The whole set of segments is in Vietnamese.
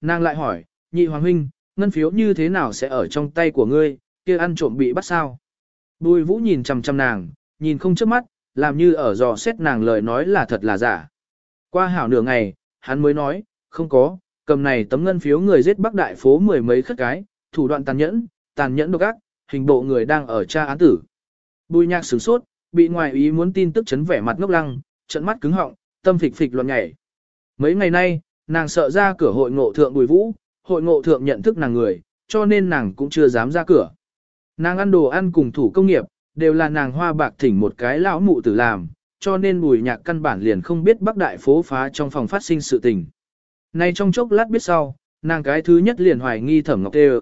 Nàng lại hỏi, nhị hoàng huynh, ngân phiếu như thế nào sẽ ở trong tay của ngươi, kia ăn trộm bị bắt sao? Bùi vũ nhìn chằm chằm nàng, nhìn không chớp mắt, làm như ở dò xét nàng lời nói là thật là giả. Qua hảo nửa ngày, hắn mới nói, không có, cầm này tấm ngân phiếu người giết bắc đại phố mười mấy khất cái, thủ đoạn tàn nhẫn, tàn nhẫn độc ác, hình bộ người đang ở tra án tử. Bùi nhạc sửng sốt, bị ngoài ý muốn tin tức chấn vẻ mặt ngốc lăng, trận mắt cứng họng, tâm phịch phịch loạn nhảy. Mấy ngày nay, nàng sợ ra cửa hội ngộ thượng bùi vũ, hội ngộ thượng nhận thức nàng người, cho nên nàng cũng chưa dám ra cửa. Nàng ăn đồ ăn cùng thủ công nghiệp, đều là nàng hoa bạc thỉnh một cái lão mụ tử làm, cho nên bùi nhạc căn bản liền không biết bắc đại phố phá trong phòng phát sinh sự tình. này trong chốc lát biết sau, nàng cái thứ nhất liền hoài nghi thẩm ngọc theo.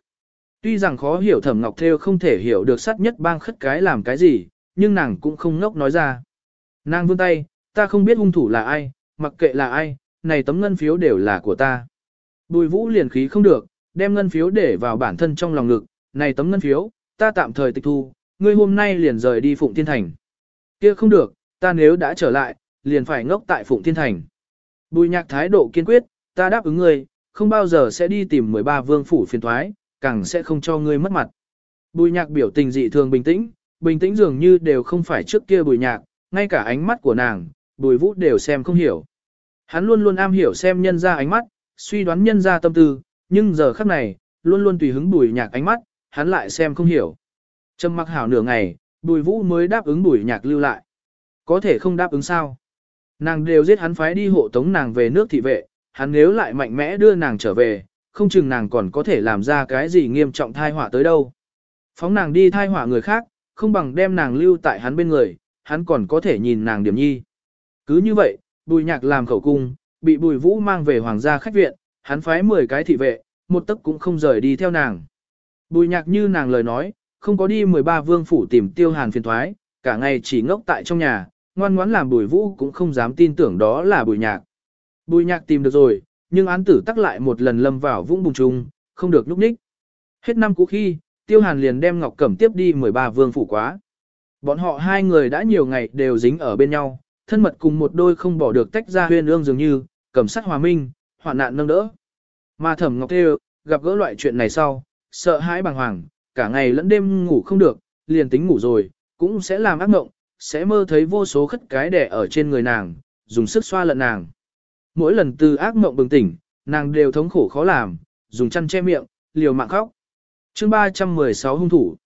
Tuy rằng khó hiểu thẩm ngọc theo không thể hiểu được sát nhất bang khất cái làm cái gì, nhưng nàng cũng không ngốc nói ra. Nàng vươn tay, ta không biết hung thủ là ai, mặc kệ là ai, này tấm ngân phiếu đều là của ta. Bùi vũ liền khí không được, đem ngân phiếu để vào bản thân trong lòng ngực, này tấm ngân phiếu, ta tạm thời tịch thu, ngươi hôm nay liền rời đi Phụng Thiên Thành. Kia không được, ta nếu đã trở lại, liền phải ngốc tại Phụng Thiên Thành. Bùi nhạc thái độ kiên quyết, ta đáp ứng ngươi, không bao giờ sẽ đi tìm 13 vương phủ phiền thoái, càng sẽ không cho ngươi mất mặt. Bùi nhạc biểu tình dị thường bình tĩnh, bình tĩnh dường như đều không phải trước kia bùi nhạc, ngay cả ánh mắt của nàng, bùi vũ đều xem không hiểu. Hắn luôn luôn am hiểu xem nhân ra ánh mắt, suy đoán nhân ra tâm tư, nhưng giờ khắc này, luôn luôn tùy hứng bùi nhạc ánh mắt, hắn lại xem không hiểu. Trầm mặc hảo nửa ngày, bùi vũ mới đáp ứng bùi nhạc lưu lại. Có thể không đáp ứng sao? Nàng đều giết hắn phái đi hộ tống nàng về nước thị vệ, hắn nếu lại mạnh mẽ đưa nàng trở về, không chừng nàng còn có thể làm ra cái gì nghiêm trọng thai họa tới đâu. Phóng nàng đi thai họa người khác, không bằng đem nàng lưu tại hắn bên người, hắn còn có thể nhìn nàng điểm nhi. Cứ như vậy, Bùi nhạc làm khẩu cung, bị bùi vũ mang về hoàng gia khách viện, hắn phái 10 cái thị vệ, một tấc cũng không rời đi theo nàng. Bùi nhạc như nàng lời nói, không có đi 13 vương phủ tìm tiêu hàn phiền thoái, cả ngày chỉ ngốc tại trong nhà, ngoan ngoãn làm bùi vũ cũng không dám tin tưởng đó là bùi nhạc. Bùi nhạc tìm được rồi, nhưng án tử tắc lại một lần lâm vào vũng bùng trùng, không được lúc ních. Hết năm cũ khi, tiêu hàn liền đem ngọc cẩm tiếp đi 13 vương phủ quá. Bọn họ hai người đã nhiều ngày đều dính ở bên nhau, thân mật cùng một đôi không bỏ được tách ra huyên ương dường như, cầm sắt hòa minh, hoạn nạn nâng đỡ. Mà thẩm ngọc Thêu gặp gỡ loại chuyện này sau, sợ hãi bàng hoàng, cả ngày lẫn đêm ngủ không được, liền tính ngủ rồi, cũng sẽ làm ác mộng, sẽ mơ thấy vô số khất cái đẻ ở trên người nàng, dùng sức xoa lận nàng. Mỗi lần từ ác mộng bừng tỉnh, nàng đều thống khổ khó làm, dùng chăn che miệng, liều mạng khóc. Chương 316 hung thủ.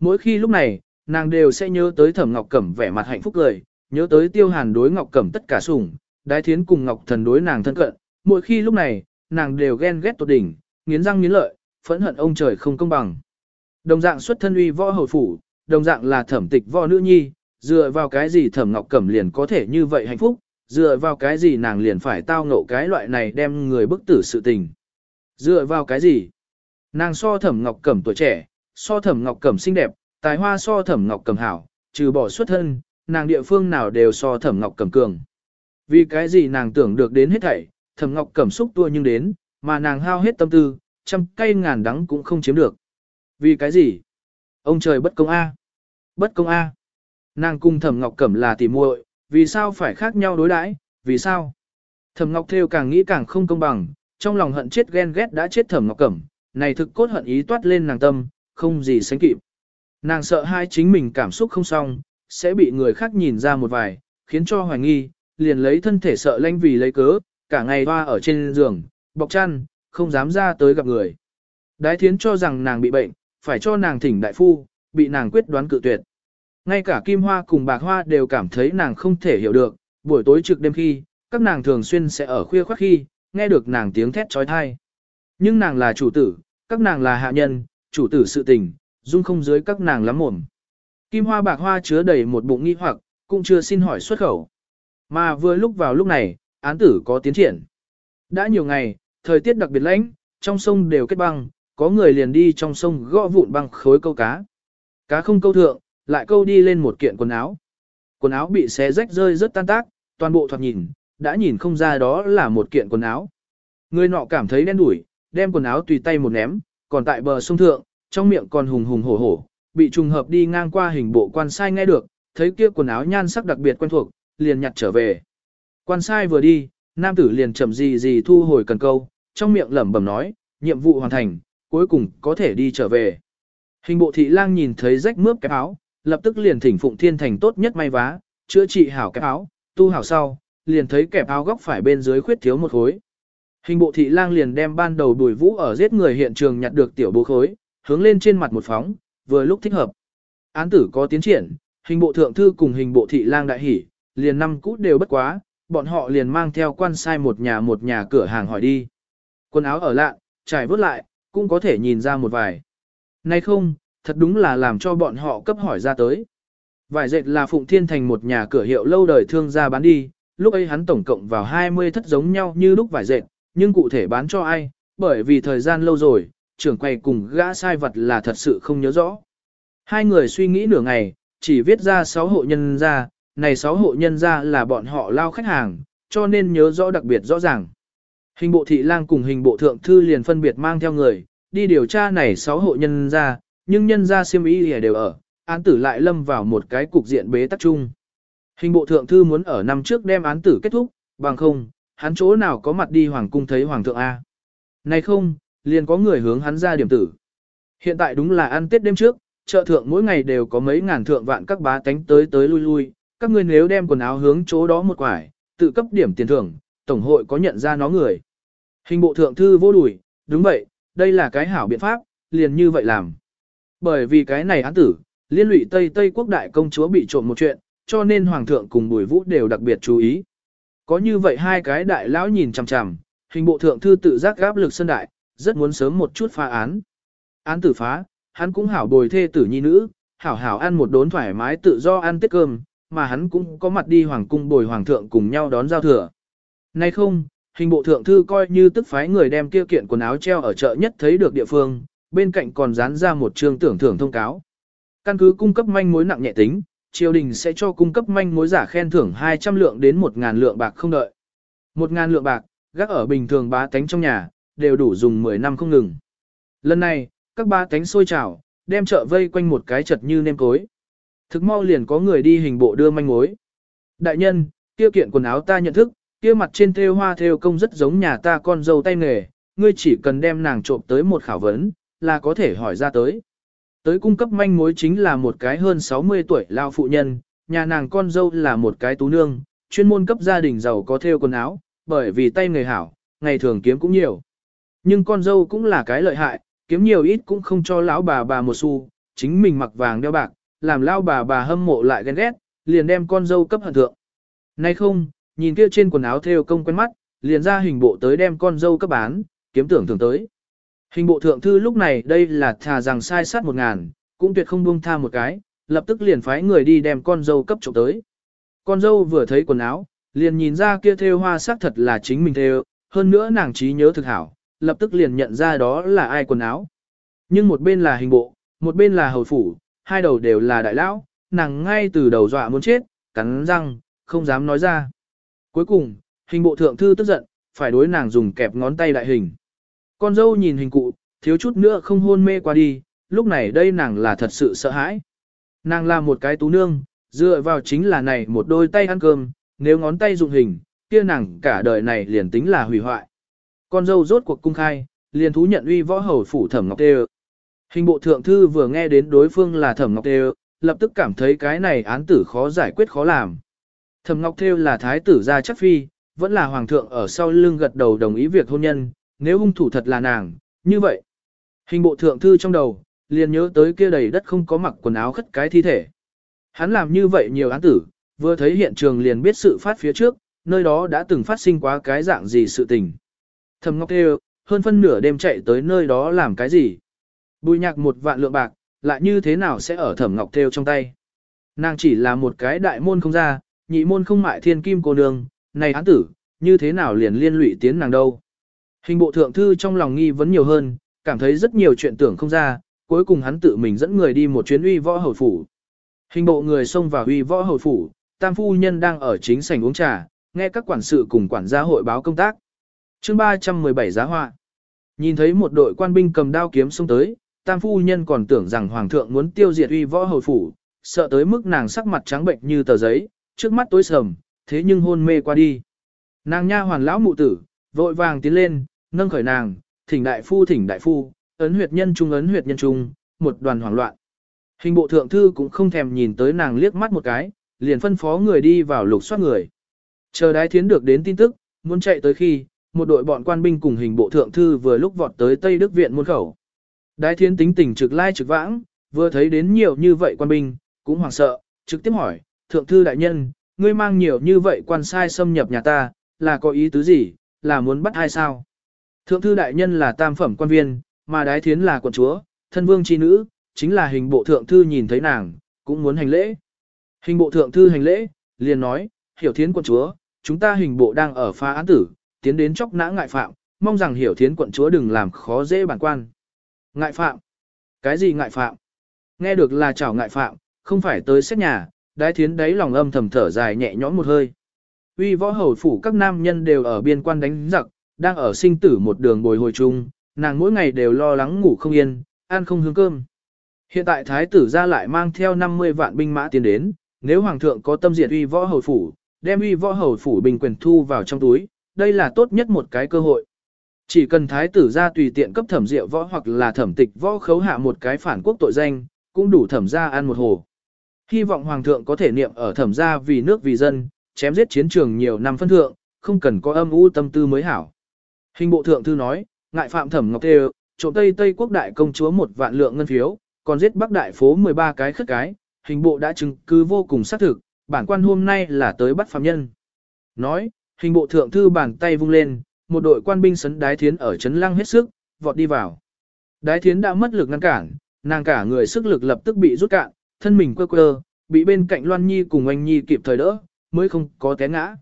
Mỗi khi lúc này, nàng đều sẽ nhớ tới Thẩm Ngọc Cẩm vẻ mặt hạnh phúc cười, nhớ tới tiêu hàn đối ngọc cẩm tất cả sủng, đái thiến cùng ngọc thần đối nàng thân cận, mỗi khi lúc này, nàng đều ghen ghét tột đỉnh, nghiến răng nghiến lợi, phẫn hận ông trời không công bằng. Đồng dạng xuất thân uy võ hầu phủ, đồng dạng là thẩm tịch võ nữ nhi, dựa vào cái gì thẩm ngọc cẩm liền có thể như vậy hạnh phúc, dựa vào cái gì nàng liền phải tao ngộ cái loại này đem người bức tử sự tình. Dựa vào cái gì? Nàng so thẩm ngọc cẩm tuổi trẻ, so thẩm ngọc cẩm xinh đẹp, tài hoa so thẩm ngọc cẩm hảo, trừ bỏ xuất thân, nàng địa phương nào đều so thẩm ngọc cẩm cường. Vì cái gì nàng tưởng được đến hết thảy, thẩm ngọc cẩm xúc tua nhưng đến, mà nàng hao hết tâm tư, trăm cây ngàn đắng cũng không chiếm được. Vì cái gì? Ông trời bất công A. Bất công A. Nàng cùng thẩm ngọc cẩm là tỉ muội vì sao phải khác nhau đối đãi vì sao? Thẩm ngọc theo càng nghĩ càng không công bằng, trong lòng hận chết ghen ghét đã chết thẩm ngọc cẩm, này thực cốt hận ý toát lên nàng tâm, không gì sánh kịp. Nàng sợ hai chính mình cảm xúc không xong, sẽ bị người khác nhìn ra một vài, khiến cho hoài nghi, liền lấy thân thể sợ lanh vì lấy cớ, cả ngày hoa ở trên giường, bọc chăn, không dám ra tới gặp người. Đái thiến cho rằng nàng bị bệnh, phải cho nàng thỉnh đại phu, bị nàng quyết đoán cự tuyệt. Ngay cả kim hoa cùng bạc hoa đều cảm thấy nàng không thể hiểu được, buổi tối trực đêm khi, các nàng thường xuyên sẽ ở khuya khoác khi, nghe được nàng tiếng thét trói thai. Nhưng nàng là chủ tử, các nàng là hạ nhân, chủ tử sự tình, dung không dưới các nàng lắm mồm. Kim hoa bạc hoa chứa đầy một bụng nghi hoặc, cũng chưa xin hỏi xuất khẩu. Mà vừa lúc vào lúc này, án tử có tiến triển. Đã nhiều ngày, thời tiết đặc biệt lạnh, trong sông đều kết băng, có người liền đi trong sông gõ vụn băng khối câu cá. Cá không câu thượng, lại câu đi lên một kiện quần áo. Quần áo bị xé rách rơi rất tan tác, toàn bộ thoạt nhìn, đã nhìn không ra đó là một kiện quần áo. Người nọ cảm thấy đen đủi, đem quần áo tùy tay một ném, còn tại bờ sông thượng, trong miệng còn hùng hùng hổ hổ, bị trùng hợp đi ngang qua hình bộ quan sai nghe được, thấy kia quần áo nhan sắc đặc biệt quen thuộc, liền nhặt trở về. Quan sai vừa đi, nam tử liền chậm gì gì thu hồi cần câu, trong miệng lẩm bẩm nói, nhiệm vụ hoàn thành, cuối cùng có thể đi trở về. Hình bộ thị lang nhìn thấy rách mướp cái áo, lập tức liền thỉnh Phụng Thiên Thành tốt nhất may vá, chữa trị hảo cái áo, tu hảo sau, liền thấy kẹp áo góc phải bên dưới khuyết thiếu một khối. Hình bộ thị lang liền đem ban đầu đùi vũ ở giết người hiện trường nhặt được tiểu bố khối, hướng lên trên mặt một phóng, vừa lúc thích hợp. Án tử có tiến triển, hình bộ thượng thư cùng hình bộ thị lang đại hỉ, liền năm cũ đều bất quá, bọn họ liền mang theo quan sai một nhà một nhà cửa hàng hỏi đi. Quần áo ở lạ, trải vớt lại, cũng có thể nhìn ra một vài. Nay không, thật đúng là làm cho bọn họ cấp hỏi ra tới. Vải dệt là Phụng Thiên Thành một nhà cửa hiệu lâu đời thương gia bán đi, lúc ấy hắn tổng cộng vào 20 thất giống nhau như lúc vải dệt, nhưng cụ thể bán cho ai, bởi vì thời gian lâu rồi, trưởng quầy cùng gã sai vật là thật sự không nhớ rõ. Hai người suy nghĩ nửa ngày, chỉ viết ra 6 hộ nhân ra, này 6 hộ nhân ra là bọn họ lao khách hàng, cho nên nhớ rõ đặc biệt rõ ràng. Hình bộ thị lang cùng hình bộ thượng thư liền phân biệt mang theo người, đi điều tra này 6 hộ nhân ra, nhưng nhân ra siêm ý thì đều ở, án tử lại lâm vào một cái cục diện bế tắc chung. Hình bộ thượng thư muốn ở năm trước đem án tử kết thúc, bằng không, hắn chỗ nào có mặt đi hoàng cung thấy hoàng thượng A. Này không, liền có người hướng hắn ra điểm tử. Hiện tại đúng là ăn Tết đêm trước, chợ thượng mỗi ngày đều có mấy ngàn thượng vạn các bá tánh tới tới lui lui, các ngươi nếu đem quần áo hướng chỗ đó một quải, tự cấp điểm tiền thưởng, tổng hội có nhận ra nó người. Hình bộ thượng thư vô đùi, đúng vậy, đây là cái hảo biện pháp, liền như vậy làm. Bởi vì cái này án tử, liên lụy Tây Tây quốc đại công chúa bị trộm một chuyện, cho nên hoàng thượng cùng bùi vũ đều đặc biệt chú ý. Có như vậy hai cái đại lão nhìn chằm chằm, hình bộ thượng thư tự giác gáp lực sân đại, rất muốn sớm một chút phá án. Án tử phá, hắn cũng hảo bồi thê tử nhi nữ, hảo hảo ăn một đốn thoải mái tự do ăn tiết cơm, mà hắn cũng có mặt đi hoàng cung bồi hoàng thượng cùng nhau đón giao thừa. Nay không, hình bộ thượng thư coi như tức phái người đem kia kiện quần áo treo ở chợ nhất thấy được địa phương, bên cạnh còn dán ra một chương tưởng thưởng thông cáo. Căn cứ cung cấp manh mối nặng nhẹ tính, triều đình sẽ cho cung cấp manh mối giả khen thưởng 200 lượng đến 1.000 lượng bạc không đợi. 1.000 lượng bạc, gác ở bình thường bá tánh trong nhà, đều đủ dùng 10 năm không ngừng. Lần này, các ba tánh sôi trào, đem chợ vây quanh một cái chật như nêm cối. Thực mau liền có người đi hình bộ đưa manh mối. Đại nhân, kia kiện quần áo ta nhận thức, kia mặt trên thêu hoa thêu công rất giống nhà ta con dâu tay nghề, ngươi chỉ cần đem nàng trộm tới một khảo vấn, là có thể hỏi ra tới. Tới cung cấp manh mối chính là một cái hơn 60 tuổi lao phụ nhân, nhà nàng con dâu là một cái tú nương, chuyên môn cấp gia đình giàu có thêu quần áo, bởi vì tay nghề hảo, ngày thường kiếm cũng nhiều. Nhưng con dâu cũng là cái lợi hại, kiếm nhiều ít cũng không cho lão bà bà một xu, chính mình mặc vàng đeo bạc, làm lão bà bà hâm mộ lại ghen ghét, liền đem con dâu cấp hận thượng. Nay không, nhìn kia trên quần áo thêu công quen mắt, liền ra hình bộ tới đem con dâu cấp bán, kiếm tưởng tưởng tới. Hình bộ thượng thư lúc này đây là thà rằng sai sát một ngàn, cũng tuyệt không buông tha một cái, lập tức liền phái người đi đem con dâu cấp trộm tới. Con dâu vừa thấy quần áo, liền nhìn ra kia thêu hoa sắc thật là chính mình thêu, hơn nữa nàng trí nhớ thực hảo, lập tức liền nhận ra đó là ai quần áo. Nhưng một bên là hình bộ, một bên là hầu phủ, hai đầu đều là đại lão, nàng ngay từ đầu dọa muốn chết, cắn răng, không dám nói ra. Cuối cùng, hình bộ thượng thư tức giận, phải đối nàng dùng kẹp ngón tay đại hình. Con dâu nhìn hình cụ, thiếu chút nữa không hôn mê qua đi, lúc này đây nàng là thật sự sợ hãi. Nàng là một cái tú nương, dựa vào chính là này một đôi tay ăn cơm, nếu ngón tay dụng hình, kia nàng cả đời này liền tính là hủy hoại. Con dâu rốt cuộc cung khai, liền thú nhận uy võ hầu phủ thẩm ngọc tê Hình bộ thượng thư vừa nghe đến đối phương là thẩm ngọc tê lập tức cảm thấy cái này án tử khó giải quyết khó làm. Thẩm ngọc tê là thái tử gia chắc phi, vẫn là hoàng thượng ở sau lưng gật đầu đồng ý việc hôn nhân, nếu hung thủ thật là nàng, như vậy. Hình bộ thượng thư trong đầu, liền nhớ tới kia đầy đất không có mặc quần áo khất cái thi thể. Hắn làm như vậy nhiều án tử, vừa thấy hiện trường liền biết sự phát phía trước, nơi đó đã từng phát sinh quá cái dạng gì sự tình. Thầm ngọc kêu, hơn phân nửa đêm chạy tới nơi đó làm cái gì? Bùi nhạc một vạn lượng bạc, lại như thế nào sẽ ở thẩm ngọc theo trong tay? Nàng chỉ là một cái đại môn không ra, nhị môn không mại thiên kim cô nương, này án tử, như thế nào liền liên lụy tiến nàng đâu? Hình bộ thượng thư trong lòng nghi vấn nhiều hơn, cảm thấy rất nhiều chuyện tưởng không ra, cuối cùng hắn tự mình dẫn người đi một chuyến uy võ hầu phủ. Hình bộ người xông vào uy võ hầu phủ, tam phu nhân đang ở chính sảnh uống trà, nghe các quản sự cùng quản gia hội báo công tác, Chương 317 giá họa. Nhìn thấy một đội quan binh cầm đao kiếm xông tới, Tam phu nhân còn tưởng rằng hoàng thượng muốn tiêu diệt uy võ hầu phủ, sợ tới mức nàng sắc mặt trắng bệnh như tờ giấy, trước mắt tối sầm, thế nhưng hôn mê qua đi. Nàng nha hoàn lão mụ tử, vội vàng tiến lên, nâng khởi nàng, thỉnh đại phu thỉnh đại phu, ấn huyệt nhân trung ấn huyệt nhân trung, một đoàn hoảng loạn. Hình bộ thượng thư cũng không thèm nhìn tới nàng liếc mắt một cái, liền phân phó người đi vào lục soát người. Chờ đái thiến được đến tin tức, muốn chạy tới khi, một đội bọn quan binh cùng hình bộ thượng thư vừa lúc vọt tới Tây Đức viện môn khẩu. Đái Thiến tính tình trực lai trực vãng, vừa thấy đến nhiều như vậy quan binh, cũng hoảng sợ, trực tiếp hỏi, "Thượng thư đại nhân, ngươi mang nhiều như vậy quan sai xâm nhập nhà ta, là có ý tứ gì, là muốn bắt ai sao?" Thượng thư đại nhân là tam phẩm quan viên, mà Đái Thiến là quận chúa, thân vương chi nữ, chính là hình bộ thượng thư nhìn thấy nàng, cũng muốn hành lễ. Hình bộ thượng thư hành lễ, liền nói, "Hiểu Thiến quận chúa, chúng ta hình bộ đang ở phá án tử." tiến đến chóc nã ngại phạm, mong rằng hiểu thiến quận chúa đừng làm khó dễ bản quan. Ngại phạm? Cái gì ngại phạm? Nghe được là chảo ngại phạm, không phải tới xét nhà, đái thiến đáy lòng âm thầm thở dài nhẹ nhõm một hơi. Uy võ hầu phủ các nam nhân đều ở biên quan đánh giặc, đang ở sinh tử một đường bồi hồi chung, nàng mỗi ngày đều lo lắng ngủ không yên, ăn không hương cơm. Hiện tại thái tử ra lại mang theo 50 vạn binh mã tiến đến, nếu hoàng thượng có tâm diệt uy võ hầu phủ, đem uy võ hầu phủ bình quyền thu vào trong túi, đây là tốt nhất một cái cơ hội. Chỉ cần thái tử ra tùy tiện cấp thẩm diệu võ hoặc là thẩm tịch võ khấu hạ một cái phản quốc tội danh, cũng đủ thẩm ra ăn một hồ. Hy vọng hoàng thượng có thể niệm ở thẩm ra vì nước vì dân, chém giết chiến trường nhiều năm phân thượng, không cần có âm u tâm tư mới hảo. Hình bộ thượng thư nói, ngại phạm thẩm ngọc tê trộm tây tây quốc đại công chúa một vạn lượng ngân phiếu, còn giết bắc đại phố 13 cái khất cái, hình bộ đã chứng cứ vô cùng xác thực, bản quan hôm nay là tới bắt phạm nhân. Nói, hình bộ thượng thư bàn tay vung lên, một đội quan binh sấn đái thiến ở chấn lăng hết sức, vọt đi vào. Đái thiến đã mất lực ngăn cản, nàng cả người sức lực lập tức bị rút cạn, thân mình quơ quơ, bị bên cạnh Loan Nhi cùng anh Nhi kịp thời đỡ, mới không có té ngã.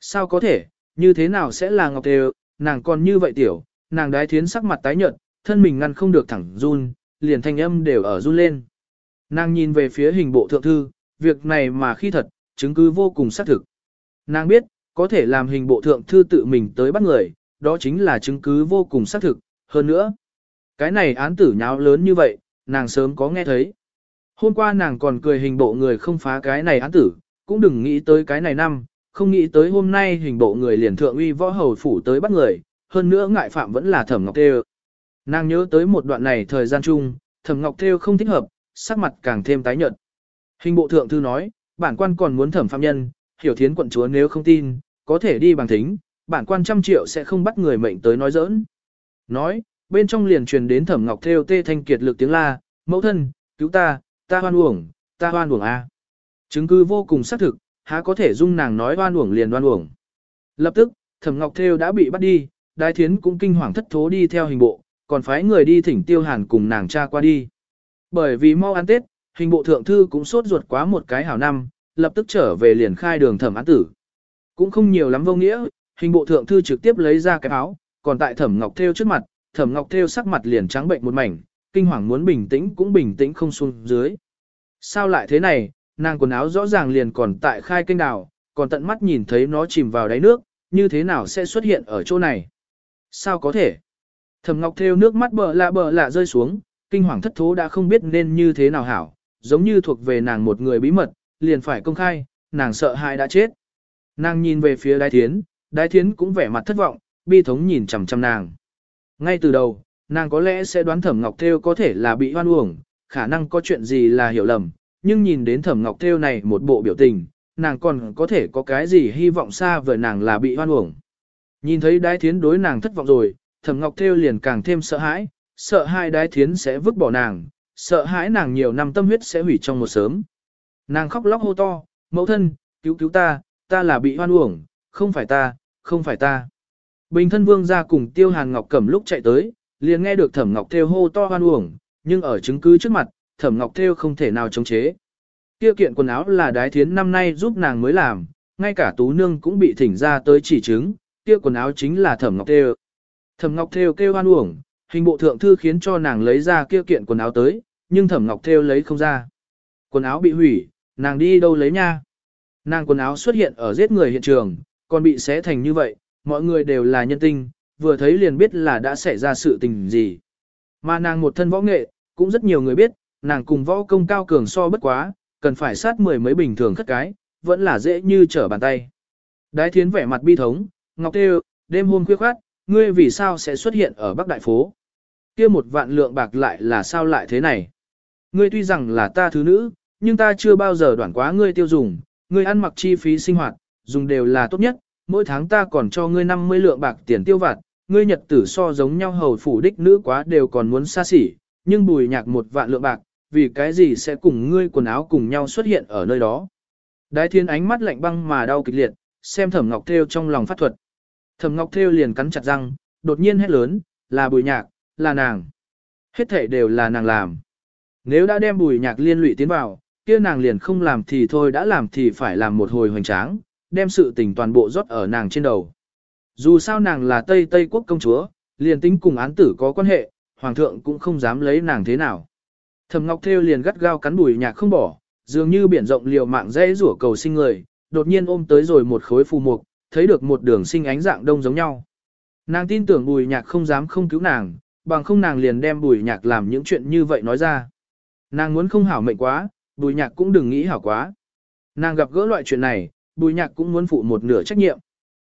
Sao có thể, như thế nào sẽ là Ngọc Tề, nàng còn như vậy tiểu, nàng đái thiến sắc mặt tái nhợt, thân mình ngăn không được thẳng run, liền thanh âm đều ở run lên. Nàng nhìn về phía hình bộ thượng thư, việc này mà khi thật, chứng cứ vô cùng xác thực. Nàng biết, có thể làm hình bộ thượng thư tự mình tới bắt người, đó chính là chứng cứ vô cùng xác thực, hơn nữa. Cái này án tử nháo lớn như vậy, nàng sớm có nghe thấy. Hôm qua nàng còn cười hình bộ người không phá cái này án tử, cũng đừng nghĩ tới cái này năm, không nghĩ tới hôm nay hình bộ người liền thượng uy võ hầu phủ tới bắt người, hơn nữa ngại phạm vẫn là thẩm ngọc thêu. Nàng nhớ tới một đoạn này thời gian chung, thẩm ngọc thêu không thích hợp, sắc mặt càng thêm tái nhợt. Hình bộ thượng thư nói, bản quan còn muốn thẩm phạm nhân, hiểu thiến quận chúa nếu không tin, có thể đi bằng thính, bản quan trăm triệu sẽ không bắt người mệnh tới nói giỡn. Nói, bên trong liền truyền đến thẩm ngọc theo tê thanh kiệt lực tiếng la, mẫu thân, cứu ta, ta hoan uổng, ta hoan uổng a. À. Chứng cứ vô cùng xác thực, há có thể dung nàng nói hoan uổng liền hoan uổng. Lập tức, thẩm ngọc theo đã bị bắt đi, Đại thiến cũng kinh hoàng thất thố đi theo hình bộ, còn phái người đi thỉnh tiêu hàn cùng nàng cha qua đi. Bởi vì mau ăn tết, hình bộ thượng thư cũng sốt ruột quá một cái hảo năm, lập tức trở về liền khai đường thẩm án tử. Cũng không nhiều lắm vô nghĩa, hình bộ thượng thư trực tiếp lấy ra cái áo, còn tại thẩm ngọc theo trước mặt, thẩm ngọc theo sắc mặt liền trắng bệnh một mảnh, kinh hoàng muốn bình tĩnh cũng bình tĩnh không xuống dưới. Sao lại thế này, nàng quần áo rõ ràng liền còn tại khai kênh đào, còn tận mắt nhìn thấy nó chìm vào đáy nước, như thế nào sẽ xuất hiện ở chỗ này? Sao có thể? Thẩm Ngọc theo nước mắt bờ lạ bờ lạ rơi xuống, kinh hoàng thất thố đã không biết nên như thế nào hảo, giống như thuộc về nàng một người bí mật, liền phải công khai, nàng sợ hãi đã chết. Nàng nhìn về phía đái thiến, đái thiến cũng vẻ mặt thất vọng, bi thống nhìn chằm chằm nàng. Ngay từ đầu, nàng có lẽ sẽ đoán thẩm ngọc theo có thể là bị hoan uổng, khả năng có chuyện gì là hiểu lầm, nhưng nhìn đến thẩm ngọc theo này một bộ biểu tình, nàng còn có thể có cái gì hy vọng xa vời nàng là bị hoan uổng. Nhìn thấy đái thiến đối nàng thất vọng rồi, thẩm ngọc theo liền càng thêm sợ hãi, sợ hai đái thiến sẽ vứt bỏ nàng, sợ hãi nàng nhiều năm tâm huyết sẽ hủy trong một sớm, Nàng khóc lóc hô to, mẫu thân, cứu cứu ta, ta là bị hoan uổng, không phải ta, không phải ta. Bình thân vương ra cùng tiêu hàn ngọc cầm lúc chạy tới, liền nghe được thẩm ngọc theo hô to hoan uổng, nhưng ở chứng cứ trước mặt, thẩm ngọc theo không thể nào chống chế. Tiêu kiện quần áo là đái thiến năm nay giúp nàng mới làm, ngay cả tú nương cũng bị thỉnh ra tới chỉ chứng, tiêu quần áo chính là thẩm ngọc theo. Thẩm ngọc theo kêu hoan uổng, hình bộ thượng thư khiến cho nàng lấy ra kia kiện quần áo tới, nhưng thẩm ngọc theo lấy không ra. Quần áo bị hủy, Nàng đi đâu lấy nha? Nàng quần áo xuất hiện ở giết người hiện trường, còn bị xé thành như vậy, mọi người đều là nhân tinh, vừa thấy liền biết là đã xảy ra sự tình gì. Mà nàng một thân võ nghệ, cũng rất nhiều người biết, nàng cùng võ công cao cường so bất quá, cần phải sát mười mấy bình thường khất cái, vẫn là dễ như trở bàn tay. Đái thiến vẻ mặt bi thống, ngọc tê đêm hôm khuya khoát, ngươi vì sao sẽ xuất hiện ở Bắc Đại Phố? kia một vạn lượng bạc lại là sao lại thế này? Ngươi tuy rằng là ta thứ nữ, nhưng ta chưa bao giờ đoản quá ngươi tiêu dùng, ngươi ăn mặc chi phí sinh hoạt, dùng đều là tốt nhất, mỗi tháng ta còn cho ngươi 50 lượng bạc tiền tiêu vặt, ngươi nhật tử so giống nhau hầu phủ đích nữ quá đều còn muốn xa xỉ, nhưng bùi nhạc một vạn lượng bạc, vì cái gì sẽ cùng ngươi quần áo cùng nhau xuất hiện ở nơi đó. Đái thiên ánh mắt lạnh băng mà đau kịch liệt, xem thẩm ngọc theo trong lòng phát thuật. Thẩm ngọc theo liền cắn chặt răng, đột nhiên hét lớn, là bùi nhạc, là nàng. Hết thể đều là nàng làm. Nếu đã đem bùi nhạc liên lụy tiến vào, kia nàng liền không làm thì thôi đã làm thì phải làm một hồi hoành tráng, đem sự tình toàn bộ rót ở nàng trên đầu. Dù sao nàng là Tây Tây quốc công chúa, liền tính cùng án tử có quan hệ, hoàng thượng cũng không dám lấy nàng thế nào. Thẩm Ngọc Thêu liền gắt gao cắn bùi nhạc không bỏ, dường như biển rộng liều mạng dễ rủa cầu sinh người, đột nhiên ôm tới rồi một khối phù mục, thấy được một đường sinh ánh dạng đông giống nhau. Nàng tin tưởng bùi nhạc không dám không cứu nàng, bằng không nàng liền đem bùi nhạc làm những chuyện như vậy nói ra. Nàng muốn không hảo mệnh quá, bùi nhạc cũng đừng nghĩ hảo quá. Nàng gặp gỡ loại chuyện này, bùi nhạc cũng muốn phụ một nửa trách nhiệm.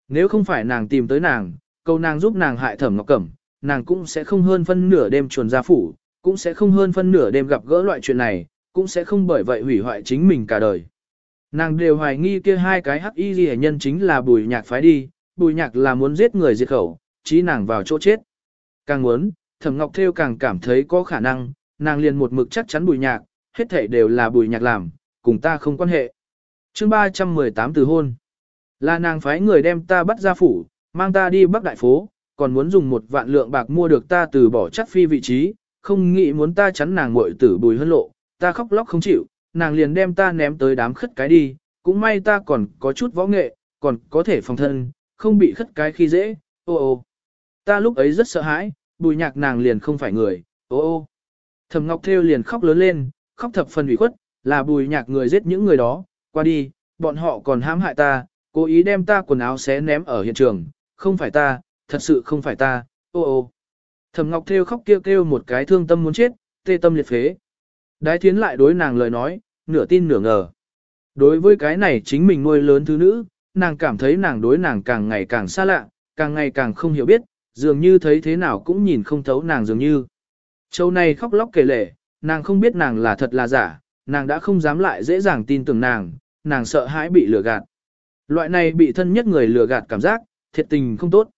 Nếu không phải nàng tìm tới nàng, cầu nàng giúp nàng hại thẩm ngọc cẩm, nàng cũng sẽ không hơn phân nửa đêm chuồn ra phủ, cũng sẽ không hơn phân nửa đêm gặp gỡ loại chuyện này, cũng sẽ không bởi vậy hủy hoại chính mình cả đời. Nàng đều hoài nghi kia hai cái hắc y ghi nhân chính là bùi nhạc phái đi, bùi nhạc là muốn giết người diệt khẩu, chí nàng vào chỗ chết. Càng muốn, thẩm ngọc theo càng cảm thấy có khả năng, nàng liền một mực chắc chắn bùi nhạc, hết thảy đều là bùi nhạc làm, cùng ta không quan hệ. chương 318 từ hôn. Là nàng phái người đem ta bắt ra phủ, mang ta đi bắc đại phố, còn muốn dùng một vạn lượng bạc mua được ta từ bỏ chắc phi vị trí, không nghĩ muốn ta chắn nàng muội tử bùi hơn lộ, ta khóc lóc không chịu, nàng liền đem ta ném tới đám khất cái đi, cũng may ta còn có chút võ nghệ, còn có thể phòng thân, không bị khất cái khi dễ, ô ô. Ta lúc ấy rất sợ hãi, bùi nhạc nàng liền không phải người, ô ô. Thầm Ngọc Thêu liền khóc lớn lên, khóc thập phần ủy khuất, là bùi nhạc người giết những người đó, qua đi, bọn họ còn hãm hại ta, cố ý đem ta quần áo xé ném ở hiện trường, không phải ta, thật sự không phải ta, ô ô. Thẩm Ngọc Thêu khóc kêu kêu một cái thương tâm muốn chết, tê tâm liệt phế. Đái thiến lại đối nàng lời nói, nửa tin nửa ngờ. Đối với cái này chính mình nuôi lớn thứ nữ, nàng cảm thấy nàng đối nàng càng ngày càng xa lạ, càng ngày càng không hiểu biết, dường như thấy thế nào cũng nhìn không thấu nàng dường như. Châu này khóc lóc kể lể, nàng không biết nàng là thật là giả, nàng đã không dám lại dễ dàng tin tưởng nàng, nàng sợ hãi bị lừa gạt. Loại này bị thân nhất người lừa gạt cảm giác, thiệt tình không tốt.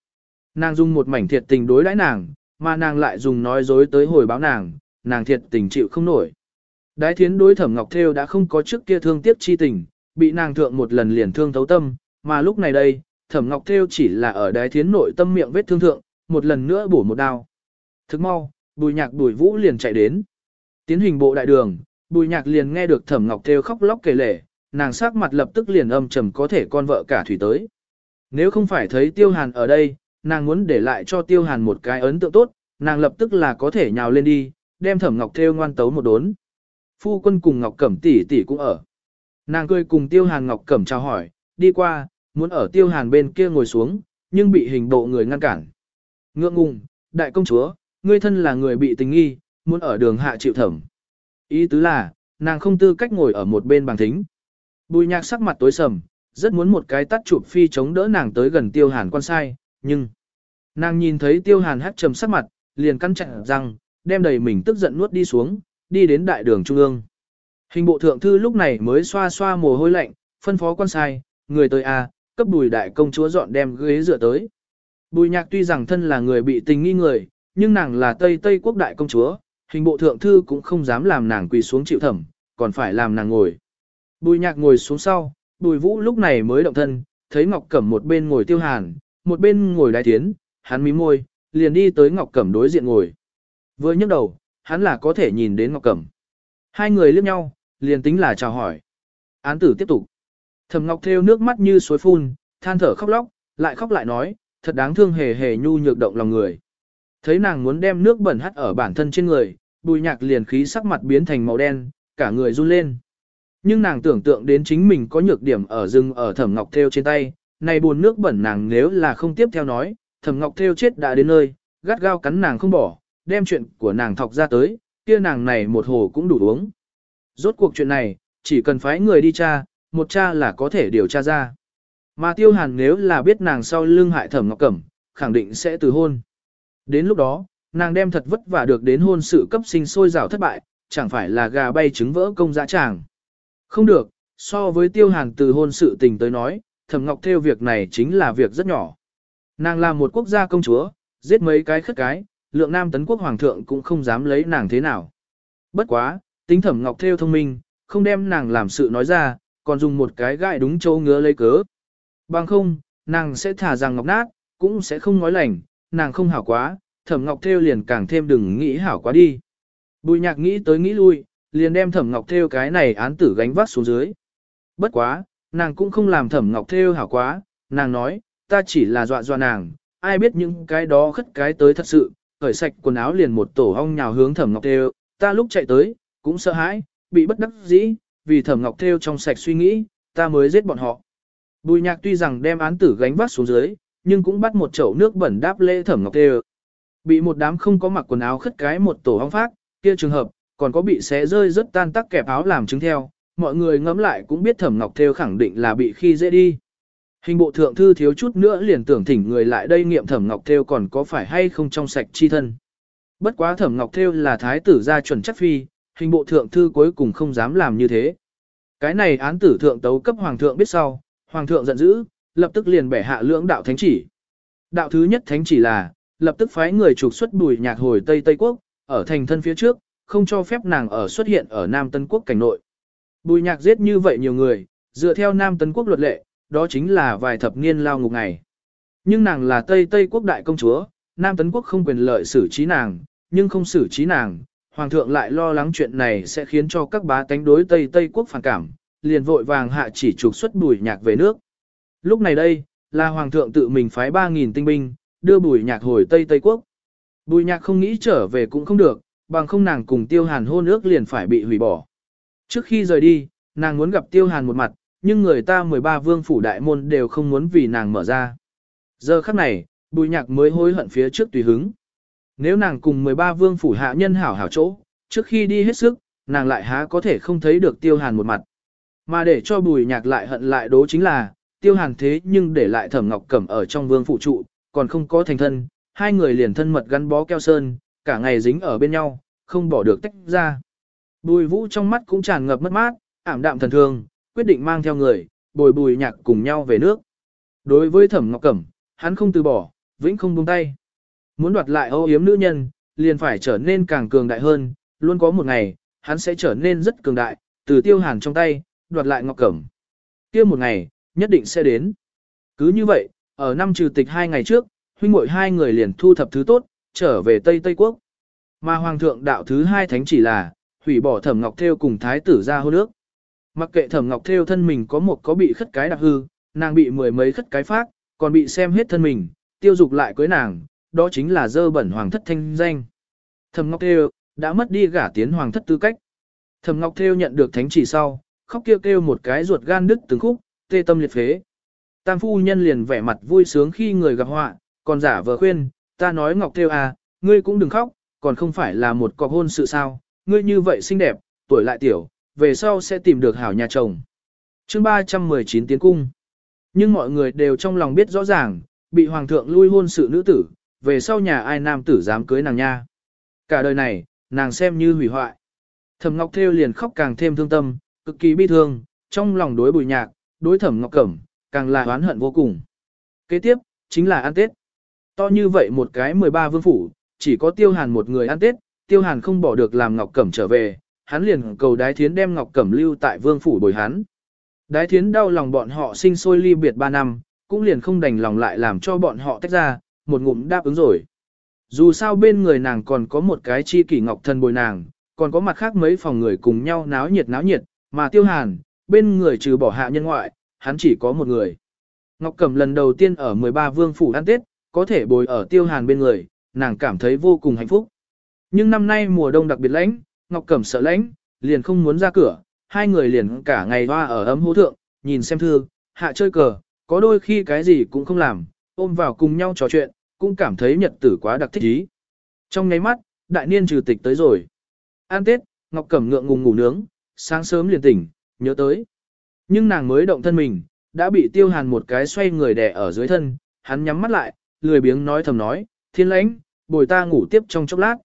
Nàng dùng một mảnh thiệt tình đối đãi nàng, mà nàng lại dùng nói dối tới hồi báo nàng, nàng thiệt tình chịu không nổi. Đái thiến đối thẩm ngọc theo đã không có trước kia thương tiếc chi tình, bị nàng thượng một lần liền thương thấu tâm, mà lúc này đây, thẩm ngọc theo chỉ là ở đái thiến nội tâm miệng vết thương thượng, một lần nữa bổ một đao. Thức mau, bùi nhạc đuổi vũ liền chạy đến. Tiến hình bộ đại đường, Bùi Nhạc liền nghe được Thẩm Ngọc Thêu khóc lóc kể lể, nàng sắc mặt lập tức liền âm trầm có thể con vợ cả thủy tới. Nếu không phải thấy Tiêu Hàn ở đây, nàng muốn để lại cho Tiêu Hàn một cái ấn tượng tốt, nàng lập tức là có thể nhào lên đi, đem Thẩm Ngọc Thêu ngoan tấu một đốn. Phu quân cùng Ngọc Cẩm tỷ tỷ cũng ở. Nàng cười cùng Tiêu Hàn Ngọc Cẩm chào hỏi, đi qua, muốn ở Tiêu Hàn bên kia ngồi xuống, nhưng bị hình bộ người ngăn cản. Ngượng ngùng, đại công chúa, ngươi thân là người bị tình nghi, muốn ở đường hạ chịu thẩm. Ý tứ là, nàng không tư cách ngồi ở một bên bàn thính. Bùi nhạc sắc mặt tối sầm, rất muốn một cái tắt chụp phi chống đỡ nàng tới gần tiêu hàn quan sai, nhưng... Nàng nhìn thấy tiêu hàn hát trầm sắc mặt, liền căn chặn rằng, đem đầy mình tức giận nuốt đi xuống, đi đến đại đường trung ương. Hình bộ thượng thư lúc này mới xoa xoa mồ hôi lạnh, phân phó quan sai, người tới a, à, cấp bùi đại công chúa dọn đem ghế dựa tới. Bùi nhạc tuy rằng thân là người bị tình nghi người, nhưng nàng là Tây Tây quốc đại công chúa, hình bộ thượng thư cũng không dám làm nàng quỳ xuống chịu thẩm, còn phải làm nàng ngồi. Bùi nhạc ngồi xuống sau, bùi vũ lúc này mới động thân, thấy Ngọc Cẩm một bên ngồi tiêu hàn, một bên ngồi đái tiến, hắn mím môi, liền đi tới Ngọc Cẩm đối diện ngồi. Vừa nhấc đầu, hắn là có thể nhìn đến Ngọc Cẩm. Hai người liếc nhau, liền tính là chào hỏi. Án tử tiếp tục. Thẩm Ngọc theo nước mắt như suối phun, than thở khóc lóc, lại khóc lại nói, thật đáng thương hề hề nhu nhược động lòng người. Thấy nàng muốn đem nước bẩn hắt ở bản thân trên người, bùi nhạc liền khí sắc mặt biến thành màu đen, cả người run lên. Nhưng nàng tưởng tượng đến chính mình có nhược điểm ở rừng ở thẩm ngọc theo trên tay, này buồn nước bẩn nàng nếu là không tiếp theo nói, thẩm ngọc theo chết đã đến nơi, gắt gao cắn nàng không bỏ, đem chuyện của nàng thọc ra tới, kia nàng này một hồ cũng đủ uống. Rốt cuộc chuyện này, chỉ cần phái người đi tra, một cha là có thể điều tra ra. Mà tiêu hàn nếu là biết nàng sau lưng hại thẩm ngọc cẩm, khẳng định sẽ từ hôn. Đến lúc đó, nàng đem thật vất vả được đến hôn sự cấp sinh sôi rào thất bại, chẳng phải là gà bay trứng vỡ công dã tràng. Không được, so với tiêu hàng từ hôn sự tình tới nói, thẩm ngọc theo việc này chính là việc rất nhỏ. Nàng là một quốc gia công chúa, giết mấy cái khất cái, lượng nam tấn quốc hoàng thượng cũng không dám lấy nàng thế nào. Bất quá, tính thẩm ngọc theo thông minh, không đem nàng làm sự nói ra, còn dùng một cái gại đúng châu ngứa lấy cớ. Bằng không, nàng sẽ thả rằng ngọc nát, cũng sẽ không nói lành, nàng không hảo quá, thẩm ngọc thêu liền càng thêm đừng nghĩ hảo quá đi. Bùi nhạc nghĩ tới nghĩ lui, liền đem thẩm ngọc thêu cái này án tử gánh vác xuống dưới. Bất quá, nàng cũng không làm thẩm ngọc thêu hảo quá, nàng nói, ta chỉ là dọa dọa nàng, ai biết những cái đó khất cái tới thật sự, khởi sạch quần áo liền một tổ hong nhào hướng thẩm ngọc thêu, ta lúc chạy tới, cũng sợ hãi, bị bất đắc dĩ, vì thẩm ngọc thêu trong sạch suy nghĩ, ta mới giết bọn họ. Bùi nhạc tuy rằng đem án tử gánh vác xuống dưới, nhưng cũng bắt một chậu nước bẩn đáp lễ thẩm ngọc thêu. Bị một đám không có mặc quần áo khất cái một tổ hóng phát, kia trường hợp, còn có bị xé rơi rất tan tắc kẹp áo làm chứng theo, mọi người ngẫm lại cũng biết thẩm ngọc theo khẳng định là bị khi dễ đi. Hình bộ thượng thư thiếu chút nữa liền tưởng thỉnh người lại đây nghiệm thẩm ngọc theo còn có phải hay không trong sạch chi thân. Bất quá thẩm ngọc theo là thái tử gia chuẩn chắc phi, hình bộ thượng thư cuối cùng không dám làm như thế. Cái này án tử thượng tấu cấp hoàng thượng biết sau, hoàng thượng giận dữ, lập tức liền bẻ hạ lưỡng đạo thánh chỉ. Đạo thứ nhất thánh chỉ là, lập tức phái người trục xuất bùi nhạc hồi Tây Tây Quốc, ở thành thân phía trước, không cho phép nàng ở xuất hiện ở Nam Tân Quốc cảnh nội. Bùi nhạc giết như vậy nhiều người, dựa theo Nam Tân Quốc luật lệ, đó chính là vài thập niên lao ngục ngày. Nhưng nàng là Tây Tây Quốc đại công chúa, Nam Tấn Quốc không quyền lợi xử trí nàng, nhưng không xử trí nàng, Hoàng thượng lại lo lắng chuyện này sẽ khiến cho các bá tánh đối Tây Tây Quốc phản cảm, liền vội vàng hạ chỉ trục xuất bùi nhạc về nước. Lúc này đây, là Hoàng thượng tự mình phái 3.000 tinh binh, đưa bùi nhạc hồi Tây Tây Quốc. Bùi nhạc không nghĩ trở về cũng không được, bằng không nàng cùng tiêu hàn hôn ước liền phải bị hủy bỏ. Trước khi rời đi, nàng muốn gặp tiêu hàn một mặt, nhưng người ta 13 vương phủ đại môn đều không muốn vì nàng mở ra. Giờ khắc này, bùi nhạc mới hối hận phía trước tùy hứng. Nếu nàng cùng 13 vương phủ hạ nhân hảo hảo chỗ, trước khi đi hết sức, nàng lại há có thể không thấy được tiêu hàn một mặt. Mà để cho bùi nhạc lại hận lại đố chính là, tiêu hàn thế nhưng để lại thẩm ngọc cẩm ở trong vương phủ trụ, còn không có thành thân, hai người liền thân mật gắn bó keo sơn, cả ngày dính ở bên nhau, không bỏ được tách ra. Bùi vũ trong mắt cũng tràn ngập mất mát, ảm đạm thần thương, quyết định mang theo người, bồi bùi nhạc cùng nhau về nước. Đối với thẩm ngọc cẩm, hắn không từ bỏ, vĩnh không buông tay. Muốn đoạt lại ô yếm nữ nhân, liền phải trở nên càng cường đại hơn, luôn có một ngày, hắn sẽ trở nên rất cường đại, từ tiêu hàn trong tay, đoạt lại ngọc cẩm. kia một ngày, nhất định sẽ đến. Cứ như vậy, ở năm trừ tịch hai ngày trước, huynh muội hai người liền thu thập thứ tốt, trở về Tây Tây Quốc. Mà Hoàng thượng đạo thứ hai thánh chỉ là, hủy bỏ thẩm ngọc theo cùng thái tử ra hôn nước. Mặc kệ thẩm ngọc theo thân mình có một có bị khất cái đặc hư, nàng bị mười mấy khất cái phát, còn bị xem hết thân mình, tiêu dục lại cưới nàng, đó chính là dơ bẩn hoàng thất thanh danh. Thẩm ngọc theo, đã mất đi gả tiến hoàng thất tư cách. Thẩm ngọc theo nhận được thánh chỉ sau, khóc kêu kêu một cái ruột gan đứt từng khúc, tê tâm liệt phế. Tam phu nhân liền vẻ mặt vui sướng khi người gặp họa, còn giả vờ khuyên, ta nói Ngọc Thêu à, ngươi cũng đừng khóc, còn không phải là một cọc hôn sự sao, ngươi như vậy xinh đẹp, tuổi lại tiểu, về sau sẽ tìm được hảo nhà chồng. chương 319 tiến cung. Nhưng mọi người đều trong lòng biết rõ ràng, bị hoàng thượng lui hôn sự nữ tử, về sau nhà ai nam tử dám cưới nàng nha. Cả đời này, nàng xem như hủy hoại. Thẩm Ngọc Thêu liền khóc càng thêm thương tâm, cực kỳ bi thương, trong lòng đối bùi nhạc, đối thẩm Ngọc Cẩm, càng là oán hận vô cùng. Kế tiếp, chính là ăn Tết. To như vậy một cái 13 vương phủ, chỉ có Tiêu Hàn một người ăn Tết, Tiêu Hàn không bỏ được làm Ngọc Cẩm trở về, hắn liền cầu Đái Thiến đem Ngọc Cẩm lưu tại vương phủ bồi hắn. Đái Thiến đau lòng bọn họ sinh sôi ly biệt 3 năm, cũng liền không đành lòng lại làm cho bọn họ tách ra, một ngụm đáp ứng rồi. Dù sao bên người nàng còn có một cái chi kỷ ngọc thân bồi nàng, còn có mặt khác mấy phòng người cùng nhau náo nhiệt náo nhiệt, mà Tiêu Hàn, bên người trừ bỏ hạ nhân ngoại, hắn chỉ có một người. Ngọc Cẩm lần đầu tiên ở 13 vương phủ ăn Tết, có thể bồi ở tiêu hàn bên người, nàng cảm thấy vô cùng hạnh phúc. Nhưng năm nay mùa đông đặc biệt lạnh, Ngọc Cẩm sợ lạnh, liền không muốn ra cửa, hai người liền cả ngày hoa ở ấm hố thượng, nhìn xem thư, hạ chơi cờ, có đôi khi cái gì cũng không làm, ôm vào cùng nhau trò chuyện, cũng cảm thấy nhật tử quá đặc thích ý. Trong ngáy mắt, đại niên trừ tịch tới rồi. An Tết, Ngọc Cẩm ngượng ngùng ngủ nướng, sáng sớm liền tỉnh, nhớ tới. Nhưng nàng mới động thân mình, đã bị tiêu hàn một cái xoay người đè ở dưới thân, hắn nhắm mắt lại, lười biếng nói thầm nói, thiên lãnh, bồi ta ngủ tiếp trong chốc lát.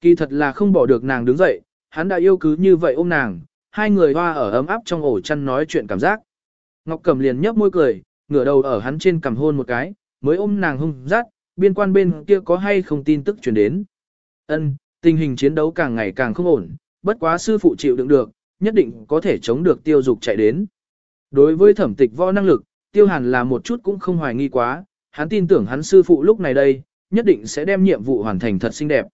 Kỳ thật là không bỏ được nàng đứng dậy, hắn đã yêu cứ như vậy ôm nàng, hai người hoa ở ấm áp trong ổ chăn nói chuyện cảm giác. Ngọc Cẩm liền nhấp môi cười, ngửa đầu ở hắn trên cầm hôn một cái, mới ôm nàng hung rát, biên quan bên kia có hay không tin tức chuyển đến. ân tình hình chiến đấu càng ngày càng không ổn, bất quá sư phụ chịu đựng được, nhất định có thể chống được tiêu dục chạy đến. Đối với thẩm tịch võ năng lực, tiêu hàn là một chút cũng không hoài nghi quá, hắn tin tưởng hắn sư phụ lúc này đây, nhất định sẽ đem nhiệm vụ hoàn thành thật xinh đẹp.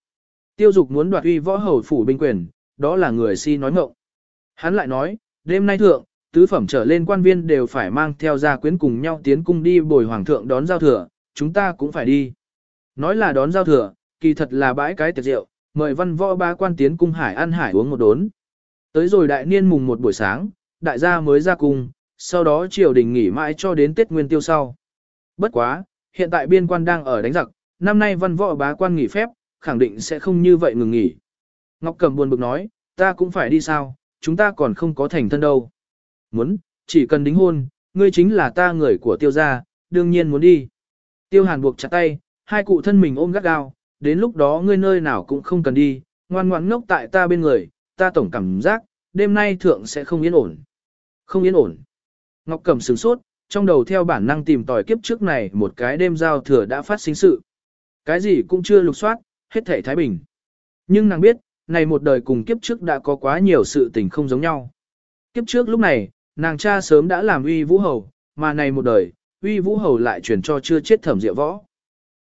Tiêu dục muốn đoạt uy võ hầu phủ binh quyền, đó là người si nói ngộng. Hắn lại nói, đêm nay thượng, tứ phẩm trở lên quan viên đều phải mang theo gia quyến cùng nhau tiến cung đi bồi hoàng thượng đón giao thừa, chúng ta cũng phải đi. Nói là đón giao thừa, kỳ thật là bãi cái tiệc rượu, mời văn võ ba quan tiến cung hải ăn hải uống một đốn. Tới rồi đại niên mùng một buổi sáng, đại gia mới ra cung, sau đó triều đình nghỉ mãi cho đến Tết Nguyên Tiêu sau. Bất quá, hiện tại biên quan đang ở đánh giặc, năm nay văn võ bá quan nghỉ phép, khẳng định sẽ không như vậy ngừng nghỉ. Ngọc Cầm buồn bực nói, ta cũng phải đi sao, chúng ta còn không có thành thân đâu. Muốn, chỉ cần đính hôn, ngươi chính là ta người của tiêu gia, đương nhiên muốn đi. Tiêu Hàn buộc chặt tay, hai cụ thân mình ôm gắt gao, đến lúc đó ngươi nơi nào cũng không cần đi, ngoan ngoãn ngốc tại ta bên người, ta tổng cảm giác, đêm nay thượng sẽ không yên ổn. Không yên ổn. Ngọc Cẩm sửng sốt, trong đầu theo bản năng tìm tòi kiếp trước này một cái đêm giao thừa đã phát sinh sự. Cái gì cũng chưa lục soát, hết thể thái bình. Nhưng nàng biết, này một đời cùng kiếp trước đã có quá nhiều sự tình không giống nhau. Kiếp trước lúc này, nàng cha sớm đã làm uy vũ hầu, mà này một đời, uy vũ hầu lại truyền cho chưa chết thẩm diệu võ.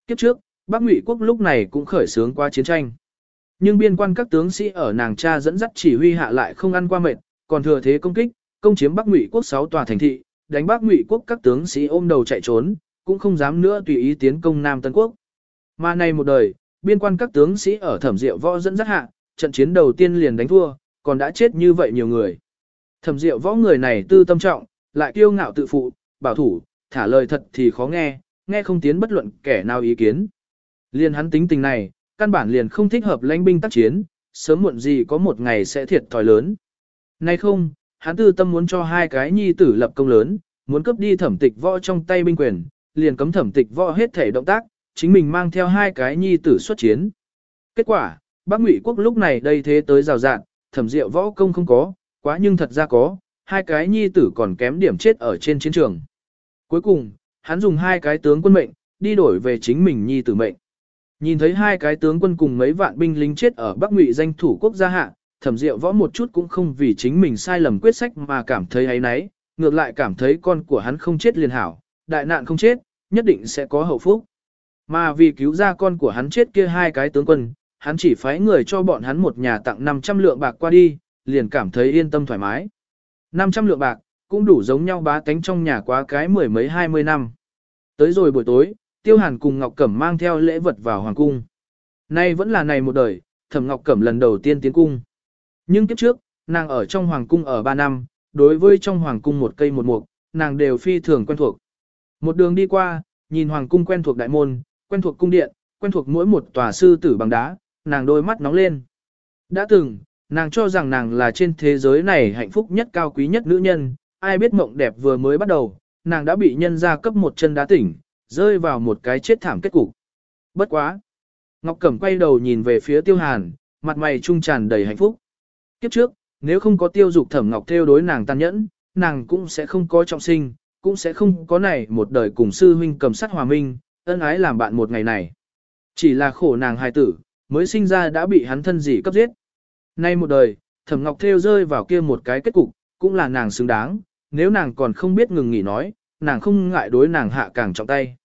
Kiếp trước, Bắc Ngụy quốc lúc này cũng khởi sướng qua chiến tranh. Nhưng biên quan các tướng sĩ ở nàng cha dẫn dắt chỉ huy hạ lại không ăn qua mệt, còn thừa thế công kích, công chiếm Bắc Ngụy quốc 6 tòa thành thị, đánh Bắc Ngụy quốc các tướng sĩ ôm đầu chạy trốn, cũng không dám nữa tùy ý tiến công Nam Tân quốc. Mà này một đời, biên quan các tướng sĩ ở Thẩm Diệu Võ dẫn rất hạ, trận chiến đầu tiên liền đánh thua, còn đã chết như vậy nhiều người. Thẩm Diệu Võ người này tư tâm trọng, lại kiêu ngạo tự phụ, bảo thủ, thả lời thật thì khó nghe, nghe không tiến bất luận kẻ nào ý kiến. Liên hắn tính tình này, căn bản liền không thích hợp lãnh binh tác chiến, sớm muộn gì có một ngày sẽ thiệt thòi lớn. Nay không, hắn tư tâm muốn cho hai cái nhi tử lập công lớn, muốn cướp đi thẩm tịch võ trong tay binh quyền, liền cấm thẩm tịch võ hết thể động tác, chính mình mang theo hai cái nhi tử xuất chiến. Kết quả, Bắc Ngụy quốc lúc này đây thế tới rào rạn, thẩm diệu võ công không có, quá nhưng thật ra có, hai cái nhi tử còn kém điểm chết ở trên chiến trường. Cuối cùng, hắn dùng hai cái tướng quân mệnh, đi đổi về chính mình nhi tử mệnh. Nhìn thấy hai cái tướng quân cùng mấy vạn binh lính chết ở Bắc Ngụy danh thủ quốc gia hạ, thẩm diệu võ một chút cũng không vì chính mình sai lầm quyết sách mà cảm thấy ấy náy, ngược lại cảm thấy con của hắn không chết liền hảo, đại nạn không chết, nhất định sẽ có hậu phúc. Mà vì cứu ra con của hắn chết kia hai cái tướng quân, hắn chỉ phái người cho bọn hắn một nhà tặng 500 lượng bạc qua đi, liền cảm thấy yên tâm thoải mái. 500 lượng bạc, cũng đủ giống nhau bá tánh trong nhà quá cái mười mấy hai mươi năm. Tới rồi buổi tối, Tiêu Hàn cùng Ngọc Cẩm mang theo lễ vật vào hoàng cung. Nay vẫn là này một đời, Thẩm Ngọc Cẩm lần đầu tiên tiến cung. Nhưng kiếp trước, nàng ở trong hoàng cung ở 3 năm, đối với trong hoàng cung một cây một mục, nàng đều phi thường quen thuộc. Một đường đi qua, nhìn hoàng cung quen thuộc đại môn, quen thuộc cung điện, quen thuộc mỗi một tòa sư tử bằng đá, nàng đôi mắt nóng lên. Đã từng, nàng cho rằng nàng là trên thế giới này hạnh phúc nhất cao quý nhất nữ nhân, ai biết mộng đẹp vừa mới bắt đầu, nàng đã bị nhân ra cấp một chân đá tỉnh, rơi vào một cái chết thảm kết cục. Bất quá! Ngọc Cẩm quay đầu nhìn về phía Tiêu Hàn, mặt mày trung tràn đầy hạnh phúc. Kiếp trước, nếu không có tiêu dục thẩm ngọc theo đối nàng tàn nhẫn, nàng cũng sẽ không có trọng sinh, cũng sẽ không có này một đời cùng sư huynh cầm sát hòa minh, ân ái làm bạn một ngày này. Chỉ là khổ nàng hài tử, mới sinh ra đã bị hắn thân gì cấp giết. Nay một đời, thẩm ngọc theo rơi vào kia một cái kết cục, cũng là nàng xứng đáng, nếu nàng còn không biết ngừng nghỉ nói, nàng không ngại đối nàng hạ càng trọng tay.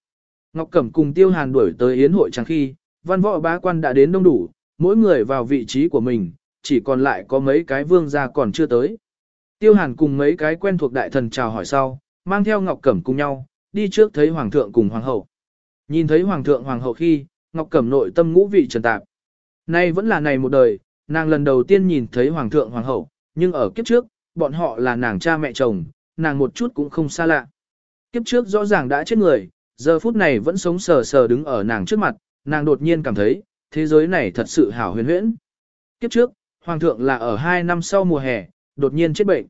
Ngọc Cẩm cùng Tiêu Hàn đuổi tới yến hội chẳng khi, văn võ bá quan đã đến đông đủ, mỗi người vào vị trí của mình, chỉ còn lại có mấy cái vương gia còn chưa tới. Tiêu Hàn cùng mấy cái quen thuộc đại thần chào hỏi sau, mang theo Ngọc Cẩm cùng nhau, đi trước thấy Hoàng thượng cùng Hoàng hậu. Nhìn thấy Hoàng thượng Hoàng hậu khi, Ngọc Cẩm nội tâm ngũ vị trần tạp. Nay vẫn là này một đời, nàng lần đầu tiên nhìn thấy Hoàng thượng Hoàng hậu, nhưng ở kiếp trước, bọn họ là nàng cha mẹ chồng, nàng một chút cũng không xa lạ. Kiếp trước rõ ràng đã chết người, giờ phút này vẫn sống sờ sờ đứng ở nàng trước mặt, nàng đột nhiên cảm thấy, thế giới này thật sự hảo huyền huyễn. Kiếp trước, Hoàng thượng là ở 2 năm sau mùa hè, đột nhiên chết bệnh.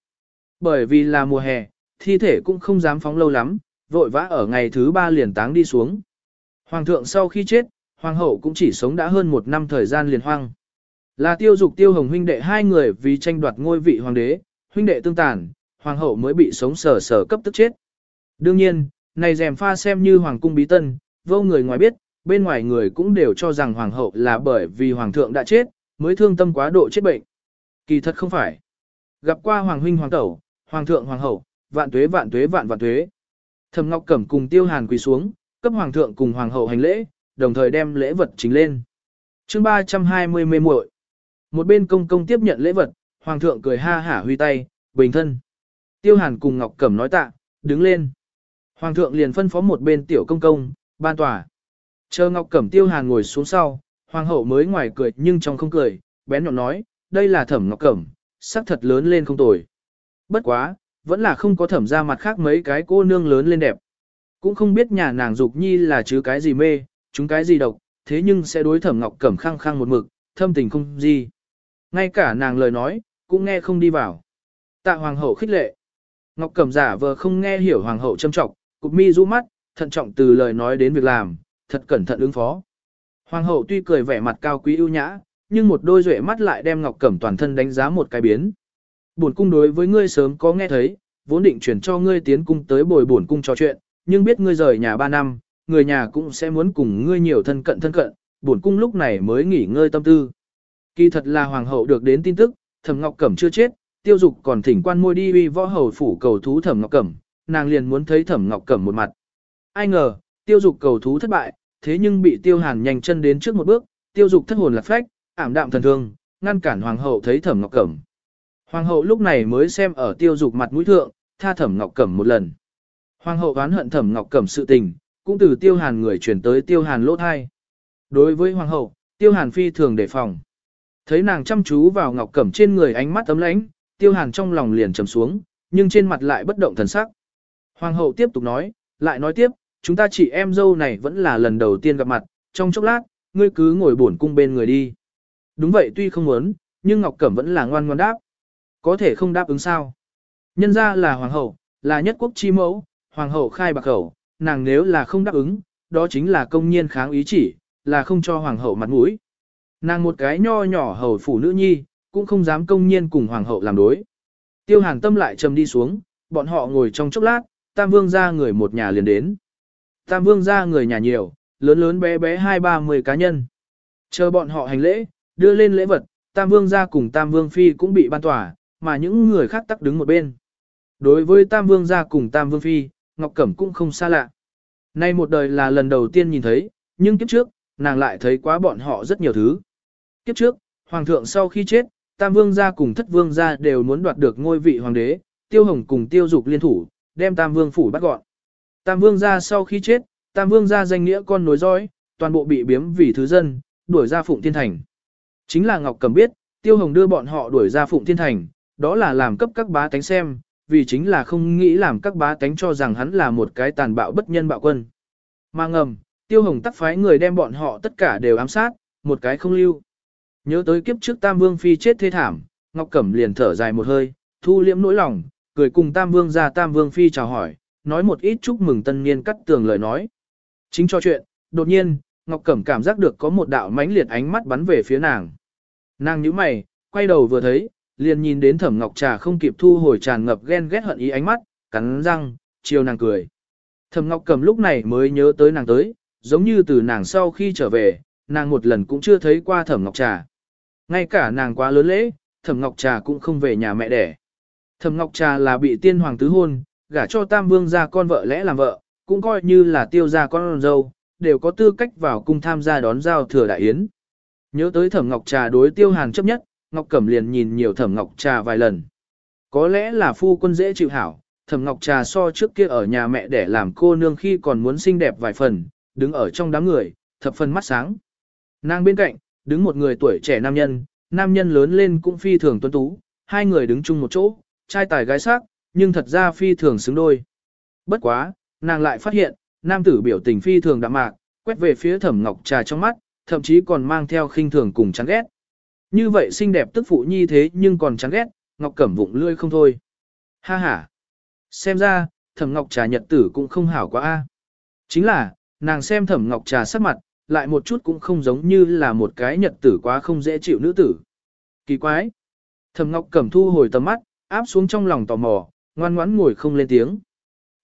Bởi vì là mùa hè, thi thể cũng không dám phóng lâu lắm, vội vã ở ngày thứ 3 liền táng đi xuống. Hoàng thượng sau khi chết, hoàng hậu cũng chỉ sống đã hơn một năm thời gian liền hoang. Là tiêu dục tiêu hồng huynh đệ hai người vì tranh đoạt ngôi vị hoàng đế, huynh đệ tương tàn, hoàng hậu mới bị sống sở sở cấp tức chết. Đương nhiên, này rèm pha xem như hoàng cung bí tân, vô người ngoài biết, bên ngoài người cũng đều cho rằng hoàng hậu là bởi vì hoàng thượng đã chết, mới thương tâm quá độ chết bệnh. Kỳ thật không phải. Gặp qua hoàng huynh hoàng tẩu, hoàng thượng hoàng hậu, vạn tuế vạn tuế vạn vạn tuế. Thẩm Ngọc Cẩm cùng Tiêu Hàn quỳ xuống, cấp hoàng thượng cùng hoàng hậu hành lễ, đồng thời đem lễ vật chính lên. Chương 320 mê muội. Một bên công công tiếp nhận lễ vật, hoàng thượng cười ha hả huy tay, bình thân. Tiêu Hàn cùng Ngọc Cẩm nói tạ, đứng lên. Hoàng thượng liền phân phó một bên tiểu công công, ban tòa. Chờ Ngọc Cẩm Tiêu Hàn ngồi xuống sau, hoàng hậu mới ngoài cười nhưng trong không cười, bén nhọn nói, đây là thẩm ngọc cẩm, sắc thật lớn lên không tồi. Bất quá, vẫn là không có thẩm ra mặt khác mấy cái cô nương lớn lên đẹp. Cũng không biết nhà nàng dục nhi là chứ cái gì mê, chúng cái gì độc, thế nhưng sẽ đối thẩm ngọc cẩm khăng khăng một mực, thâm tình không gì. Ngay cả nàng lời nói, cũng nghe không đi vào. Tạ hoàng hậu khích lệ. Ngọc cẩm giả vờ không nghe hiểu hoàng hậu châm trọng, cục mi rũ mắt, thận trọng từ lời nói đến việc làm, thật cẩn thận ứng phó. Hoàng hậu tuy cười vẻ mặt cao quý ưu nhã, nhưng một đôi duệ mắt lại đem Ngọc Cẩm toàn thân đánh giá một cái biến. Buồn cung đối với ngươi sớm có nghe thấy, vốn định chuyển cho ngươi tiến cung tới bồi buồn cung trò chuyện, nhưng biết ngươi rời nhà 3 năm, người nhà cũng sẽ muốn cùng ngươi nhiều thân cận thân cận, Buồn cung lúc này mới nghỉ ngơi tâm tư. Kỳ thật là hoàng hậu được đến tin tức, Thẩm Ngọc Cẩm chưa chết, Tiêu Dục còn thỉnh quan môi đi uy võ hầu phủ cầu thú Thẩm Ngọc Cẩm, nàng liền muốn thấy Thẩm Ngọc Cẩm một mặt. Ai ngờ, Tiêu Dục cầu thú thất bại, thế nhưng bị tiêu hàn nhanh chân đến trước một bước, tiêu dục thất hồn lạc phách, ảm đạm thần thương, ngăn cản hoàng hậu thấy thẩm ngọc cẩm. Hoàng hậu lúc này mới xem ở tiêu dục mặt mũi thượng, tha thẩm ngọc cẩm một lần. Hoàng hậu oán hận thẩm ngọc cẩm sự tình, cũng từ tiêu hàn người chuyển tới tiêu hàn lỗ thai. Đối với hoàng hậu, tiêu hàn phi thường đề phòng. Thấy nàng chăm chú vào ngọc cẩm trên người ánh mắt ấm lãnh, tiêu hàn trong lòng liền trầm xuống, nhưng trên mặt lại bất động thần sắc. Hoàng hậu tiếp tục nói, lại nói tiếp, chúng ta chị em dâu này vẫn là lần đầu tiên gặp mặt, trong chốc lát, ngươi cứ ngồi bổn cung bên người đi. Đúng vậy tuy không muốn, nhưng Ngọc Cẩm vẫn là ngoan ngoan đáp. Có thể không đáp ứng sao? Nhân ra là hoàng hậu, là nhất quốc chi mẫu, hoàng hậu khai bạc khẩu, nàng nếu là không đáp ứng, đó chính là công nhiên kháng ý chỉ, là không cho hoàng hậu mặt mũi. Nàng một cái nho nhỏ hầu phủ nữ nhi, cũng không dám công nhiên cùng hoàng hậu làm đối. Tiêu hàng tâm lại trầm đi xuống, bọn họ ngồi trong chốc lát, tam vương ra người một nhà liền đến. Tam Vương ra người nhà nhiều, lớn lớn bé bé hai ba mười cá nhân. Chờ bọn họ hành lễ, đưa lên lễ vật, Tam Vương ra cùng Tam Vương Phi cũng bị ban tỏa, mà những người khác tắc đứng một bên. Đối với Tam Vương ra cùng Tam Vương Phi, Ngọc Cẩm cũng không xa lạ. Nay một đời là lần đầu tiên nhìn thấy, nhưng kiếp trước, nàng lại thấy quá bọn họ rất nhiều thứ. Kiếp trước, Hoàng thượng sau khi chết, Tam Vương gia cùng Thất Vương gia đều muốn đoạt được ngôi vị Hoàng đế, Tiêu Hồng cùng Tiêu Dục liên thủ, đem Tam Vương phủ bắt gọn. Tam vương gia sau khi chết, tam vương gia danh nghĩa con nối dõi, toàn bộ bị biếm vì thứ dân, đuổi ra Phụng Thiên Thành. Chính là Ngọc Cầm biết, Tiêu Hồng đưa bọn họ đuổi ra Phụng Thiên Thành, đó là làm cấp các bá tánh xem, vì chính là không nghĩ làm các bá tánh cho rằng hắn là một cái tàn bạo bất nhân bạo quân. Mà ngầm, Tiêu Hồng tắc phái người đem bọn họ tất cả đều ám sát, một cái không lưu. Nhớ tới kiếp trước Tam Vương Phi chết thê thảm, Ngọc Cẩm liền thở dài một hơi, thu liễm nỗi lòng, cười cùng Tam Vương ra Tam Vương Phi chào hỏi, nói một ít chúc mừng tân niên cắt tường lời nói. Chính cho chuyện, đột nhiên, Ngọc Cẩm cảm giác được có một đạo mánh liệt ánh mắt bắn về phía nàng. Nàng nhíu mày, quay đầu vừa thấy, liền nhìn đến Thẩm Ngọc Trà không kịp thu hồi tràn ngập ghen ghét hận ý ánh mắt, cắn răng, chiều nàng cười. Thẩm Ngọc Cẩm lúc này mới nhớ tới nàng tới, giống như từ nàng sau khi trở về, nàng một lần cũng chưa thấy qua Thẩm Ngọc Trà. Ngay cả nàng quá lớn lễ, Thẩm Ngọc Trà cũng không về nhà mẹ đẻ. Thẩm Ngọc Trà là bị tiên hoàng tứ hôn, gả cho tam vương ra con vợ lẽ làm vợ, cũng coi như là tiêu ra con dâu, đều có tư cách vào cung tham gia đón giao thừa đại yến. Nhớ tới thẩm ngọc trà đối tiêu hàn chấp nhất, ngọc cẩm liền nhìn nhiều thẩm ngọc trà vài lần. Có lẽ là phu quân dễ chịu hảo, thẩm ngọc trà so trước kia ở nhà mẹ để làm cô nương khi còn muốn xinh đẹp vài phần, đứng ở trong đám người, thập phần mắt sáng. Nàng bên cạnh, đứng một người tuổi trẻ nam nhân, nam nhân lớn lên cũng phi thường tuấn tú, hai người đứng chung một chỗ, trai tài gái sắc, nhưng thật ra phi thường xứng đôi. Bất quá, nàng lại phát hiện, nam tử biểu tình phi thường đạm mạc, quét về phía thẩm ngọc trà trong mắt, thậm chí còn mang theo khinh thường cùng chán ghét. Như vậy xinh đẹp tức phụ nhi thế nhưng còn chán ghét, ngọc cẩm vụng lươi không thôi. Ha ha! Xem ra, thẩm ngọc trà nhật tử cũng không hảo quá a. Chính là, nàng xem thẩm ngọc trà sắc mặt, lại một chút cũng không giống như là một cái nhật tử quá không dễ chịu nữ tử. Kỳ quái! Thẩm ngọc cẩm thu hồi tầm mắt, áp xuống trong lòng tò mò, ngoan ngoãn ngồi không lên tiếng.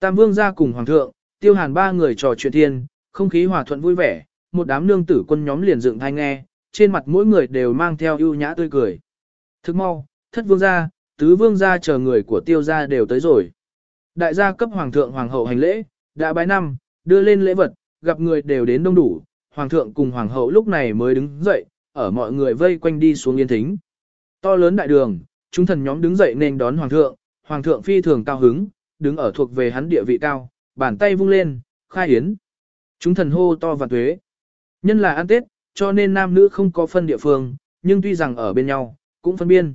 Tam vương ra cùng hoàng thượng, tiêu hàn ba người trò chuyện thiên, không khí hòa thuận vui vẻ, một đám nương tử quân nhóm liền dựng thanh nghe, trên mặt mỗi người đều mang theo ưu nhã tươi cười. Thức mau, thất vương gia, tứ vương gia chờ người của tiêu gia đều tới rồi. Đại gia cấp hoàng thượng hoàng hậu hành lễ, đã bái năm, đưa lên lễ vật, gặp người đều đến đông đủ, hoàng thượng cùng hoàng hậu lúc này mới đứng dậy, ở mọi người vây quanh đi xuống yên thính. To lớn đại đường, chúng thần nhóm đứng dậy nên đón hoàng thượng, hoàng thượng phi thường cao hứng, đứng ở thuộc về hắn địa vị cao, bàn tay vung lên, khai yến. Chúng thần hô to và tuế. Nhân là ăn Tết, cho nên nam nữ không có phân địa phương, nhưng tuy rằng ở bên nhau, cũng phân biên.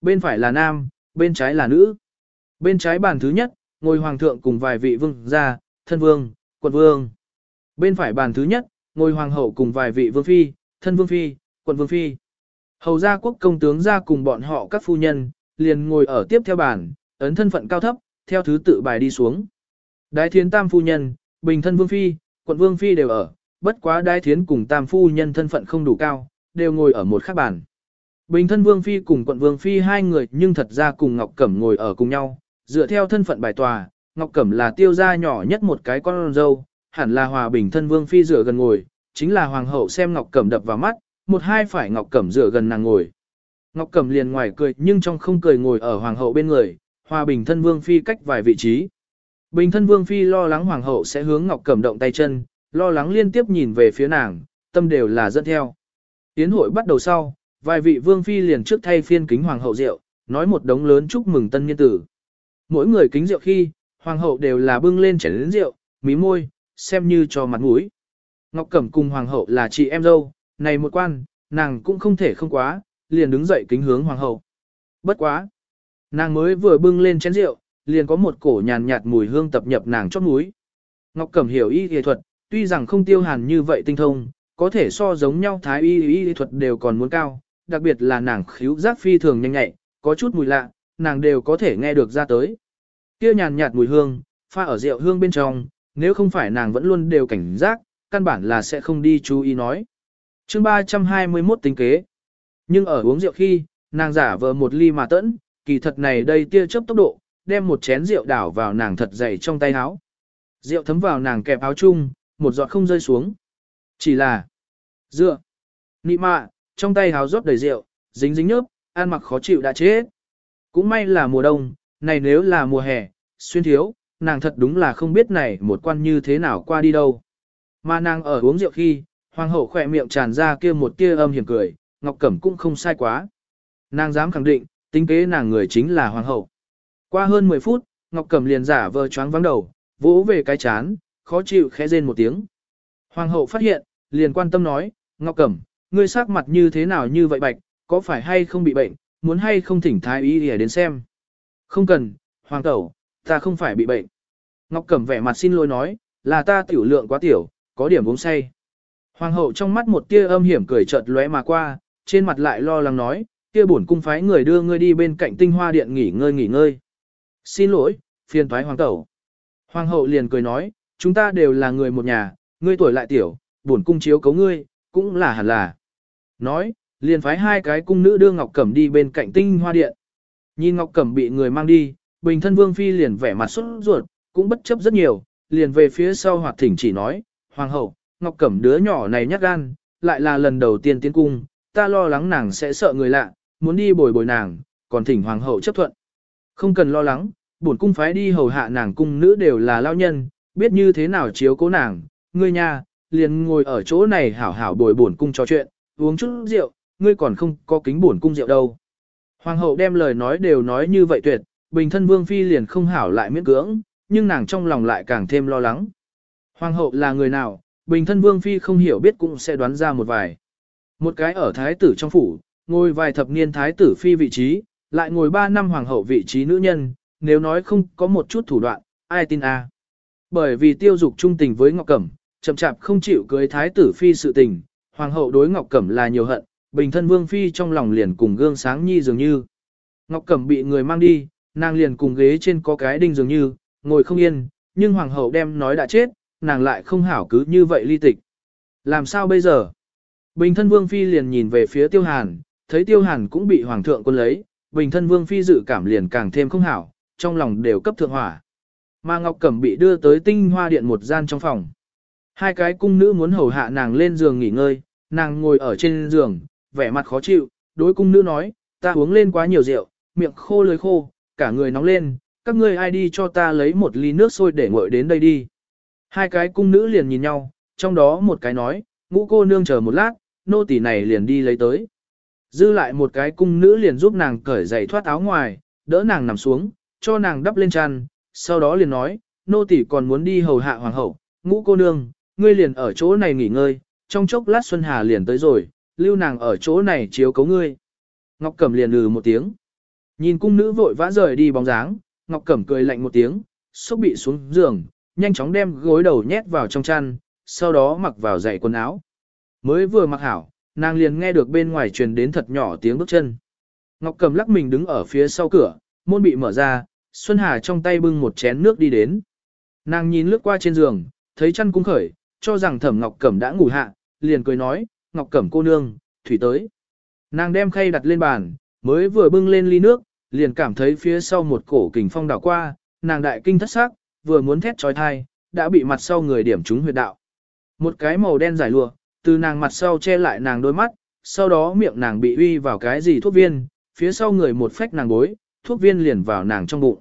Bên phải là nam, bên trái là nữ. Bên trái bàn thứ nhất, ngồi hoàng thượng cùng vài vị vương gia, thân vương, quận vương. Bên phải bàn thứ nhất, ngồi hoàng hậu cùng vài vị vương phi, thân vương phi, quận vương phi. Hầu gia quốc công tướng gia cùng bọn họ các phu nhân, liền ngồi ở tiếp theo bàn, ấn thân phận cao thấp, theo thứ tự bài đi xuống. Đái thiến tam phu nhân, bình thân vương phi, quận vương phi đều ở, bất quá đái thiến cùng tam phu nhân thân phận không đủ cao, đều ngồi ở một khác bàn. Bình thân vương phi cùng quận vương phi hai người nhưng thật ra cùng Ngọc Cẩm ngồi ở cùng nhau, dựa theo thân phận bài tòa, Ngọc Cẩm là tiêu gia nhỏ nhất một cái con dâu, hẳn là hòa bình thân vương phi dựa gần ngồi, chính là hoàng hậu xem Ngọc Cẩm đập vào mắt, một hai phải Ngọc Cẩm dựa gần nàng ngồi. Ngọc Cẩm liền ngoài cười nhưng trong không cười ngồi ở hoàng hậu bên người, hòa bình thân vương phi cách vài vị trí. Bình thân vương phi lo lắng hoàng hậu sẽ hướng Ngọc Cẩm động tay chân, lo lắng liên tiếp nhìn về phía nàng, tâm đều là dẫn theo. Tiến hội bắt đầu sau, vài vị vương phi liền trước thay phiên kính hoàng hậu rượu, nói một đống lớn chúc mừng tân niên tử. Mỗi người kính rượu khi, hoàng hậu đều là bưng lên chén lớn rượu, mí môi, xem như cho mặt mũi. Ngọc Cẩm cùng hoàng hậu là chị em dâu, này một quan, nàng cũng không thể không quá, liền đứng dậy kính hướng hoàng hậu. Bất quá. Nàng mới vừa bưng lên chén rượu, liền có một cổ nhàn nhạt mùi hương tập nhập nàng chót mũi. Ngọc Cẩm hiểu y y thuật, tuy rằng không tiêu hàn như vậy tinh thông, có thể so giống nhau thái y y thuật đều còn muốn cao, đặc biệt là nàng khiếu giác phi thường nhanh nhạy, có chút mùi lạ, nàng đều có thể nghe được ra tới. Kia nhàn nhạt mùi hương, pha ở rượu hương bên trong, nếu không phải nàng vẫn luôn đều cảnh giác, căn bản là sẽ không đi chú ý nói. Chương 321 tính kế. Nhưng ở uống rượu khi, nàng giả vờ một ly mà tẫn, kỳ thật này đây tia chớp tốc độ, đem một chén rượu đảo vào nàng thật dày trong tay áo. Rượu thấm vào nàng kẹp áo chung, một giọt không rơi xuống. Chỉ là dựa. Nị mạ, trong tay áo rót đầy rượu, dính dính nhớp, ăn mặc khó chịu đã chết. Cũng may là mùa đông, này nếu là mùa hè, xuyên thiếu, nàng thật đúng là không biết này một quan như thế nào qua đi đâu. Mà nàng ở uống rượu khi, hoàng hậu khỏe miệng tràn ra kia một tia âm hiểm cười, Ngọc Cẩm cũng không sai quá. Nàng dám khẳng định, tính kế nàng người chính là hoàng hậu. Qua hơn 10 phút, Ngọc Cẩm liền giả vờ choáng vắng đầu, vỗ về cái chán, khó chịu khẽ rên một tiếng. Hoàng hậu phát hiện, liền quan tâm nói, Ngọc Cẩm, ngươi sắc mặt như thế nào như vậy bạch, có phải hay không bị bệnh, muốn hay không thỉnh thái y để đến xem. Không cần, hoàng tẩu, ta không phải bị bệnh. Ngọc Cẩm vẻ mặt xin lỗi nói, là ta tiểu lượng quá tiểu, có điểm uống say. Hoàng hậu trong mắt một tia âm hiểm cười chợt lóe mà qua, trên mặt lại lo lắng nói, kia bổn cung phái người đưa ngươi đi bên cạnh tinh hoa điện nghỉ ngơi nghỉ ngơi. Xin lỗi, phiền thoái hoàng tẩu. Hoàng hậu liền cười nói, chúng ta đều là người một nhà, ngươi tuổi lại tiểu, bổn cung chiếu cấu ngươi, cũng là hẳn là. Nói, liền phái hai cái cung nữ đưa Ngọc Cẩm đi bên cạnh tinh hoa điện. Nhìn Ngọc Cẩm bị người mang đi, bình thân vương phi liền vẻ mặt xuất ruột, cũng bất chấp rất nhiều, liền về phía sau hoạt thỉnh chỉ nói, Hoàng hậu, Ngọc Cẩm đứa nhỏ này nhát gan, lại là lần đầu tiên tiến cung, ta lo lắng nàng sẽ sợ người lạ, muốn đi bồi bồi nàng, còn thỉnh hoàng hậu chấp thuận. Không cần lo lắng, bổn cung phái đi hầu hạ nàng cung nữ đều là lao nhân, biết như thế nào chiếu cố nàng, ngươi nha, liền ngồi ở chỗ này hảo hảo bồi bổn cung trò chuyện, uống chút rượu, ngươi còn không có kính bổn cung rượu đâu. Hoàng hậu đem lời nói đều nói như vậy tuyệt, bình thân vương phi liền không hảo lại miễn cưỡng, nhưng nàng trong lòng lại càng thêm lo lắng. Hoàng hậu là người nào, bình thân vương phi không hiểu biết cũng sẽ đoán ra một vài. Một cái ở thái tử trong phủ, ngồi vài thập niên thái tử phi vị trí, lại ngồi 3 năm hoàng hậu vị trí nữ nhân, nếu nói không có một chút thủ đoạn, ai tin a? Bởi vì tiêu dục trung tình với Ngọc Cẩm, chậm chạp không chịu cưới thái tử phi sự tình, hoàng hậu đối Ngọc Cẩm là nhiều hận, bình thân vương phi trong lòng liền cùng gương sáng nhi dường như. Ngọc Cẩm bị người mang đi, nàng liền cùng ghế trên có cái đinh dường như, ngồi không yên, nhưng hoàng hậu đem nói đã chết, nàng lại không hảo cứ như vậy ly tịch. Làm sao bây giờ? Bình thân vương phi liền nhìn về phía tiêu hàn, thấy tiêu hàn cũng bị hoàng thượng quân lấy, bình thân vương phi dự cảm liền càng thêm không hảo, trong lòng đều cấp thượng hỏa. Mà Ngọc Cẩm bị đưa tới tinh hoa điện một gian trong phòng. Hai cái cung nữ muốn hầu hạ nàng lên giường nghỉ ngơi, nàng ngồi ở trên giường, vẻ mặt khó chịu, đối cung nữ nói, ta uống lên quá nhiều rượu, miệng khô lưới khô, cả người nóng lên, các ngươi ai đi cho ta lấy một ly nước sôi để ngồi đến đây đi. Hai cái cung nữ liền nhìn nhau, trong đó một cái nói, ngũ cô nương chờ một lát, nô tỳ này liền đi lấy tới. Dư lại một cái cung nữ liền giúp nàng cởi giày thoát áo ngoài, đỡ nàng nằm xuống, cho nàng đắp lên chăn, sau đó liền nói, nô tỳ còn muốn đi hầu hạ hoàng hậu, ngũ cô nương, ngươi liền ở chỗ này nghỉ ngơi, trong chốc lát Xuân Hà liền tới rồi, lưu nàng ở chỗ này chiếu cấu ngươi. Ngọc Cẩm liền lừ một tiếng. Nhìn cung nữ vội vã rời đi bóng dáng, Ngọc Cẩm cười lạnh một tiếng, sốc bị xuống giường, nhanh chóng đem gối đầu nhét vào trong chăn, sau đó mặc vào giày quần áo mới vừa mặc hảo, nàng liền nghe được bên ngoài truyền đến thật nhỏ tiếng bước chân. Ngọc Cầm lắc mình đứng ở phía sau cửa, môn bị mở ra, Xuân Hà trong tay bưng một chén nước đi đến. Nàng nhìn lướt qua trên giường, thấy chăn cũng khởi, cho rằng Thẩm Ngọc Cẩm đã ngủ hạ, liền cười nói, "Ngọc Cẩm cô nương, thủy tới." Nàng đem khay đặt lên bàn, mới vừa bưng lên ly nước, liền cảm thấy phía sau một cổ kình phong đảo qua, nàng đại kinh thất sắc, vừa muốn thét trói thai, đã bị mặt sau người điểm trúng huyệt đạo. Một cái màu đen giải lụa, từ nàng mặt sau che lại nàng đôi mắt, sau đó miệng nàng bị uy vào cái gì thuốc viên, phía sau người một phách nàng bối, thuốc viên liền vào nàng trong bụng.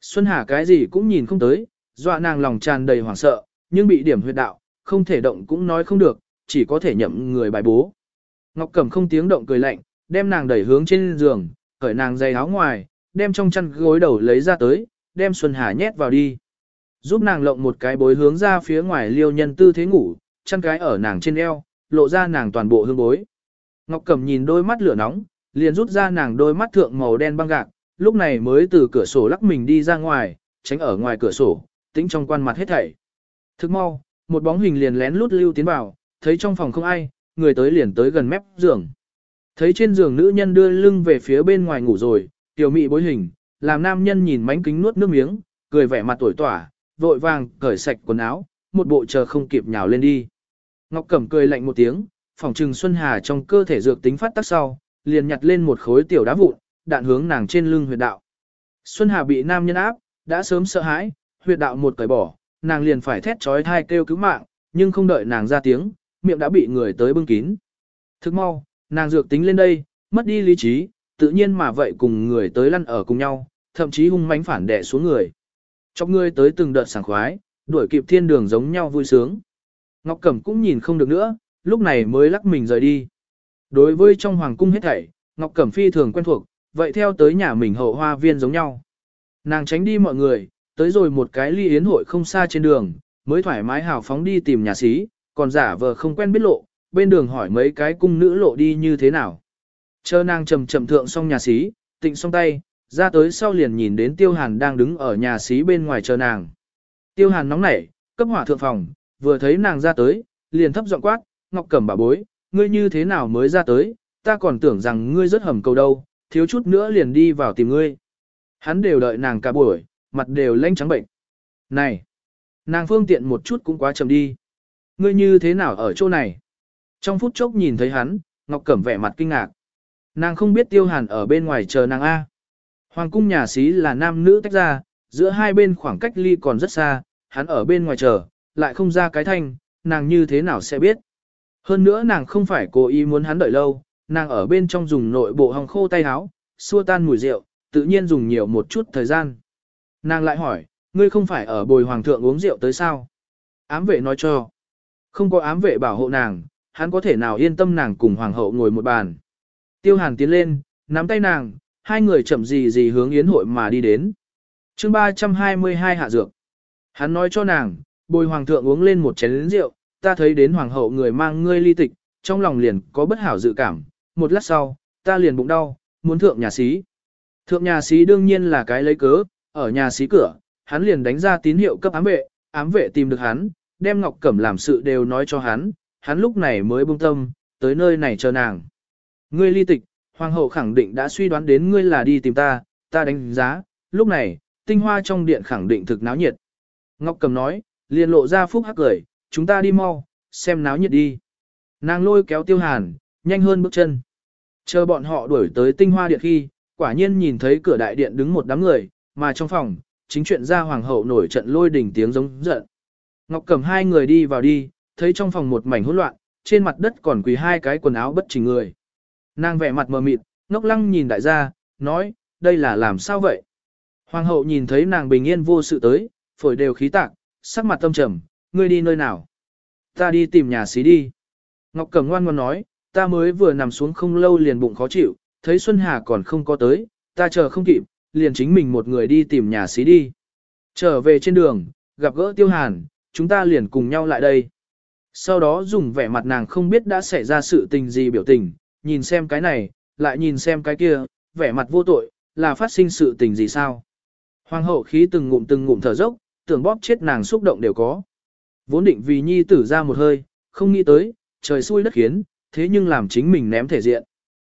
Xuân Hà cái gì cũng nhìn không tới, dọa nàng lòng tràn đầy hoảng sợ, nhưng bị điểm huyệt đạo, không thể động cũng nói không được, chỉ có thể nhậm người bài bố. Ngọc Cẩm không tiếng động cười lạnh, đem nàng đẩy hướng trên giường, cởi nàng dây áo ngoài, đem trong chăn gối đầu lấy ra tới, đem Xuân Hà nhét vào đi. Giúp nàng lộng một cái bối hướng ra phía ngoài liêu nhân tư thế ngủ, chăn cái ở nàng trên eo, lộ ra nàng toàn bộ hương bối. Ngọc Cẩm nhìn đôi mắt lửa nóng, liền rút ra nàng đôi mắt thượng màu đen băng gạc, lúc này mới từ cửa sổ lắc mình đi ra ngoài, tránh ở ngoài cửa sổ, tính trong quan mặt hết thảy. Thức mau, một bóng hình liền lén lút lưu tiến vào, thấy trong phòng không ai, người tới liền tới gần mép giường. Thấy trên giường nữ nhân đưa lưng về phía bên ngoài ngủ rồi, tiểu mị bối hình, làm nam nhân nhìn mánh kính nuốt nước miếng, cười vẻ mặt tuổi tỏa, vội vàng cởi sạch quần áo, một bộ chờ không kịp nhào lên đi. Ngọc Cẩm cười lạnh một tiếng, phòng trừng Xuân Hà trong cơ thể dược tính phát tác sau, liền nhặt lên một khối tiểu đá vụn, đạn hướng nàng trên lưng huyệt đạo. Xuân Hà bị nam nhân áp, đã sớm sợ hãi, huyệt đạo một cởi bỏ, nàng liền phải thét trói thai kêu cứu mạng, nhưng không đợi nàng ra tiếng, miệng đã bị người tới bưng kín. Thức mau, nàng dược tính lên đây, mất đi lý trí, tự nhiên mà vậy cùng người tới lăn ở cùng nhau, thậm chí hung mãnh phản đẻ xuống người. Chọc người tới từng đợt sảng khoái, đuổi kịp thiên đường giống nhau vui sướng. Ngọc Cẩm cũng nhìn không được nữa, lúc này mới lắc mình rời đi. Đối với trong hoàng cung hết thảy, Ngọc Cẩm phi thường quen thuộc, vậy theo tới nhà mình hậu hoa viên giống nhau. Nàng tránh đi mọi người, tới rồi một cái ly yến hội không xa trên đường, mới thoải mái hào phóng đi tìm nhà sĩ, còn giả vờ không quen biết lộ, bên đường hỏi mấy cái cung nữ lộ đi như thế nào. Chờ nàng chầm chậm thượng xong nhà sĩ, tịnh xong tay, ra tới sau liền nhìn đến Tiêu Hàn đang đứng ở nhà sĩ bên ngoài chờ nàng. Tiêu Hàn nóng nảy, cấp hỏa thượng phòng, vừa thấy nàng ra tới, liền thấp giọng quát, Ngọc Cẩm bà bối, ngươi như thế nào mới ra tới, ta còn tưởng rằng ngươi rất hầm cầu đâu, thiếu chút nữa liền đi vào tìm ngươi. Hắn đều đợi nàng cả buổi, mặt đều lênh trắng bệnh. Này, nàng phương tiện một chút cũng quá chậm đi. Ngươi như thế nào ở chỗ này? Trong phút chốc nhìn thấy hắn, Ngọc Cẩm vẻ mặt kinh ngạc. Nàng không biết Tiêu Hàn ở bên ngoài chờ nàng A. Hoàng cung nhà xí là nam nữ tách ra, giữa hai bên khoảng cách ly còn rất xa, hắn ở bên ngoài chờ, lại không ra cái thanh, nàng như thế nào sẽ biết. Hơn nữa nàng không phải cố ý muốn hắn đợi lâu, nàng ở bên trong dùng nội bộ hòng khô tay áo, xua tan mùi rượu, tự nhiên dùng nhiều một chút thời gian. Nàng lại hỏi, ngươi không phải ở bồi hoàng thượng uống rượu tới sao? Ám vệ nói cho. Không có ám vệ bảo hộ nàng, hắn có thể nào yên tâm nàng cùng hoàng hậu ngồi một bàn. Tiêu hàn tiến lên, nắm tay nàng, hai người chậm gì gì hướng yến hội mà đi đến. chương 322 hạ dược. Hắn nói cho nàng, bồi hoàng thượng uống lên một chén rượu, ta thấy đến hoàng hậu người mang ngươi ly tịch, trong lòng liền có bất hảo dự cảm, một lát sau, ta liền bụng đau, muốn thượng nhà sĩ. Thượng nhà sĩ đương nhiên là cái lấy cớ, ở nhà sĩ cửa, hắn liền đánh ra tín hiệu cấp ám vệ, ám vệ tìm được hắn, đem Ngọc Cẩm làm sự đều nói cho hắn, hắn lúc này mới buông tâm, tới nơi này chờ nàng. Ngươi ly tịch, hoàng hậu khẳng định đã suy đoán đến ngươi là đi tìm ta, ta đánh giá, lúc này, tinh hoa trong điện khẳng định thực náo nhiệt. Ngọc Cầm nói, liền lộ ra phúc hắc cười, chúng ta đi mau, xem náo nhiệt đi. Nàng lôi kéo tiêu hàn, nhanh hơn bước chân. Chờ bọn họ đuổi tới tinh hoa điện khi, quả nhiên nhìn thấy cửa đại điện đứng một đám người, mà trong phòng, chính chuyện ra hoàng hậu nổi trận lôi đỉnh tiếng giống giận. Ngọc Cầm hai người đi vào đi, thấy trong phòng một mảnh hỗn loạn, trên mặt đất còn quỳ hai cái quần áo bất chỉnh người. Nàng vẻ mặt mờ mịt, ngốc lăng nhìn đại gia, nói, đây là làm sao vậy? Hoàng hậu nhìn thấy nàng bình yên vô sự tới, phổi đều khí tạc, sắc mặt tâm trầm, ngươi đi nơi nào? Ta đi tìm nhà xí đi. Ngọc Cẩm ngoan ngoan nói, ta mới vừa nằm xuống không lâu liền bụng khó chịu, thấy Xuân Hà còn không có tới, ta chờ không kịp, liền chính mình một người đi tìm nhà xí đi. Trở về trên đường, gặp gỡ Tiêu Hàn, chúng ta liền cùng nhau lại đây. Sau đó dùng vẻ mặt nàng không biết đã xảy ra sự tình gì biểu tình, nhìn xem cái này, lại nhìn xem cái kia, vẻ mặt vô tội, là phát sinh sự tình gì sao. Hoàng hậu khí từng ngụm từng ngụm thở dốc, tưởng bóp chết nàng xúc động đều có. Vốn định vì nhi tử ra một hơi, không nghĩ tới, trời xui đất khiến, thế nhưng làm chính mình ném thể diện.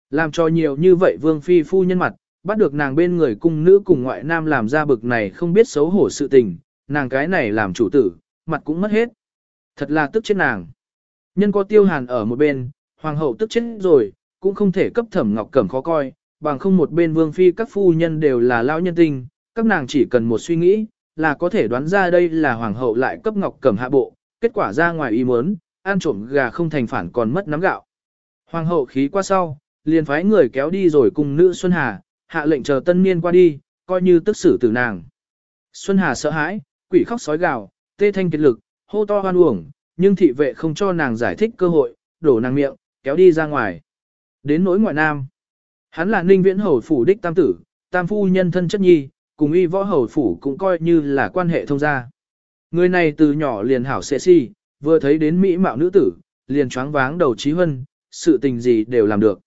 Làm cho nhiều như vậy vương phi phu nhân mặt, bắt được nàng bên người cung nữ cùng ngoại nam làm ra bực này không biết xấu hổ sự tình, nàng cái này làm chủ tử, mặt cũng mất hết. Thật là tức chết nàng. Nhân có tiêu hàn ở một bên, hoàng hậu tức chết rồi, cũng không thể cấp thẩm ngọc cẩm khó coi, bằng không một bên vương phi các phu nhân đều là lao nhân tình các nàng chỉ cần một suy nghĩ, là có thể đoán ra đây là hoàng hậu lại cấp ngọc cẩm hạ bộ, kết quả ra ngoài ý muốn, ăn trộm gà không thành phản còn mất nắm gạo. Hoàng hậu khí qua sau, liền phái người kéo đi rồi cùng nữ Xuân Hà, hạ lệnh chờ tân niên qua đi, coi như tức xử tử nàng. Xuân Hà sợ hãi, quỷ khóc sói gào, tê thanh kết lực, hô to hoan uổng, nhưng thị vệ không cho nàng giải thích cơ hội, đổ nàng miệng, kéo đi ra ngoài. Đến nỗi ngoại nam, hắn là ninh viễn hầu phủ đích tam tử, tam phu nhân thân chất nhi, cùng y võ hầu phủ cũng coi như là quan hệ thông gia. Người này từ nhỏ liền hảo xệ si, vừa thấy đến mỹ mạo nữ tử, liền choáng váng đầu trí hân, sự tình gì đều làm được.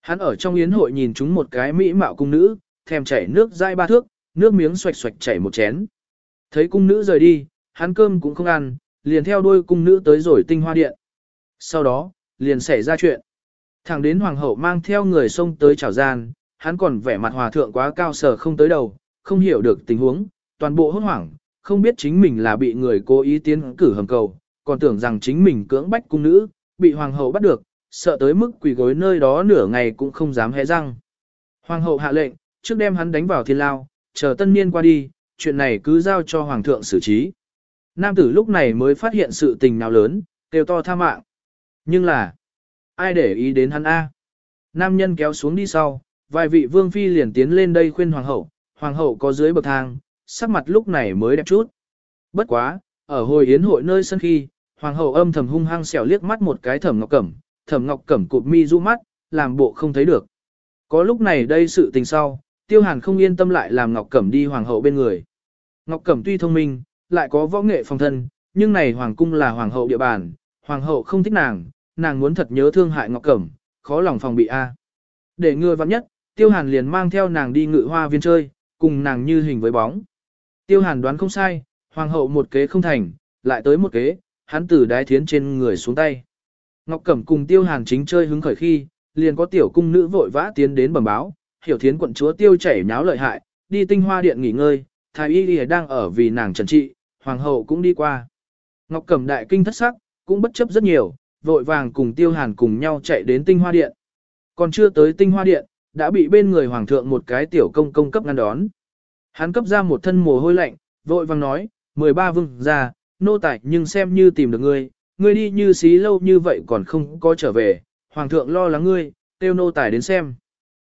Hắn ở trong yến hội nhìn chúng một cái mỹ mạo cung nữ, thèm chảy nước dai ba thước, nước miếng xoạch xoạch chảy một chén. Thấy cung nữ rời đi, hắn cơm cũng không ăn, liền theo đuôi cung nữ tới rồi tinh hoa điện. Sau đó, liền xảy ra chuyện. Thẳng đến hoàng hậu mang theo người xông tới chảo gian, hắn còn vẻ mặt hòa thượng quá cao sở không tới đầu, không hiểu được tình huống, toàn bộ hốt hoảng, không biết chính mình là bị người cố ý tiến cử hầm cầu, còn tưởng rằng chính mình cưỡng bách cung nữ, bị hoàng hậu bắt được, sợ tới mức quỳ gối nơi đó nửa ngày cũng không dám hé răng. Hoàng hậu hạ lệnh, trước đem hắn đánh vào thiên lao, chờ tân niên qua đi, chuyện này cứ giao cho hoàng thượng xử trí. Nam tử lúc này mới phát hiện sự tình nào lớn, kêu to tha mạng. Nhưng là, ai để ý đến hắn a? Nam nhân kéo xuống đi sau, vài vị vương phi liền tiến lên đây khuyên hoàng hậu, hoàng hậu có dưới bậc thang, sắc mặt lúc này mới đẹp chút. Bất quá, ở hồi yến hội nơi sân khi, hoàng hậu âm thầm hung hăng xẻo liếc mắt một cái thẩm ngọc cẩm, thẩm ngọc cẩm cụp mi du mắt, làm bộ không thấy được. Có lúc này đây sự tình sau, tiêu hàn không yên tâm lại làm ngọc cẩm đi hoàng hậu bên người. Ngọc cẩm tuy thông minh, lại có võ nghệ phòng thân, nhưng này hoàng cung là hoàng hậu địa bàn, hoàng hậu không thích nàng, nàng muốn thật nhớ thương hại ngọc cẩm, khó lòng phòng bị a. Để ngừa vặn nhất, tiêu hàn liền mang theo nàng đi ngự hoa viên chơi, cùng nàng như hình với bóng. Tiêu hàn đoán không sai, hoàng hậu một kế không thành, lại tới một kế, hắn từ đái thiến trên người xuống tay. Ngọc Cẩm cùng tiêu hàn chính chơi hứng khởi khi, liền có tiểu cung nữ vội vã tiến đến bẩm báo, hiểu thiến quận chúa tiêu chảy nháo lợi hại, đi tinh hoa điện nghỉ ngơi, thái y y đang ở vì nàng trần trị, hoàng hậu cũng đi qua. Ngọc Cẩm đại kinh thất sắc, cũng bất chấp rất nhiều, vội vàng cùng tiêu hàn cùng nhau chạy đến tinh hoa điện. Còn chưa tới tinh hoa điện, đã bị bên người hoàng thượng một cái tiểu công công cấp ngăn đón. Hắn cấp ra một thân mồ hôi lạnh, vội vàng nói, 13 vương ra, nô tài nhưng xem như tìm được ngươi, ngươi đi như xí lâu như vậy còn không có trở về, hoàng thượng lo lắng ngươi, tiêu nô tài đến xem.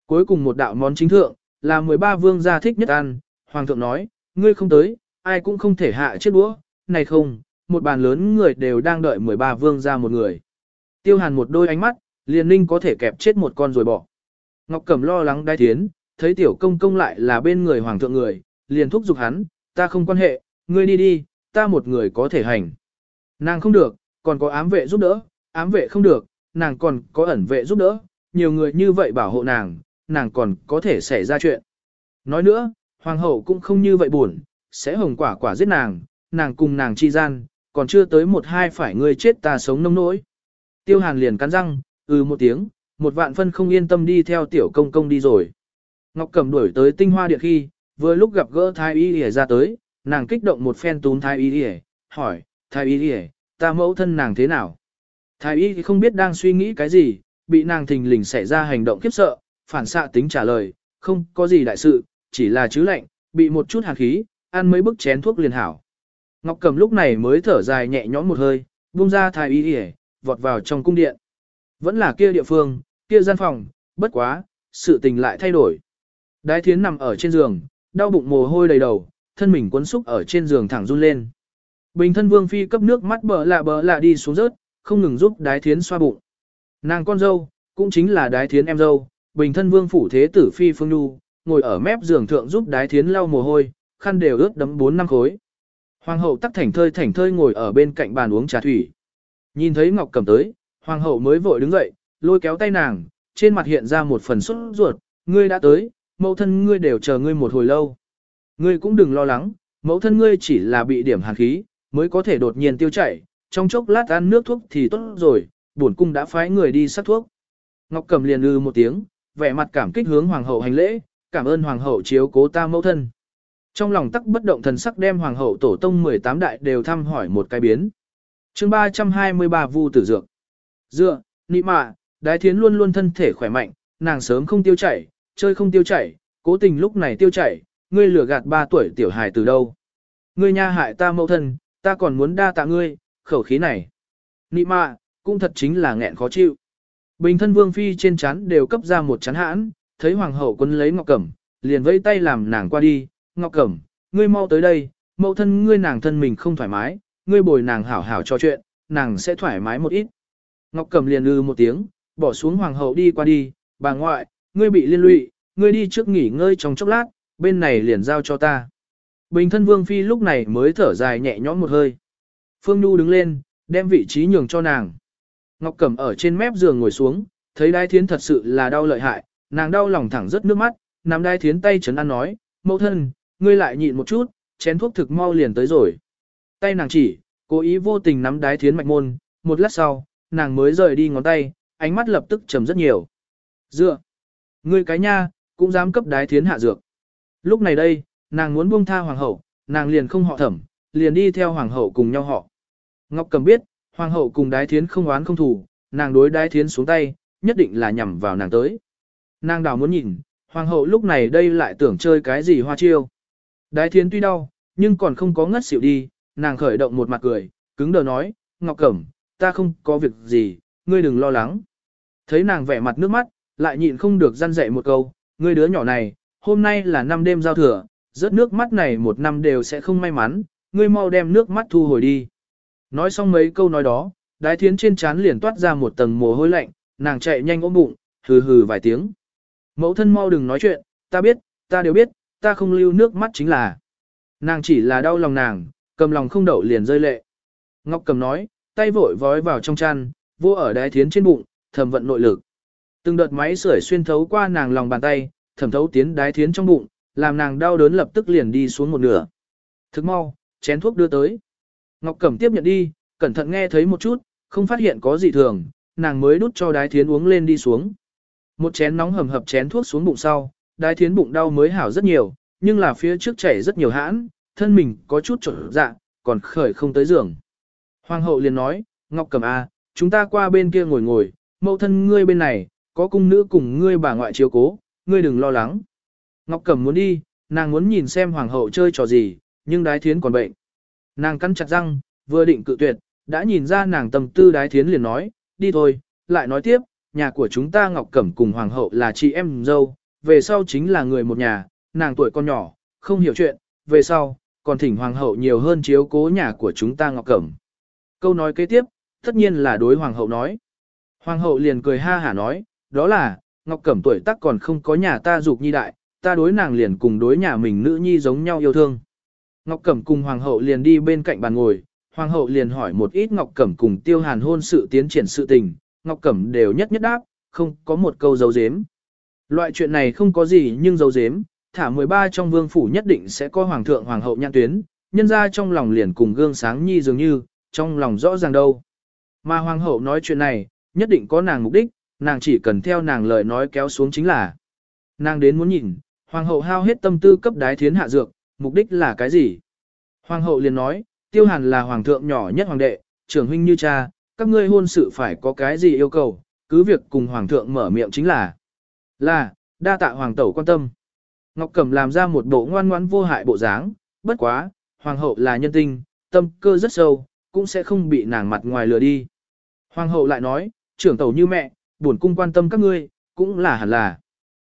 Cuối cùng một đạo món chính thượng, là 13 vương gia thích nhất ăn, hoàng thượng nói, ngươi không tới, ai cũng không thể hạ chết đũa, này không, một bàn lớn người đều đang đợi 13 vương gia một người. Tiêu hàn một đôi ánh mắt, liền ninh có thể kẹp chết một con rồi bỏ. Ngọc Cẩm lo lắng đai thiến, thấy tiểu công công lại là bên người hoàng thượng người, liền thúc giục hắn, ta không quan hệ, ngươi đi đi, ta một người có thể hành. Nàng không được, còn có ám vệ giúp đỡ, ám vệ không được, nàng còn có ẩn vệ giúp đỡ, nhiều người như vậy bảo hộ nàng, nàng còn có thể xảy ra chuyện. Nói nữa, hoàng hậu cũng không như vậy buồn, sẽ hồng quả quả giết nàng, nàng cùng nàng chi gian, còn chưa tới một hai phải ngươi chết ta sống nông nỗi. Tiêu hàn liền cắn răng, ừ một tiếng, một vạn phân không yên tâm đi theo tiểu công công đi rồi. Ngọc Cẩm đuổi tới tinh hoa địa khi, vừa lúc gặp gỡ thái y lìa ra tới, nàng kích động một phen tún thái y lìa, hỏi, thái y lìa, ta mẫu thân nàng thế nào? Thái y thì không biết đang suy nghĩ cái gì, bị nàng thình lình xảy ra hành động kiếp sợ, phản xạ tính trả lời, không có gì đại sự, chỉ là chứ lạnh, bị một chút hàn khí, ăn mấy bức chén thuốc liền hảo. Ngọc Cầm lúc này mới thở dài nhẹ nhõm một hơi, buông ra thái y y, vọt vào trong cung điện. Vẫn là kia địa phương, kia gian phòng, bất quá, sự tình lại thay đổi. Đái thiến nằm ở trên giường, đau bụng mồ hôi đầy đầu, thân mình quấn xúc ở trên giường thẳng run lên. Bình thân vương phi cấp nước mắt bờ lạ bờ lạ đi xuống rớt, không ngừng giúp đái thiến xoa bụng. Nàng con dâu, cũng chính là đái thiến em dâu, bình thân vương phủ thế tử phi phương nu, ngồi ở mép giường thượng giúp đái thiến lau mồ hôi, khăn đều ướt đấm 4 năm khối. Hoàng hậu tắc thảnh thơi thảnh thơi ngồi ở bên cạnh bàn uống trà thủy. Nhìn thấy Ngọc Cẩm tới, hoàng hậu mới vội đứng dậy, lôi kéo tay nàng, trên mặt hiện ra một phần sốt ruột, ngươi đã tới, mẫu thân ngươi đều chờ ngươi một hồi lâu. Ngươi cũng đừng lo lắng, mẫu thân ngươi chỉ là bị điểm hàn khí, mới có thể đột nhiên tiêu chảy, trong chốc lát ăn nước thuốc thì tốt rồi, bổn cung đã phái người đi sắc thuốc. Ngọc Cầm liền ư một tiếng, vẻ mặt cảm kích hướng hoàng hậu hành lễ, cảm ơn hoàng hậu chiếu cố ta mẫu thân. Trong lòng tắc bất động thần sắc đem hoàng hậu tổ tông 18 đại đều thăm hỏi một cái biến. Chương 323 Vu Tử Dược. Dựa, nị mạ, đái thiến luôn luôn thân thể khỏe mạnh, nàng sớm không tiêu chảy, chơi không tiêu chảy, cố tình lúc này tiêu chảy, ngươi lừa gạt ba tuổi tiểu hài từ đâu. Ngươi nha hại ta mẫu thân, ta còn muốn đa tạ ngươi, khẩu khí này. Nị mạ, cũng thật chính là nghẹn khó chịu. Bình thân vương phi trên chán đều cấp ra một chán hãn, thấy hoàng hậu quân lấy ngọc cẩm, liền vẫy tay làm nàng qua đi, ngọc cẩm, ngươi mau tới đây, mẫu thân ngươi nàng thân mình không thoải mái, ngươi bồi nàng hảo hảo cho chuyện, nàng sẽ thoải mái một ít. Ngọc cẩm liền ư một tiếng, bỏ xuống hoàng hậu đi qua đi, bà ngoại, ngươi bị liên lụy, ngươi đi trước nghỉ ngơi trong chốc lát, bên này liền giao cho ta. Bình thân vương phi lúc này mới thở dài nhẹ nhõm một hơi. Phương Nhu đứng lên, đem vị trí nhường cho nàng. Ngọc Cẩm ở trên mép giường ngồi xuống, thấy đai thiến thật sự là đau lợi hại, nàng đau lòng thẳng rớt nước mắt, nằm đai thiến tay trấn an nói, mẫu thân, ngươi lại nhịn một chút, chén thuốc thực mau liền tới rồi. Tay nàng chỉ, cố ý vô tình nắm đái thiến mạch môn, một lát sau, nàng mới rời đi ngón tay, ánh mắt lập tức trầm rất nhiều. Dựa, ngươi cái nha, cũng dám cấp đái thiến hạ dược. Lúc này đây, nàng muốn buông tha hoàng hậu, nàng liền không họ thẩm, liền đi theo hoàng hậu cùng nhau họ. Ngọc Cầm biết, hoàng hậu cùng đái thiến không oán không thù, nàng đối đái thiến xuống tay, nhất định là nhằm vào nàng tới. Nàng đào muốn nhìn, hoàng hậu lúc này đây lại tưởng chơi cái gì hoa chiêu. Đái thiến tuy đau, nhưng còn không có ngất xỉu đi, nàng khởi động một mặt cười, cứng đờ nói, Ngọc Cẩm, ta không có việc gì, ngươi đừng lo lắng. Thấy nàng vẻ mặt nước mắt, lại nhịn không được răn dạy một câu, ngươi đứa nhỏ này, hôm nay là năm đêm giao thừa, rớt nước mắt này một năm đều sẽ không may mắn, ngươi mau đem nước mắt thu hồi đi. Nói xong mấy câu nói đó, đái thiến trên trán liền toát ra một tầng mồ hôi lạnh, nàng chạy nhanh ôm bụng, hừ hừ vài tiếng. Mẫu thân mau đừng nói chuyện, ta biết, ta đều biết, ta không lưu nước mắt chính là. Nàng chỉ là đau lòng nàng, cầm lòng không đậu liền rơi lệ. Ngọc cầm nói, tay vội vói vào trong chăn, vô ở đái thiến trên bụng, thẩm vận nội lực. Từng đợt máy sưởi xuyên thấu qua nàng lòng bàn tay, thẩm thấu tiến đái thiến trong bụng, làm nàng đau đớn lập tức liền đi xuống một nửa. Thức mau, chén thuốc đưa tới. Ngọc Cẩm tiếp nhận đi, cẩn thận nghe thấy một chút, không phát hiện có gì thường, nàng mới đút cho đái thiến uống lên đi xuống. Một chén nóng hầm hập chén thuốc xuống bụng sau, đái thiến bụng đau mới hảo rất nhiều, nhưng là phía trước chảy rất nhiều hãn, thân mình có chút trở dạ, còn khởi không tới giường. Hoàng hậu liền nói, Ngọc Cẩm A, chúng ta qua bên kia ngồi ngồi, mẫu thân ngươi bên này, có cung nữ cùng ngươi bà ngoại chiếu cố, ngươi đừng lo lắng. Ngọc Cẩm muốn đi, nàng muốn nhìn xem hoàng hậu chơi trò gì, nhưng đái thiến còn bệnh. Nàng cắn chặt răng, vừa định cự tuyệt, đã nhìn ra nàng tầm tư đái thiến liền nói, đi thôi, lại nói tiếp, nhà của chúng ta Ngọc Cẩm cùng hoàng hậu là chị em dâu, về sau chính là người một nhà, nàng tuổi con nhỏ, không hiểu chuyện, về sau, còn thỉnh hoàng hậu nhiều hơn chiếu cố nhà của chúng ta Ngọc Cẩm. Câu nói kế tiếp, tất nhiên là đối hoàng hậu nói. Hoàng hậu liền cười ha hả nói, đó là, Ngọc Cẩm tuổi tác còn không có nhà ta dục nhi đại, ta đối nàng liền cùng đối nhà mình nữ nhi giống nhau yêu thương. Ngọc Cẩm cùng hoàng hậu liền đi bên cạnh bàn ngồi, hoàng hậu liền hỏi một ít Ngọc Cẩm cùng Tiêu Hàn hôn sự tiến triển sự tình, Ngọc Cẩm đều nhất nhất đáp, không có một câu dấu dếm. Loại chuyện này không có gì nhưng dấu dếm, thả 13 trong vương phủ nhất định sẽ có hoàng thượng hoàng hậu nhãn tuyến, nhân ra trong lòng liền cùng gương sáng nhi dường như, trong lòng rõ ràng đâu. Mà hoàng hậu nói chuyện này, nhất định có nàng mục đích, nàng chỉ cần theo nàng lời nói kéo xuống chính là. Nàng đến muốn nhìn, hoàng hậu hao hết tâm tư cấp đái thiến hạ dược, mục đích là cái gì? Hoàng hậu liền nói, tiêu hàn là hoàng thượng nhỏ nhất hoàng đệ, trưởng huynh như cha, các ngươi hôn sự phải có cái gì yêu cầu, cứ việc cùng hoàng thượng mở miệng chính là. Là, đa tạ hoàng tẩu quan tâm. Ngọc Cẩm làm ra một bộ ngoan ngoãn vô hại bộ dáng, bất quá, hoàng hậu là nhân tinh, tâm cơ rất sâu, cũng sẽ không bị nàng mặt ngoài lừa đi. Hoàng hậu lại nói, trưởng tàu như mẹ, buồn cung quan tâm các ngươi, cũng là hẳn là.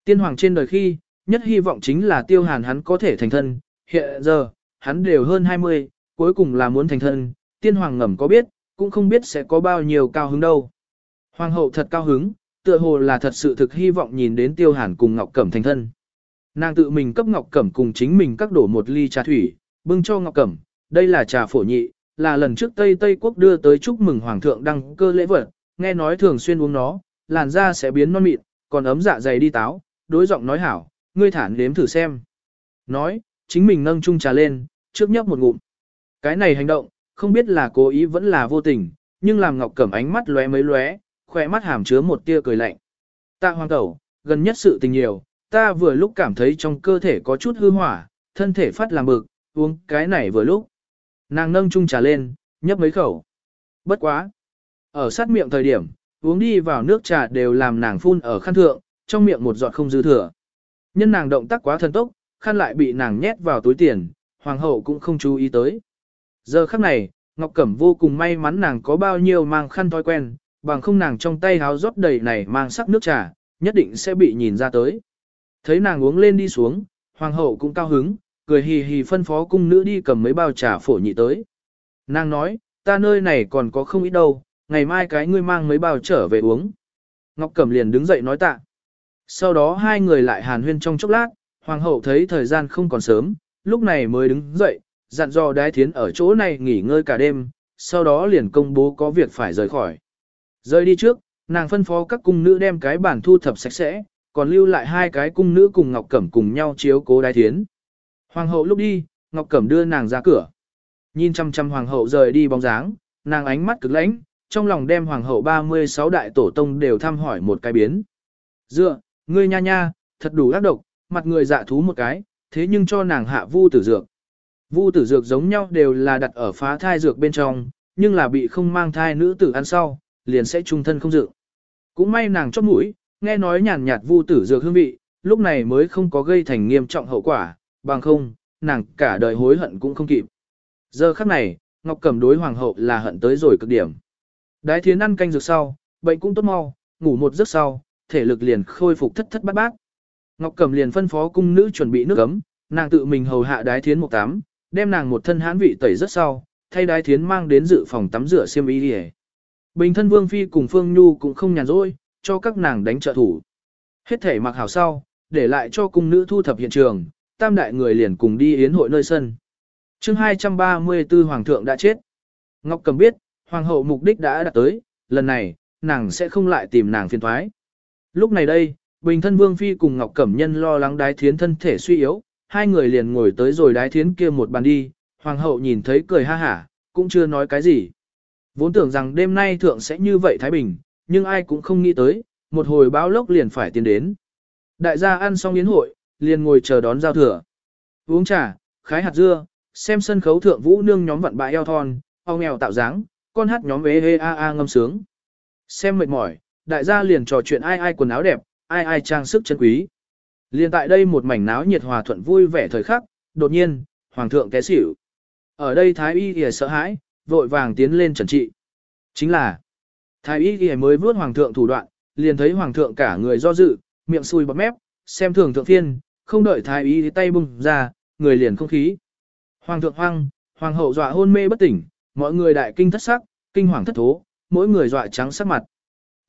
Tiên hoàng trên đời khi, nhất hy vọng chính là tiêu hàn hắn có thể thành thân, hiện giờ, hắn đều hơn 20, cuối cùng là muốn thành thân, tiên hoàng ngầm có biết, cũng không biết sẽ có bao nhiêu cao hứng đâu. Hoàng hậu thật cao hứng, tựa hồ là thật sự thực hy vọng nhìn đến tiêu hàn cùng Ngọc Cẩm thành thân. Nàng tự mình cấp Ngọc Cẩm cùng chính mình các đổ một ly trà thủy, bưng cho Ngọc Cẩm, đây là trà phổ nhị, là lần trước Tây Tây quốc đưa tới chúc mừng Hoàng thượng đăng cơ lễ vật, nghe nói thường xuyên uống nó, làn da sẽ biến non mịn, còn ấm dạ dày đi táo, đối giọng nói hảo, ngươi thản nếm thử xem. Nói, chính mình nâng chung trà lên, trước nhấp một ngụm. Cái này hành động, không biết là cố ý vẫn là vô tình, nhưng làm Ngọc Cẩm ánh mắt lóe mấy lóe, khỏe mắt hàm chứa một tia cười lạnh. Ta hoàng cầu, gần nhất sự tình nhiều, ta vừa lúc cảm thấy trong cơ thể có chút hư hỏa, thân thể phát làm bực, uống cái này vừa lúc. Nàng nâng chung trà lên, nhấp mấy khẩu. Bất quá. Ở sát miệng thời điểm, uống đi vào nước trà đều làm nàng phun ở khăn thượng, trong miệng một giọt không dư thừa. Nhân nàng động tác quá thần tốc, khăn lại bị nàng nhét vào túi tiền, hoàng hậu cũng không chú ý tới. Giờ khắc này, Ngọc Cẩm vô cùng may mắn nàng có bao nhiêu mang khăn thói quen, bằng không nàng trong tay háo rót đầy này mang sắc nước trà, nhất định sẽ bị nhìn ra tới. Thấy nàng uống lên đi xuống, hoàng hậu cũng cao hứng, cười hì hì phân phó cung nữ đi cầm mấy bao trà phổ nhị tới. Nàng nói, ta nơi này còn có không ít đâu, ngày mai cái ngươi mang mấy bao trở về uống. Ngọc Cẩm liền đứng dậy nói tạ. Sau đó hai người lại hàn huyên trong chốc lát, hoàng hậu thấy thời gian không còn sớm, lúc này mới đứng dậy, dặn dò đái thiến ở chỗ này nghỉ ngơi cả đêm, sau đó liền công bố có việc phải rời khỏi. Rời đi trước, nàng phân phó các cung nữ đem cái bản thu thập sạch sẽ, còn lưu lại hai cái cung nữ cùng Ngọc Cẩm cùng nhau chiếu cố đái thiến. Hoàng hậu lúc đi, Ngọc Cẩm đưa nàng ra cửa. Nhìn chăm chăm hoàng hậu rời đi bóng dáng, nàng ánh mắt cực lãnh, trong lòng đem hoàng hậu 36 đại tổ tông đều thăm hỏi một cái biến. Dựa, ngươi nha nha, thật đủ ác độc, mặt người dạ thú một cái, thế nhưng cho nàng hạ vu tử dược. Vu tử dược giống nhau đều là đặt ở phá thai dược bên trong, nhưng là bị không mang thai nữ tử ăn sau, liền sẽ trung thân không dự. Cũng may nàng chóp mũi, nghe nói nhàn nhạt vu tử dược hương vị, lúc này mới không có gây thành nghiêm trọng hậu quả, bằng không, nàng cả đời hối hận cũng không kịp. Giờ khắc này, Ngọc Cẩm đối hoàng hậu là hận tới rồi cực điểm. Đái thiến ăn canh dược sau, bệnh cũng tốt mau, ngủ một giấc sau, thể lực liền khôi phục thất thất bát bát. Ngọc Cẩm liền phân phó cung nữ chuẩn bị nước ấm, nàng tự mình hầu hạ đái thiến một tắm, đem nàng một thân hãn vị tẩy rất sau, thay đái thiến mang đến dự phòng tắm rửa xiêm y đi Bình thân Vương Phi cùng Phương Nhu cũng không nhàn rỗi, cho các nàng đánh trợ thủ. Hết thể mặc hảo sau, để lại cho cung nữ thu thập hiện trường, tam đại người liền cùng đi yến hội nơi sân. chương 234 Hoàng thượng đã chết. Ngọc Cầm biết, Hoàng hậu mục đích đã đạt tới, lần này, nàng sẽ không lại tìm nàng phiền thoái. Lúc này đây, Bình thân Vương Phi cùng Ngọc Cẩm Nhân lo lắng đái thiến thân thể suy yếu, hai người liền ngồi tới rồi đái thiến kia một bàn đi, Hoàng hậu nhìn thấy cười ha hả, cũng chưa nói cái gì. Vốn tưởng rằng đêm nay thượng sẽ như vậy Thái Bình, nhưng ai cũng không nghĩ tới, một hồi báo lốc liền phải tiến đến. Đại gia ăn xong yến hội, liền ngồi chờ đón giao thừa. Uống trà, khái hạt dưa, xem sân khấu thượng vũ nương nhóm vận bãi eo thon, ong nghèo tạo dáng, con hát nhóm ế hê a a ngâm sướng. Xem mệt mỏi, đại gia liền trò chuyện ai ai quần áo đẹp, ai ai trang sức chân quý. Liền tại đây một mảnh náo nhiệt hòa thuận vui vẻ thời khắc, đột nhiên, hoàng thượng té xỉu. Ở đây thái y y sợ hãi, vội vàng tiến lên trần trị. Chính là, thái y y mới vướt hoàng thượng thủ đoạn, liền thấy hoàng thượng cả người do dự, miệng xùi bọt mép, xem thường thượng phiên, không đợi thái y thì tay bung ra, người liền không khí. Hoàng thượng hoang, hoàng hậu dọa hôn mê bất tỉnh, mọi người đại kinh thất sắc, kinh hoàng thất thố, mỗi người dọa trắng sắc mặt.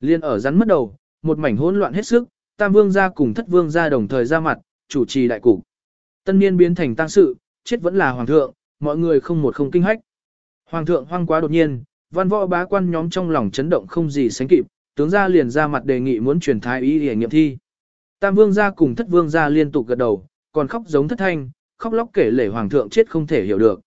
Liên ở rắn mất đầu, một mảnh hỗn loạn hết sức, Tam vương gia cùng Thất vương gia đồng thời ra mặt, chủ trì đại cục. Tân niên biến thành tang sự, chết vẫn là hoàng thượng, mọi người không một không kinh hách. Hoàng thượng hoang quá đột nhiên, văn võ bá quan nhóm trong lòng chấn động không gì sánh kịp, tướng gia liền ra mặt đề nghị muốn truyền thái y để nghiệm thi. Tam vương gia cùng thất vương gia liên tục gật đầu, còn khóc giống thất thanh, khóc lóc kể lể hoàng thượng chết không thể hiểu được.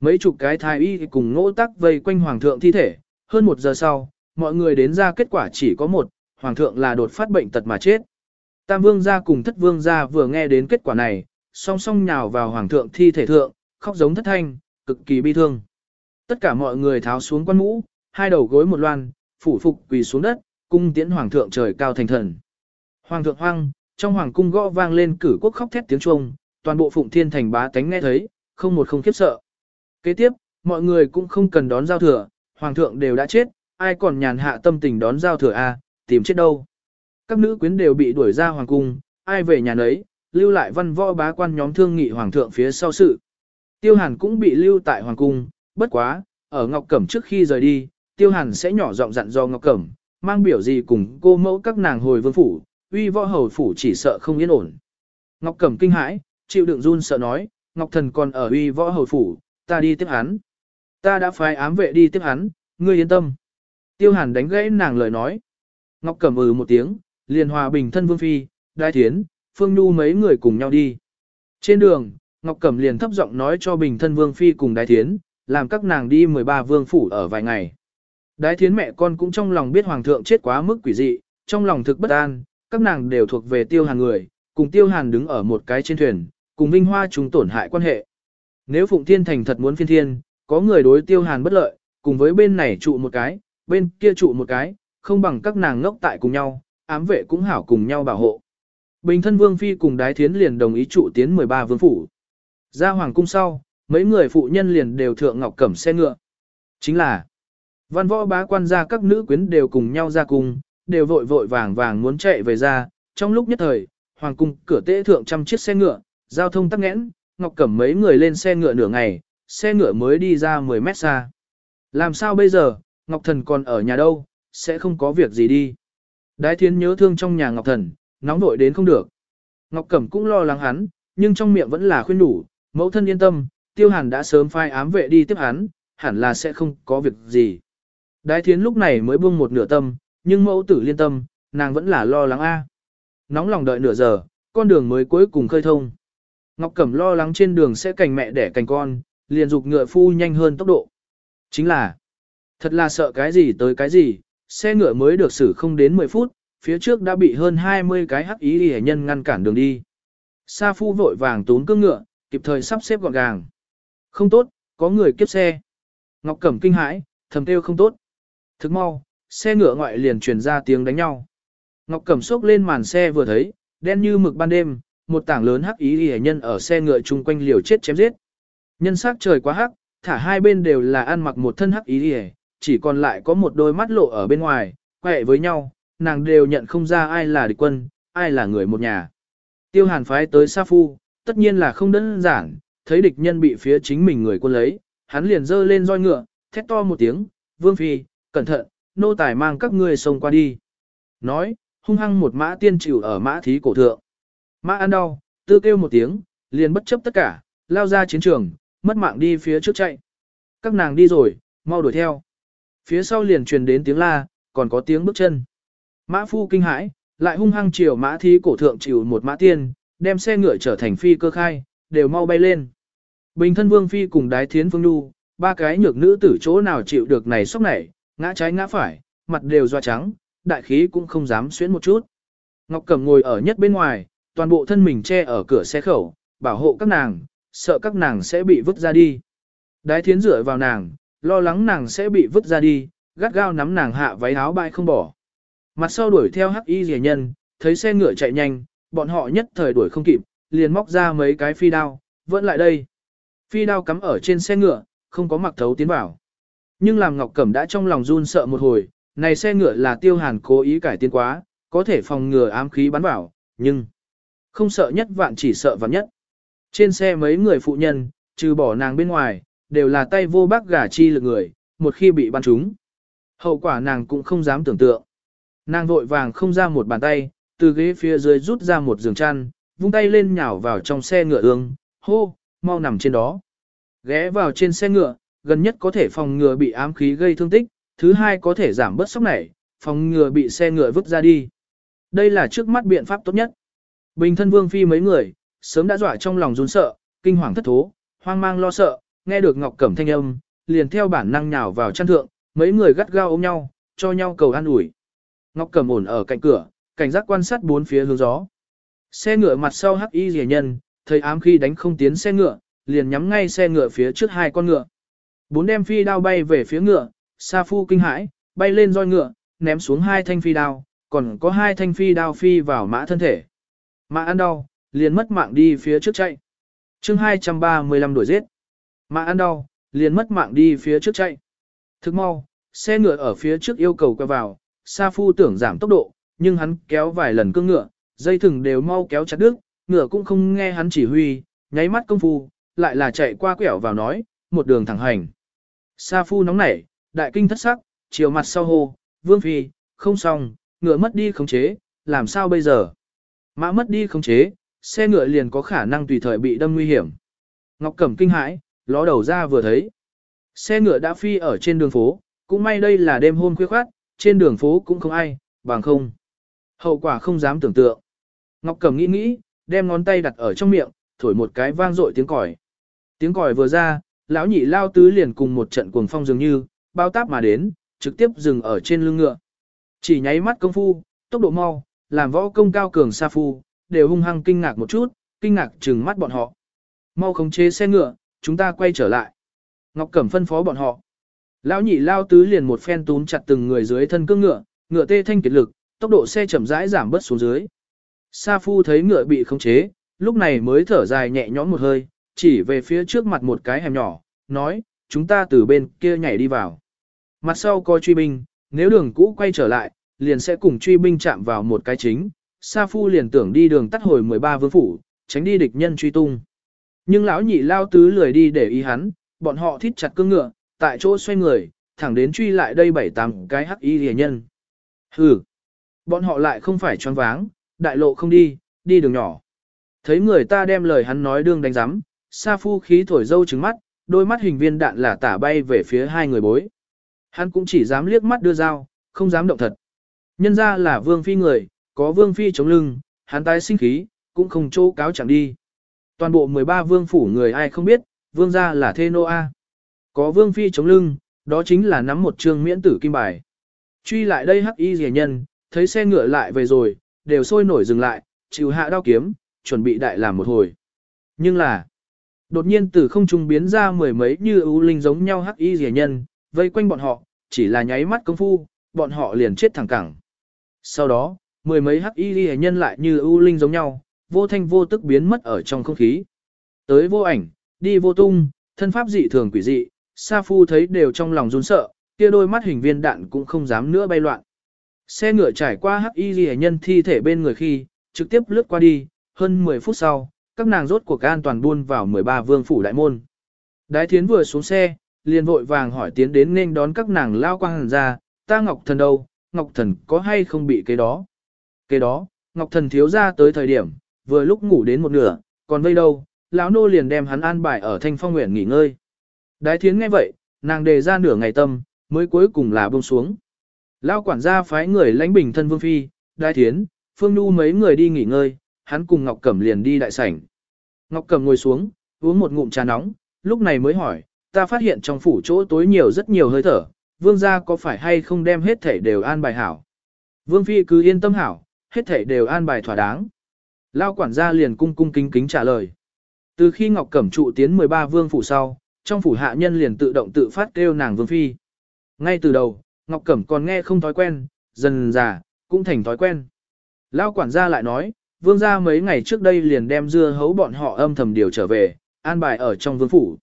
Mấy chục cái thái y cùng ngỗ tắc vây quanh hoàng thượng thi thể, hơn một giờ sau, mọi người đến ra kết quả chỉ có một, hoàng thượng là đột phát bệnh tật mà chết. Tam vương gia cùng thất vương gia vừa nghe đến kết quả này, song song nhào vào hoàng thượng thi thể thượng, khóc giống thất thanh, cực kỳ bi thương. Tất cả mọi người tháo xuống quan mũ, hai đầu gối một loan, phủ phục quỳ xuống đất, cung tiễn hoàng thượng trời cao thành thần. Hoàng thượng hoang, trong hoàng cung gõ vang lên cử quốc khóc thét tiếng chuông, toàn bộ Phụng Thiên thành bá tánh nghe thấy, không một không khiếp sợ. Kế tiếp, mọi người cũng không cần đón giao thừa, hoàng thượng đều đã chết, ai còn nhàn hạ tâm tình đón giao thừa a, à, tìm chết đâu. Các nữ quyến đều bị đuổi ra hoàng cung, ai về nhà nấy, lưu lại văn võ bá quan nhóm thương nghị hoàng thượng phía sau sự. Tiêu Hàn cũng bị lưu tại hoàng cung, bất quá, ở Ngọc Cẩm trước khi rời đi, Tiêu Hàn sẽ nhỏ giọng dặn dò Ngọc Cẩm, mang biểu gì cùng cô mẫu các nàng hồi vương phủ, uy võ hầu phủ chỉ sợ không yên ổn. Ngọc Cẩm kinh hãi, chịu đựng run sợ nói, Ngọc Thần còn ở uy võ hầu phủ, ta đi tiếp hắn. Ta đã phái ám vệ đi tiếp hắn, ngươi yên tâm. Tiêu Hàn đánh gãy nàng lời nói. Ngọc Cẩm ừ một tiếng, liền hòa bình thân vương phi, đai thiến, phương nhu mấy người cùng nhau đi. Trên đường, Ngọc Cẩm liền thấp giọng nói cho bình thân vương phi cùng đai thiến, làm các nàng đi 13 vương phủ ở vài ngày. Đái thiến mẹ con cũng trong lòng biết hoàng thượng chết quá mức quỷ dị, trong lòng thực bất an, các nàng đều thuộc về tiêu hàn người, cùng tiêu hàn đứng ở một cái trên thuyền, cùng Vinh Hoa chúng tổn hại quan hệ. Nếu Phụng Thiên Thành thật muốn phiên thiên, có người đối tiêu hàn bất lợi, cùng với bên này trụ một cái, bên kia trụ một cái, không bằng các nàng ngốc tại cùng nhau, ám vệ cũng hảo cùng nhau bảo hộ. Bình thân Vương Phi cùng Đái Thiến liền đồng ý trụ tiến 13 vương phủ. Ra Hoàng Cung sau, mấy người phụ nhân liền đều thượng ngọc cẩm xe ngựa. Chính là, văn võ bá quan gia các nữ quyến đều cùng nhau ra cùng, đều vội vội vàng vàng muốn chạy về ra, trong lúc nhất thời, hoàng cung cửa tế thượng trăm chiếc xe ngựa, giao thông tắc nghẽn, Ngọc Cẩm mấy người lên xe ngựa nửa ngày, xe ngựa mới đi ra 10 mét xa. Làm sao bây giờ, Ngọc Thần còn ở nhà đâu, sẽ không có việc gì đi. Đái Thiên nhớ thương trong nhà Ngọc Thần, nóng nội đến không được. Ngọc Cẩm cũng lo lắng hắn, nhưng trong miệng vẫn là khuyên đủ, mẫu thân yên tâm, Tiêu Hàn đã sớm phai ám vệ đi tiếp hắn, hẳn là sẽ không có việc gì. Đái Thiên lúc này mới buông một nửa tâm, nhưng mẫu tử liên tâm, nàng vẫn là lo lắng a. Nóng lòng đợi nửa giờ, con đường mới cuối cùng khơi thông. Ngọc Cẩm lo lắng trên đường sẽ cành mẹ đẻ cành con, liền dục ngựa phu nhanh hơn tốc độ. Chính là, thật là sợ cái gì tới cái gì, xe ngựa mới được xử không đến 10 phút, phía trước đã bị hơn 20 cái hắc ý hệ nhân ngăn cản đường đi. Sa phu vội vàng tốn cương ngựa, kịp thời sắp xếp gọn gàng. Không tốt, có người kiếp xe. Ngọc Cẩm kinh hãi, thầm kêu không tốt. Thức mau, xe ngựa ngoại liền truyền ra tiếng đánh nhau. Ngọc Cẩm sốc lên màn xe vừa thấy, đen như mực ban đêm, một tảng lớn hắc ý y nhân ở xe ngựa chung quanh liều chết chém giết. Nhân sắc trời quá hắc, thả hai bên đều là ăn mặc một thân hắc ý y, chỉ còn lại có một đôi mắt lộ ở bên ngoài, quẹ với nhau, nàng đều nhận không ra ai là địch quân, ai là người một nhà. Tiêu Hàn phái tới Sa Phu, tất nhiên là không đơn giản, thấy địch nhân bị phía chính mình người quân lấy, hắn liền giơ lên roi ngựa, thét to một tiếng, "Vương phi, cẩn thận, nô tài mang các ngươi xông qua đi. Nói, hung hăng một mã tiên chịu ở mã thí cổ thượng. Mã ăn đau, tư kêu một tiếng, liền bất chấp tất cả, lao ra chiến trường, mất mạng đi phía trước chạy. Các nàng đi rồi, mau đuổi theo. Phía sau liền truyền đến tiếng la, còn có tiếng bước chân. Mã phu kinh hãi, lại hung hăng chiều mã thí cổ thượng chịu một mã tiên, đem xe ngựa trở thành phi cơ khai, đều mau bay lên. Bình thân vương phi cùng đái thiến phương nu, ba cái nhược nữ tử chỗ nào chịu được này sốc này, Ngã trái ngã phải, mặt đều doa trắng, đại khí cũng không dám xuyến một chút. Ngọc Cẩm ngồi ở nhất bên ngoài, toàn bộ thân mình che ở cửa xe khẩu, bảo hộ các nàng, sợ các nàng sẽ bị vứt ra đi. Đái thiến rửa vào nàng, lo lắng nàng sẽ bị vứt ra đi, gắt gao nắm nàng hạ váy áo bai không bỏ. Mặt sau đuổi theo hắc y rẻ nhân, thấy xe ngựa chạy nhanh, bọn họ nhất thời đuổi không kịp, liền móc ra mấy cái phi đao, vẫn lại đây. Phi đao cắm ở trên xe ngựa, không có mặc thấu tiến vào. Nhưng làm Ngọc Cẩm đã trong lòng run sợ một hồi, này xe ngựa là tiêu hàn cố ý cải tiến quá, có thể phòng ngừa ám khí bắn vào, nhưng không sợ nhất vạn chỉ sợ vạn nhất. Trên xe mấy người phụ nhân, trừ bỏ nàng bên ngoài, đều là tay vô bác gà chi lực người, một khi bị bắn trúng. Hậu quả nàng cũng không dám tưởng tượng. Nàng vội vàng không ra một bàn tay, từ ghế phía dưới rút ra một giường chăn, vung tay lên nhào vào trong xe ngựa ương, hô, mau nằm trên đó. Ghé vào trên xe ngựa, gần nhất có thể phòng ngừa bị ám khí gây thương tích, thứ hai có thể giảm bớt sốc này, phòng ngừa bị xe ngựa vứt ra đi. Đây là trước mắt biện pháp tốt nhất. Bình thân vương phi mấy người, sớm đã dọa trong lòng run sợ, kinh hoàng thất thố, hoang mang lo sợ, nghe được Ngọc Cẩm thanh âm, liền theo bản năng nhào vào chăn thượng, mấy người gắt gao ôm nhau, cho nhau cầu an ủi. Ngọc Cẩm ổn ở cạnh cửa, cảnh giác quan sát bốn phía hướng gió. Xe ngựa mặt sau hắc y rẻ nhân, thấy ám khi đánh không tiến xe ngựa, liền nhắm ngay xe ngựa phía trước hai con ngựa. Bốn đem phi đao bay về phía ngựa, Sa Phu kinh hãi, bay lên roi ngựa, ném xuống hai thanh phi đao, còn có hai thanh phi đao phi vào mã thân thể. Mã ăn đau, liền mất mạng đi phía trước chạy. Chương 235 đuổi giết. Mã ăn đau, liền mất mạng đi phía trước chạy. Thức mau, xe ngựa ở phía trước yêu cầu quay vào, Sa Phu tưởng giảm tốc độ, nhưng hắn kéo vài lần cương ngựa, dây thừng đều mau kéo chặt đứt, ngựa cũng không nghe hắn chỉ huy, nháy mắt công phu, lại là chạy qua quẹo vào nói, một đường thẳng hành. Sa phu nóng nảy, đại kinh thất sắc, chiều mặt sau hô, vương phi, không xong, ngựa mất đi khống chế, làm sao bây giờ? Mã mất đi khống chế, xe ngựa liền có khả năng tùy thời bị đâm nguy hiểm. Ngọc Cẩm kinh hãi, ló đầu ra vừa thấy. Xe ngựa đã phi ở trên đường phố, cũng may đây là đêm hôm khuya khoát, trên đường phố cũng không ai, bằng không. Hậu quả không dám tưởng tượng. Ngọc Cẩm nghĩ nghĩ, đem ngón tay đặt ở trong miệng, thổi một cái vang dội tiếng còi. Tiếng còi vừa ra, lão nhị lao tứ liền cùng một trận cuồng phong dường như, bao táp mà đến, trực tiếp dừng ở trên lưng ngựa. Chỉ nháy mắt công phu, tốc độ mau, làm võ công cao cường sa phu, đều hung hăng kinh ngạc một chút, kinh ngạc trừng mắt bọn họ. Mau khống chế xe ngựa, chúng ta quay trở lại. Ngọc Cẩm phân phó bọn họ. Lão nhị lao tứ liền một phen túm chặt từng người dưới thân cương ngựa, ngựa tê thanh kiệt lực, tốc độ xe chậm rãi giảm bớt xuống dưới. Sa phu thấy ngựa bị khống chế, lúc này mới thở dài nhẹ nhõm một hơi, chỉ về phía trước mặt một cái hẻm nhỏ, nói, chúng ta từ bên kia nhảy đi vào. Mặt sau có truy binh, nếu đường cũ quay trở lại, liền sẽ cùng truy binh chạm vào một cái chính. Sa Phu liền tưởng đi đường tắt hồi 13 vương phủ, tránh đi địch nhân truy tung. Nhưng lão nhị lao tứ lười đi để ý hắn, bọn họ thít chặt cương ngựa, tại chỗ xoay người, thẳng đến truy lại đây bảy tám cái hắc y rìa nhân. Hừ, bọn họ lại không phải choáng váng, đại lộ không đi, đi đường nhỏ. Thấy người ta đem lời hắn nói đương đánh giám, sa phu khí thổi dâu trứng mắt, đôi mắt hình viên đạn là tả bay về phía hai người bối. Hắn cũng chỉ dám liếc mắt đưa dao, không dám động thật. Nhân ra là vương phi người, có vương phi chống lưng, hắn tái sinh khí, cũng không chỗ cáo chẳng đi. Toàn bộ 13 vương phủ người ai không biết, vương gia là thê nô A. Có vương phi chống lưng, đó chính là nắm một trương miễn tử kim bài. Truy lại đây hắc y rẻ nhân, thấy xe ngựa lại về rồi, đều sôi nổi dừng lại, chịu hạ đao kiếm, chuẩn bị đại làm một hồi. Nhưng là, Đột nhiên từ không trung biến ra mười mấy như ưu linh giống nhau hắc y rẻ nhân, vây quanh bọn họ, chỉ là nháy mắt công phu, bọn họ liền chết thẳng cẳng. Sau đó, mười mấy hắc y rẻ nhân lại như ưu linh giống nhau, vô thanh vô tức biến mất ở trong không khí. Tới vô ảnh, đi vô tung, thân pháp dị thường quỷ dị, Sa Phu thấy đều trong lòng run sợ, kia đôi mắt hình viên đạn cũng không dám nữa bay loạn. Xe ngựa trải qua hắc y ghi nhân thi thể bên người khi, trực tiếp lướt qua đi, hơn 10 phút sau, các nàng rốt cuộc an toàn buôn vào 13 vương phủ đại môn. Đái thiến vừa xuống xe, liền vội vàng hỏi tiến đến nên đón các nàng lao quang hẳn ra, ta Ngọc Thần đâu, Ngọc Thần có hay không bị cái đó. Cái đó, Ngọc Thần thiếu ra tới thời điểm, vừa lúc ngủ đến một nửa, còn vây đâu, lão nô liền đem hắn an bài ở thanh phong nguyện nghỉ ngơi. Đái thiến nghe vậy, nàng đề ra nửa ngày tâm, mới cuối cùng là buông xuống. Lao quản gia phái người lãnh bình thân vương phi, đái thiến, phương nhu mấy người đi nghỉ ngơi, hắn cùng Ngọc Cẩm liền đi đại sảnh. Ngọc Cầm ngồi xuống, uống một ngụm trà nóng, lúc này mới hỏi, ta phát hiện trong phủ chỗ tối nhiều rất nhiều hơi thở, vương gia có phải hay không đem hết thể đều an bài hảo. Vương Phi cứ yên tâm hảo, hết thể đều an bài thỏa đáng. Lao quản gia liền cung cung kính kính trả lời. Từ khi Ngọc Cẩm trụ tiến 13 vương phủ sau, trong phủ hạ nhân liền tự động tự phát kêu nàng Vương Phi. Ngay từ đầu, Ngọc Cẩm còn nghe không thói quen, dần già, cũng thành thói quen. Lao quản gia lại nói, vương gia mấy ngày trước đây liền đem dưa hấu bọn họ âm thầm điều trở về, an bài ở trong vương phủ.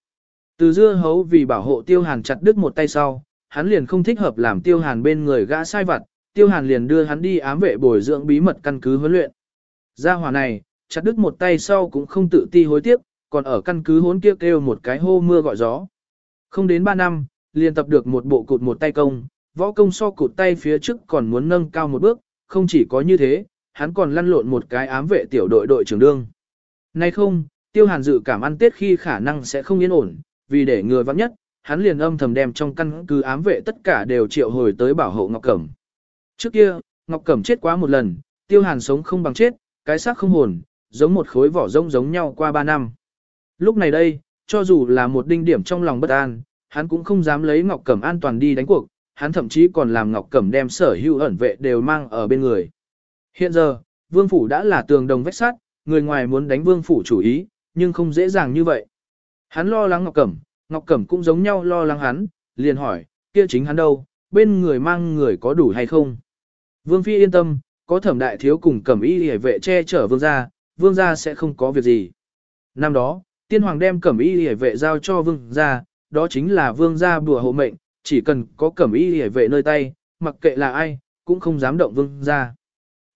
Từ dưa hấu vì bảo hộ tiêu hàn chặt đứt một tay sau, hắn liền không thích hợp làm tiêu hàn bên người gã sai vặt, tiêu hàn liền đưa hắn đi ám vệ bồi dưỡng bí mật căn cứ huấn luyện. Gia hỏa này, chặt đứt một tay sau cũng không tự ti hối tiếc, còn ở căn cứ hốn kia kêu một cái hô mưa gọi gió. Không đến ba năm, liền tập được một bộ cụt một tay công, võ công so cụt tay phía trước còn muốn nâng cao một bước, không chỉ có như thế, hắn còn lăn lộn một cái ám vệ tiểu đội đội trưởng đương. Nay không, tiêu hàn dự cảm ăn tết khi khả năng sẽ không yên ổn, vì để ngừa vắng nhất, hắn liền âm thầm đem trong căn cứ ám vệ tất cả đều triệu hồi tới bảo hộ Ngọc Cẩm. Trước kia, Ngọc Cẩm chết quá một lần, tiêu hàn sống không bằng chết, cái xác không hồn, giống một khối vỏ rông giống nhau qua 3 năm. Lúc này đây, cho dù là một đinh điểm trong lòng bất an, hắn cũng không dám lấy Ngọc Cẩm an toàn đi đánh cuộc, hắn thậm chí còn làm Ngọc Cẩm đem sở hữu ẩn vệ đều mang ở bên người. Hiện giờ, vương phủ đã là tường đồng vách sắt, người ngoài muốn đánh vương phủ chủ ý, nhưng không dễ dàng như vậy. Hắn lo lắng Ngọc Cẩm, Ngọc Cẩm cũng giống nhau lo lắng hắn, liền hỏi, kia chính hắn đâu, bên người mang người có đủ hay không? Vương Phi yên tâm, có thẩm đại thiếu cùng Cẩm y hề vệ che chở vương gia, vương gia sẽ không có việc gì. Năm đó, tiên hoàng đem Cẩm y hề vệ giao cho vương gia, đó chính là vương gia bùa hộ mệnh, chỉ cần có Cẩm y hề vệ nơi tay, mặc kệ là ai, cũng không dám động vương gia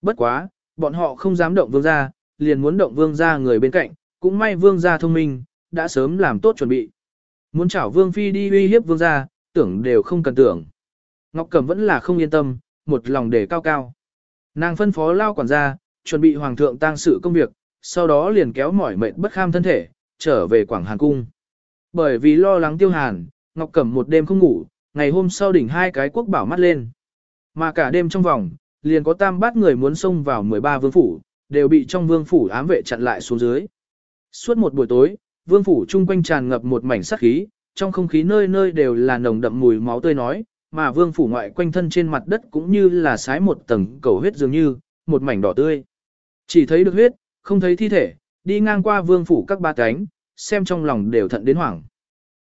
bất quá, bọn họ không dám động vương gia, liền muốn động vương gia người bên cạnh, cũng may vương gia thông minh, đã sớm làm tốt chuẩn bị. Muốn chảo vương phi đi uy hiếp vương gia, tưởng đều không cần tưởng. Ngọc Cẩm vẫn là không yên tâm, một lòng để cao cao. Nàng phân phó lao quản gia, chuẩn bị hoàng thượng tang sự công việc, sau đó liền kéo mỏi mệt bất kham thân thể, trở về Quảng Hàn cung. Bởi vì lo lắng Tiêu Hàn, Ngọc Cẩm một đêm không ngủ, ngày hôm sau đỉnh hai cái quốc bảo mắt lên. Mà cả đêm trong vòng, liền có tam bát người muốn xông vào 13 vương phủ, đều bị trong vương phủ ám vệ chặn lại xuống dưới. Suốt một buổi tối, vương phủ chung quanh tràn ngập một mảnh sát khí, trong không khí nơi nơi đều là nồng đậm mùi máu tươi nói, mà vương phủ ngoại quanh thân trên mặt đất cũng như là sái một tầng cầu huyết dường như, một mảnh đỏ tươi. Chỉ thấy được huyết, không thấy thi thể, đi ngang qua vương phủ các ba cánh, xem trong lòng đều thận đến hoảng.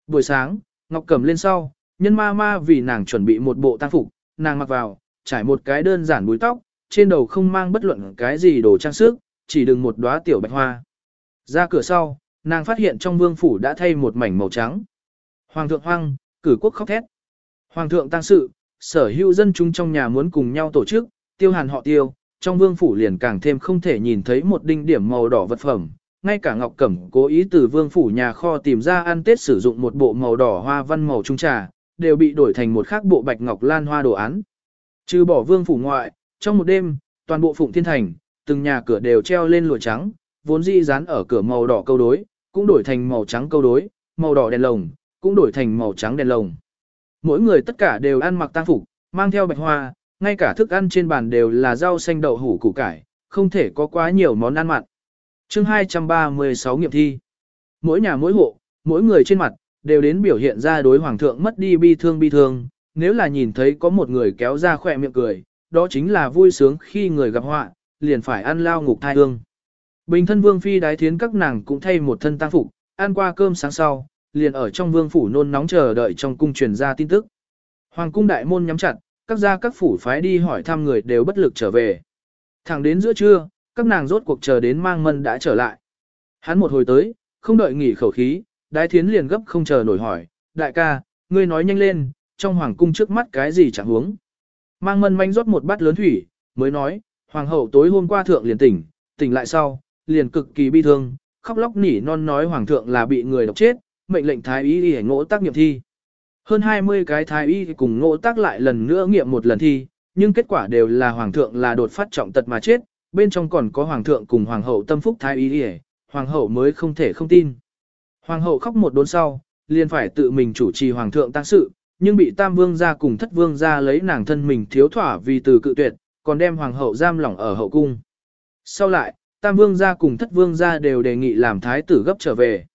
Buổi sáng, Ngọc cầm lên sau, nhân ma ma vì nàng chuẩn bị một bộ tang phục, nàng mặc vào, trải một cái đơn giản búi tóc, trên đầu không mang bất luận cái gì đồ trang sức, chỉ đừng một đóa tiểu bạch hoa. Ra cửa sau, nàng phát hiện trong vương phủ đã thay một mảnh màu trắng. Hoàng thượng hoang, cử quốc khóc thét. Hoàng thượng tăng sự, sở hữu dân chúng trong nhà muốn cùng nhau tổ chức, tiêu hàn họ tiêu, trong vương phủ liền càng thêm không thể nhìn thấy một đinh điểm màu đỏ vật phẩm. Ngay cả Ngọc Cẩm cố ý từ vương phủ nhà kho tìm ra ăn tết sử dụng một bộ màu đỏ hoa văn màu trung trà, đều bị đổi thành một khác bộ bạch ngọc lan hoa đồ án. Trừ bỏ vương phủ ngoại, trong một đêm, toàn bộ phụng thiên thành, từng nhà cửa đều treo lên lụa trắng, vốn dĩ dán ở cửa màu đỏ câu đối, cũng đổi thành màu trắng câu đối, màu đỏ đèn lồng, cũng đổi thành màu trắng đèn lồng. Mỗi người tất cả đều ăn mặc tang phục, mang theo bạch hoa, ngay cả thức ăn trên bàn đều là rau xanh đậu hủ củ cải, không thể có quá nhiều món ăn mặn. Chương 236 nghiệm thi. Mỗi nhà mỗi hộ, mỗi người trên mặt đều đến biểu hiện ra đối hoàng thượng mất đi bi thương bi thương, nếu là nhìn thấy có một người kéo ra khỏe miệng cười, đó chính là vui sướng khi người gặp họa, liền phải ăn lao ngục thai hương. Bình thân vương phi đái thiến các nàng cũng thay một thân tăng phục, ăn qua cơm sáng sau, liền ở trong vương phủ nôn nóng chờ đợi trong cung truyền ra tin tức. Hoàng cung đại môn nhắm chặt, các gia các phủ phái đi hỏi thăm người đều bất lực trở về. Thẳng đến giữa trưa, các nàng rốt cuộc chờ đến mang mân đã trở lại. Hắn một hồi tới, không đợi nghỉ khẩu khí, đái thiến liền gấp không chờ nổi hỏi, đại ca, ngươi nói nhanh lên, trong hoàng cung trước mắt cái gì chẳng huống. Mang mân manh rót một bát lớn thủy, mới nói, hoàng hậu tối hôm qua thượng liền tỉnh, tỉnh lại sau, liền cực kỳ bi thương, khóc lóc nỉ non nói hoàng thượng là bị người độc chết, mệnh lệnh thái y y ngỗ tác nghiệm thi. Hơn 20 cái thái y cùng ngỗ tác lại lần nữa nghiệm một lần thi, nhưng kết quả đều là hoàng thượng là đột phát trọng tật mà chết, bên trong còn có hoàng thượng cùng hoàng hậu tâm phúc thái y y, hoàng hậu mới không thể không tin. Hoàng hậu khóc một đốn sau, liền phải tự mình chủ trì hoàng thượng tăng sự, nhưng bị tam vương gia cùng thất vương gia lấy nàng thân mình thiếu thỏa vì từ cự tuyệt, còn đem hoàng hậu giam lỏng ở hậu cung. Sau lại, tam vương gia cùng thất vương gia đều đề nghị làm thái tử gấp trở về.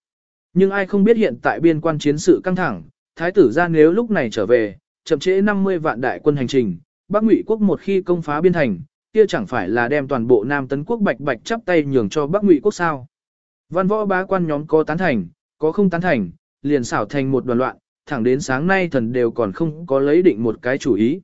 Nhưng ai không biết hiện tại biên quan chiến sự căng thẳng, thái tử gia nếu lúc này trở về, chậm trễ 50 vạn đại quân hành trình, Bắc Ngụy quốc một khi công phá biên thành, kia chẳng phải là đem toàn bộ Nam Tấn quốc bạch bạch chắp tay nhường cho Bắc Ngụy quốc sao? Văn võ bá quan nhóm có tán thành, có không tán thành, liền xảo thành một đoàn loạn, thẳng đến sáng nay thần đều còn không có lấy định một cái chủ ý.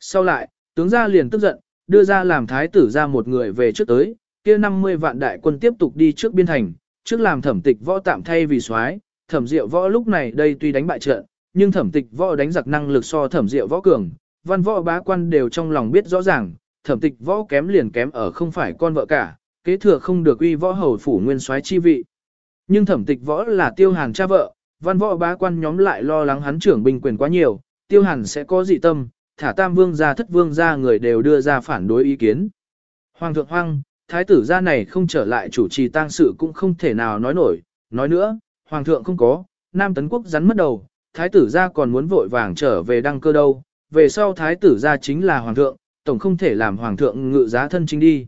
Sau lại, tướng gia liền tức giận, đưa ra làm thái tử ra một người về trước tới, kia 50 vạn đại quân tiếp tục đi trước biên thành, trước làm thẩm tịch võ tạm thay vì soái, thẩm diệu võ lúc này đây tuy đánh bại trận, nhưng thẩm tịch võ đánh giặc năng lực so thẩm diệu võ cường, văn võ bá quan đều trong lòng biết rõ ràng, thẩm tịch võ kém liền kém ở không phải con vợ cả, kế thừa không được uy võ hầu phủ nguyên soái chi vị. Nhưng thẩm tịch võ là tiêu hàng cha vợ, văn võ bá quan nhóm lại lo lắng hắn trưởng binh quyền quá nhiều, tiêu hẳn sẽ có dị tâm, thả tam vương gia thất vương gia người đều đưa ra phản đối ý kiến. Hoàng thượng hoang, thái tử gia này không trở lại chủ trì tang sự cũng không thể nào nói nổi, nói nữa, hoàng thượng không có, nam tấn quốc rắn mất đầu, thái tử gia còn muốn vội vàng trở về đăng cơ đâu, về sau thái tử gia chính là hoàng thượng, tổng không thể làm hoàng thượng ngự giá thân chính đi.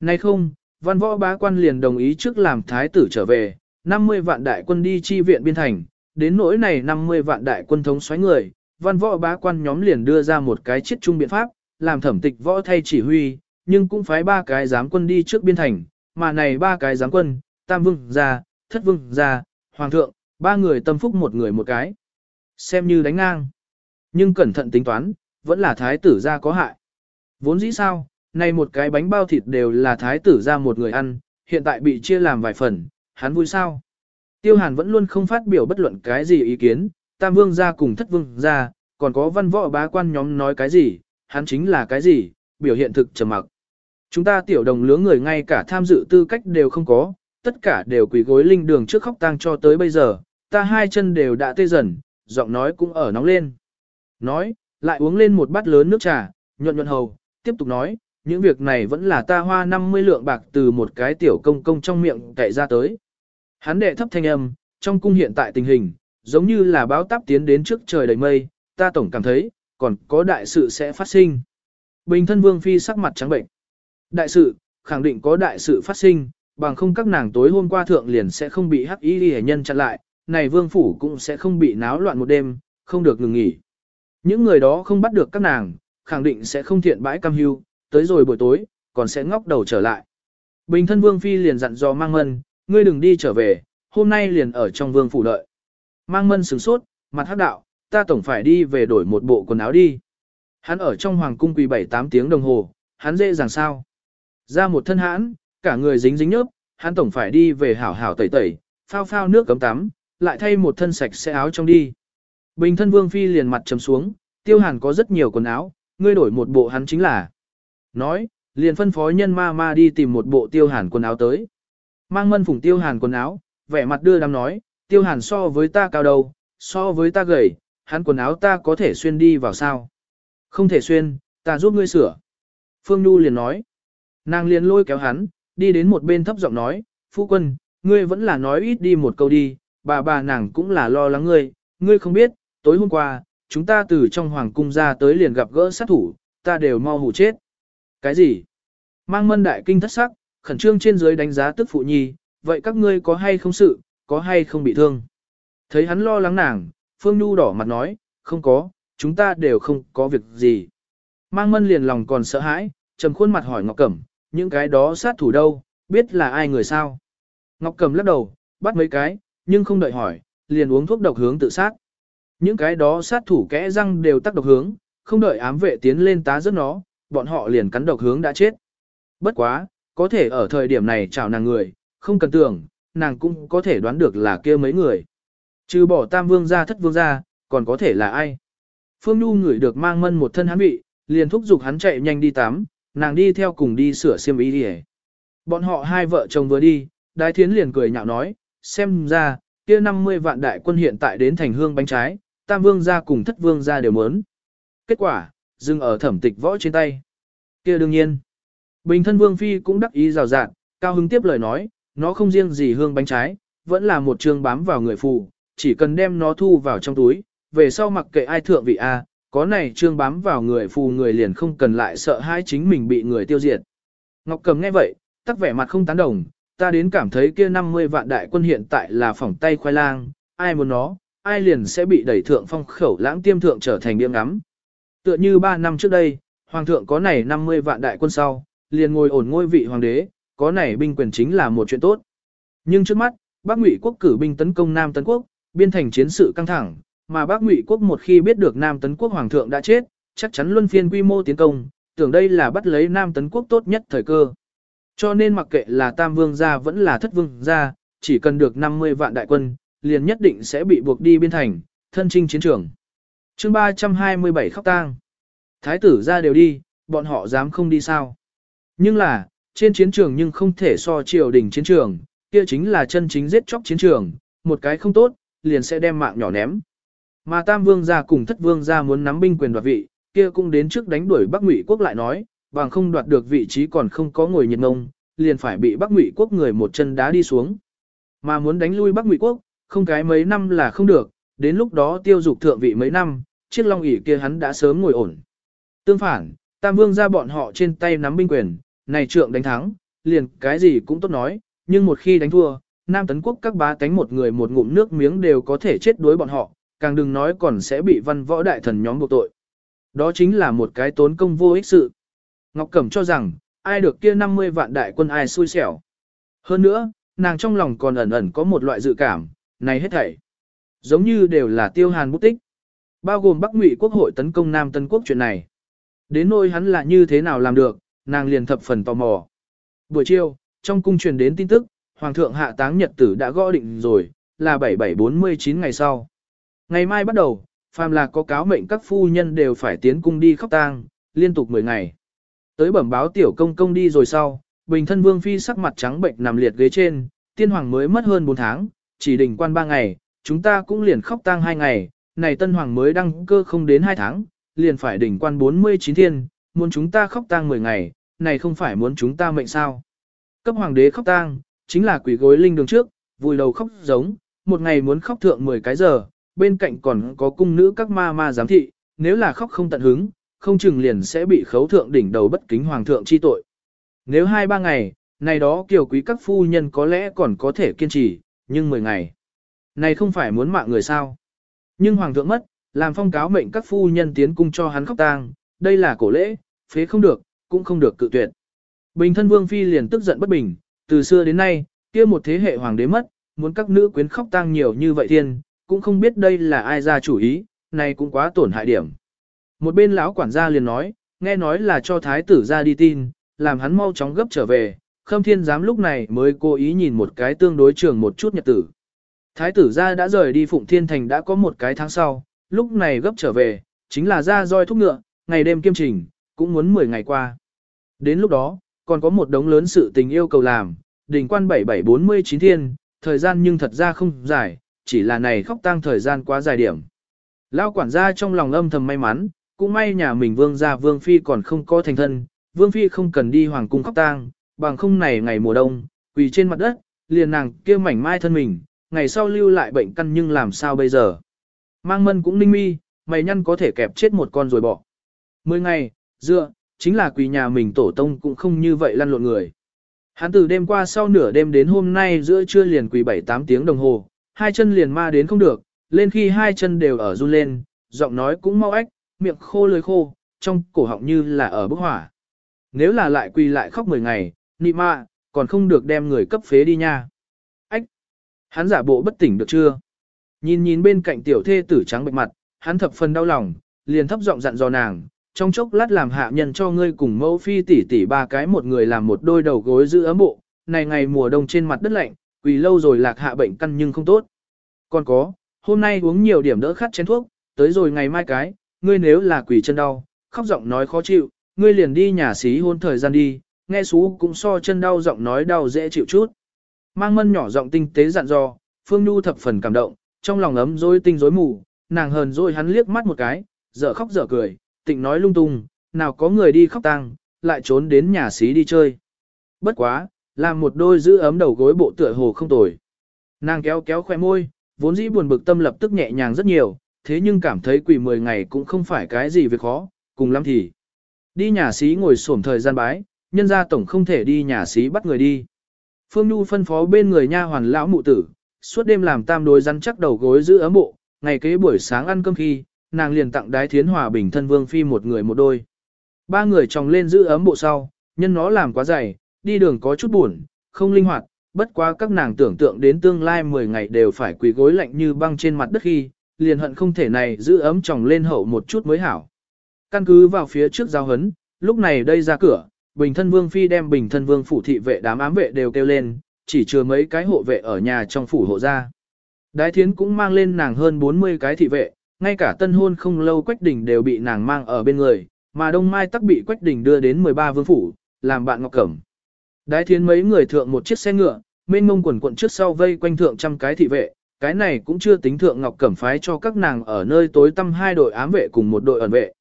Này không, văn võ bá quan liền đồng ý trước làm thái tử trở về, 50 vạn đại quân đi chi viện biên thành, đến nỗi này 50 vạn đại quân thống xoáy người, văn võ bá quan nhóm liền đưa ra một cái chiết trung biện pháp, làm thẩm tịch võ thay chỉ huy, nhưng cũng phái ba cái giám quân đi trước biên thành, mà này ba cái giám quân, tam vương gia, thất vương gia, hoàng thượng, ba người tâm phúc một người một cái. Xem như đánh ngang. Nhưng cẩn thận tính toán, vẫn là thái tử gia có hại. Vốn dĩ sao, này một cái bánh bao thịt đều là thái tử gia một người ăn, hiện tại bị chia làm vài phần, hắn vui sao? Tiêu Hàn vẫn luôn không phát biểu bất luận cái gì ý kiến, Tam Vương gia cùng Thất Vương gia, còn có văn võ bá quan nhóm nói cái gì, hắn chính là cái gì, biểu hiện thực trầm mặc. Chúng ta tiểu đồng lứa người ngay cả tham dự tư cách đều không có, tất cả đều quỳ gối linh đường trước khóc tang cho tới bây giờ, ta hai chân đều đã tê dần, giọng nói cũng ở nóng lên. Nói, lại uống lên một bát lớn nước trà, nhuận nhuận hầu, tiếp tục nói, những việc này vẫn là ta hoa 50 lượng bạc từ một cái tiểu công công trong miệng cậy ra tới. Hắn đệ thấp thanh âm, trong cung hiện tại tình hình, giống như là báo táp tiến đến trước trời đầy mây, ta tổng cảm thấy, còn có đại sự sẽ phát sinh. Bình thân vương phi sắc mặt trắng bệnh. Đại sự, khẳng định có đại sự phát sinh, bằng không các nàng tối hôm qua thượng liền sẽ không bị hắc ý hệ nhân chặn lại, này vương phủ cũng sẽ không bị náo loạn một đêm, không được ngừng nghỉ. Những người đó không bắt được các nàng, khẳng định sẽ không thiện bãi cam hưu, tới rồi buổi tối, còn sẽ ngóc đầu trở lại. Bình thân vương phi liền dặn dò mang mân, ngươi đừng đi trở về, hôm nay liền ở trong vương phủ đợi. Mang mân sửng sốt, mặt hắc đạo, ta tổng phải đi về đổi một bộ quần áo đi. Hắn ở trong hoàng cung quỳ 7-8 tiếng đồng hồ, hắn dễ dàng sao. Ra một thân hãn, cả người dính dính nhớp, hắn tổng phải đi về hảo hảo tẩy tẩy, phao phao nước cấm tắm, lại thay một thân sạch sẽ áo trong đi. Bình thân vương phi liền mặt trầm xuống, tiêu hàn có rất nhiều quần áo, ngươi đổi một bộ hắn chính là. Nói, liền phân phó nhân ma ma đi tìm một bộ tiêu hàn quần áo tới. Mang mân phủng tiêu hàn quần áo, vẻ mặt đưa đám nói, tiêu hàn so với ta cao đầu, so với ta gầy, hắn quần áo ta có thể xuyên đi vào sao. Không thể xuyên, ta giúp ngươi sửa. Phương Nhu liền nói. Nàng liền lôi kéo hắn, đi đến một bên thấp giọng nói, phu quân, ngươi vẫn là nói ít đi một câu đi, bà bà nàng cũng là lo lắng ngươi, ngươi không biết, tối hôm qua, chúng ta từ trong hoàng cung ra tới liền gặp gỡ sát thủ, ta đều mau hủ chết. Cái gì? Mang mân đại kinh thất sắc, khẩn trương trên dưới đánh giá tức phụ nhi, vậy các ngươi có hay không sự, có hay không bị thương. Thấy hắn lo lắng nàng, Phương Nhu đỏ mặt nói, không có, chúng ta đều không có việc gì. Mang mân liền lòng còn sợ hãi, trầm khuôn mặt hỏi Ngọc Cẩm, những cái đó sát thủ đâu, biết là ai người sao. Ngọc Cẩm lắc đầu, bắt mấy cái, nhưng không đợi hỏi, liền uống thuốc độc hướng tự sát. Những cái đó sát thủ kẽ răng đều tác độc hướng, không đợi ám vệ tiến lên tá rất nó, bọn họ liền cắn độc hướng đã chết. Bất quá, có thể ở thời điểm này chào nàng người, không cần tưởng, nàng cũng có thể đoán được là kia mấy người. Trừ bỏ tam vương ra thất vương ra, còn có thể là ai. Phương Nhu ngửi được mang mân một thân hắn bị, liền thúc giục hắn chạy nhanh đi tắm, nàng đi theo cùng đi sửa xiêm y đi Bọn họ hai vợ chồng vừa đi, đái thiến liền cười nhạo nói, xem ra, kia 50 vạn đại quân hiện tại đến thành hương bánh trái, tam vương ra cùng thất vương ra đều muốn. Kết quả, dừng ở thẩm tịch võ trên tay. kia đương nhiên, Bình thân Vương Phi cũng đắc ý rào rạt cao hứng tiếp lời nói, nó không riêng gì hương bánh trái, vẫn là một trường bám vào người phụ, chỉ cần đem nó thu vào trong túi, về sau mặc kệ ai thượng vị A, có này trương bám vào người phù người liền không cần lại sợ hai chính mình bị người tiêu diệt. Ngọc Cầm nghe vậy, tắc vẻ mặt không tán đồng, ta đến cảm thấy kia 50 vạn đại quân hiện tại là phỏng tay khoai lang, ai muốn nó, ai liền sẽ bị đẩy thượng phong khẩu lãng tiêm thượng trở thành điểm ngắm. Tựa như 3 năm trước đây, Hoàng thượng có này 50 vạn đại quân sau, liền ngồi ổn ngôi vị hoàng đế, có này binh quyền chính là một chuyện tốt. Nhưng trước mắt, Bắc Ngụy quốc cử binh tấn công Nam Tấn quốc, biên thành chiến sự căng thẳng, mà Bắc Ngụy quốc một khi biết được Nam Tấn quốc hoàng thượng đã chết, chắc chắn luân phiên quy mô tiến công, tưởng đây là bắt lấy Nam Tấn quốc tốt nhất thời cơ. Cho nên mặc kệ là Tam Vương gia vẫn là Thất Vương gia, chỉ cần được 50 vạn đại quân, liền nhất định sẽ bị buộc đi biên thành, thân chinh chiến trường. Chương 327 khóc tang. Thái tử ra đều đi, bọn họ dám không đi sao? Nhưng là, trên chiến trường nhưng không thể so triều đình chiến trường, kia chính là chân chính giết chóc chiến trường, một cái không tốt, liền sẽ đem mạng nhỏ ném. Mà Tam Vương gia cùng Thất Vương gia muốn nắm binh quyền đoạt vị, kia cũng đến trước đánh đuổi Bắc Ngụy quốc lại nói, bằng không đoạt được vị trí còn không có ngồi nhiệt ngông, liền phải bị Bắc Ngụy quốc người một chân đá đi xuống. Mà muốn đánh lui Bắc Ngụy quốc, không cái mấy năm là không được, đến lúc đó tiêu dục thượng vị mấy năm, chiếc long ỷ kia hắn đã sớm ngồi ổn. Tương phản, Tam Vương gia bọn họ trên tay nắm binh quyền, này trượng đánh thắng, liền cái gì cũng tốt nói, nhưng một khi đánh thua, Nam Tấn Quốc các bá tánh một người một ngụm nước miếng đều có thể chết đuối bọn họ, càng đừng nói còn sẽ bị văn võ đại thần nhóm buộc tội. Đó chính là một cái tốn công vô ích sự. Ngọc Cẩm cho rằng, ai được kia 50 vạn đại quân ai xui xẻo. Hơn nữa, nàng trong lòng còn ẩn ẩn có một loại dự cảm, này hết thảy. Giống như đều là tiêu hàn bút tích. Bao gồm Bắc Ngụy Quốc hội tấn công Nam Tân Quốc chuyện này. Đến nỗi hắn là như thế nào làm được, nàng liền thập phần tò mò. Buổi chiều, trong cung truyền đến tin tức, Hoàng thượng hạ táng nhật tử đã gõ định rồi, là 7749 ngày sau. Ngày mai bắt đầu, phàm là có cáo mệnh các phu nhân đều phải tiến cung đi khóc tang, liên tục 10 ngày. Tới bẩm báo tiểu công công đi rồi sau, bình thân vương phi sắc mặt trắng bệnh nằm liệt ghế trên, tiên hoàng mới mất hơn 4 tháng, chỉ đỉnh quan 3 ngày, chúng ta cũng liền khóc tang 2 ngày, này tân hoàng mới đăng cơ không đến 2 tháng, liền phải đỉnh quan 49 thiên, muốn chúng ta khóc tang 10 ngày, này không phải muốn chúng ta mệnh sao. Cấp hoàng đế khóc tang, chính là quỷ gối linh đường trước, vùi đầu khóc giống, một ngày muốn khóc thượng 10 cái giờ, bên cạnh còn có cung nữ các ma ma giám thị, nếu là khóc không tận hứng, không chừng liền sẽ bị khấu thượng đỉnh đầu bất kính hoàng thượng chi tội. Nếu hai ba ngày, này đó kiểu quý các phu nhân có lẽ còn có thể kiên trì, nhưng 10 ngày. Này không phải muốn mạng người sao. Nhưng hoàng thượng mất, làm phong cáo mệnh các phu nhân tiến cung cho hắn khóc tang, đây là cổ lễ, phế không được, cũng không được cự tuyệt. Bình thân vương phi liền tức giận bất bình, từ xưa đến nay, kia một thế hệ hoàng đế mất, muốn các nữ quyến khóc tang nhiều như vậy thiên, cũng không biết đây là ai ra chủ ý, này cũng quá tổn hại điểm. Một bên lão quản gia liền nói, nghe nói là cho thái tử ra đi tin, làm hắn mau chóng gấp trở về, khâm thiên giám lúc này mới cố ý nhìn một cái tương đối trường một chút nhật tử. Thái tử ra đã rời đi Phụng Thiên Thành đã có một cái tháng sau, lúc này gấp trở về, chính là ra roi thúc ngựa, ngày đêm kiêm trình, cũng muốn 10 ngày qua. Đến lúc đó, còn có một đống lớn sự tình yêu cầu làm, đình quan 7749 thiên, thời gian nhưng thật ra không dài, chỉ là này khóc tang thời gian quá dài điểm. Lao quản gia trong lòng âm thầm may mắn, cũng may nhà mình vương gia vương phi còn không có thành thân, vương phi không cần đi hoàng cung khóc tang, bằng không này ngày mùa đông, quỳ trên mặt đất, liền nàng kia mảnh mai thân mình, ngày sau lưu lại bệnh căn nhưng làm sao bây giờ. Mang mân cũng ninh mi, mày nhăn có thể kẹp chết một con rồi bỏ. Mười ngày, dựa, chính là quỳ nhà mình tổ tông cũng không như vậy lăn lộn người. Hắn từ đêm qua sau nửa đêm đến hôm nay giữa trưa liền quỳ 7-8 tiếng đồng hồ, hai chân liền ma đến không được, lên khi hai chân đều ở run lên, giọng nói cũng mau ách, miệng khô lưỡi khô, trong cổ họng như là ở bức hỏa. Nếu là lại quỳ lại khóc 10 ngày, nị ma, còn không được đem người cấp phế đi nha. Ách! Hắn giả bộ bất tỉnh được chưa? Nhìn nhìn bên cạnh tiểu thê tử trắng bệnh mặt, hắn thập phần đau lòng, liền thấp giọng dặn dò nàng, trong chốc lát làm hạ nhân cho ngươi cùng mẫu phi tỷ tỷ ba cái một người làm một đôi đầu gối giữ ấm bộ, này ngày mùa đông trên mặt đất lạnh, quỳ lâu rồi lạc hạ bệnh căn nhưng không tốt. Còn có, hôm nay uống nhiều điểm đỡ khát chén thuốc, tới rồi ngày mai cái, ngươi nếu là quỳ chân đau, khóc giọng nói khó chịu, ngươi liền đi nhà xí hôn thời gian đi, nghe xú cũng so chân đau giọng nói đau dễ chịu chút. Mang mân nhỏ giọng tinh tế dặn dò, Phương Nhu thập phần cảm động, trong lòng ấm dối tinh rối mù, nàng hờn rồi hắn liếc mắt một cái, dở khóc dở cười, tịnh nói lung tung, nào có người đi khóc tang, lại trốn đến nhà xí đi chơi. Bất quá, làm một đôi giữ ấm đầu gối bộ tựa hồ không tồi. Nàng kéo kéo khoe môi, vốn dĩ buồn bực tâm lập tức nhẹ nhàng rất nhiều, thế nhưng cảm thấy quỷ 10 ngày cũng không phải cái gì việc khó, cùng lắm thì. Đi nhà xí ngồi sổm thời gian bái, nhân gia tổng không thể đi nhà xí bắt người đi. Phương Nhu phân phó bên người nha hoàn lão mụ tử, suốt đêm làm tam đôi rắn chắc đầu gối giữ ấm bộ, ngày kế buổi sáng ăn cơm khi, nàng liền tặng đái thiến hòa bình thân vương phi một người một đôi. Ba người chồng lên giữ ấm bộ sau, nhân nó làm quá dày, đi đường có chút buồn, không linh hoạt, bất quá các nàng tưởng tượng đến tương lai 10 ngày đều phải quỳ gối lạnh như băng trên mặt đất khi, liền hận không thể này giữ ấm chồng lên hậu một chút mới hảo. Căn cứ vào phía trước giao hấn, lúc này đây ra cửa, bình thân vương phi đem bình thân vương phủ thị vệ đám ám vệ đều kêu lên, chỉ chừa mấy cái hộ vệ ở nhà trong phủ hộ ra. Đái thiến cũng mang lên nàng hơn 40 cái thị vệ, ngay cả tân hôn không lâu Quách Đình đều bị nàng mang ở bên người, mà Đông Mai tắc bị Quách Đình đưa đến 13 vương phủ, làm bạn Ngọc Cẩm. Đái thiến mấy người thượng một chiếc xe ngựa, mênh mông quần quận trước sau vây quanh thượng trăm cái thị vệ, cái này cũng chưa tính thượng Ngọc Cẩm phái cho các nàng ở nơi tối tăm hai đội ám vệ cùng một đội ẩn vệ.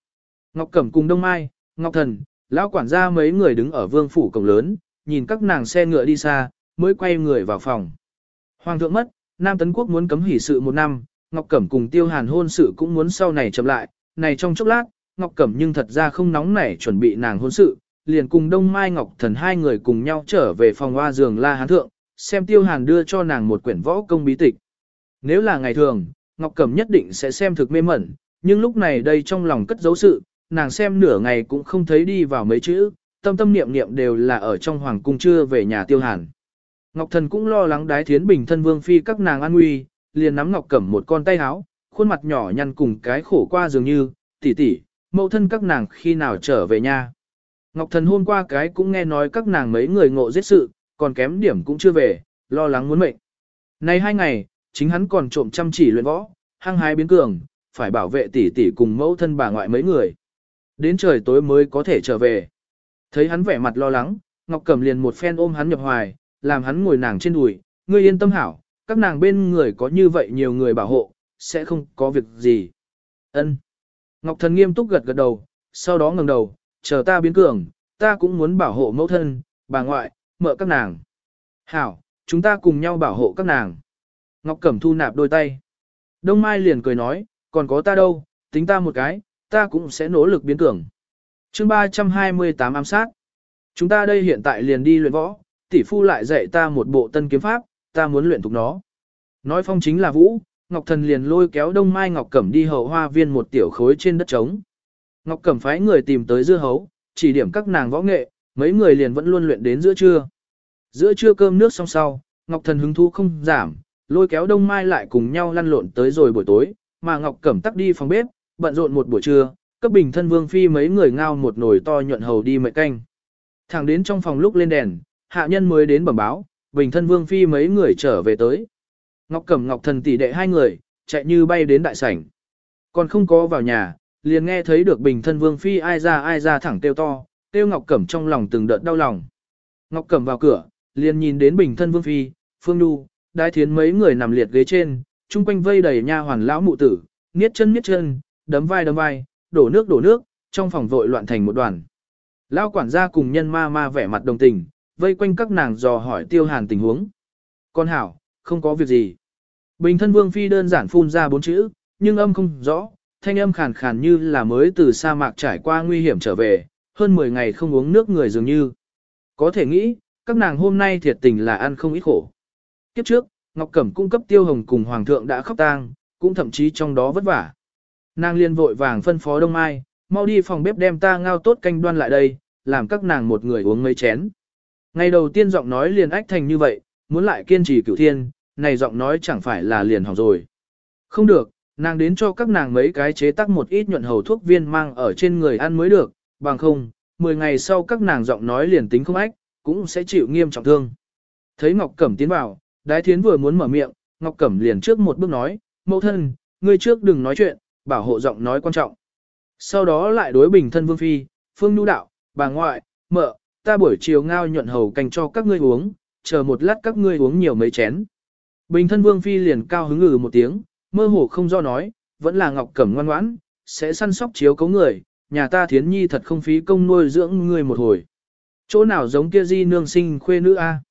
Ngọc Cẩm cùng Đông Mai, Ngọc Thần, lão quản gia mấy người đứng ở vương phủ cổng lớn, nhìn các nàng xe ngựa đi xa, mới quay người vào phòng. Hoàng thượng mất, Nam Tấn Quốc muốn cấm hỉ sự một năm, Ngọc Cẩm cùng Tiêu Hàn hôn sự cũng muốn sau này chậm lại, này trong chốc lát, Ngọc Cẩm nhưng thật ra không nóng nảy chuẩn bị nàng hôn sự, liền cùng Đông Mai Ngọc Thần hai người cùng nhau trở về phòng hoa giường La Hán Thượng, xem Tiêu Hàn đưa cho nàng một quyển võ công bí tịch. Nếu là ngày thường, Ngọc Cẩm nhất định sẽ xem thực mê mẩn, nhưng lúc này đây trong lòng cất giấu sự, nàng xem nửa ngày cũng không thấy đi vào mấy chữ, tâm tâm niệm niệm đều là ở trong hoàng cung chưa về nhà Tiêu Hàn. Ngọc Thần cũng lo lắng đái thiến bình thân vương phi các nàng an nguy, liền nắm Ngọc Cẩm một con tay háo, khuôn mặt nhỏ nhăn cùng cái khổ qua dường như, tỷ tỷ, mẫu thân các nàng khi nào trở về nhà. Ngọc Thần hôm qua cái cũng nghe nói các nàng mấy người ngộ giết sự, còn kém điểm cũng chưa về, lo lắng muốn mệnh. Nay hai ngày, chính hắn còn trộm chăm chỉ luyện võ, hăng hái biến cường, phải bảo vệ tỷ tỷ cùng mẫu thân bà ngoại mấy người. Đến trời tối mới có thể trở về. Thấy hắn vẻ mặt lo lắng, Ngọc Cẩm liền một phen ôm hắn nhập hoài, làm hắn ngồi nàng trên đùi, ngươi yên tâm hảo, các nàng bên người có như vậy nhiều người bảo hộ, sẽ không có việc gì. Ân. Ngọc Thần nghiêm túc gật gật đầu, sau đó ngẩng đầu, chờ ta biến cường, ta cũng muốn bảo hộ mẫu thân, bà ngoại, mợ các nàng. Hảo, chúng ta cùng nhau bảo hộ các nàng. Ngọc Cẩm thu nạp đôi tay. Đông Mai liền cười nói, còn có ta đâu, tính ta một cái, ta cũng sẽ nỗ lực biến cường. chương 328 ám sát. Chúng ta đây hiện tại liền đi luyện võ, tỷ phu lại dạy ta một bộ tân kiếm pháp, ta muốn luyện thuộc nó. Nói phong chính là vũ, Ngọc Thần liền lôi kéo Đông Mai Ngọc Cẩm đi hậu hoa viên một tiểu khối trên đất trống. Ngọc Cẩm phái người tìm tới dưa hấu, chỉ điểm các nàng võ nghệ, mấy người liền vẫn luôn luyện đến giữa trưa. Giữa trưa cơm nước xong sau, Ngọc Thần hứng thú không giảm, lôi kéo Đông Mai lại cùng nhau lăn lộn tới rồi buổi tối, mà Ngọc Cẩm tắt đi phòng bếp, bận rộn một buổi trưa, cấp bình thân vương phi mấy người ngao một nồi to nhuận hầu đi mệt canh. Thẳng đến trong phòng lúc lên đèn, hạ nhân mới đến bẩm báo, bình thân vương phi mấy người trở về tới. Ngọc Cẩm Ngọc Thần tỷ đệ hai người, chạy như bay đến đại sảnh. Còn không có vào nhà, liền nghe thấy được bình thân vương phi ai ra ai ra thẳng kêu to, kêu Ngọc Cẩm trong lòng từng đợt đau lòng. Ngọc Cẩm vào cửa, liền nhìn đến bình thân vương phi, phương đu, Đai thiến mấy người nằm liệt ghế trên, chung quanh vây đầy nha hoàn lão mụ tử, nghiết chân nghiết chân, đấm vai đấm vai, đổ nước đổ nước, trong phòng vội loạn thành một đoàn. Lão quản gia cùng nhân ma ma vẻ mặt đồng tình, vây quanh các nàng dò hỏi tiêu hàn tình huống. Con hảo, không có việc gì. Bình thân vương phi đơn giản phun ra bốn chữ, nhưng âm không rõ, thanh âm khàn khàn như là mới từ sa mạc trải qua nguy hiểm trở về, hơn 10 ngày không uống nước người dường như. Có thể nghĩ, các nàng hôm nay thiệt tình là ăn không ít khổ. Kiếp trước, Ngọc Cẩm cung cấp tiêu hồng cùng hoàng thượng đã khóc tang, cũng thậm chí trong đó vất vả. Nàng liên vội vàng phân phó Đông Mai, mau đi phòng bếp đem ta ngao tốt canh đoan lại đây, làm các nàng một người uống mấy chén. Ngày đầu tiên giọng nói liền ách thành như vậy, muốn lại kiên trì cửu thiên, này giọng nói chẳng phải là liền hỏng rồi. Không được, nàng đến cho các nàng mấy cái chế tác một ít nhuận hầu thuốc viên mang ở trên người ăn mới được, bằng không, 10 ngày sau các nàng giọng nói liền tính không ách, cũng sẽ chịu nghiêm trọng thương. Thấy Ngọc Cẩm tiến vào, Đái Thiến vừa muốn mở miệng, Ngọc Cẩm liền trước một bước nói, mẫu thân, ngươi trước đừng nói chuyện, bảo hộ giọng nói quan trọng. Sau đó lại đối bình thân Vương Phi, Phương Nhu Đạo, bà ngoại, mợ, ta buổi chiều ngao nhuận hầu canh cho các ngươi uống, chờ một lát các ngươi uống nhiều mấy chén. Bình thân vương phi liền cao hứng ngừ một tiếng, mơ hồ không do nói, vẫn là ngọc cẩm ngoan ngoãn, sẽ săn sóc chiếu cấu người, nhà ta thiến nhi thật không phí công nuôi dưỡng ngươi một hồi. Chỗ nào giống kia di nương sinh khuê nữ a?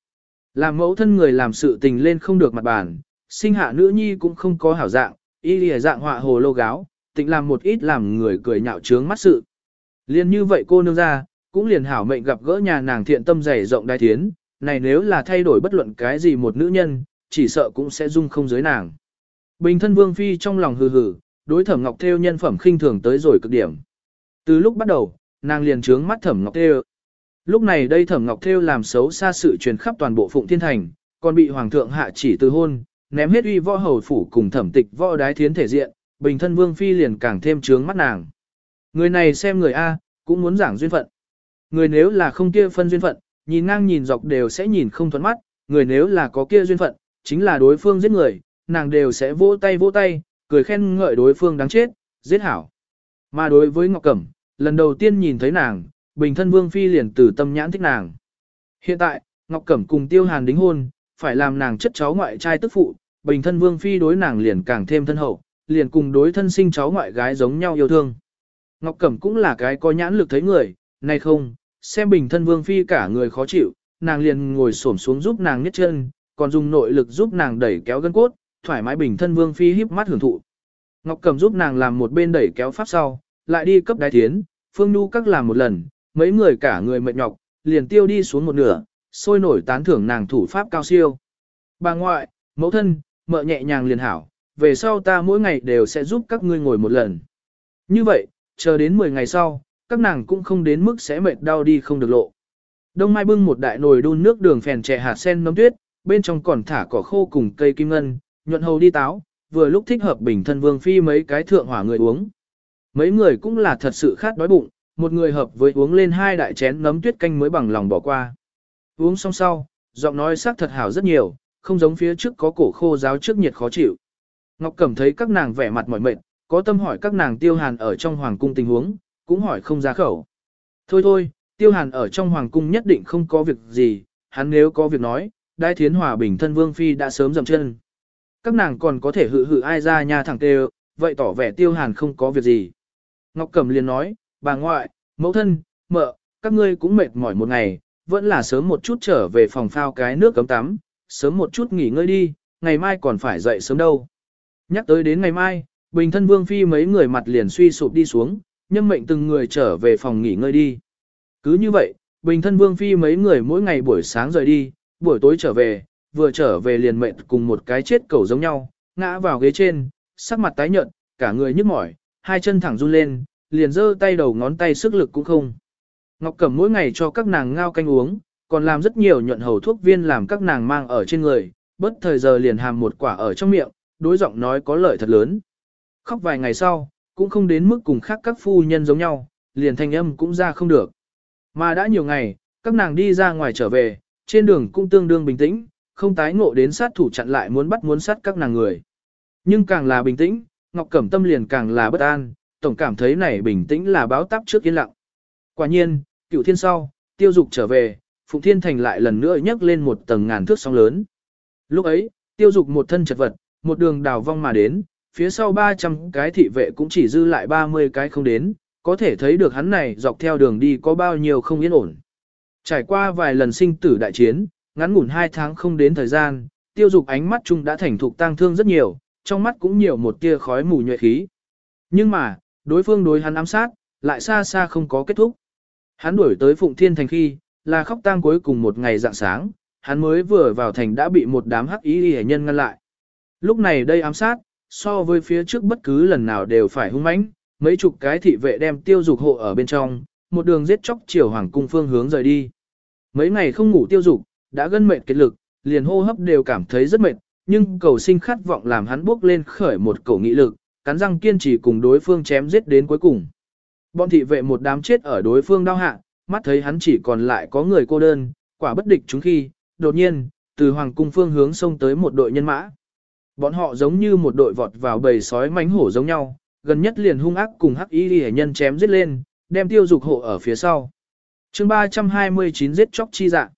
Làm mẫu thân người làm sự tình lên không được mặt bản, sinh hạ nữ nhi cũng không có hảo dạng, y lìa dạng họa hồ lô gáo, tịnh làm một ít làm người cười nhạo trướng mắt sự. Liên như vậy cô nương ra, cũng liền hảo mệnh gặp gỡ nhà nàng thiện tâm dày rộng đai thiến, này nếu là thay đổi bất luận cái gì một nữ nhân, chỉ sợ cũng sẽ dung không giới nàng. Bình thân vương phi trong lòng hừ hừ, đối thẩm ngọc theo nhân phẩm khinh thường tới rồi cực điểm. Từ lúc bắt đầu, nàng liền trướng mắt thẩm ngọc theo. Lúc này đây thẩm ngọc theo làm xấu xa sự truyền khắp toàn bộ phụng thiên thành, còn bị hoàng thượng hạ chỉ từ hôn, ném hết uy võ hầu phủ cùng thẩm tịch võ đái thiến thể diện, bình thân vương phi liền càng thêm trướng mắt nàng. Người này xem người A, cũng muốn giảng duyên phận. Người nếu là không kia phân duyên phận, nhìn ngang nhìn dọc đều sẽ nhìn không thuận mắt, người nếu là có kia duyên phận, chính là đối phương giết người, nàng đều sẽ vỗ tay vỗ tay, cười khen ngợi đối phương đáng chết, giết hảo. Mà đối với Ngọc Cẩm, lần đầu tiên nhìn thấy nàng, bình thân Vương Phi liền từ tâm nhãn thích nàng. Hiện tại, Ngọc Cẩm cùng Tiêu Hàn đính hôn, phải làm nàng chất cháu ngoại trai tức phụ, bình thân Vương Phi đối nàng liền càng thêm thân hậu, liền cùng đối thân sinh cháu ngoại gái giống nhau yêu thương. Ngọc Cẩm cũng là cái có nhãn lực thấy người, nay không, xem bình thân vương phi cả người khó chịu, nàng liền ngồi xổm xuống giúp nàng nhấc chân, còn dùng nội lực giúp nàng đẩy kéo gân cốt, thoải mái bình thân vương phi híp mắt hưởng thụ. Ngọc Cầm giúp nàng làm một bên đẩy kéo pháp sau, lại đi cấp đái tiến, Phương Nhu các làm một lần, mấy người cả người mệt nhọc, liền tiêu đi xuống một nửa, sôi nổi tán thưởng nàng thủ pháp cao siêu. Bà ngoại, mẫu thân, mợ nhẹ nhàng liền hảo, về sau ta mỗi ngày đều sẽ giúp các ngươi ngồi một lần. Như vậy, chờ đến 10 ngày sau, các nàng cũng không đến mức sẽ mệt đau đi không được lộ. Đông Mai bưng một đại nồi đun nước đường phèn chè hạt sen nấm tuyết, bên trong còn thả cỏ khô cùng cây kim ngân, nhuận hầu đi táo, vừa lúc thích hợp bình thân vương phi mấy cái thượng hỏa người uống. Mấy người cũng là thật sự khát đói bụng, một người hợp với uống lên hai đại chén nấm tuyết canh mới bằng lòng bỏ qua. Uống xong sau, giọng nói sắc thật hảo rất nhiều, không giống phía trước có cổ khô giáo trước nhiệt khó chịu. Ngọc Cẩm thấy các nàng vẻ mặt mỏi mệt, có tâm hỏi các nàng tiêu hàn ở trong hoàng cung tình huống, cũng hỏi không ra khẩu. Thôi thôi, tiêu hàn ở trong hoàng cung nhất định không có việc gì, hắn nếu có việc nói, đai thiến hòa bình thân vương phi đã sớm dầm chân. Các nàng còn có thể hự hự ai ra nhà thẳng tê vậy tỏ vẻ tiêu hàn không có việc gì. Ngọc Cẩm liền nói, bà ngoại, mẫu thân, mợ, các ngươi cũng mệt mỏi một ngày, vẫn là sớm một chút trở về phòng phao cái nước cấm tắm, sớm một chút nghỉ ngơi đi, ngày mai còn phải dậy sớm đâu. Nhắc tới đến ngày mai, bình thân vương phi mấy người mặt liền suy sụp đi xuống, nhân mệnh từng người trở về phòng nghỉ ngơi đi. Cứ như vậy, bình thân vương phi mấy người mỗi ngày buổi sáng rời đi, buổi tối trở về, vừa trở về liền mệnh cùng một cái chết cầu giống nhau, ngã vào ghế trên, sắc mặt tái nhợt, cả người nhức mỏi, hai chân thẳng run lên, liền giơ tay đầu ngón tay sức lực cũng không. Ngọc Cẩm mỗi ngày cho các nàng ngao canh uống, còn làm rất nhiều nhuận hầu thuốc viên làm các nàng mang ở trên người, bất thời giờ liền hàm một quả ở trong miệng, đối giọng nói có lợi thật lớn. Khóc vài ngày sau, cũng không đến mức cùng khác các phu nhân giống nhau, liền thanh âm cũng ra không được. Mà đã nhiều ngày, các nàng đi ra ngoài trở về, trên đường cũng tương đương bình tĩnh, không tái ngộ đến sát thủ chặn lại muốn bắt muốn sát các nàng người. Nhưng càng là bình tĩnh, Ngọc Cẩm tâm liền càng là bất an, tổng cảm thấy này bình tĩnh là báo táp trước yên lặng. Quả nhiên, cựu thiên sau, tiêu dục trở về, Phụng Thiên Thành lại lần nữa nhấc lên một tầng ngàn thước sóng lớn. Lúc ấy, tiêu dục một thân chật vật, một đường đào vong mà đến, phía sau 300 cái thị vệ cũng chỉ dư lại 30 cái không đến, có thể thấy được hắn này dọc theo đường đi có bao nhiêu không yên ổn. Trải qua vài lần sinh tử đại chiến, ngắn ngủn 2 tháng không đến thời gian, tiêu dục ánh mắt chung đã thành thục tang thương rất nhiều, trong mắt cũng nhiều một tia khói mù nhuệ khí. Nhưng mà, đối phương đối hắn ám sát, lại xa xa không có kết thúc. Hắn đuổi tới Phụng Thiên Thành khi, là khóc tang cuối cùng một ngày dạng sáng, hắn mới vừa vào thành đã bị một đám hắc ý y nhân ngăn lại. Lúc này đây ám sát, so với phía trước bất cứ lần nào đều phải hung mãnh, mấy chục cái thị vệ đem tiêu dục hộ ở bên trong, một đường giết chóc chiều hoàng cung phương hướng rời đi. Mấy ngày không ngủ tiêu dục, đã gân mệt kiệt lực, liền hô hấp đều cảm thấy rất mệt, nhưng cầu sinh khát vọng làm hắn bước lên khởi một cổ nghị lực, cắn răng kiên trì cùng đối phương chém giết đến cuối cùng. Bọn thị vệ một đám chết ở đối phương đau hạ, mắt thấy hắn chỉ còn lại có người cô đơn, quả bất địch chúng khi, đột nhiên, từ hoàng cung phương hướng xông tới một đội nhân mã. Bọn họ giống như một đội vọt vào bầy sói mánh hổ giống nhau, gần nhất liền hung ác cùng hắc y hệ nhân chém giết lên, đem tiêu dục hộ ở phía sau. chương 329 giết chóc chi dạ.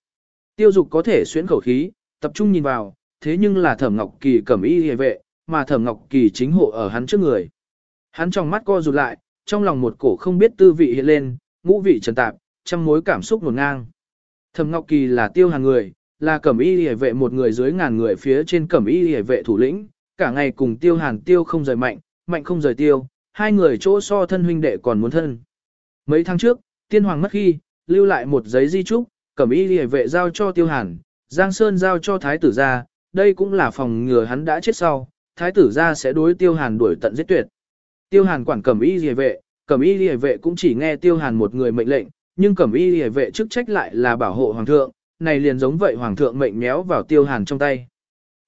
Tiêu dục có thể xuyến khẩu khí, tập trung nhìn vào, thế nhưng là thẩm ngọc kỳ cầm y hệ vệ, mà thẩm ngọc kỳ chính hộ ở hắn trước người. Hắn trong mắt co rụt lại, trong lòng một cổ không biết tư vị hiện lên, ngũ vị trần tạp, trăm mối cảm xúc nổn ngang. Thẩm Ngọc Kỳ là tiêu hàng người, là cẩm y hề vệ một người dưới ngàn người phía trên cẩm y hề vệ thủ lĩnh, cả ngày cùng tiêu hàn tiêu không rời mạnh, mạnh không rời tiêu, hai người chỗ so thân huynh đệ còn muốn thân. Mấy tháng trước, tiên hoàng mất khi, lưu lại một giấy di trúc, cẩm y hề vệ giao cho tiêu hàn, giang sơn giao cho thái tử gia, đây cũng là phòng ngừa hắn đã chết sau, thái tử gia sẽ đối tiêu hàn đuổi tận giết tuyệt. Tiêu hàn quản cẩm y hề vệ, cẩm y hề vệ cũng chỉ nghe tiêu hàn một người mệnh lệnh, nhưng cẩm y hề vệ chức trách lại là bảo hộ hoàng thượng, này liền giống vậy hoàng thượng mệnh méo vào tiêu hàn trong tay.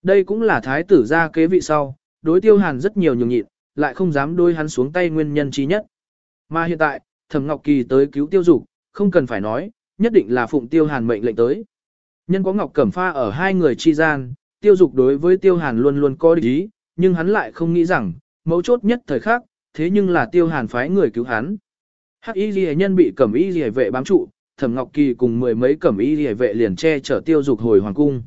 Đây cũng là thái tử ra kế vị sau, đối tiêu hàn rất nhiều nhường nhịn, lại không dám đôi hắn xuống tay nguyên nhân trí nhất. Mà hiện tại, thẩm Ngọc Kỳ tới cứu tiêu dục, không cần phải nói, nhất định là phụng tiêu hàn mệnh lệnh tới. Nhân có Ngọc Cẩm Pha ở hai người chi gian, tiêu dục đối với tiêu hàn luôn luôn có ý, nhưng hắn lại không nghĩ rằng, mấu chốt nhất thời khác, thế nhưng là tiêu hàn phái người cứu hắn. Hắc y ghi nhân bị cẩm y ghi vệ bám trụ, Thẩm Ngọc Kỳ cùng mười mấy cẩm y hề vệ liền che chở tiêu dục hồi hoàng cung.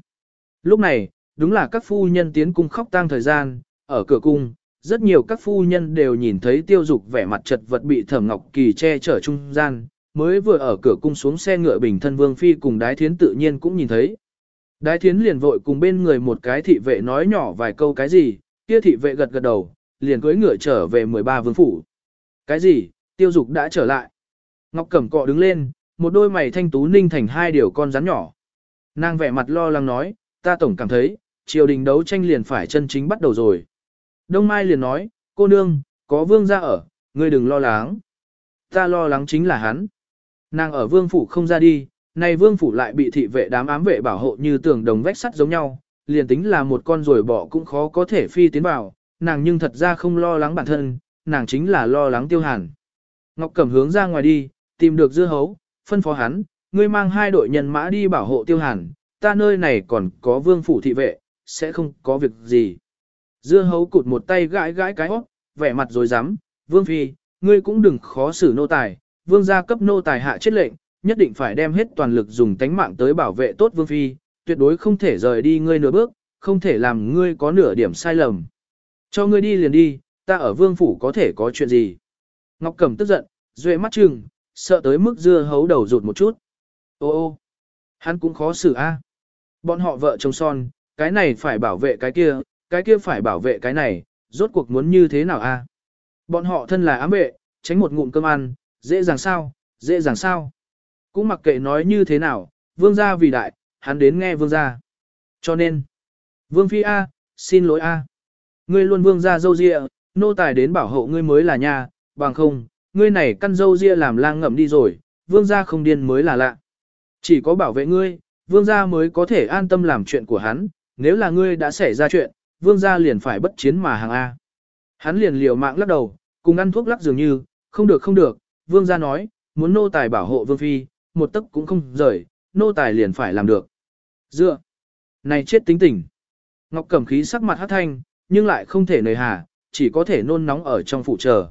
Lúc này, đúng là các phu nhân tiến cung khóc tang thời gian, ở cửa cung, rất nhiều các phu nhân đều nhìn thấy tiêu dục vẻ mặt chật vật bị Thẩm Ngọc Kỳ che chở trung gian, mới vừa ở cửa cung xuống xe ngựa bình thân vương phi cùng đái thiến tự nhiên cũng nhìn thấy. Đái thiến liền vội cùng bên người một cái thị vệ nói nhỏ vài câu cái gì, kia thị vệ gật gật đầu, liền cưỡi ngựa trở về 13 vương phủ. Cái gì, tiêu dục đã trở lại. Ngọc Cẩm cọ đứng lên, một đôi mày thanh tú ninh thành hai điều con rắn nhỏ. Nàng vẻ mặt lo lắng nói, ta tổng cảm thấy, triều đình đấu tranh liền phải chân chính bắt đầu rồi. Đông Mai liền nói, cô nương, có vương ra ở, ngươi đừng lo lắng. Ta lo lắng chính là hắn. Nàng ở vương phủ không ra đi, nay vương phủ lại bị thị vệ đám ám vệ bảo hộ như tường đồng vách sắt giống nhau, liền tính là một con rồi bỏ cũng khó có thể phi tiến vào, nàng nhưng thật ra không lo lắng bản thân, nàng chính là lo lắng tiêu hàn. Ngọc Cẩm hướng ra ngoài đi, tìm được dưa hấu, phân phó hắn, ngươi mang hai đội nhân mã đi bảo hộ tiêu hàn, ta nơi này còn có vương phủ thị vệ, sẽ không có việc gì. Dưa hấu cụt một tay gãi gãi cái hót, vẻ mặt rồi rắm vương phi, ngươi cũng đừng khó xử nô tài, vương gia cấp nô tài hạ chết lệnh, nhất định phải đem hết toàn lực dùng tánh mạng tới bảo vệ tốt vương phi, tuyệt đối không thể rời đi ngươi nửa bước, không thể làm ngươi có nửa điểm sai lầm. Cho ngươi đi liền đi, ta ở vương phủ có thể có chuyện gì. Ngọc Cẩm tức giận, duệ mắt chừng, sợ tới mức dưa hấu đầu rụt một chút. Ô ô, hắn cũng khó xử a. Bọn họ vợ chồng son, cái này phải bảo vệ cái kia, cái kia phải bảo vệ cái này, rốt cuộc muốn như thế nào a? Bọn họ thân là ám vệ, tránh một ngụm cơm ăn, dễ dàng sao, dễ dàng sao. Cũng mặc kệ nói như thế nào, vương gia vì đại, hắn đến nghe vương gia. Cho nên, vương phi a, xin lỗi a. Ngươi luôn vương gia dâu dịa, nô tài đến bảo hộ ngươi mới là nhà, bằng không, ngươi này căn dâu ria làm lang ngậm đi rồi, vương gia không điên mới là lạ. Chỉ có bảo vệ ngươi, vương gia mới có thể an tâm làm chuyện của hắn, nếu là ngươi đã xảy ra chuyện, vương gia liền phải bất chiến mà hàng A. Hắn liền liều mạng lắc đầu, cùng ăn thuốc lắc dường như, không được không được, vương gia nói, muốn nô tài bảo hộ vương phi, một tấc cũng không rời, nô tài liền phải làm được. Dựa, này chết tính tình. Ngọc Cẩm khí sắc mặt hát thanh, nhưng lại không thể nời hà, chỉ có thể nôn nóng ở trong phụ chờ.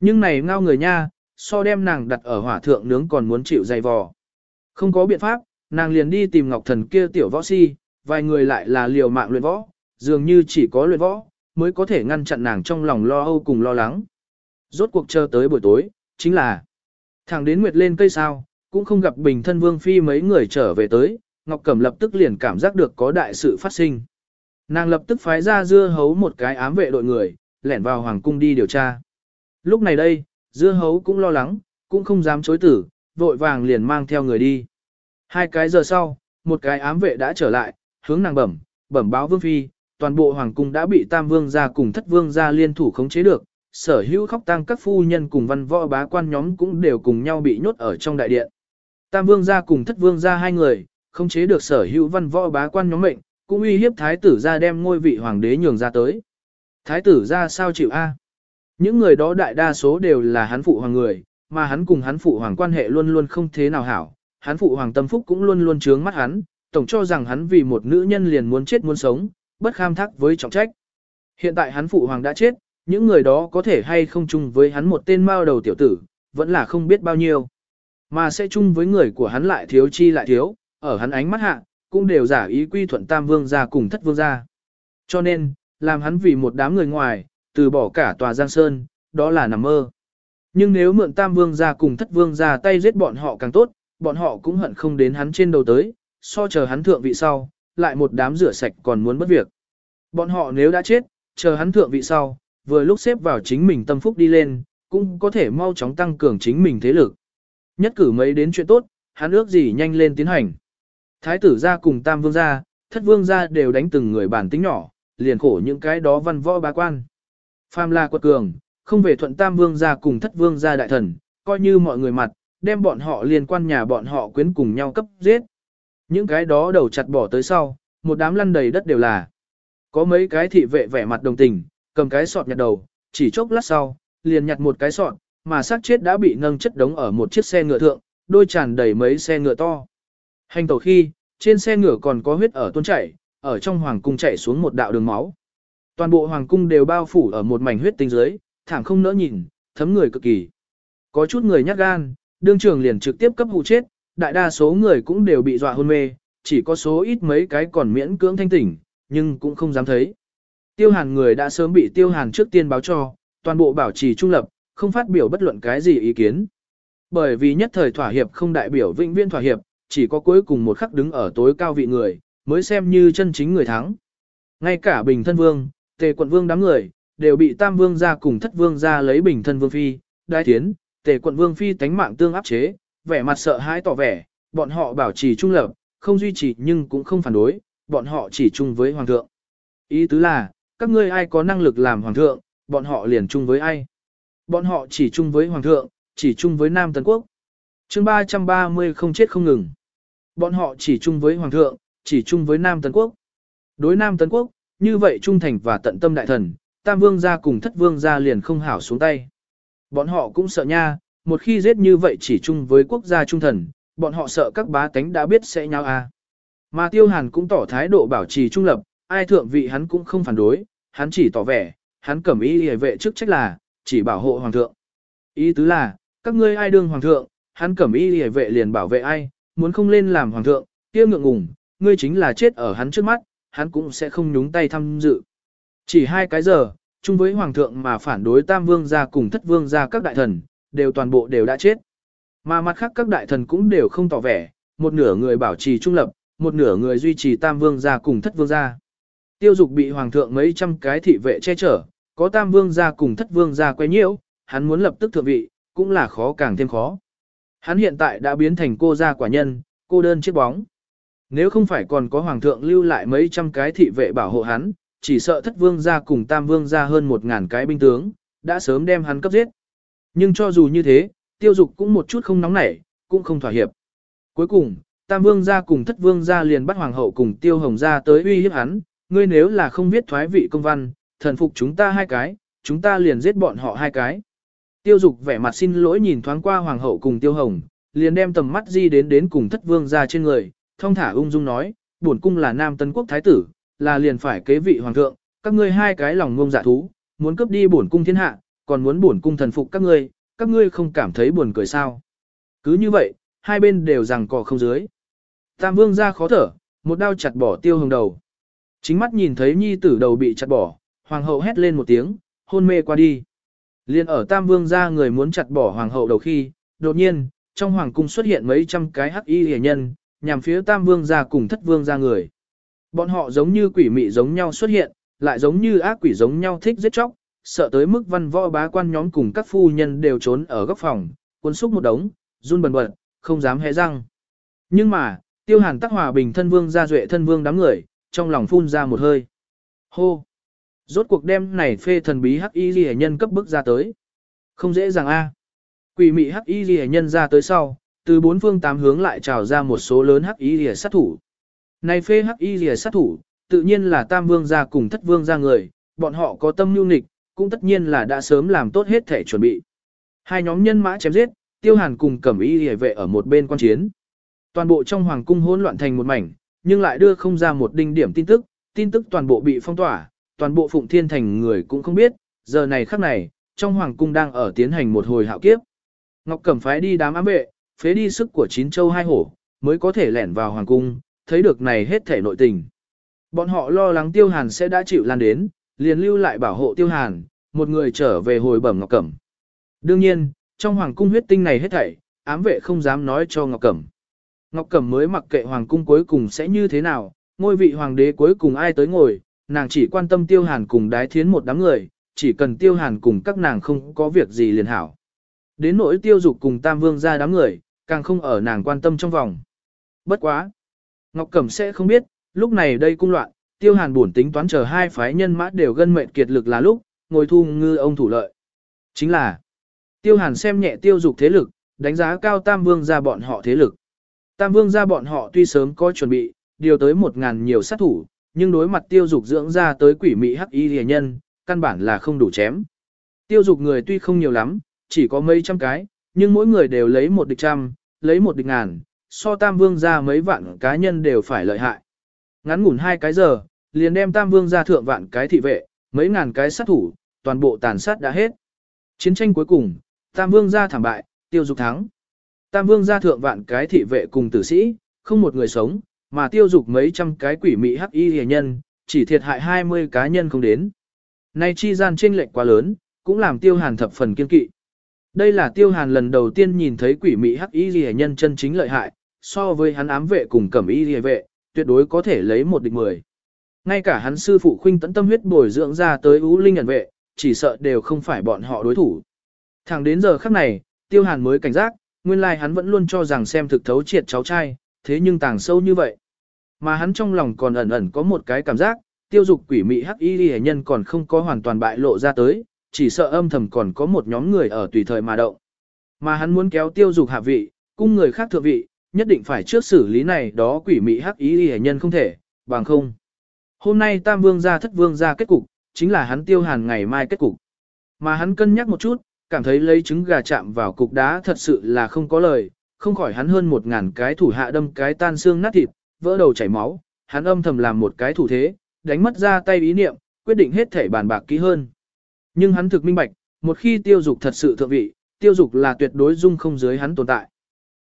Nhưng này ngao người nha, so đem nàng đặt ở hỏa thượng nướng còn muốn chịu dày vò. Không có biện pháp, nàng liền đi tìm ngọc thần kia tiểu võ si, vài người lại là liều mạng luyện võ, dường như chỉ có luyện võ, mới có thể ngăn chặn nàng trong lòng lo âu cùng lo lắng. Rốt cuộc chờ tới buổi tối, chính là thằng đến nguyệt lên cây sao, cũng không gặp bình thân vương phi mấy người trở về tới, Ngọc Cẩm lập tức liền cảm giác được có đại sự phát sinh. Nàng lập tức phái ra dưa hấu một cái ám vệ đội người, lẻn vào hoàng cung đi điều tra. Lúc này đây, dưa hấu cũng lo lắng, cũng không dám chối tử, vội vàng liền mang theo người đi. Hai cái giờ sau, một cái ám vệ đã trở lại, hướng nàng bẩm, bẩm báo vương phi, toàn bộ hoàng cung đã bị tam vương gia cùng thất vương gia liên thủ khống chế được, sở hữu khóc tang các phu nhân cùng văn võ bá quan nhóm cũng đều cùng nhau bị nhốt ở trong đại điện. Tam vương gia cùng thất vương gia hai người, khống chế được sở hữu văn võ bá quan nhóm mệnh, cũng uy hiếp thái tử gia đem ngôi vị hoàng đế nhường ra tới. Thái tử gia sao chịu a? Những người đó đại đa số đều là hắn phụ hoàng người, mà hắn cùng hắn phụ hoàng quan hệ luôn luôn không thế nào hảo, hắn phụ hoàng tâm phúc cũng luôn luôn trướng mắt hắn, tổng cho rằng hắn vì một nữ nhân liền muốn chết muốn sống, bất kham thác với trọng trách. Hiện tại hắn phụ hoàng đã chết, những người đó có thể hay không chung với hắn một tên mao đầu tiểu tử, vẫn là không biết bao nhiêu. Mà sẽ chung với người của hắn lại thiếu chi lại thiếu, ở hắn ánh mắt hạ, cũng đều giả ý quy thuận tam vương gia cùng thất vương gia. Cho nên, làm hắn vì một đám người ngoài, từ bỏ cả tòa Giang Sơn, đó là nằm mơ. Nhưng nếu mượn Tam Vương ra cùng Thất Vương ra tay giết bọn họ càng tốt, bọn họ cũng hận không đến hắn trên đầu tới, so chờ hắn thượng vị sau, lại một đám rửa sạch còn muốn mất việc. Bọn họ nếu đã chết, chờ hắn thượng vị sau, vừa lúc xếp vào chính mình tâm phúc đi lên, cũng có thể mau chóng tăng cường chính mình thế lực. Nhất cử mấy đến chuyện tốt, hắn ước gì nhanh lên tiến hành. Thái tử gia cùng Tam Vương gia, Thất Vương gia đều đánh từng người bản tính nhỏ, liền khổ những cái đó văn võ bá quan. Phàm là quật cường, không về thuận tam vương gia cùng thất vương gia đại thần, coi như mọi người mặt, đem bọn họ liên quan nhà bọn họ quyến cùng nhau cấp giết. Những cái đó đầu chặt bỏ tới sau, một đám lăn đầy đất đều là. Có mấy cái thị vệ vẻ mặt đồng tình, cầm cái sọt nhặt đầu, chỉ chốc lát sau, liền nhặt một cái sọt, mà xác chết đã bị nâng chất đống ở một chiếc xe ngựa thượng, đôi tràn đầy mấy xe ngựa to. Hành tẩu khi, trên xe ngựa còn có huyết ở tuôn chảy, ở trong hoàng cung chảy xuống một đạo đường máu. Toàn bộ hoàng cung đều bao phủ ở một mảnh huyết tinh dưới, thảm không nỡ nhìn, thấm người cực kỳ. Có chút người nhát gan, đương trường liền trực tiếp cấp hụ chết, đại đa số người cũng đều bị dọa hôn mê, chỉ có số ít mấy cái còn miễn cưỡng thanh tỉnh, nhưng cũng không dám thấy. Tiêu hàn người đã sớm bị tiêu hàn trước tiên báo cho, toàn bộ bảo trì trung lập, không phát biểu bất luận cái gì ý kiến. Bởi vì nhất thời thỏa hiệp không đại biểu vĩnh viên thỏa hiệp, chỉ có cuối cùng một khắc đứng ở tối cao vị người, mới xem như chân chính người thắng. Ngay cả bình thân vương, tề quận vương đám người, đều bị tam vương gia cùng thất vương gia lấy bình thân vương phi, đại tiến, tề quận vương phi tánh mạng tương áp chế, vẻ mặt sợ hãi tỏ vẻ, bọn họ bảo trì trung lập, không duy trì nhưng cũng không phản đối, bọn họ chỉ chung với hoàng thượng. Ý tứ là, các ngươi ai có năng lực làm hoàng thượng, bọn họ liền chung với ai. Bọn họ chỉ chung với hoàng thượng, chỉ chung với Nam Tân Quốc. chương 330 không chết không ngừng. Bọn họ chỉ chung với hoàng thượng, chỉ chung với Nam Tân Quốc. Đối Nam Tân Quốc, như vậy trung thành và tận tâm đại thần, tam vương gia cùng thất vương gia liền không hảo xuống tay. Bọn họ cũng sợ nha, một khi giết như vậy chỉ chung với quốc gia trung thần, bọn họ sợ các bá tánh đã biết sẽ nhau à. Mà tiêu hàn cũng tỏ thái độ bảo trì trung lập, ai thượng vị hắn cũng không phản đối, hắn chỉ tỏ vẻ, hắn cẩm ý hề vệ trước trách là, chỉ bảo hộ hoàng thượng. Ý tứ là, các ngươi ai đương hoàng thượng, hắn cẩm ý hề vệ liền bảo vệ ai, muốn không lên làm hoàng thượng, kia ngượng ngùng, ngươi chính là chết ở hắn trước mắt, hắn cũng sẽ không nhúng tay tham dự. Chỉ hai cái giờ, chung với hoàng thượng mà phản đối tam vương gia cùng thất vương gia các đại thần, đều toàn bộ đều đã chết. Mà mặt khác các đại thần cũng đều không tỏ vẻ, một nửa người bảo trì trung lập, một nửa người duy trì tam vương gia cùng thất vương gia. Tiêu dục bị hoàng thượng mấy trăm cái thị vệ che chở, có tam vương gia cùng thất vương gia quay nhiễu, hắn muốn lập tức thượng vị, cũng là khó càng thêm khó. Hắn hiện tại đã biến thành cô gia quả nhân, cô đơn chiếc bóng. Nếu không phải còn có hoàng thượng lưu lại mấy trăm cái thị vệ bảo hộ hắn, chỉ sợ thất vương ra cùng tam vương ra hơn một ngàn cái binh tướng, đã sớm đem hắn cấp giết. Nhưng cho dù như thế, tiêu dục cũng một chút không nóng nảy, cũng không thỏa hiệp. Cuối cùng, tam vương ra cùng thất vương ra liền bắt hoàng hậu cùng tiêu hồng ra tới uy hiếp hắn, ngươi nếu là không biết thoái vị công văn, thần phục chúng ta hai cái, chúng ta liền giết bọn họ hai cái. Tiêu dục vẻ mặt xin lỗi nhìn thoáng qua hoàng hậu cùng tiêu hồng, liền đem tầm mắt di đến đến cùng thất vương ra trên người, thong thả ung dung nói, bổn cung là Nam Tân Quốc Thái tử, là liền phải kế vị hoàng thượng, các ngươi hai cái lòng ngông dạ thú, muốn cướp đi bổn cung thiên hạ, còn muốn bổn cung thần phục các ngươi, các ngươi không cảm thấy buồn cười sao. Cứ như vậy, hai bên đều rằng cò không dưới. Tam vương ra khó thở, một đao chặt bỏ tiêu hồng đầu. Chính mắt nhìn thấy nhi tử đầu bị chặt bỏ, hoàng hậu hét lên một tiếng, hôn mê qua đi. Liên ở tam vương ra người muốn chặt bỏ hoàng hậu đầu khi, đột nhiên, trong hoàng cung xuất hiện mấy trăm cái hắc y hề nhân, nhằm phía tam vương ra cùng thất vương ra người. Bọn họ giống như quỷ mị giống nhau xuất hiện, lại giống như ác quỷ giống nhau thích giết chóc, sợ tới mức văn võ bá quan nhóm cùng các phu nhân đều trốn ở góc phòng, cuốn xúc một đống, run bần bật, không dám hé răng. Nhưng mà, tiêu hàn tắc hòa bình thân vương ra duệ thân vương đám người, trong lòng phun ra một hơi. Hô! Rốt cuộc đêm này phê thần bí hắc y ghi nhân cấp bức ra tới. Không dễ dàng a. Quỷ mị hắc y ghi nhân ra tới sau, từ bốn phương tám hướng lại trào ra một số lớn hắc y rìa sát thủ. Này phê hắc y rìa sát thủ, tự nhiên là tam vương gia cùng thất vương gia người, bọn họ có tâm nhu nịch, cũng tất nhiên là đã sớm làm tốt hết thể chuẩn bị. Hai nhóm nhân mã chém giết, tiêu hàn cùng cẩm y rìa vệ ở một bên quan chiến. Toàn bộ trong hoàng cung hỗn loạn thành một mảnh, nhưng lại đưa không ra một đinh điểm tin tức, tin tức toàn bộ bị phong tỏa, toàn bộ phụng thiên thành người cũng không biết, giờ này khắc này, trong hoàng cung đang ở tiến hành một hồi hạo kiếp. Ngọc Cẩm phái đi đám ám vệ, phế đi sức của chín châu hai hổ, mới có thể lẻn vào hoàng cung, thấy được này hết thể nội tình. Bọn họ lo lắng Tiêu Hàn sẽ đã chịu lan đến, liền lưu lại bảo hộ Tiêu Hàn, một người trở về hồi bẩm Ngọc Cẩm. Đương nhiên, trong hoàng cung huyết tinh này hết thảy, ám vệ không dám nói cho Ngọc Cẩm. Ngọc Cẩm mới mặc kệ hoàng cung cuối cùng sẽ như thế nào, ngôi vị hoàng đế cuối cùng ai tới ngồi, nàng chỉ quan tâm Tiêu Hàn cùng đái thiến một đám người, chỉ cần Tiêu Hàn cùng các nàng không có việc gì liền hảo. Đến nỗi Tiêu Dục cùng Tam Vương ra đám người, càng không ở nàng quan tâm trong vòng. Bất quá. Ngọc Cẩm sẽ không biết, lúc này đây cung loạn, tiêu hàn buồn tính toán chờ hai phái nhân mã đều gân mệnh kiệt lực là lúc, ngồi thu ngư ông thủ lợi. Chính là, tiêu hàn xem nhẹ tiêu dục thế lực, đánh giá cao Tam Vương ra bọn họ thế lực. Tam Vương ra bọn họ tuy sớm có chuẩn bị, điều tới một ngàn nhiều sát thủ, nhưng đối mặt tiêu dục dưỡng ra tới quỷ mỹ hắc y rìa nhân, căn bản là không đủ chém. Tiêu dục người tuy không nhiều lắm, chỉ có mấy trăm cái, nhưng mỗi người đều lấy một địch trăm, lấy một địch ngàn, so tam vương ra mấy vạn cá nhân đều phải lợi hại. Ngắn ngủn hai cái giờ, liền đem tam vương ra thượng vạn cái thị vệ, mấy ngàn cái sát thủ, toàn bộ tàn sát đã hết. Chiến tranh cuối cùng, tam vương ra thảm bại, tiêu dục thắng. Tam vương ra thượng vạn cái thị vệ cùng tử sĩ, không một người sống, mà tiêu dục mấy trăm cái quỷ mỹ hắc y hề nhân, chỉ thiệt hại 20 cá nhân không đến. Nay chi gian chênh lệch quá lớn, cũng làm tiêu hàn thập phần kiên kỵ. Đây là tiêu hàn lần đầu tiên nhìn thấy quỷ mị hắc y ghi nhân chân chính lợi hại, so với hắn ám vệ cùng cẩm y ghi vệ, tuyệt đối có thể lấy một địch mười. Ngay cả hắn sư phụ khuynh Tẫn tâm huyết bồi dưỡng ra tới ú linh ẩn vệ, chỉ sợ đều không phải bọn họ đối thủ. Thẳng đến giờ khắc này, tiêu hàn mới cảnh giác, nguyên lai hắn vẫn luôn cho rằng xem thực thấu triệt cháu trai, thế nhưng tàng sâu như vậy. Mà hắn trong lòng còn ẩn ẩn có một cái cảm giác, tiêu dục quỷ mị hắc y ghi nhân còn không có hoàn toàn bại lộ ra tới, chỉ sợ âm thầm còn có một nhóm người ở tùy thời mà động. Mà hắn muốn kéo tiêu dục hạ vị, cung người khác thượng vị, nhất định phải trước xử lý này đó quỷ mị hắc ý y nhân không thể, bằng không. Hôm nay tam vương gia thất vương gia kết cục, chính là hắn tiêu hàn ngày mai kết cục. Mà hắn cân nhắc một chút, cảm thấy lấy trứng gà chạm vào cục đá thật sự là không có lời, không khỏi hắn hơn một ngàn cái thủ hạ đâm cái tan xương nát thịt, vỡ đầu chảy máu, hắn âm thầm làm một cái thủ thế, đánh mất ra tay ý niệm, quyết định hết thể bàn bạc kỹ hơn. Nhưng hắn thực minh bạch, một khi tiêu dục thật sự thượng vị, tiêu dục là tuyệt đối dung không dưới hắn tồn tại.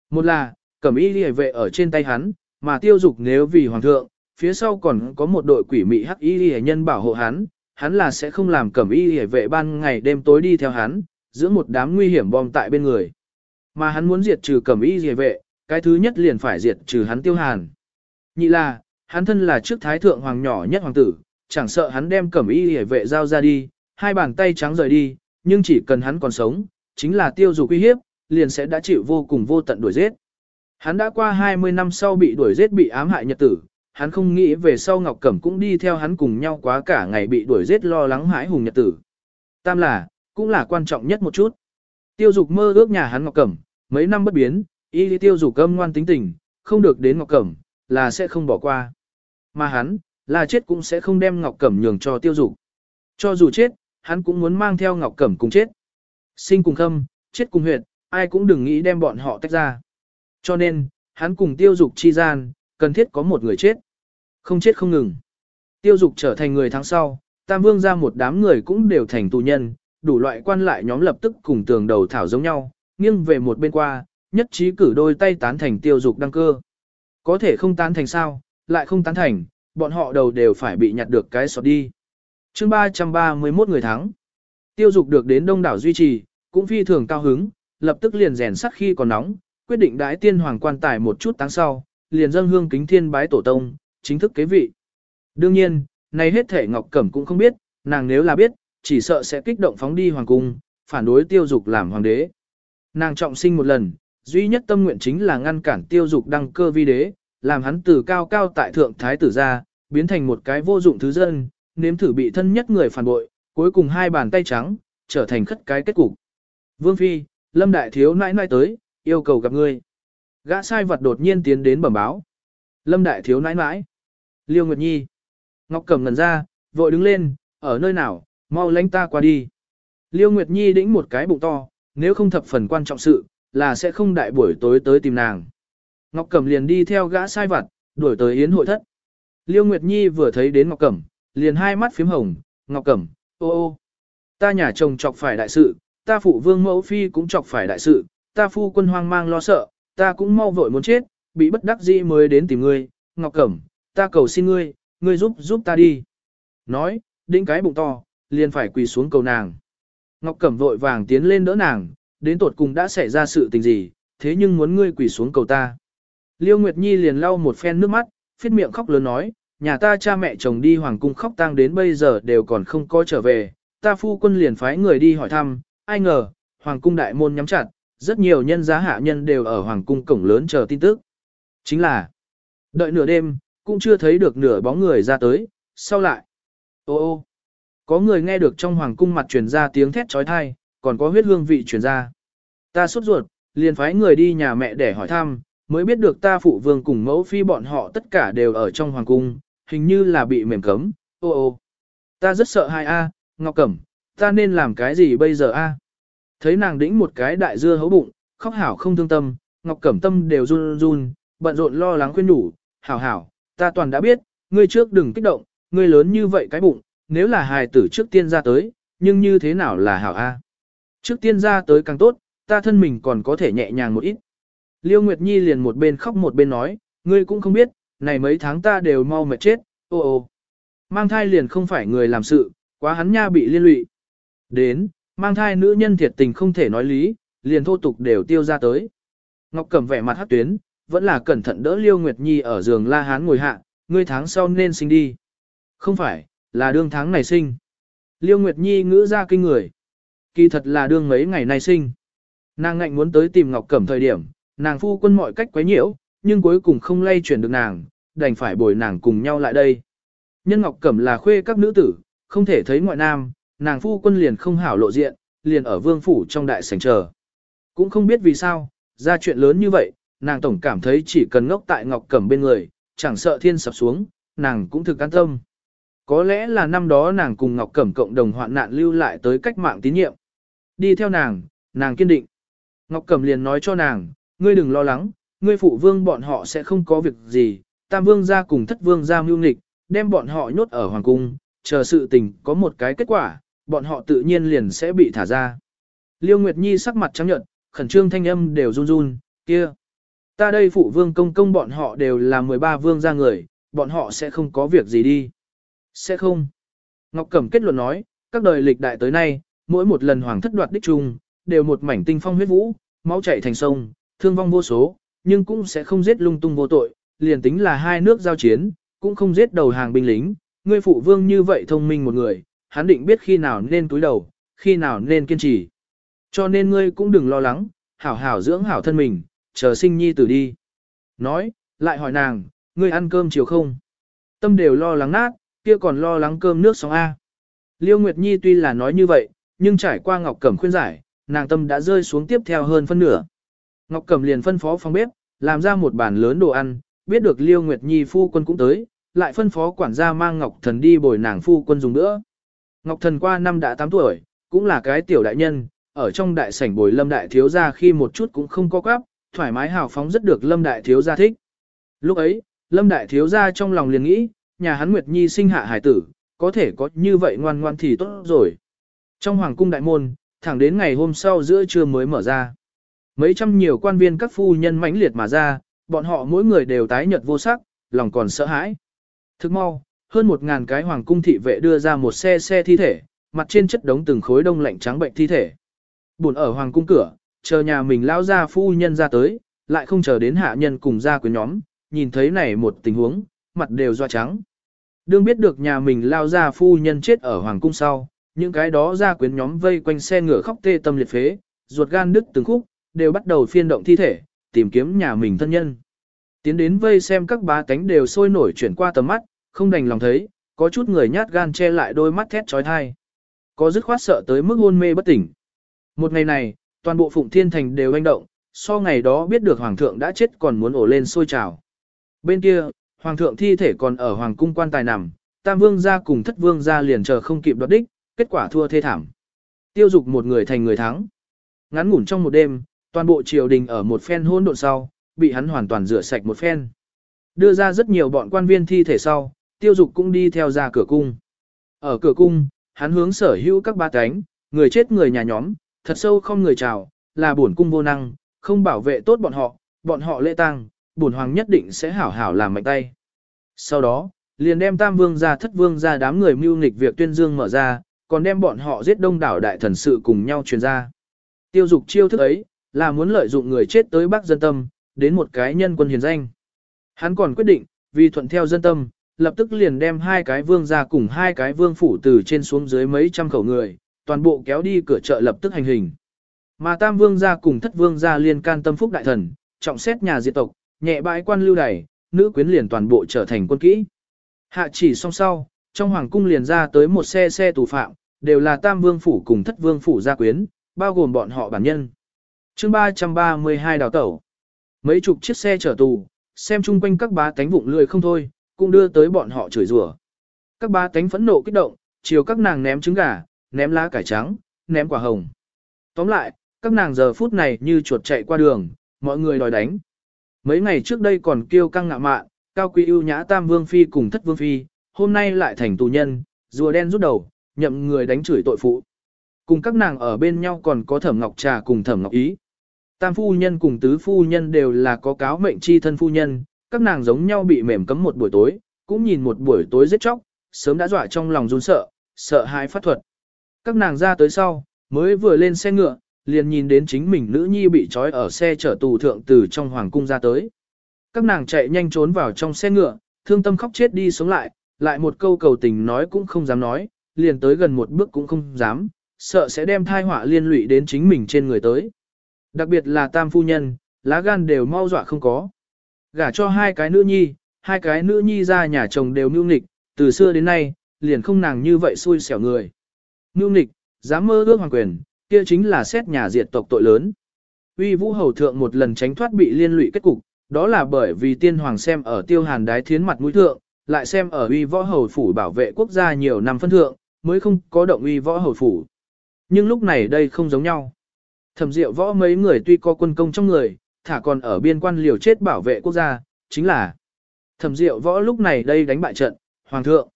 Một là, cẩm y liề vệ ở trên tay hắn, mà tiêu dục nếu vì hoàng thượng, phía sau còn có một đội quỷ mị hắc y liề nhân bảo hộ hắn, hắn là sẽ không làm cẩm y liề vệ ban ngày đêm tối đi theo hắn, giữa một đám nguy hiểm bom tại bên người. Mà hắn muốn diệt trừ cẩm y liề vệ, cái thứ nhất liền phải diệt trừ hắn tiêu hàn. Nhị là, hắn thân là trước thái thượng hoàng nhỏ nhất hoàng tử, chẳng sợ hắn đem cẩm y liề vệ giao ra đi, hai bàn tay trắng rời đi, nhưng chỉ cần hắn còn sống, chính là tiêu dục uy hiếp, liền sẽ đã chịu vô cùng vô tận đuổi giết. Hắn đã qua 20 năm sau bị đuổi giết bị ám hại nhật tử, hắn không nghĩ về sau Ngọc Cẩm cũng đi theo hắn cùng nhau quá cả ngày bị đuổi giết lo lắng hãi hùng nhật tử. Tam là, cũng là quan trọng nhất một chút. Tiêu dục mơ ước nhà hắn Ngọc Cẩm, mấy năm bất biến, y lý tiêu dục âm ngoan tính tình, không được đến Ngọc Cẩm, là sẽ không bỏ qua. Mà hắn, là chết cũng sẽ không đem Ngọc Cẩm nhường cho tiêu dục. Cho dù chết, hắn cũng muốn mang theo Ngọc Cẩm cùng chết. Sinh cùng khâm, chết cùng huyệt, ai cũng đừng nghĩ đem bọn họ tách ra. Cho nên, hắn cùng tiêu dục chi gian, cần thiết có một người chết. Không chết không ngừng. Tiêu dục trở thành người tháng sau, Tam Vương ra một đám người cũng đều thành tù nhân, đủ loại quan lại nhóm lập tức cùng tường đầu thảo giống nhau, nghiêng về một bên qua, nhất trí cử đôi tay tán thành tiêu dục đăng cơ. Có thể không tán thành sao, lại không tán thành, bọn họ đầu đều phải bị nhặt được cái sọt đi chương 331 người thắng. Tiêu dục được đến đông đảo duy trì, cũng phi thường cao hứng, lập tức liền rèn sắt khi còn nóng, quyết định đãi tiên hoàng quan tài một chút tháng sau, liền dâng hương kính thiên bái tổ tông, chính thức kế vị. Đương nhiên, nay hết thể Ngọc Cẩm cũng không biết, nàng nếu là biết, chỉ sợ sẽ kích động phóng đi hoàng cung, phản đối tiêu dục làm hoàng đế. Nàng trọng sinh một lần, duy nhất tâm nguyện chính là ngăn cản tiêu dục đăng cơ vi đế, làm hắn từ cao cao tại thượng thái tử ra, biến thành một cái vô dụng thứ dân, nếm thử bị thân nhất người phản bội, cuối cùng hai bàn tay trắng, trở thành khất cái kết cục. Vương Phi, Lâm Đại Thiếu nãi nãi tới, yêu cầu gặp ngươi. Gã sai vật đột nhiên tiến đến bẩm báo. Lâm Đại Thiếu nãi nãi. Liêu Nguyệt Nhi. Ngọc Cẩm ngần ra, vội đứng lên, ở nơi nào, mau lánh ta qua đi. Liêu Nguyệt Nhi đĩnh một cái bụng to, nếu không thập phần quan trọng sự, là sẽ không đại buổi tối tới tìm nàng. Ngọc Cẩm liền đi theo gã sai Vật đuổi tới yến hội thất. Liêu Nguyệt Nhi vừa thấy đến Ngọc Cẩm, liền hai mắt phím hồng, ngọc cẩm, ô ô. Ta nhà chồng chọc phải đại sự, ta phụ vương mẫu phi cũng chọc phải đại sự, ta phu quân hoang mang lo sợ, ta cũng mau vội muốn chết, bị bất đắc dĩ mới đến tìm ngươi, ngọc cẩm, ta cầu xin ngươi, ngươi giúp giúp ta đi. Nói, đĩnh cái bụng to, liền phải quỳ xuống cầu nàng. Ngọc cẩm vội vàng tiến lên đỡ nàng, đến tột cùng đã xảy ra sự tình gì, thế nhưng muốn ngươi quỳ xuống cầu ta. Liêu Nguyệt Nhi liền lau một phen nước mắt, phiết miệng khóc lớn nói, nhà ta cha mẹ chồng đi hoàng cung khóc tang đến bây giờ đều còn không có trở về, ta phu quân liền phái người đi hỏi thăm, ai ngờ, hoàng cung đại môn nhắm chặt, rất nhiều nhân giá hạ nhân đều ở hoàng cung cổng lớn chờ tin tức. Chính là, đợi nửa đêm, cũng chưa thấy được nửa bóng người ra tới, sau lại, ô ô, có người nghe được trong hoàng cung mặt truyền ra tiếng thét trói thai, còn có huyết hương vị truyền ra. Ta sốt ruột, liền phái người đi nhà mẹ để hỏi thăm, mới biết được ta phụ vương cùng mẫu phi bọn họ tất cả đều ở trong hoàng cung, hình như là bị mềm cấm, ô ô. Ta rất sợ hai a, Ngọc Cẩm, ta nên làm cái gì bây giờ a? Thấy nàng đĩnh một cái đại dưa hấu bụng, khóc hảo không thương tâm, Ngọc Cẩm tâm đều run run, bận rộn lo lắng khuyên nhủ, hảo hảo, ta toàn đã biết, ngươi trước đừng kích động, ngươi lớn như vậy cái bụng, nếu là hài tử trước tiên ra tới, nhưng như thế nào là hảo a? Trước tiên ra tới càng tốt, ta thân mình còn có thể nhẹ nhàng một ít. Liêu Nguyệt Nhi liền một bên khóc một bên nói, ngươi cũng không biết, này mấy tháng ta đều mau mệt chết, ô ô. Mang thai liền không phải người làm sự, quá hắn nha bị liên lụy. Đến, mang thai nữ nhân thiệt tình không thể nói lý, liền thô tục đều tiêu ra tới. Ngọc Cẩm vẻ mặt hát tuyến, vẫn là cẩn thận đỡ Liêu Nguyệt Nhi ở giường La Hán ngồi hạ, ngươi tháng sau nên sinh đi. Không phải, là đương tháng này sinh. Liêu Nguyệt Nhi ngữ ra kinh người. Kỳ thật là đương mấy ngày nay sinh. Nàng ngạnh muốn tới tìm Ngọc Cẩm thời điểm, nàng phu quân mọi cách quấy nhiễu, nhưng cuối cùng không lay chuyển được nàng, đành phải bồi nàng cùng nhau lại đây. Nhân Ngọc Cẩm là khuê các nữ tử, không thể thấy ngoại nam, nàng phu quân liền không hảo lộ diện, liền ở vương phủ trong đại sảnh chờ. Cũng không biết vì sao, ra chuyện lớn như vậy, nàng tổng cảm thấy chỉ cần ngốc tại Ngọc Cẩm bên người, chẳng sợ thiên sập xuống, nàng cũng thực an tâm. Có lẽ là năm đó nàng cùng Ngọc Cẩm cộng đồng hoạn nạn lưu lại tới cách mạng tín nhiệm. Đi theo nàng, nàng kiên định. Ngọc Cẩm liền nói cho nàng, ngươi đừng lo lắng, ngươi phụ vương bọn họ sẽ không có việc gì, tam vương gia cùng thất vương gia mưu nghịch, đem bọn họ nhốt ở hoàng cung, chờ sự tình có một cái kết quả, bọn họ tự nhiên liền sẽ bị thả ra. Liêu Nguyệt Nhi sắc mặt trắng nhợt, khẩn trương thanh âm đều run run, kia. Ta đây phụ vương công công bọn họ đều là 13 vương gia người, bọn họ sẽ không có việc gì đi. Sẽ không. Ngọc Cẩm kết luận nói, các đời lịch đại tới nay, mỗi một lần hoàng thất đoạt đích trung, đều một mảnh tinh phong huyết vũ, máu chảy thành sông, thương vong vô số, nhưng cũng sẽ không giết lung tung vô tội, liền tính là hai nước giao chiến, cũng không giết đầu hàng binh lính, ngươi phụ vương như vậy thông minh một người, hắn định biết khi nào nên túi đầu, khi nào nên kiên trì. Cho nên ngươi cũng đừng lo lắng, hảo hảo dưỡng hảo thân mình, chờ sinh nhi tử đi. Nói, lại hỏi nàng, ngươi ăn cơm chiều không? Tâm đều lo lắng nát, kia còn lo lắng cơm nước sóng A. Liêu Nguyệt Nhi tuy là nói như vậy, nhưng trải qua Ngọc Cẩm khuyên giải, nàng tâm đã rơi xuống tiếp theo hơn phân nửa. Ngọc Cẩm liền phân phó phòng bếp, làm ra một bàn lớn đồ ăn, biết được Liêu Nguyệt Nhi phu quân cũng tới, lại phân phó quản gia mang Ngọc Thần đi bồi nàng phu quân dùng nữa. Ngọc Thần qua năm đã 8 tuổi, cũng là cái tiểu đại nhân, ở trong đại sảnh bồi Lâm đại thiếu gia khi một chút cũng không có quáp, thoải mái hào phóng rất được Lâm đại thiếu gia thích. Lúc ấy, Lâm đại thiếu gia trong lòng liền nghĩ, nhà hắn Nguyệt Nhi sinh hạ hải tử, có thể có như vậy ngoan ngoan thì tốt rồi. Trong hoàng cung đại môn, thẳng đến ngày hôm sau giữa trưa mới mở ra. Mấy trăm nhiều quan viên các phu nhân mãnh liệt mà ra, bọn họ mỗi người đều tái nhợt vô sắc, lòng còn sợ hãi. Thức mau, hơn một ngàn cái hoàng cung thị vệ đưa ra một xe xe thi thể, mặt trên chất đống từng khối đông lạnh trắng bệnh thi thể. Buồn ở hoàng cung cửa, chờ nhà mình lao ra phu nhân ra tới, lại không chờ đến hạ nhân cùng ra quyến nhóm, nhìn thấy này một tình huống, mặt đều doa trắng. Đương biết được nhà mình lao ra phu nhân chết ở hoàng cung sau, những cái đó ra quyến nhóm vây quanh xe ngựa khóc tê tâm liệt phế, ruột gan đứt từng khúc, đều bắt đầu phiên động thi thể, tìm kiếm nhà mình thân nhân. Tiến đến vây xem các bá tánh đều sôi nổi chuyển qua tầm mắt, không đành lòng thấy, có chút người nhát gan che lại đôi mắt thét trói thai. Có dứt khoát sợ tới mức hôn mê bất tỉnh. Một ngày này, toàn bộ Phụng Thiên Thành đều anh động, so ngày đó biết được Hoàng thượng đã chết còn muốn ổ lên sôi trào. Bên kia, Hoàng thượng thi thể còn ở Hoàng cung quan tài nằm, Tam Vương ra cùng Thất Vương ra liền chờ không kịp đoạt đích, kết quả thua thê thảm. Tiêu dục một người thành người thắng. Ngắn ngủn trong một đêm, Toàn bộ triều đình ở một phen hỗn độn sau, bị hắn hoàn toàn rửa sạch một phen. Đưa ra rất nhiều bọn quan viên thi thể sau, tiêu dục cũng đi theo ra cửa cung. Ở cửa cung, hắn hướng sở hữu các ba cánh, người chết người nhà nhóm, thật sâu không người chào, là bổn cung vô năng, không bảo vệ tốt bọn họ, bọn họ lễ tăng, bổn hoàng nhất định sẽ hảo hảo làm mạnh tay. Sau đó, liền đem tam vương ra thất vương ra đám người mưu nghịch việc tuyên dương mở ra, còn đem bọn họ giết đông đảo đại thần sự cùng nhau truyền ra. Tiêu dục chiêu thức ấy, là muốn lợi dụng người chết tới Bắc dân tâm, đến một cái nhân quân hiền danh. Hắn còn quyết định, vì thuận theo dân tâm, lập tức liền đem hai cái vương ra cùng hai cái vương phủ từ trên xuống dưới mấy trăm khẩu người, toàn bộ kéo đi cửa chợ lập tức hành hình. Mà tam vương ra cùng thất vương ra liên can tâm phúc đại thần, trọng xét nhà diệt tộc, nhẹ bãi quan lưu đày, nữ quyến liền toàn bộ trở thành quân kỹ. Hạ chỉ song sau, trong hoàng cung liền ra tới một xe xe tù phạm, đều là tam vương phủ cùng thất vương phủ gia quyến, bao gồm bọn họ bản nhân chương 332 đào tẩu. Mấy chục chiếc xe chở tù, xem chung quanh các bá tánh vụng lười không thôi, cũng đưa tới bọn họ chửi rủa. Các bá tánh phẫn nộ kích động, chiều các nàng ném trứng gà, ném lá cải trắng, ném quả hồng. Tóm lại, các nàng giờ phút này như chuột chạy qua đường, mọi người đòi đánh. Mấy ngày trước đây còn kêu căng ngạ mạn, cao quý ưu nhã tam vương phi cùng thất vương phi, hôm nay lại thành tù nhân, rùa đen rút đầu, nhậm người đánh chửi tội phụ. Cùng các nàng ở bên nhau còn có thẩm ngọc trà cùng thẩm ngọc ý. Tam phu nhân cùng tứ phu nhân đều là có cáo mệnh chi thân phu nhân, các nàng giống nhau bị mềm cấm một buổi tối, cũng nhìn một buổi tối rất chóc, sớm đã dọa trong lòng run sợ, sợ hãi phát thuật. Các nàng ra tới sau, mới vừa lên xe ngựa, liền nhìn đến chính mình nữ nhi bị trói ở xe chở tù thượng từ trong hoàng cung ra tới. Các nàng chạy nhanh trốn vào trong xe ngựa, thương tâm khóc chết đi sống lại, lại một câu cầu tình nói cũng không dám nói, liền tới gần một bước cũng không dám, sợ sẽ đem thai họa liên lụy đến chính mình trên người tới. Đặc biệt là tam phu nhân, lá gan đều mau dọa không có. Gả cho hai cái nữ nhi, hai cái nữ nhi ra nhà chồng đều nương nghịch, từ xưa đến nay, liền không nàng như vậy xui xẻo người. nương nghịch, dám mơ ước hoàng quyền, kia chính là xét nhà diệt tộc tội lớn. Uy Vũ Hầu thượng một lần tránh thoát bị liên lụy kết cục, đó là bởi vì tiên hoàng xem ở Tiêu Hàn đái thiến mặt mũi thượng, lại xem ở Uy Võ Hầu phủ bảo vệ quốc gia nhiều năm phân thượng, mới không có động Uy Võ Hầu phủ. Nhưng lúc này đây không giống nhau thẩm diệu võ mấy người tuy có quân công trong người, thả còn ở biên quan liều chết bảo vệ quốc gia, chính là thẩm diệu võ lúc này đây đánh bại trận, hoàng thượng.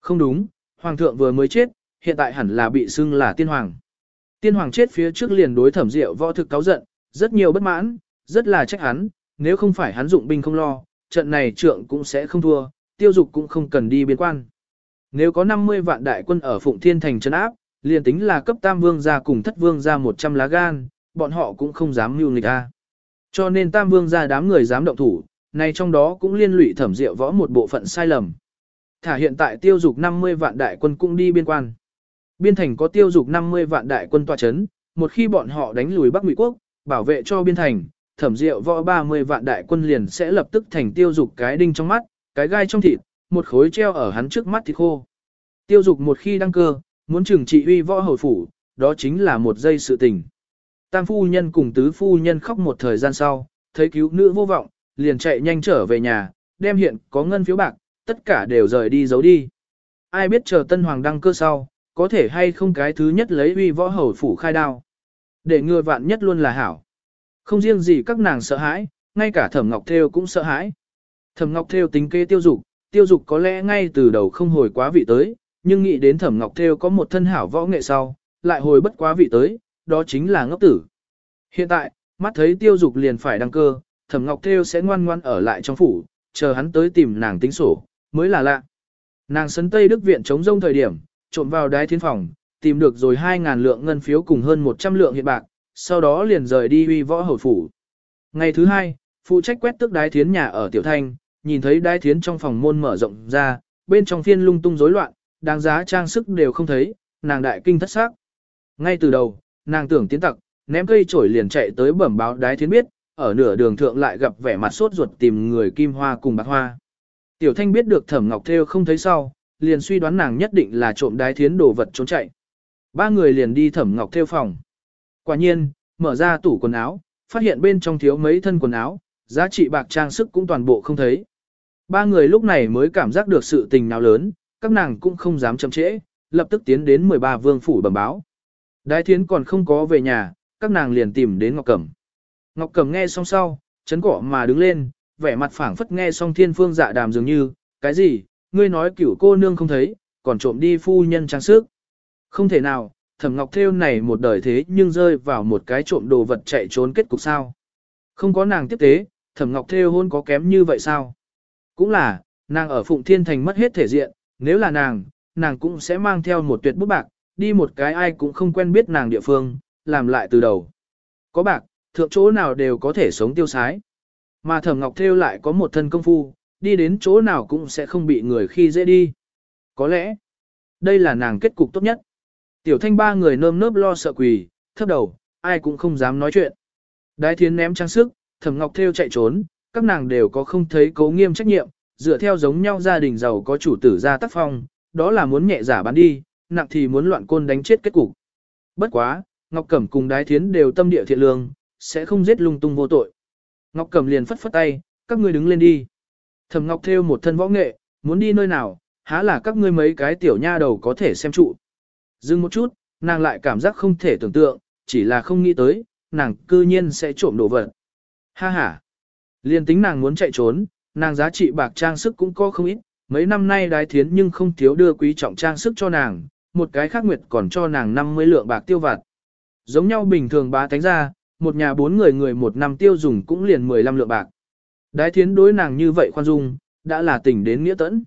Không đúng, hoàng thượng vừa mới chết, hiện tại hẳn là bị xưng là tiên hoàng. Tiên hoàng chết phía trước liền đối thẩm diệu võ thực cáo giận, rất nhiều bất mãn, rất là trách hắn, nếu không phải hắn dụng binh không lo, trận này trượng cũng sẽ không thua, tiêu dục cũng không cần đi biên quan. Nếu có 50 vạn đại quân ở Phụng Thiên Thành trấn áp, liền tính là cấp tam vương gia cùng thất vương gia 100 lá gan, bọn họ cũng không dám mưu nghịch a. Cho nên tam vương gia đám người dám động thủ, này trong đó cũng liên lụy thẩm diệu võ một bộ phận sai lầm. Thả hiện tại tiêu dục 50 vạn đại quân cũng đi biên quan. Biên thành có tiêu dục 50 vạn đại quân tòa chấn, một khi bọn họ đánh lùi Bắc Ngụy quốc, bảo vệ cho biên thành, thẩm diệu võ 30 vạn đại quân liền sẽ lập tức thành tiêu dục cái đinh trong mắt, cái gai trong thịt, một khối treo ở hắn trước mắt thì khô. Tiêu dục một khi đăng cơ, Muốn trừng trị uy võ hầu phủ, đó chính là một giây sự tình. Tam phu nhân cùng tứ phu nhân khóc một thời gian sau, thấy cứu nữ vô vọng, liền chạy nhanh trở về nhà, đem hiện có ngân phiếu bạc, tất cả đều rời đi giấu đi. Ai biết chờ tân hoàng đăng cơ sau, có thể hay không cái thứ nhất lấy uy võ hầu phủ khai đao. Để ngừa vạn nhất luôn là hảo. Không riêng gì các nàng sợ hãi, ngay cả thẩm ngọc theo cũng sợ hãi. Thẩm ngọc theo tính kế tiêu dục, tiêu dục có lẽ ngay từ đầu không hồi quá vị tới, nhưng nghĩ đến thẩm ngọc Thêu có một thân hảo võ nghệ sau, lại hồi bất quá vị tới, đó chính là ngốc tử. Hiện tại, mắt thấy tiêu dục liền phải đăng cơ, thẩm ngọc Thêu sẽ ngoan ngoan ở lại trong phủ, chờ hắn tới tìm nàng tính sổ, mới là lạ. Nàng sấn Tây Đức Viện chống rông thời điểm, trộm vào đái thiên phòng, tìm được rồi 2.000 lượng ngân phiếu cùng hơn 100 lượng hiện bạc, sau đó liền rời đi uy võ hầu phủ. Ngày thứ hai, phụ trách quét tước đái thiến nhà ở Tiểu Thanh, nhìn thấy đái thiến trong phòng môn mở rộng ra, bên trong phiên lung tung rối loạn, đáng giá trang sức đều không thấy, nàng đại kinh thất xác. Ngay từ đầu, nàng tưởng tiến tặc, ném cây chổi liền chạy tới bẩm báo đái thiến biết, ở nửa đường thượng lại gặp vẻ mặt sốt ruột tìm người kim hoa cùng bạc hoa. Tiểu thanh biết được thẩm ngọc theo không thấy sau, liền suy đoán nàng nhất định là trộm đái thiến đồ vật trốn chạy. Ba người liền đi thẩm ngọc theo phòng. Quả nhiên, mở ra tủ quần áo, phát hiện bên trong thiếu mấy thân quần áo, giá trị bạc trang sức cũng toàn bộ không thấy. Ba người lúc này mới cảm giác được sự tình nào lớn, các nàng cũng không dám chậm trễ, lập tức tiến đến 13 vương phủ bẩm báo. Đái thiến còn không có về nhà, các nàng liền tìm đến Ngọc Cẩm. Ngọc Cẩm nghe xong sau, chấn cỏ mà đứng lên, vẻ mặt phảng phất nghe xong thiên phương dạ đàm dường như, cái gì, ngươi nói cửu cô nương không thấy, còn trộm đi phu nhân trang sức. Không thể nào, thẩm ngọc thêu này một đời thế nhưng rơi vào một cái trộm đồ vật chạy trốn kết cục sao. Không có nàng tiếp tế, thẩm ngọc thêu hôn có kém như vậy sao? Cũng là, nàng ở Phụng Thiên Thành mất hết thể diện, nếu là nàng, nàng cũng sẽ mang theo một tuyệt bút bạc, đi một cái ai cũng không quen biết nàng địa phương, làm lại từ đầu. Có bạc, thượng chỗ nào đều có thể sống tiêu sái. Mà thẩm ngọc theo lại có một thân công phu, đi đến chỗ nào cũng sẽ không bị người khi dễ đi. Có lẽ, đây là nàng kết cục tốt nhất. Tiểu thanh ba người nơm nớp lo sợ quỳ, thấp đầu, ai cũng không dám nói chuyện. Đái thiến ném trang sức, thẩm ngọc theo chạy trốn, các nàng đều có không thấy cố nghiêm trách nhiệm, dựa theo giống nhau gia đình giàu có chủ tử ra tác phong, đó là muốn nhẹ giả bán đi, nặng thì muốn loạn côn đánh chết kết cục. Bất quá, Ngọc Cẩm cùng Đái Thiến đều tâm địa thiện lương, sẽ không giết lung tung vô tội. Ngọc Cẩm liền phất phất tay, các ngươi đứng lên đi. Thẩm Ngọc theo một thân võ nghệ, muốn đi nơi nào, há là các ngươi mấy cái tiểu nha đầu có thể xem trụ. Dừng một chút, nàng lại cảm giác không thể tưởng tượng, chỉ là không nghĩ tới, nàng cư nhiên sẽ trộm đồ vật. Ha ha. Liên tính nàng muốn chạy trốn, nàng giá trị bạc trang sức cũng có không ít, mấy năm nay đái thiến nhưng không thiếu đưa quý trọng trang sức cho nàng, một cái khác nguyệt còn cho nàng 50 lượng bạc tiêu vặt. Giống nhau bình thường bá tánh ra, một nhà bốn người người một năm tiêu dùng cũng liền 15 lượng bạc. Đái thiến đối nàng như vậy khoan dung, đã là tỉnh đến nghĩa tẫn.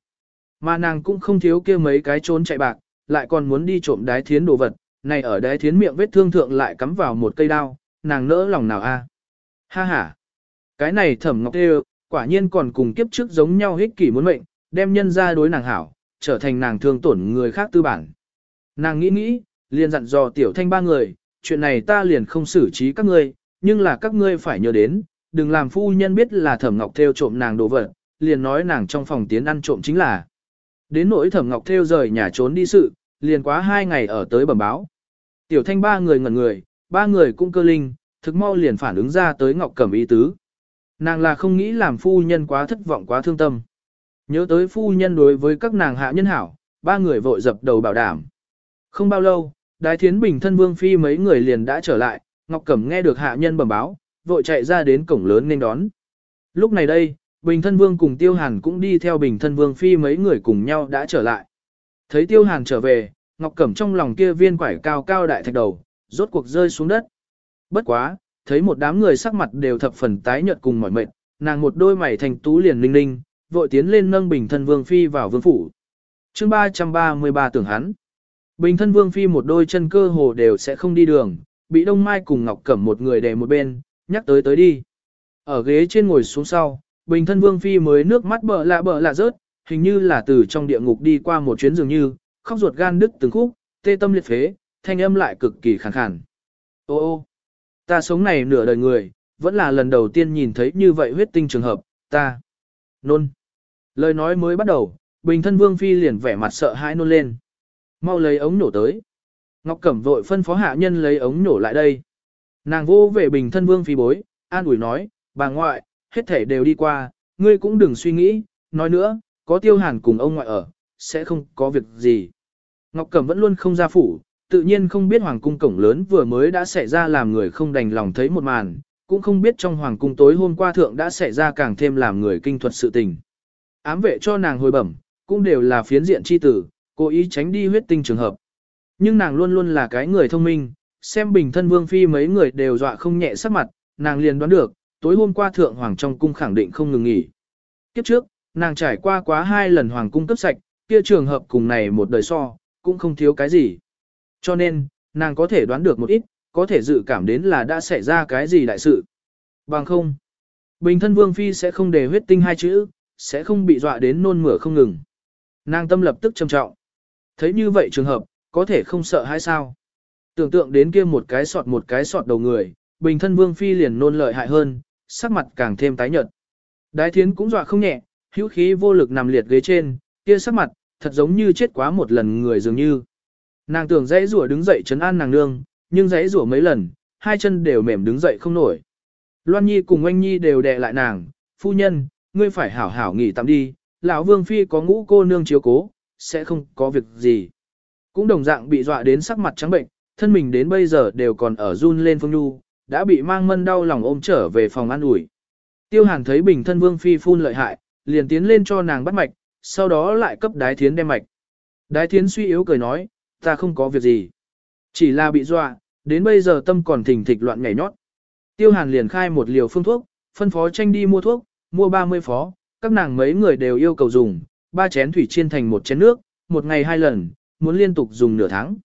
Mà nàng cũng không thiếu kia mấy cái trốn chạy bạc, lại còn muốn đi trộm đái thiến đồ vật, này ở đái thiến miệng vết thương thượng lại cắm vào một cây đao, nàng nỡ lòng nào a? Ha ha! Cái này thẩm ngọc tê Quả nhiên còn cùng kiếp trước giống nhau hích kỷ muốn mệnh, đem nhân ra đối nàng hảo, trở thành nàng thương tổn người khác tư bản. Nàng nghĩ nghĩ, liền dặn dò tiểu thanh ba người, chuyện này ta liền không xử trí các ngươi, nhưng là các ngươi phải nhớ đến, đừng làm phu nhân biết là thẩm ngọc theo trộm nàng đồ vật, liền nói nàng trong phòng tiến ăn trộm chính là. Đến nỗi thẩm ngọc theo rời nhà trốn đi sự, liền quá hai ngày ở tới bẩm báo. Tiểu thanh ba người ngẩn người, ba người cũng cơ linh, thực mau liền phản ứng ra tới ngọc cẩm ý tứ. Nàng là không nghĩ làm phu nhân quá thất vọng quá thương tâm. Nhớ tới phu nhân đối với các nàng hạ nhân hảo, ba người vội dập đầu bảo đảm. Không bao lâu, Đái Thiến Bình thân Vương Phi mấy người liền đã trở lại, Ngọc Cẩm nghe được hạ nhân bẩm báo, vội chạy ra đến cổng lớn nên đón. Lúc này đây, Bình thân Vương cùng Tiêu Hàn cũng đi theo Bình thân Vương Phi mấy người cùng nhau đã trở lại. Thấy Tiêu Hàn trở về, Ngọc Cẩm trong lòng kia viên quải cao cao đại thạch đầu, rốt cuộc rơi xuống đất. Bất quá, thấy một đám người sắc mặt đều thập phần tái nhợt cùng mỏi mệt, nàng một đôi mày thành tú liền linh linh, vội tiến lên nâng Bình thân Vương phi vào vương phủ. Chương 333 tưởng hắn. Bình thân Vương phi một đôi chân cơ hồ đều sẽ không đi đường, bị Đông Mai cùng Ngọc Cẩm một người đè một bên, nhắc tới tới đi. Ở ghế trên ngồi xuống sau, Bình thân Vương phi mới nước mắt bợ lạ bợ lạ rớt, hình như là từ trong địa ngục đi qua một chuyến dường như, khóc ruột gan đứt từng khúc, tê tâm liệt phế, thanh âm lại cực kỳ khàn khàn. Ô ô. Ta sống này nửa đời người, vẫn là lần đầu tiên nhìn thấy như vậy huyết tinh trường hợp, ta. Nôn. Lời nói mới bắt đầu, bình thân vương phi liền vẻ mặt sợ hãi nôn lên. Mau lấy ống nổ tới. Ngọc Cẩm vội phân phó hạ nhân lấy ống nổ lại đây. Nàng vô về bình thân vương phi bối, an ủi nói, bà ngoại, hết thể đều đi qua, ngươi cũng đừng suy nghĩ, nói nữa, có tiêu hàn cùng ông ngoại ở, sẽ không có việc gì. Ngọc Cẩm vẫn luôn không ra phủ, tự nhiên không biết hoàng cung cổng lớn vừa mới đã xảy ra làm người không đành lòng thấy một màn, cũng không biết trong hoàng cung tối hôm qua thượng đã xảy ra càng thêm làm người kinh thuật sự tình. Ám vệ cho nàng hồi bẩm, cũng đều là phiến diện chi tử, cố ý tránh đi huyết tinh trường hợp. Nhưng nàng luôn luôn là cái người thông minh, xem bình thân vương phi mấy người đều dọa không nhẹ sắc mặt, nàng liền đoán được, tối hôm qua thượng hoàng trong cung khẳng định không ngừng nghỉ. Kiếp trước, nàng trải qua quá hai lần hoàng cung cấp sạch, kia trường hợp cùng này một đời so, cũng không thiếu cái gì. Cho nên, nàng có thể đoán được một ít, có thể dự cảm đến là đã xảy ra cái gì đại sự. Bằng không, bình thân vương phi sẽ không để huyết tinh hai chữ, sẽ không bị dọa đến nôn mửa không ngừng. Nàng tâm lập tức trầm trọng. Thấy như vậy trường hợp, có thể không sợ hay sao? Tưởng tượng đến kia một cái sọt một cái sọt đầu người, bình thân vương phi liền nôn lợi hại hơn, sắc mặt càng thêm tái nhợt. Đái thiến cũng dọa không nhẹ, hữu khí vô lực nằm liệt ghế trên, kia sắc mặt, thật giống như chết quá một lần người dường như. Nàng tưởng dãy rủa đứng dậy chấn an nàng nương, nhưng dãy rủa mấy lần, hai chân đều mềm đứng dậy không nổi. Loan Nhi cùng Oanh Nhi đều đè lại nàng, phu nhân, ngươi phải hảo hảo nghỉ tạm đi, lão Vương Phi có ngũ cô nương chiếu cố, sẽ không có việc gì. Cũng đồng dạng bị dọa đến sắc mặt trắng bệnh, thân mình đến bây giờ đều còn ở run lên Phương Nhu, đã bị mang mân đau lòng ôm trở về phòng an ủi. Tiêu Hàn thấy bình thân Vương Phi phun lợi hại, liền tiến lên cho nàng bắt mạch, sau đó lại cấp đái thiến đem mạch. Đái thiến suy yếu cười nói, ta không có việc gì. Chỉ là bị dọa, đến bây giờ tâm còn thỉnh thịch loạn nhảy nhót. Tiêu Hàn liền khai một liều phương thuốc, phân phó tranh đi mua thuốc, mua 30 phó, các nàng mấy người đều yêu cầu dùng, ba chén thủy chiên thành một chén nước, một ngày hai lần, muốn liên tục dùng nửa tháng.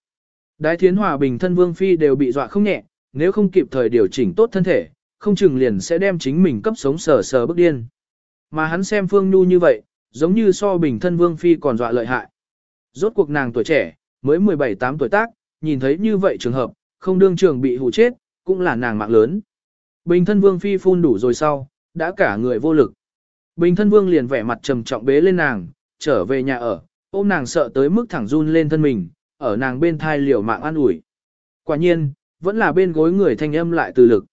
Đái thiến hòa bình thân vương phi đều bị dọa không nhẹ, nếu không kịp thời điều chỉnh tốt thân thể, không chừng liền sẽ đem chính mình cấp sống sờ sờ bức điên. Mà hắn xem Phương Nu như vậy, giống như so bình thân vương phi còn dọa lợi hại. Rốt cuộc nàng tuổi trẻ, mới 17-8 tuổi tác, nhìn thấy như vậy trường hợp, không đương trường bị hù chết, cũng là nàng mạng lớn. Bình thân vương phi phun đủ rồi sau, đã cả người vô lực. Bình thân vương liền vẻ mặt trầm trọng bế lên nàng, trở về nhà ở, ôm nàng sợ tới mức thẳng run lên thân mình, ở nàng bên thai liều mạng an ủi. Quả nhiên, vẫn là bên gối người thanh âm lại từ lực.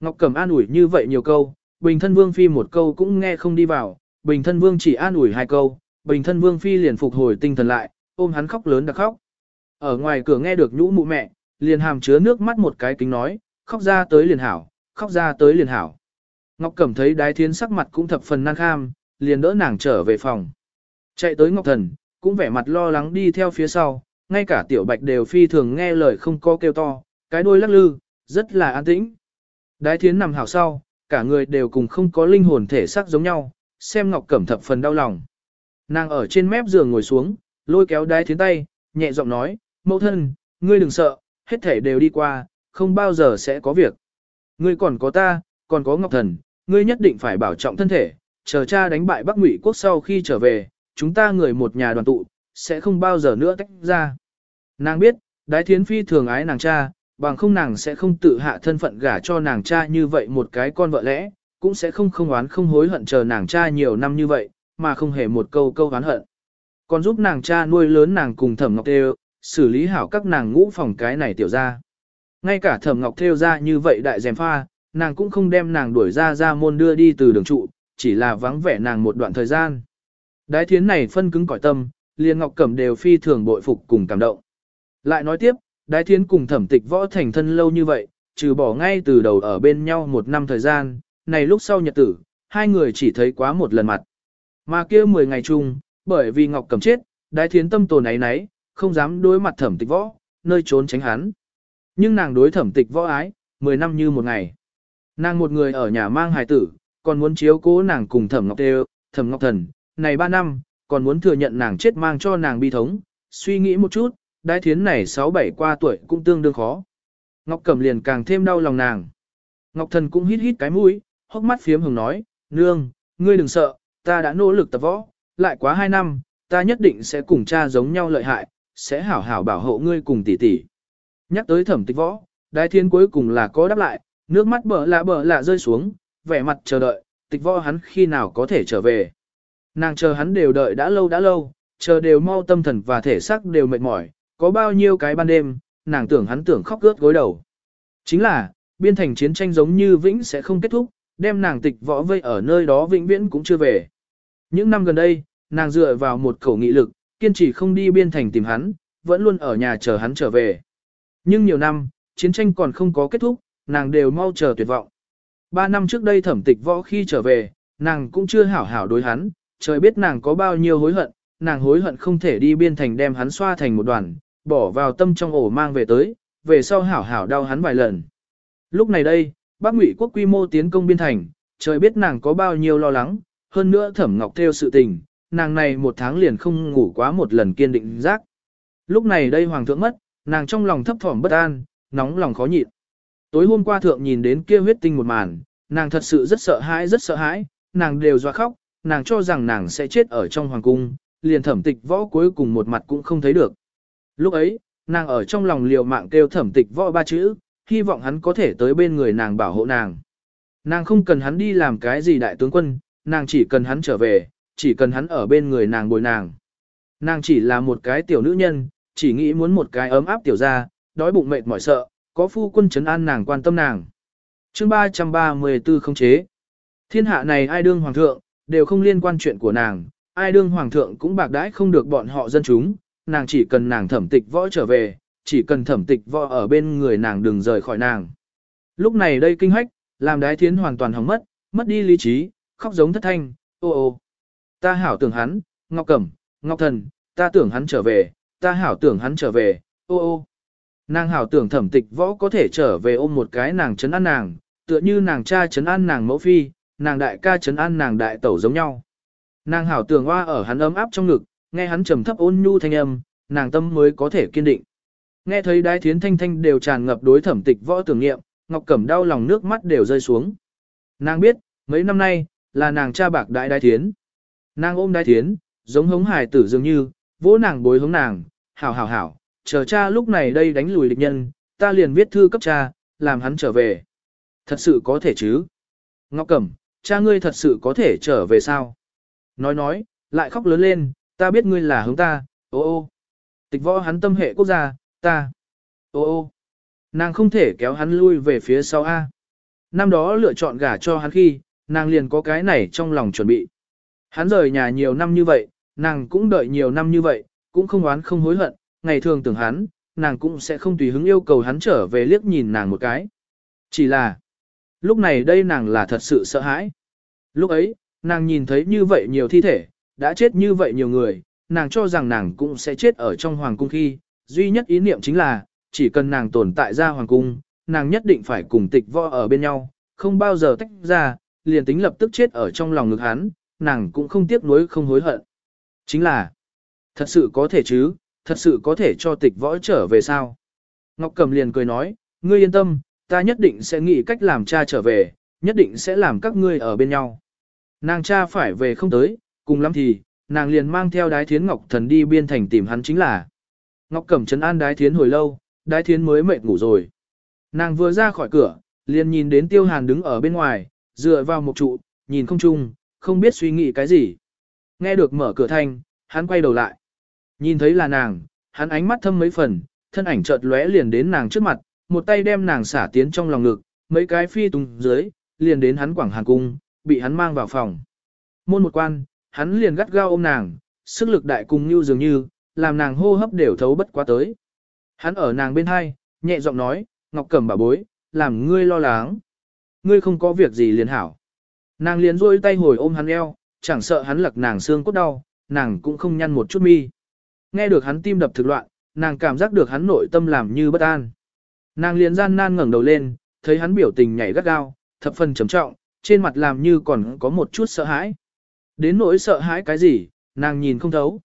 Ngọc cầm an ủi như vậy nhiều câu, Bình thân vương phi một câu cũng nghe không đi vào, Bình thân vương chỉ an ủi hai câu, Bình thân vương phi liền phục hồi tinh thần lại, ôm hắn khóc lớn đã khóc. Ở ngoài cửa nghe được nhũ mụ mẹ, liền hàm chứa nước mắt một cái kính nói, khóc ra tới liền hảo, khóc ra tới liền hảo. Ngọc Cẩm thấy đái thiến sắc mặt cũng thập phần năng kham, liền đỡ nàng trở về phòng. Chạy tới Ngọc Thần, cũng vẻ mặt lo lắng đi theo phía sau, ngay cả tiểu bạch đều phi thường nghe lời không có kêu to, cái đôi lắc lư, rất là an tĩnh. Đái thiến nằm hảo sau, cả người đều cùng không có linh hồn thể xác giống nhau, xem Ngọc Cẩm thập phần đau lòng. Nàng ở trên mép giường ngồi xuống, lôi kéo đái thiến tay, nhẹ giọng nói, mẫu thân, ngươi đừng sợ, hết thể đều đi qua, không bao giờ sẽ có việc. Ngươi còn có ta, còn có Ngọc Thần, ngươi nhất định phải bảo trọng thân thể, chờ cha đánh bại Bắc Ngụy quốc sau khi trở về, chúng ta người một nhà đoàn tụ, sẽ không bao giờ nữa tách ra. Nàng biết, đái thiến phi thường ái nàng cha, bằng không nàng sẽ không tự hạ thân phận gả cho nàng cha như vậy một cái con vợ lẽ, cũng sẽ không không oán không hối hận chờ nàng cha nhiều năm như vậy, mà không hề một câu câu oán hận. Còn giúp nàng cha nuôi lớn nàng cùng thẩm ngọc tê xử lý hảo các nàng ngũ phòng cái này tiểu ra. Ngay cả thẩm ngọc theo ra như vậy đại dèm pha, nàng cũng không đem nàng đuổi ra ra môn đưa đi từ đường trụ, chỉ là vắng vẻ nàng một đoạn thời gian. Đái thiến này phân cứng cỏi tâm, liền ngọc cẩm đều phi thường bội phục cùng cảm động. Lại nói tiếp, đái thiến cùng thẩm tịch võ thành thân lâu như vậy, trừ bỏ ngay từ đầu ở bên nhau một năm thời gian, này lúc sau nhật tử, hai người chỉ thấy quá một lần mặt. Mà kia 10 ngày chung, bởi vì Ngọc Cầm chết, Đái Thiến tâm tồn ấy nấy, không dám đối mặt Thẩm Tịch Võ, nơi trốn tránh hắn. Nhưng nàng đối Thẩm Tịch Võ ái, 10 năm như một ngày. Nàng một người ở nhà mang hài tử, còn muốn chiếu cố nàng cùng Thẩm Ngọc Tê, Thẩm Ngọc Thần, này 3 năm, còn muốn thừa nhận nàng chết mang cho nàng bi thống, suy nghĩ một chút, Đái Thiến này 6 7 qua tuổi cũng tương đương khó. Ngọc Cẩm liền càng thêm đau lòng nàng. Ngọc Thần cũng hít hít cái mũi, hốc mắt phiếm hồng nói, "Nương, ngươi đừng sợ, ta đã nỗ lực tập võ, lại quá 2 năm, ta nhất định sẽ cùng cha giống nhau lợi hại, sẽ hảo hảo bảo hộ ngươi cùng tỷ tỷ. Nhắc tới thẩm tịch võ, đại thiên cuối cùng là có đáp lại, nước mắt bờ lạ bờ lạ rơi xuống, vẻ mặt chờ đợi, tịch võ hắn khi nào có thể trở về. Nàng chờ hắn đều đợi đã lâu đã lâu, chờ đều mau tâm thần và thể xác đều mệt mỏi, có bao nhiêu cái ban đêm, nàng tưởng hắn tưởng khóc gớt gối đầu. Chính là, biên thành chiến tranh giống như vĩnh sẽ không kết thúc, đem nàng tịch võ vây ở nơi đó vĩnh viễn cũng chưa về. Những năm gần đây, nàng dựa vào một khẩu nghị lực, kiên trì không đi biên thành tìm hắn, vẫn luôn ở nhà chờ hắn trở về. Nhưng nhiều năm, chiến tranh còn không có kết thúc, nàng đều mau chờ tuyệt vọng. Ba năm trước đây thẩm tịch võ khi trở về, nàng cũng chưa hảo hảo đối hắn, trời biết nàng có bao nhiêu hối hận, nàng hối hận không thể đi biên thành đem hắn xoa thành một đoàn, bỏ vào tâm trong ổ mang về tới, về sau hảo hảo đau hắn vài lần. Lúc này đây, bác ngụy quốc quy mô tiến công biên thành, trời biết nàng có bao nhiêu lo lắng, hơn nữa thẩm ngọc theo sự tình, nàng này một tháng liền không ngủ quá một lần kiên định giác. Lúc này đây hoàng thượng mất, nàng trong lòng thấp thỏm bất an, nóng lòng khó nhịn. Tối hôm qua thượng nhìn đến kia huyết tinh một màn, nàng thật sự rất sợ hãi rất sợ hãi, nàng đều doa khóc, nàng cho rằng nàng sẽ chết ở trong hoàng cung, liền thẩm tịch võ cuối cùng một mặt cũng không thấy được. Lúc ấy, nàng ở trong lòng liều mạng kêu thẩm tịch võ ba chữ, hy vọng hắn có thể tới bên người nàng bảo hộ nàng. Nàng không cần hắn đi làm cái gì đại tướng quân, nàng chỉ cần hắn trở về, chỉ cần hắn ở bên người nàng bồi nàng. Nàng chỉ là một cái tiểu nữ nhân, chỉ nghĩ muốn một cái ấm áp tiểu gia, đói bụng mệt mỏi sợ, có phu quân chấn an nàng quan tâm nàng. Chương 334 không chế. Thiên hạ này ai đương hoàng thượng, đều không liên quan chuyện của nàng, ai đương hoàng thượng cũng bạc đãi không được bọn họ dân chúng, nàng chỉ cần nàng thẩm tịch võ trở về, chỉ cần thẩm tịch võ ở bên người nàng đừng rời khỏi nàng. Lúc này đây kinh hách, làm đái thiến hoàn toàn hỏng mất, mất đi lý trí, khóc giống thất thanh, ô ô. Ta hảo tưởng hắn, Ngọc Cẩm, Ngọc Thần, ta tưởng hắn trở về, ta hảo tưởng hắn trở về, ô ô. Nàng hảo tưởng thẩm tịch võ có thể trở về ôm một cái nàng chấn an nàng, tựa như nàng cha chấn an nàng mẫu phi, nàng đại ca chấn an nàng đại tẩu giống nhau. Nàng hảo tưởng hoa ở hắn ấm áp trong ngực, nghe hắn trầm thấp ôn nhu thanh âm, nàng tâm mới có thể kiên định. Nghe thấy đái thiến thanh thanh đều tràn ngập đối thẩm tịch võ tưởng nghiệm, Ngọc Cẩm đau lòng nước mắt đều rơi xuống. Nàng biết, mấy năm nay, là nàng cha bạc đại đái thiến. Nàng ôm đai thiến, giống hống hài tử dường như, vỗ nàng bối hống nàng, hảo hảo hảo, chờ cha lúc này đây đánh lùi địch nhân, ta liền viết thư cấp cha, làm hắn trở về. Thật sự có thể chứ? Ngọc Cẩm, cha ngươi thật sự có thể trở về sao? Nói nói, lại khóc lớn lên, ta biết ngươi là hướng ta, ô ô. Tịch võ hắn tâm hệ quốc gia, ta, ô ô. Nàng không thể kéo hắn lui về phía sau A. Năm đó lựa chọn gả cho hắn khi, nàng liền có cái này trong lòng chuẩn bị. Hắn rời nhà nhiều năm như vậy, nàng cũng đợi nhiều năm như vậy, cũng không oán không hối hận, ngày thường tưởng hắn, nàng cũng sẽ không tùy hứng yêu cầu hắn trở về liếc nhìn nàng một cái. Chỉ là, lúc này đây nàng là thật sự sợ hãi. Lúc ấy, nàng nhìn thấy như vậy nhiều thi thể, đã chết như vậy nhiều người, nàng cho rằng nàng cũng sẽ chết ở trong hoàng cung khi, duy nhất ý niệm chính là, chỉ cần nàng tồn tại ra hoàng cung, nàng nhất định phải cùng tịch võ ở bên nhau, không bao giờ tách ra, liền tính lập tức chết ở trong lòng ngực hắn, nàng cũng không tiếc nuối không hối hận. Chính là, thật sự có thể chứ, thật sự có thể cho tịch võ trở về sao? Ngọc Cầm liền cười nói, ngươi yên tâm, ta nhất định sẽ nghĩ cách làm cha trở về, nhất định sẽ làm các ngươi ở bên nhau. Nàng cha phải về không tới, cùng lắm thì, nàng liền mang theo đái thiến Ngọc Thần đi biên thành tìm hắn chính là. Ngọc Cẩm chấn an đái thiến hồi lâu, đái thiến mới mệt ngủ rồi. Nàng vừa ra khỏi cửa, liền nhìn đến tiêu hàn đứng ở bên ngoài, dựa vào một trụ, nhìn không chung, không biết suy nghĩ cái gì. Nghe được mở cửa thanh, hắn quay đầu lại. Nhìn thấy là nàng, hắn ánh mắt thâm mấy phần, thân ảnh chợt lóe liền đến nàng trước mặt, một tay đem nàng xả tiến trong lòng ngực, mấy cái phi tung dưới, liền đến hắn quảng hàng cung, bị hắn mang vào phòng. Môn một quan, hắn liền gắt gao ôm nàng, sức lực đại cùng như dường như, làm nàng hô hấp đều thấu bất quá tới. Hắn ở nàng bên hai, nhẹ giọng nói, Ngọc Cẩm bà bối, làm ngươi lo lắng. Ngươi không có việc gì liền hảo. Nàng liền rôi tay hồi ôm hắn eo, chẳng sợ hắn lặc nàng xương cốt đau, nàng cũng không nhăn một chút mi. Nghe được hắn tim đập thực loạn, nàng cảm giác được hắn nội tâm làm như bất an. Nàng liền gian nan ngẩng đầu lên, thấy hắn biểu tình nhảy gắt gao, thập phần trầm trọng, trên mặt làm như còn có một chút sợ hãi. Đến nỗi sợ hãi cái gì, nàng nhìn không thấu.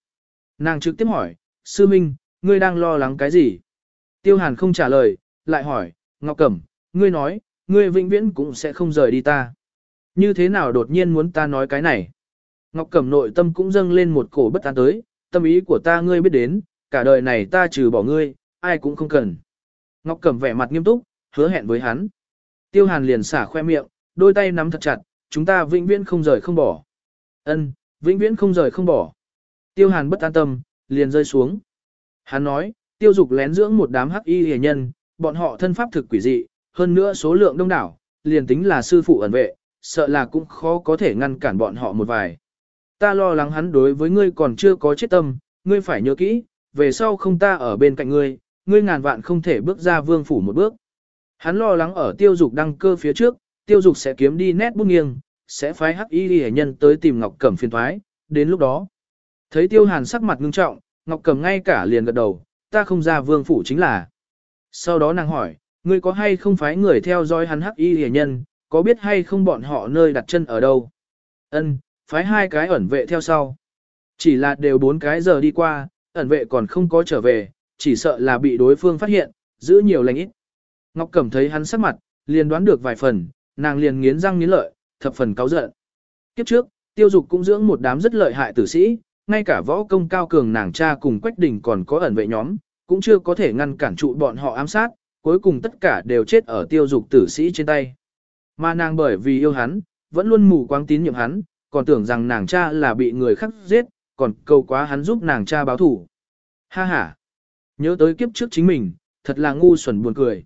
Nàng trực tiếp hỏi, sư minh, ngươi đang lo lắng cái gì? Tiêu hàn không trả lời, lại hỏi, Ngọc Cẩm, ngươi nói, ngươi vĩnh viễn cũng sẽ không rời đi ta. Như thế nào đột nhiên muốn ta nói cái này? Ngọc Cẩm nội tâm cũng dâng lên một cổ bất an tới, tâm ý của ta ngươi biết đến, cả đời này ta trừ bỏ ngươi, ai cũng không cần. Ngọc Cẩm vẻ mặt nghiêm túc, hứa hẹn với hắn. Tiêu Hàn liền xả khoe miệng, đôi tay nắm thật chặt, chúng ta vĩnh viễn không rời không bỏ. Ân, vĩnh viễn không rời không bỏ. Tiêu Hàn bất an tâm, liền rơi xuống. Hắn nói, Tiêu Dục lén dưỡng một đám hắc y hề nhân, bọn họ thân pháp thực quỷ dị, hơn nữa số lượng đông đảo, liền tính là sư phụ ẩn vệ, sợ là cũng khó có thể ngăn cản bọn họ một vài. Ta lo lắng hắn đối với ngươi còn chưa có chết tâm, ngươi phải nhớ kỹ, về sau không ta ở bên cạnh ngươi, ngươi ngàn vạn không thể bước ra vương phủ một bước. Hắn lo lắng ở tiêu dục đăng cơ phía trước, tiêu dục sẽ kiếm đi nét bút nghiêng, sẽ phái hắc y hệ nhân tới tìm Ngọc Cẩm phiền thoái, đến lúc đó. Thấy tiêu hàn sắc mặt ngưng trọng, Ngọc Cẩm ngay cả liền gật đầu, ta không ra vương phủ chính là. Sau đó nàng hỏi, ngươi có hay không phái người theo dõi hắn hắc y hệ nhân, có biết hay không bọn họ nơi đặt chân ở đâu? Ân, phái hai cái ẩn vệ theo sau. Chỉ là đều bốn cái giờ đi qua, ẩn vệ còn không có trở về, chỉ sợ là bị đối phương phát hiện, giữ nhiều lành ít. Ngọc Cẩm thấy hắn sắc mặt, liền đoán được vài phần, nàng liền nghiến răng nghiến lợi, thập phần cáo giận. Kiếp trước, tiêu dục cũng dưỡng một đám rất lợi hại tử sĩ, ngay cả võ công cao cường nàng cha cùng Quách Đình còn có ẩn vệ nhóm, cũng chưa có thể ngăn cản trụ bọn họ ám sát, cuối cùng tất cả đều chết ở tiêu dục tử sĩ trên tay. Mà nàng bởi vì yêu hắn, vẫn luôn mù quáng tín nhiệm hắn, còn tưởng rằng nàng cha là bị người khác giết, còn cầu quá hắn giúp nàng cha báo thủ. Ha ha! Nhớ tới kiếp trước chính mình, thật là ngu xuẩn buồn cười.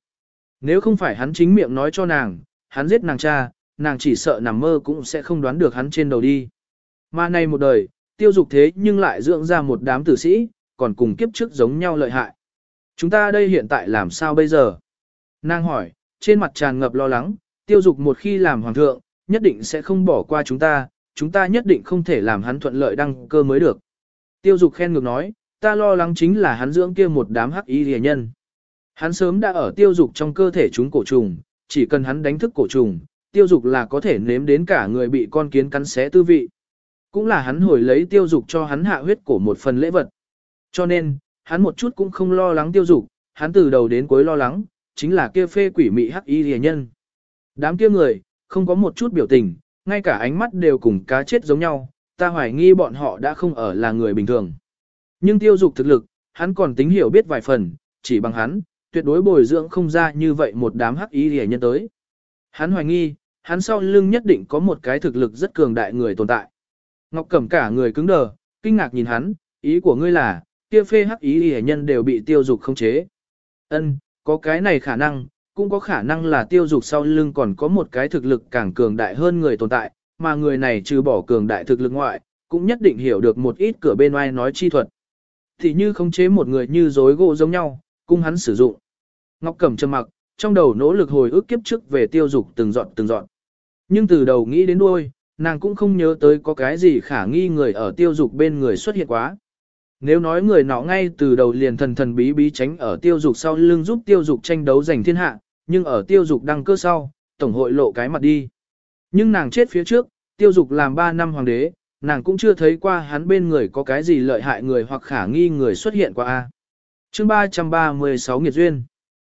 Nếu không phải hắn chính miệng nói cho nàng, hắn giết nàng cha, nàng chỉ sợ nằm mơ cũng sẽ không đoán được hắn trên đầu đi. Mà nay một đời, tiêu dục thế nhưng lại dưỡng ra một đám tử sĩ, còn cùng kiếp trước giống nhau lợi hại. Chúng ta đây hiện tại làm sao bây giờ? Nàng hỏi, trên mặt tràn ngập lo lắng, tiêu dục một khi làm hoàng thượng, nhất định sẽ không bỏ qua chúng ta, chúng ta nhất định không thể làm hắn thuận lợi đăng cơ mới được. Tiêu dục khen ngược nói, ta lo lắng chính là hắn dưỡng kia một đám hắc y rìa nhân. Hắn sớm đã ở tiêu dục trong cơ thể chúng cổ trùng, chỉ cần hắn đánh thức cổ trùng, tiêu dục là có thể nếm đến cả người bị con kiến cắn xé tư vị. Cũng là hắn hồi lấy tiêu dục cho hắn hạ huyết cổ một phần lễ vật. Cho nên, hắn một chút cũng không lo lắng tiêu dục, hắn từ đầu đến cuối lo lắng, chính là kia phê quỷ mị hắc y rìa nhân. Đám kia người, không có một chút biểu tình, ngay cả ánh mắt đều cùng cá chết giống nhau, ta hoài nghi bọn họ đã không ở là người bình thường. Nhưng tiêu dục thực lực, hắn còn tính hiểu biết vài phần, chỉ bằng hắn, tuyệt đối bồi dưỡng không ra như vậy một đám hắc ý hề nhân tới. Hắn hoài nghi, hắn sau lưng nhất định có một cái thực lực rất cường đại người tồn tại. Ngọc Cẩm cả người cứng đờ, kinh ngạc nhìn hắn, ý của ngươi là, kia phê hắc ý hề nhân đều bị tiêu dục không chế. ân có cái này khả năng, cũng có khả năng là tiêu dục sau lưng còn có một cái thực lực càng cường đại hơn người tồn tại, mà người này trừ bỏ cường đại thực lực ngoại, cũng nhất định hiểu được một ít cửa bên ngoài nói chi thuật. Thì như khống chế một người như dối gỗ giống nhau, cung hắn sử dụng. Ngọc Cẩm trầm mặc, trong đầu nỗ lực hồi ức kiếp trước về tiêu dục từng dọn từng dọn. Nhưng từ đầu nghĩ đến đuôi, nàng cũng không nhớ tới có cái gì khả nghi người ở tiêu dục bên người xuất hiện quá. Nếu nói người nọ ngay từ đầu liền thần thần bí bí tránh ở tiêu dục sau lưng giúp tiêu dục tranh đấu giành thiên hạ, nhưng ở tiêu dục đăng cơ sau, tổng hội lộ cái mặt đi. Nhưng nàng chết phía trước, tiêu dục làm 3 năm hoàng đế, nàng cũng chưa thấy qua hắn bên người có cái gì lợi hại người hoặc khả nghi người xuất hiện qua. a chương 336 Nghiệt Duyên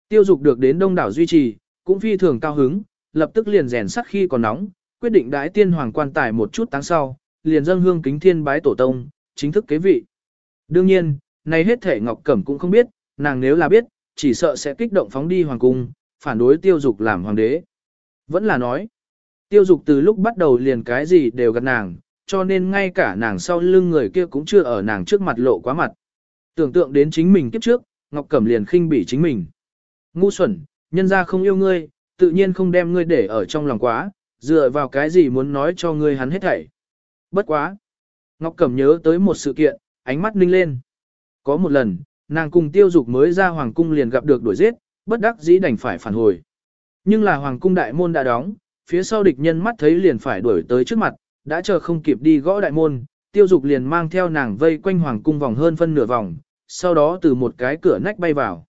Tiêu dục được đến đông đảo duy trì, cũng phi thường cao hứng, lập tức liền rèn sắt khi còn nóng, quyết định đãi tiên hoàng quan tải một chút tháng sau, liền dâng hương kính thiên bái tổ tông, chính thức kế vị. Đương nhiên, nay hết thể Ngọc Cẩm cũng không biết, nàng nếu là biết, chỉ sợ sẽ kích động phóng đi hoàng cung, phản đối tiêu dục làm hoàng đế. Vẫn là nói, tiêu dục từ lúc bắt đầu liền cái gì đều gặt nàng, cho nên ngay cả nàng sau lưng người kia cũng chưa ở nàng trước mặt lộ quá mặt. Tưởng tượng đến chính mình kiếp trước, Ngọc Cẩm liền khinh bỉ chính mình. Ngu xuẩn, nhân ra không yêu ngươi, tự nhiên không đem ngươi để ở trong lòng quá, dựa vào cái gì muốn nói cho ngươi hắn hết thảy. Bất quá. Ngọc Cẩm nhớ tới một sự kiện, ánh mắt ninh lên. Có một lần, nàng cùng tiêu dục mới ra hoàng cung liền gặp được đuổi giết, bất đắc dĩ đành phải phản hồi. Nhưng là hoàng cung đại môn đã đóng, phía sau địch nhân mắt thấy liền phải đuổi tới trước mặt, đã chờ không kịp đi gõ đại môn, tiêu dục liền mang theo nàng vây quanh hoàng cung vòng hơn phân nửa vòng, sau đó từ một cái cửa nách bay vào.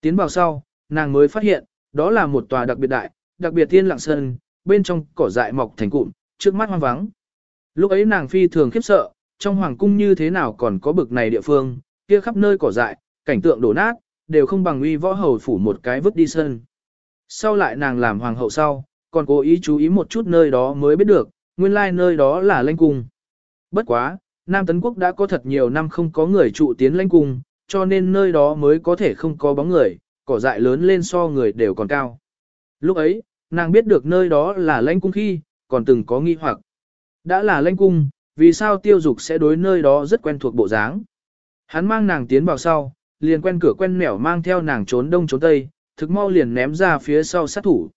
Tiến vào sau, nàng mới phát hiện, đó là một tòa đặc biệt đại, đặc biệt thiên lặng sơn, bên trong cỏ dại mọc thành cụm, trước mắt hoang vắng. Lúc ấy nàng phi thường khiếp sợ, trong hoàng cung như thế nào còn có bực này địa phương, kia khắp nơi cỏ dại, cảnh tượng đổ nát, đều không bằng uy võ hầu phủ một cái vứt đi sơn. Sau lại nàng làm hoàng hậu sau, còn cố ý chú ý một chút nơi đó mới biết được, nguyên lai like nơi đó là lãnh cung. Bất quá, Nam Tấn Quốc đã có thật nhiều năm không có người trụ tiến lãnh cung, cho nên nơi đó mới có thể không có bóng người, cỏ dại lớn lên so người đều còn cao. Lúc ấy, nàng biết được nơi đó là lãnh cung khi, còn từng có nghi hoặc. Đã là lãnh cung, vì sao tiêu dục sẽ đối nơi đó rất quen thuộc bộ dáng. Hắn mang nàng tiến vào sau, liền quen cửa quen nẻo mang theo nàng trốn đông trốn tây, thực mau liền ném ra phía sau sát thủ.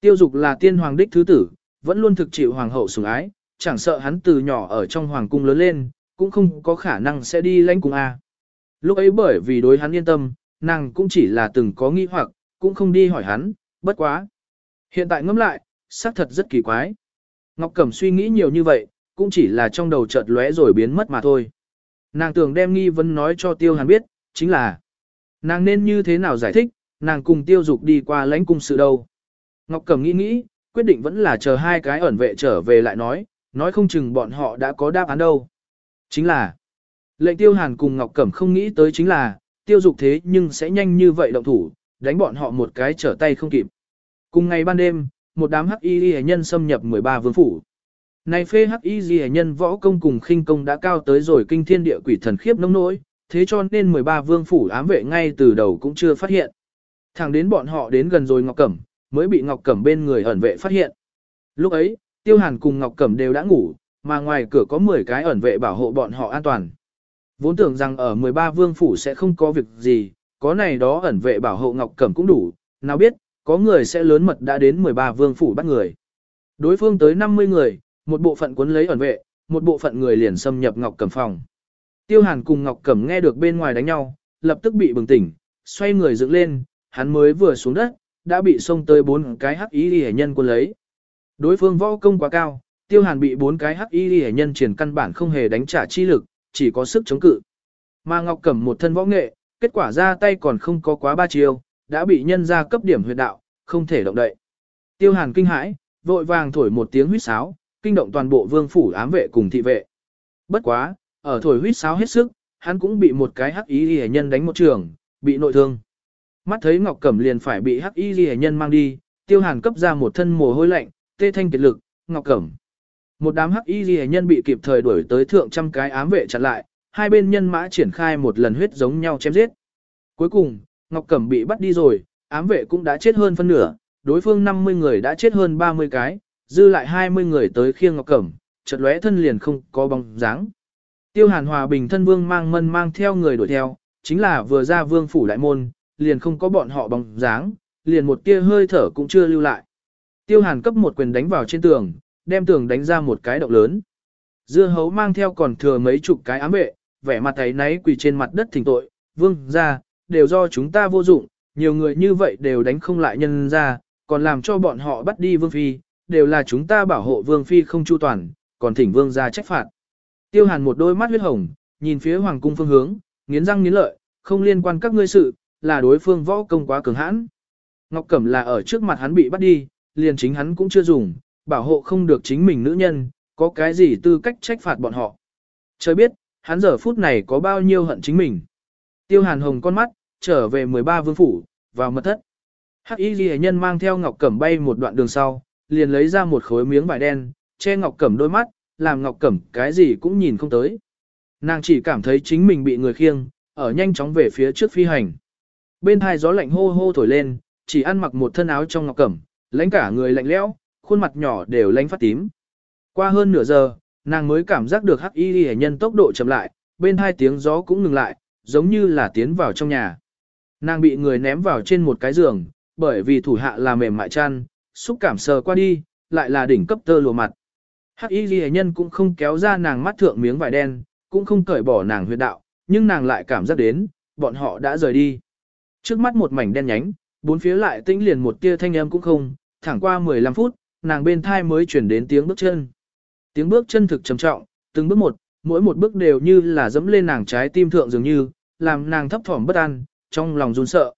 Tiêu dục là tiên hoàng đích thứ tử, vẫn luôn thực chịu hoàng hậu sủng ái, chẳng sợ hắn từ nhỏ ở trong hoàng cung lớn lên, cũng không có khả năng sẽ đi lãnh cung a. Lúc ấy bởi vì đối hắn yên tâm, nàng cũng chỉ là từng có nghi hoặc, cũng không đi hỏi hắn, bất quá. Hiện tại ngẫm lại, xác thật rất kỳ quái. Ngọc Cẩm suy nghĩ nhiều như vậy, cũng chỉ là trong đầu chợt lóe rồi biến mất mà thôi. Nàng tưởng đem nghi vấn nói cho Tiêu Hàn biết, chính là nàng nên như thế nào giải thích, nàng cùng tiêu dục đi qua lãnh cung sự đâu. Ngọc Cẩm nghĩ nghĩ, quyết định vẫn là chờ hai cái ẩn vệ trở về lại nói, nói không chừng bọn họ đã có đáp án đâu. Chính là, lệnh tiêu hàn cùng Ngọc Cẩm không nghĩ tới chính là, tiêu dục thế nhưng sẽ nhanh như vậy động thủ, đánh bọn họ một cái trở tay không kịp. Cùng ngày ban đêm, một đám hắc y hệ nhân xâm nhập 13 vương phủ. Này phê hắc y hệ nhân võ công cùng khinh công đã cao tới rồi kinh thiên địa quỷ thần khiếp nông nỗi, thế cho nên 13 vương phủ ám vệ ngay từ đầu cũng chưa phát hiện. Thẳng đến bọn họ đến gần rồi Ngọc Cẩm, mới bị Ngọc Cẩm bên người ẩn vệ phát hiện. Lúc ấy, Tiêu Hàn cùng Ngọc Cẩm đều đã ngủ, mà ngoài cửa có 10 cái ẩn vệ bảo hộ bọn họ an toàn. Vốn tưởng rằng ở 13 vương phủ sẽ không có việc gì, có này đó ẩn vệ bảo hộ Ngọc Cẩm cũng đủ, nào biết, có người sẽ lớn mật đã đến 13 vương phủ bắt người. Đối phương tới 50 người, một bộ phận cuốn lấy ẩn vệ, một bộ phận người liền xâm nhập Ngọc Cẩm phòng. Tiêu Hàn cùng Ngọc Cẩm nghe được bên ngoài đánh nhau, lập tức bị bừng tỉnh, xoay người dựng lên, hắn mới vừa xuống đất, đã bị xông tới bốn cái hắc y hệ nhân quân lấy. Đối phương võ công quá cao, Tiêu Hàn bị bốn cái hắc y hệ nhân triển căn bản không hề đánh trả chi lực, chỉ có sức chống cự. Mà Ngọc Cẩm một thân võ nghệ, kết quả ra tay còn không có quá ba chiêu, đã bị nhân ra cấp điểm huyệt đạo, không thể động đậy. Tiêu Hàn kinh hãi, vội vàng thổi một tiếng huýt sáo, kinh động toàn bộ vương phủ ám vệ cùng thị vệ. Bất quá, ở thổi huýt sáo hết sức, hắn cũng bị một cái hắc y ghi nhân đánh một trường, bị nội thương. Mắt thấy Ngọc Cẩm liền phải bị hắc y ghi nhân mang đi, tiêu hàn cấp ra một thân mồ hôi lạnh, tê thanh kiệt lực, Ngọc Cẩm. Một đám hắc y ghi nhân bị kịp thời đuổi tới thượng trăm cái ám vệ chặn lại, hai bên nhân mã triển khai một lần huyết giống nhau chém giết. Cuối cùng, Ngọc Cẩm bị bắt đi rồi, ám vệ cũng đã chết hơn phân nửa, đối phương 50 người đã chết hơn 30 cái, dư lại 20 người tới khiêng Ngọc Cẩm, chợt lóe thân liền không có bóng dáng. Tiêu Hàn Hòa Bình thân vương mang mân mang theo người đuổi theo, chính là vừa ra vương phủ đại môn, liền không có bọn họ bóng dáng, liền một tia hơi thở cũng chưa lưu lại. Tiêu Hàn cấp một quyền đánh vào trên tường, đem tường đánh ra một cái động lớn. Dưa hấu mang theo còn thừa mấy chục cái ám vệ, vẻ mặt thấy náy quỳ trên mặt đất thỉnh tội, vương ra, đều do chúng ta vô dụng, nhiều người như vậy đều đánh không lại nhân ra, còn làm cho bọn họ bắt đi vương phi, đều là chúng ta bảo hộ vương phi không chu toàn, còn thỉnh vương ra trách phạt. Tiêu hàn một đôi mắt huyết hồng, nhìn phía hoàng cung phương hướng, nghiến răng nghiến lợi, không liên quan các ngươi sự, là đối phương võ công quá cường hãn. Ngọc Cẩm là ở trước mặt hắn bị bắt đi, liền chính hắn cũng chưa dùng, bảo hộ không được chính mình nữ nhân, có cái gì tư cách trách phạt bọn họ. Trời biết, hắn giờ phút này có bao nhiêu hận chính mình. Tiêu Hàn Hồng con mắt, trở về 13 vương phủ, vào mật thất. Hắc Y Ghi Nhân mang theo Ngọc Cẩm bay một đoạn đường sau, liền lấy ra một khối miếng vải đen, che Ngọc Cẩm đôi mắt, làm Ngọc Cẩm cái gì cũng nhìn không tới. Nàng chỉ cảm thấy chính mình bị người khiêng, ở nhanh chóng về phía trước phi hành. Bên hai gió lạnh hô hô thổi lên, chỉ ăn mặc một thân áo trong Ngọc Cẩm, lãnh cả người lạnh lẽo, khuôn mặt nhỏ đều lánh phát tím. Qua hơn nửa giờ, nàng mới cảm giác được hắc y hệ nhân tốc độ chậm lại, bên hai tiếng gió cũng ngừng lại, giống như là tiến vào trong nhà. Nàng bị người ném vào trên một cái giường, bởi vì thủ hạ là mềm mại chăn, xúc cảm sờ qua đi, lại là đỉnh cấp tơ lùa mặt. Hắc y ghi nhân cũng không kéo ra nàng mắt thượng miếng vải đen, cũng không cởi bỏ nàng huyệt đạo, nhưng nàng lại cảm giác đến, bọn họ đã rời đi. Trước mắt một mảnh đen nhánh, bốn phía lại tĩnh liền một tia thanh âm cũng không, thẳng qua 15 phút, nàng bên thai mới chuyển đến tiếng bước chân. Tiếng bước chân thực trầm trọng, từng bước một, mỗi một bước đều như là dẫm lên nàng trái tim thượng dường như, làm nàng thấp thỏm bất an, trong lòng run sợ.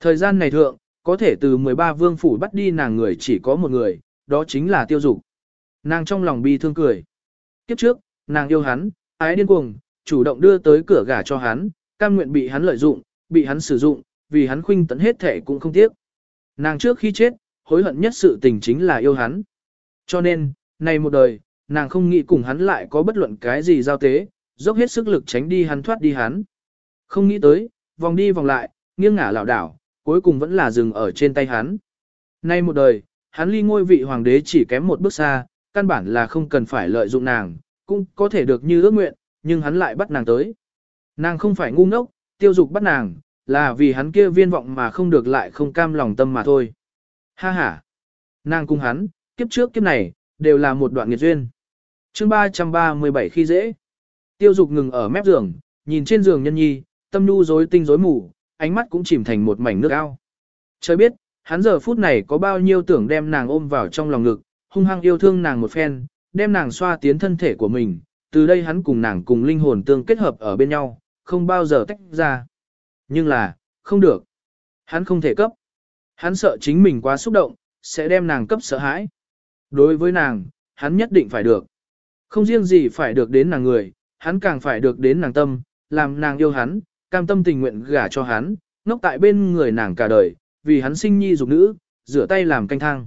Thời gian này thượng, có thể từ 13 vương phủ bắt đi nàng người chỉ có một người, đó chính là tiêu dục. Nàng trong lòng bi thương cười. Kiếp trước, nàng yêu hắn, ái điên cuồng, chủ động đưa tới cửa gả cho hắn, cam nguyện bị hắn lợi dụng, bị hắn sử dụng, vì hắn khuynh tấn hết thể cũng không tiếc. Nàng trước khi chết, hối hận nhất sự tình chính là yêu hắn. Cho nên, nay một đời, nàng không nghĩ cùng hắn lại có bất luận cái gì giao tế, dốc hết sức lực tránh đi hắn thoát đi hắn. Không nghĩ tới, vòng đi vòng lại, nghiêng ngả lảo đảo, cuối cùng vẫn là dừng ở trên tay hắn. Nay một đời, hắn ly ngôi vị hoàng đế chỉ kém một bước xa, căn bản là không cần phải lợi dụng nàng, cũng có thể được như ước nguyện, nhưng hắn lại bắt nàng tới. Nàng không phải ngu ngốc, tiêu dục bắt nàng, là vì hắn kia viên vọng mà không được lại không cam lòng tâm mà thôi. Ha ha! Nàng cùng hắn, kiếp trước kiếp này, đều là một đoạn nghiệt duyên. chương 337 khi dễ. Tiêu dục ngừng ở mép giường, nhìn trên giường nhân nhi, tâm nu rối tinh rối mù, ánh mắt cũng chìm thành một mảnh nước ao. Trời biết, hắn giờ phút này có bao nhiêu tưởng đem nàng ôm vào trong lòng ngực, hung hăng yêu thương nàng một phen, đem nàng xoa tiến thân thể của mình, từ đây hắn cùng nàng cùng linh hồn tương kết hợp ở bên nhau, không bao giờ tách ra. Nhưng là, không được. Hắn không thể cấp. Hắn sợ chính mình quá xúc động, sẽ đem nàng cấp sợ hãi. Đối với nàng, hắn nhất định phải được. Không riêng gì phải được đến nàng người, hắn càng phải được đến nàng tâm, làm nàng yêu hắn, cam tâm tình nguyện gả cho hắn, ngốc tại bên người nàng cả đời, vì hắn sinh nhi dục nữ, rửa tay làm canh thang.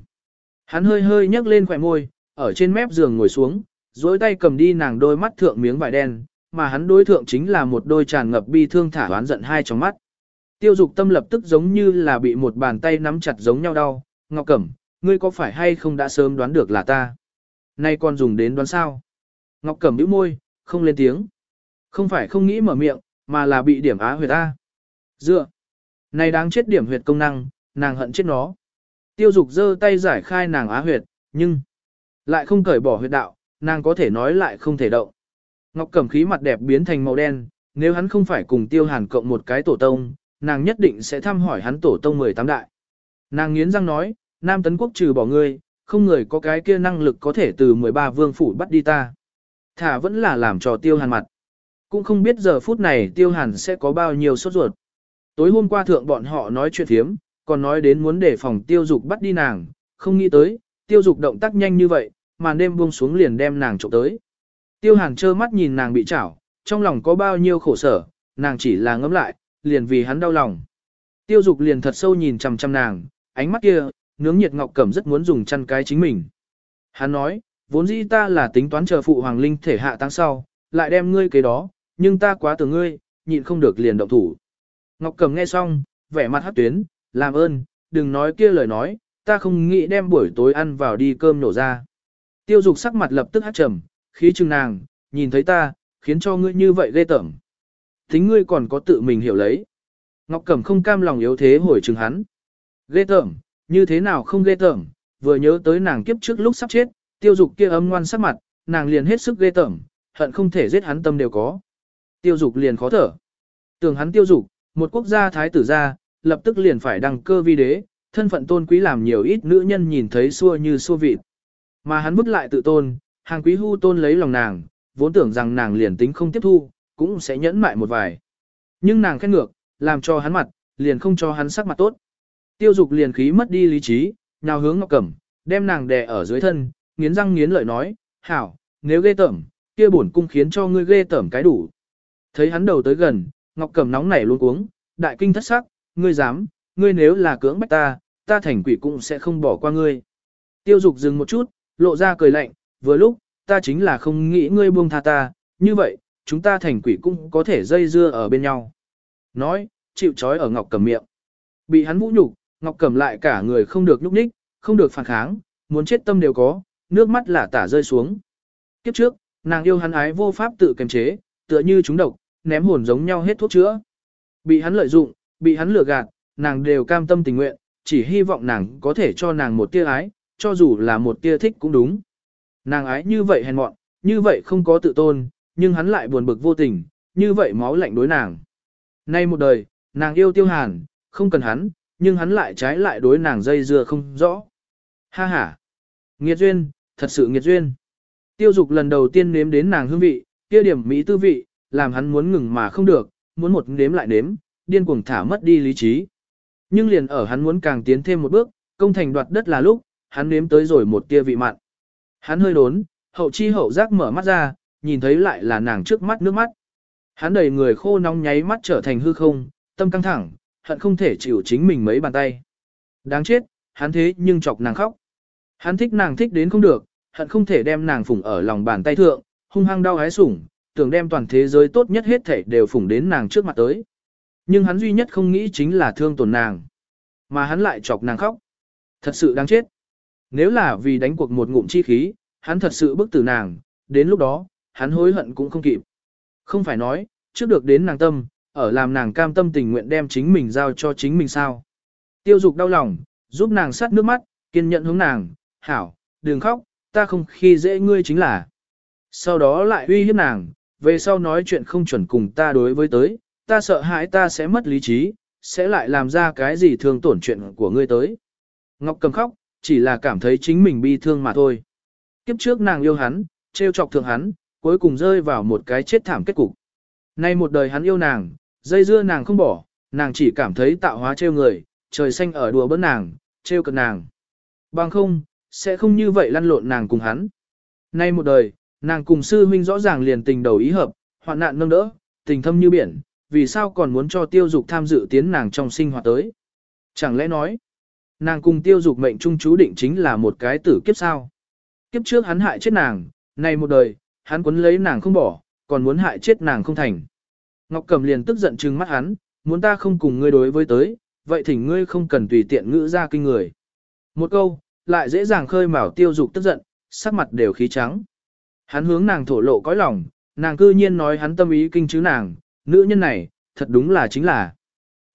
Hắn hơi hơi nhấc lên khỏe môi, ở trên mép giường ngồi xuống, dối tay cầm đi nàng đôi mắt thượng miếng vải đen, mà hắn đối thượng chính là một đôi tràn ngập bi thương thả oán giận hai trong mắt. Tiêu dục tâm lập tức giống như là bị một bàn tay nắm chặt giống nhau đau, ngọc cẩm, ngươi có phải hay không đã sớm đoán được là ta? Nay con dùng đến đoán sao? Ngọc cẩm bĩu môi, không lên tiếng. Không phải không nghĩ mở miệng, mà là bị điểm á huyệt ta. Dựa. Này đáng chết điểm huyệt công năng, nàng hận chết nó. Tiêu dục giơ tay giải khai nàng á huyệt, nhưng lại không cởi bỏ huyệt đạo, nàng có thể nói lại không thể động. Ngọc Cẩm khí mặt đẹp biến thành màu đen, nếu hắn không phải cùng Tiêu Hàn cộng một cái tổ tông, nàng nhất định sẽ thăm hỏi hắn tổ tông 18 đại. Nàng nghiến răng nói, Nam Tấn Quốc trừ bỏ ngươi, không người có cái kia năng lực có thể từ 13 vương phủ bắt đi ta. Thả vẫn là làm trò Tiêu Hàn mặt. Cũng không biết giờ phút này Tiêu Hàn sẽ có bao nhiêu sốt ruột. Tối hôm qua thượng bọn họ nói chuyện thiếm, còn nói đến muốn để phòng tiêu dục bắt đi nàng, không nghĩ tới, tiêu dục động tác nhanh như vậy, màn đêm buông xuống liền đem nàng trộm tới. Tiêu hàn trơ mắt nhìn nàng bị chảo, trong lòng có bao nhiêu khổ sở, nàng chỉ là ngấm lại, liền vì hắn đau lòng. Tiêu dục liền thật sâu nhìn chằm chằm nàng, ánh mắt kia, nướng nhiệt ngọc cẩm rất muốn dùng chăn cái chính mình. Hắn nói, vốn dĩ ta là tính toán chờ phụ hoàng linh thể hạ tăng sau, lại đem ngươi kế đó, nhưng ta quá tưởng ngươi, nhịn không được liền động thủ. Ngọc cẩm nghe xong, vẻ mặt hát tuyến, làm ơn, đừng nói kia lời nói, ta không nghĩ đem buổi tối ăn vào đi cơm nổ ra. Tiêu dục sắc mặt lập tức hát trầm, khí chừng nàng, nhìn thấy ta, khiến cho ngươi như vậy ghê tởm. Tính ngươi còn có tự mình hiểu lấy. Ngọc Cẩm không cam lòng yếu thế hồi chừng hắn. Ghê tởm, như thế nào không ghê tởm, vừa nhớ tới nàng kiếp trước lúc sắp chết, tiêu dục kia âm ngoan sắc mặt, nàng liền hết sức ghê tởm, hận không thể giết hắn tâm đều có. Tiêu dục liền khó thở. Tưởng hắn tiêu dục, một quốc gia thái tử gia, lập tức liền phải đăng cơ vi đế, thân phận tôn quý làm nhiều ít nữ nhân nhìn thấy xua như xua vịt. Mà hắn bức lại tự tôn, hàng quý hưu tôn lấy lòng nàng, vốn tưởng rằng nàng liền tính không tiếp thu, cũng sẽ nhẫn mại một vài. Nhưng nàng khét ngược, làm cho hắn mặt, liền không cho hắn sắc mặt tốt. Tiêu dục liền khí mất đi lý trí, nhào hướng ngọc cẩm, đem nàng đè ở dưới thân, nghiến răng nghiến lợi nói, hảo, nếu ghê tẩm kia bổn cung khiến cho ngươi ghê tẩm cái đủ. Thấy hắn đầu tới gần, ngọc cẩm nóng nảy luôn cuống, đại kinh thất sắc, ngươi dám, ngươi nếu là cưỡng bách ta, ta thành quỷ cũng sẽ không bỏ qua ngươi. Tiêu dục dừng một chút, lộ ra cười lạnh, vừa lúc, ta chính là không nghĩ ngươi buông tha ta, như vậy, chúng ta thành quỷ cũng có thể dây dưa ở bên nhau. Nói, chịu trói ở Ngọc Cầm miệng. Bị hắn vũ nhục, Ngọc Cầm lại cả người không được nhúc ních, không được phản kháng, muốn chết tâm đều có, nước mắt là tả rơi xuống. Kiếp trước, nàng yêu hắn ái vô pháp tự kiềm chế, tựa như chúng độc, ném hồn giống nhau hết thuốc chữa. Bị hắn lợi dụng, bị hắn lừa gạt, nàng đều cam tâm tình nguyện, chỉ hy vọng nàng có thể cho nàng một tia ái, cho dù là một tia thích cũng đúng. Nàng ái như vậy hèn mọn, như vậy không có tự tôn, nhưng hắn lại buồn bực vô tình, như vậy máu lạnh đối nàng. Nay một đời, nàng yêu tiêu hàn, không cần hắn, nhưng hắn lại trái lại đối nàng dây dưa không rõ. Ha ha! Nghiệt duyên, thật sự nghiệt duyên. Tiêu dục lần đầu tiên nếm đến nàng hương vị, kia điểm mỹ tư vị, làm hắn muốn ngừng mà không được, muốn một nếm lại nếm, điên cuồng thả mất đi lý trí. Nhưng liền ở hắn muốn càng tiến thêm một bước, công thành đoạt đất là lúc, hắn nếm tới rồi một tia vị mặn. Hắn hơi đốn, hậu chi hậu giác mở mắt ra, nhìn thấy lại là nàng trước mắt nước mắt. Hắn đầy người khô nóng nháy mắt trở thành hư không, tâm căng thẳng, hận không thể chịu chính mình mấy bàn tay. Đáng chết, hắn thế nhưng chọc nàng khóc. Hắn thích nàng thích đến không được, hận không thể đem nàng phủng ở lòng bàn tay thượng, hung hăng đau hái sủng, tưởng đem toàn thế giới tốt nhất hết thể đều phủng đến nàng trước mặt tới nhưng hắn duy nhất không nghĩ chính là thương tổn nàng. Mà hắn lại chọc nàng khóc. Thật sự đáng chết. Nếu là vì đánh cuộc một ngụm chi khí, hắn thật sự bức tử nàng, đến lúc đó, hắn hối hận cũng không kịp. Không phải nói, trước được đến nàng tâm, ở làm nàng cam tâm tình nguyện đem chính mình giao cho chính mình sao. Tiêu dục đau lòng, giúp nàng sát nước mắt, kiên nhẫn hướng nàng, hảo, đừng khóc, ta không khi dễ ngươi chính là. Sau đó lại uy hiếp nàng, về sau nói chuyện không chuẩn cùng ta đối với tới, ta sợ hãi ta sẽ mất lý trí, sẽ lại làm ra cái gì thương tổn chuyện của ngươi tới. Ngọc cầm khóc, chỉ là cảm thấy chính mình bi thương mà thôi. Kiếp trước nàng yêu hắn, trêu chọc thượng hắn, cuối cùng rơi vào một cái chết thảm kết cục. Nay một đời hắn yêu nàng, dây dưa nàng không bỏ, nàng chỉ cảm thấy tạo hóa trêu người, trời xanh ở đùa bỡn nàng, trêu cợt nàng. Bằng không, sẽ không như vậy lăn lộn nàng cùng hắn. Nay một đời, nàng cùng sư huynh rõ ràng liền tình đầu ý hợp, hoạn nạn nâng đỡ, tình thâm như biển, vì sao còn muốn cho tiêu dục tham dự tiến nàng trong sinh hoạt tới. Chẳng lẽ nói, nàng cùng tiêu dục mệnh trung chú định chính là một cái tử kiếp sao. Kiếp trước hắn hại chết nàng, nay một đời, hắn quấn lấy nàng không bỏ, còn muốn hại chết nàng không thành. Ngọc Cẩm liền tức giận trừng mắt hắn, muốn ta không cùng ngươi đối với tới, vậy thỉnh ngươi không cần tùy tiện ngữ ra kinh người. Một câu, lại dễ dàng khơi mào tiêu dục tức giận, sắc mặt đều khí trắng. Hắn hướng nàng thổ lộ cõi lòng, nàng cư nhiên nói hắn tâm ý kinh chứ nàng, nữ nhân này, thật đúng là chính là.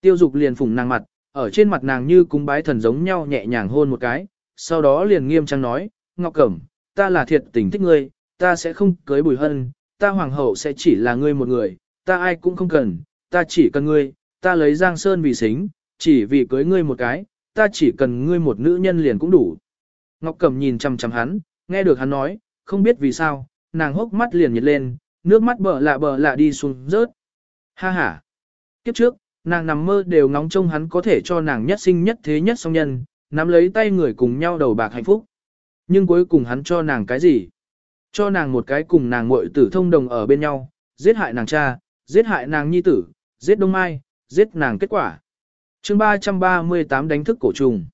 Tiêu dục liền phủng nàng mặt, ở trên mặt nàng như cúng bái thần giống nhau nhẹ nhàng hôn một cái, sau đó liền nghiêm trang nói, Ngọc Cẩm, ta là thiệt tình thích ngươi, ta sẽ không cưới bùi hân, ta hoàng hậu sẽ chỉ là ngươi một người, ta ai cũng không cần, ta chỉ cần ngươi, ta lấy Giang Sơn vì xính, chỉ vì cưới ngươi một cái, ta chỉ cần ngươi một nữ nhân liền cũng đủ. Ngọc Cẩm nhìn chằm chằm hắn, nghe được hắn nói, không biết vì sao, nàng hốc mắt liền nhiệt lên, nước mắt bờ lạ bờ lạ đi xuống rớt, Ha ha. Kiếp trước, nàng nằm mơ đều ngóng trông hắn có thể cho nàng nhất sinh nhất thế nhất song nhân, nắm lấy tay người cùng nhau đầu bạc hạnh phúc. Nhưng cuối cùng hắn cho nàng cái gì? Cho nàng một cái cùng nàng muội tử thông đồng ở bên nhau, giết hại nàng cha, giết hại nàng nhi tử, giết đông mai, giết nàng kết quả. chương 338 đánh thức cổ trùng.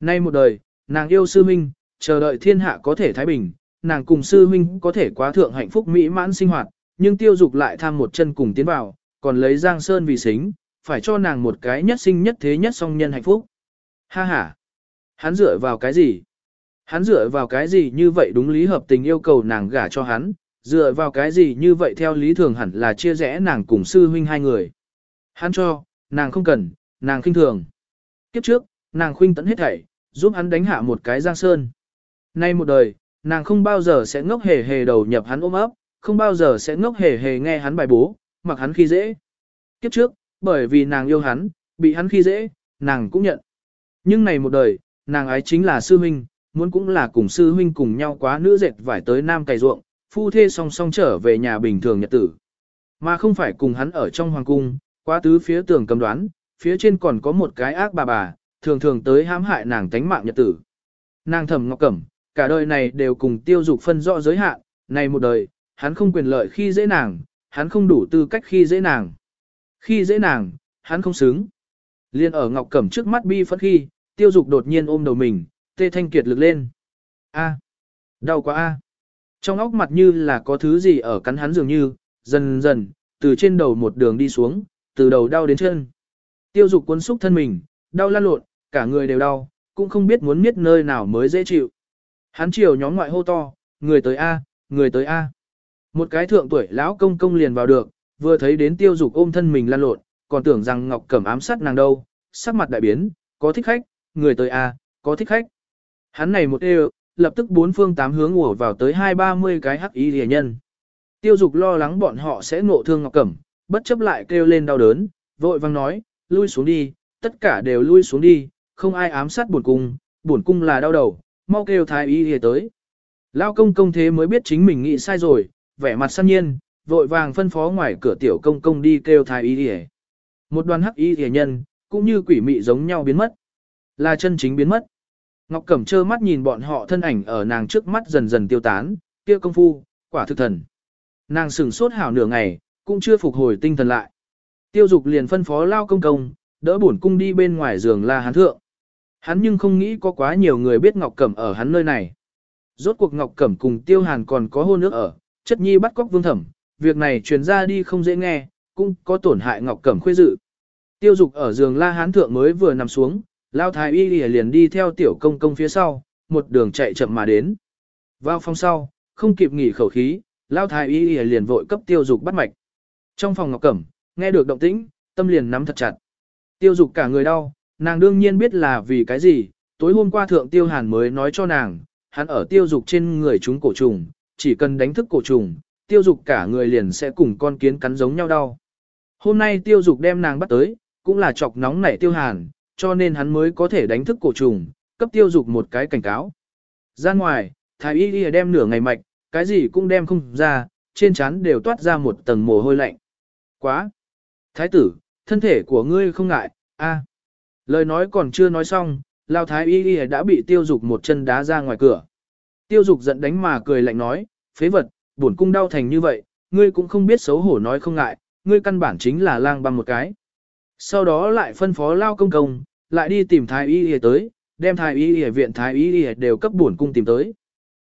Nay một đời, nàng yêu sư minh, chờ đợi thiên hạ có thể thái bình, nàng cùng sư minh có thể quá thượng hạnh phúc mỹ mãn sinh hoạt, nhưng tiêu dục lại tham một chân cùng tiến vào, còn lấy Giang Sơn vì xính, phải cho nàng một cái nhất sinh nhất thế nhất song nhân hạnh phúc. Ha ha! Hắn dựa vào cái gì? Hắn dựa vào cái gì như vậy đúng lý hợp tình yêu cầu nàng gả cho hắn, dựa vào cái gì như vậy theo lý thường hẳn là chia rẽ nàng cùng sư huynh hai người. Hắn cho, nàng không cần, nàng khinh thường. Kiếp trước, nàng khuynh tận hết thảy, giúp hắn đánh hạ một cái giang sơn. Nay một đời, nàng không bao giờ sẽ ngốc hề hề đầu nhập hắn ôm ấp, không bao giờ sẽ ngốc hề hề nghe hắn bài bố, mặc hắn khi dễ. Kiếp trước, bởi vì nàng yêu hắn, bị hắn khi dễ, nàng cũng nhận. Nhưng này một đời, nàng ái chính là sư huynh, muốn cũng là cùng sư huynh cùng nhau quá nữ dệt vải tới nam cày ruộng, phu thê song song trở về nhà bình thường nhật tử. Mà không phải cùng hắn ở trong hoàng cung, quá tứ phía tường cầm đoán, phía trên còn có một cái ác bà bà, thường thường tới hãm hại nàng tánh mạng nhật tử. Nàng thầm ngọc cẩm, cả đời này đều cùng tiêu dục phân rõ giới hạn, này một đời, hắn không quyền lợi khi dễ nàng, hắn không đủ tư cách khi dễ nàng. Khi dễ nàng, hắn không xứng. Liên ở Ngọc Cẩm trước mắt bi phẫn khi, tiêu dục đột nhiên ôm đầu mình, tê thanh kiệt lực lên. a đau quá a. Trong óc mặt như là có thứ gì ở cắn hắn dường như, dần dần, từ trên đầu một đường đi xuống, từ đầu đau đến chân. Tiêu dục cuốn xúc thân mình, đau lan lộn, cả người đều đau, cũng không biết muốn biết nơi nào mới dễ chịu. Hắn chiều nhóm ngoại hô to, người tới A, người tới A. Một cái thượng tuổi lão công công liền vào được, vừa thấy đến tiêu dục ôm thân mình lan lộn, còn tưởng rằng Ngọc Cẩm ám sát nàng đâu, sắc mặt đại biến, có thích khách, người tới à, có thích khách. Hắn này một đều, lập tức bốn phương tám hướng ùa vào tới hai ba mươi cái hắc y rìa nhân. Tiêu dục lo lắng bọn họ sẽ nộ thương Ngọc Cẩm, bất chấp lại kêu lên đau đớn, vội vang nói, lui xuống đi, tất cả đều lui xuống đi, không ai ám sát buồn cung, buồn cung là đau đầu, mau kêu thái y rìa tới. Lao công công thế mới biết chính mình nghĩ sai rồi, vẻ mặt săn nhiên, vội vàng phân phó ngoài cửa tiểu công công đi kêu thái y y. Một đoàn hắc y y nhân, cũng như quỷ mị giống nhau biến mất. Là chân chính biến mất. Ngọc Cẩm trơ mắt nhìn bọn họ thân ảnh ở nàng trước mắt dần dần tiêu tán, kia công phu, quả thực thần. Nàng sừng sốt hảo nửa ngày, cũng chưa phục hồi tinh thần lại. Tiêu dục liền phân phó lao công công, đỡ bổn cung đi bên ngoài giường la hắn thượng. Hắn nhưng không nghĩ có quá nhiều người biết Ngọc Cẩm ở hắn nơi này. Rốt cuộc Ngọc Cẩm cùng Tiêu Hàn còn có hôn nước ở, chất nhi bắt cóc vương thẩm, việc này truyền ra đi không dễ nghe, cũng có tổn hại ngọc cẩm khuê dự. Tiêu dục ở giường la hán thượng mới vừa nằm xuống, lao thái y liền đi theo tiểu công công phía sau, một đường chạy chậm mà đến. Vào phòng sau, không kịp nghỉ khẩu khí, lao thái y liền vội cấp tiêu dục bắt mạch. Trong phòng ngọc cẩm, nghe được động tĩnh, tâm liền nắm thật chặt. Tiêu dục cả người đau, nàng đương nhiên biết là vì cái gì, tối hôm qua thượng tiêu hàn mới nói cho nàng, hắn ở tiêu dục trên người chúng cổ trùng, chỉ cần đánh thức cổ trùng, tiêu dục cả người liền sẽ cùng con kiến cắn giống nhau đau. Hôm nay tiêu dục đem nàng bắt tới, cũng là chọc nóng nảy tiêu hàn, cho nên hắn mới có thể đánh thức cổ trùng, cấp tiêu dục một cái cảnh cáo. Ra ngoài, thái y y đem nửa ngày mạch, cái gì cũng đem không ra, trên trán đều toát ra một tầng mồ hôi lạnh. Quá! Thái tử, thân thể của ngươi không ngại, a. Lời nói còn chưa nói xong, lao thái y y đã bị tiêu dục một chân đá ra ngoài cửa. Tiêu dục giận đánh mà cười lạnh nói, phế vật, bổn cung đau thành như vậy, ngươi cũng không biết xấu hổ nói không ngại, ngươi căn bản chính là lang băng một cái. Sau đó lại phân phó lao công công, lại đi tìm thái y y tới, đem thái y y viện thái y y đều cấp bổn cung tìm tới.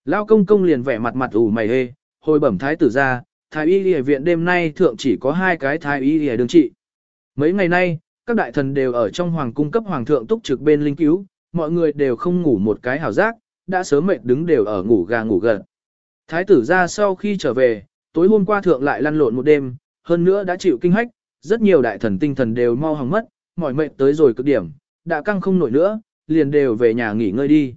Lao công công liền vẻ mặt mặt ủ mày hê, hồi bẩm thái tử ra, thái y y viện đêm nay thượng chỉ có hai cái thái y y đương trị. Mấy ngày nay, các đại thần đều ở trong hoàng cung cấp hoàng thượng túc trực bên linh cứu, mọi người đều không ngủ một cái hảo giác, đã sớm mệt đứng đều ở ngủ gà ngủ gật. Thái tử ra sau khi trở về, tối hôm qua thượng lại lăn lộn một đêm, hơn nữa đã chịu kinh hách, rất nhiều đại thần tinh thần đều mau hỏng mất, mỏi mệt tới rồi cực điểm, đã căng không nổi nữa, liền đều về nhà nghỉ ngơi đi.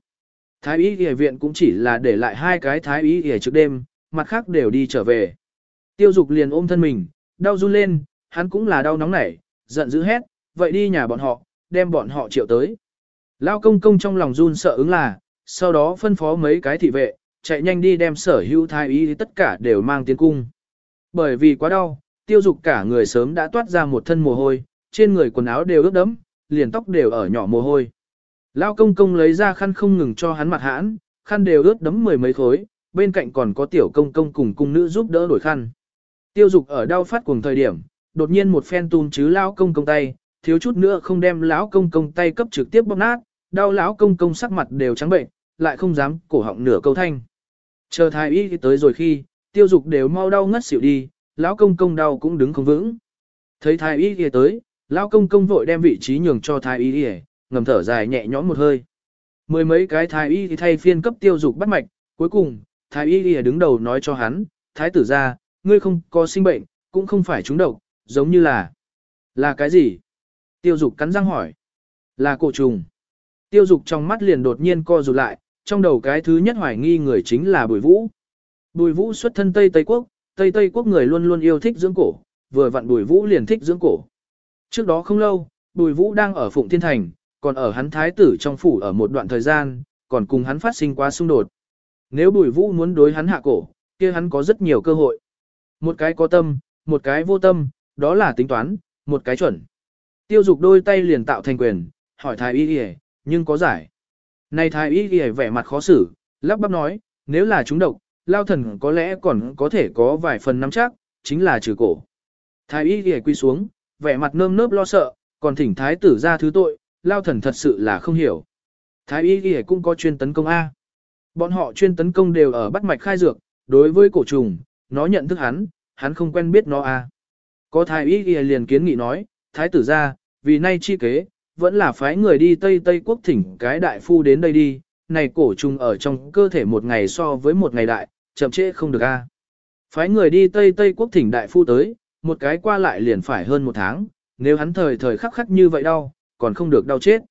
Thái y y viện cũng chỉ là để lại hai cái thái y y trước đêm, mặt khác đều đi trở về. Tiêu dục liền ôm thân mình, đau run lên, hắn cũng là đau nóng nảy, giận dữ hét, vậy đi nhà bọn họ, đem bọn họ triệu tới. Lao công công trong lòng run sợ ứng là, sau đó phân phó mấy cái thị vệ, chạy nhanh đi đem sở hữu thái y tất cả đều mang tiến cung. Bởi vì quá đau, tiêu dục cả người sớm đã toát ra một thân mồ hôi, trên người quần áo đều ướt đẫm, liền tóc đều ở nhỏ mồ hôi. Lao công công lấy ra khăn không ngừng cho hắn mặt hãn, khăn đều ướt đẫm mười mấy khối, bên cạnh còn có tiểu công công cùng cung nữ giúp đỡ đổi khăn. Tiêu dục ở đau phát cùng thời điểm, đột nhiên một phen tùm chứ lao công công tay, thiếu chút nữa không đem lão công công tay cấp trực tiếp bóp nát, đau lão công công sắc mặt đều trắng bệnh, lại không dám cổ họng nửa câu thanh. Chờ thái y tới rồi khi, tiêu dục đều mau đau ngất xỉu đi, lão công công đau cũng đứng không vững. Thấy thái y kia tới, lão công công vội đem vị trí nhường cho thái y kia, ngầm thở dài nhẹ nhõm một hơi. Mười mấy cái thái y thì thay phiên cấp tiêu dục bắt mạch, cuối cùng, thái y kia đứng đầu nói cho hắn, thái tử ra, ngươi không có sinh bệnh, cũng không phải trúng độc, giống như là... Là cái gì? Tiêu dục cắn răng hỏi. Là cổ trùng. Tiêu dục trong mắt liền đột nhiên co rụt lại, trong đầu cái thứ nhất hoài nghi người chính là Bùi Vũ. Bùi Vũ xuất thân Tây Tây Quốc, Tây Tây Quốc người luôn luôn yêu thích dưỡng cổ, vừa vặn Bùi Vũ liền thích dưỡng cổ. Trước đó không lâu, Bùi Vũ đang ở Phụng Thiên Thành, còn ở hắn thái tử trong phủ ở một đoạn thời gian, còn cùng hắn phát sinh quá xung đột. Nếu Bùi Vũ muốn đối hắn hạ cổ, kia hắn có rất nhiều cơ hội. Một cái có tâm, một cái vô tâm, đó là tính toán, một cái chuẩn. Tiêu dục đôi tay liền tạo thành quyền, hỏi thái y y, nhưng có giải. Này thái y ghi vẻ mặt khó xử, lắp bắp nói, nếu là chúng độc, lao thần có lẽ còn có thể có vài phần nắm chắc, chính là trừ cổ. Thái y ghi quy xuống, vẻ mặt nơm nớp lo sợ, còn thỉnh thái tử ra thứ tội, lao thần thật sự là không hiểu. Thái y ghi cũng có chuyên tấn công A. Bọn họ chuyên tấn công đều ở bắt mạch khai dược, đối với cổ trùng, nó nhận thức hắn, hắn không quen biết nó A. Có thái y ghi liền kiến nghị nói, thái tử ra, vì nay chi kế, vẫn là phái người đi Tây Tây quốc thỉnh cái đại phu đến đây đi, này cổ trùng ở trong cơ thể một ngày so với một ngày đại, chậm trễ không được a. Phái người đi Tây Tây quốc thỉnh đại phu tới, một cái qua lại liền phải hơn một tháng, nếu hắn thời thời khắc khắc như vậy đau, còn không được đau chết.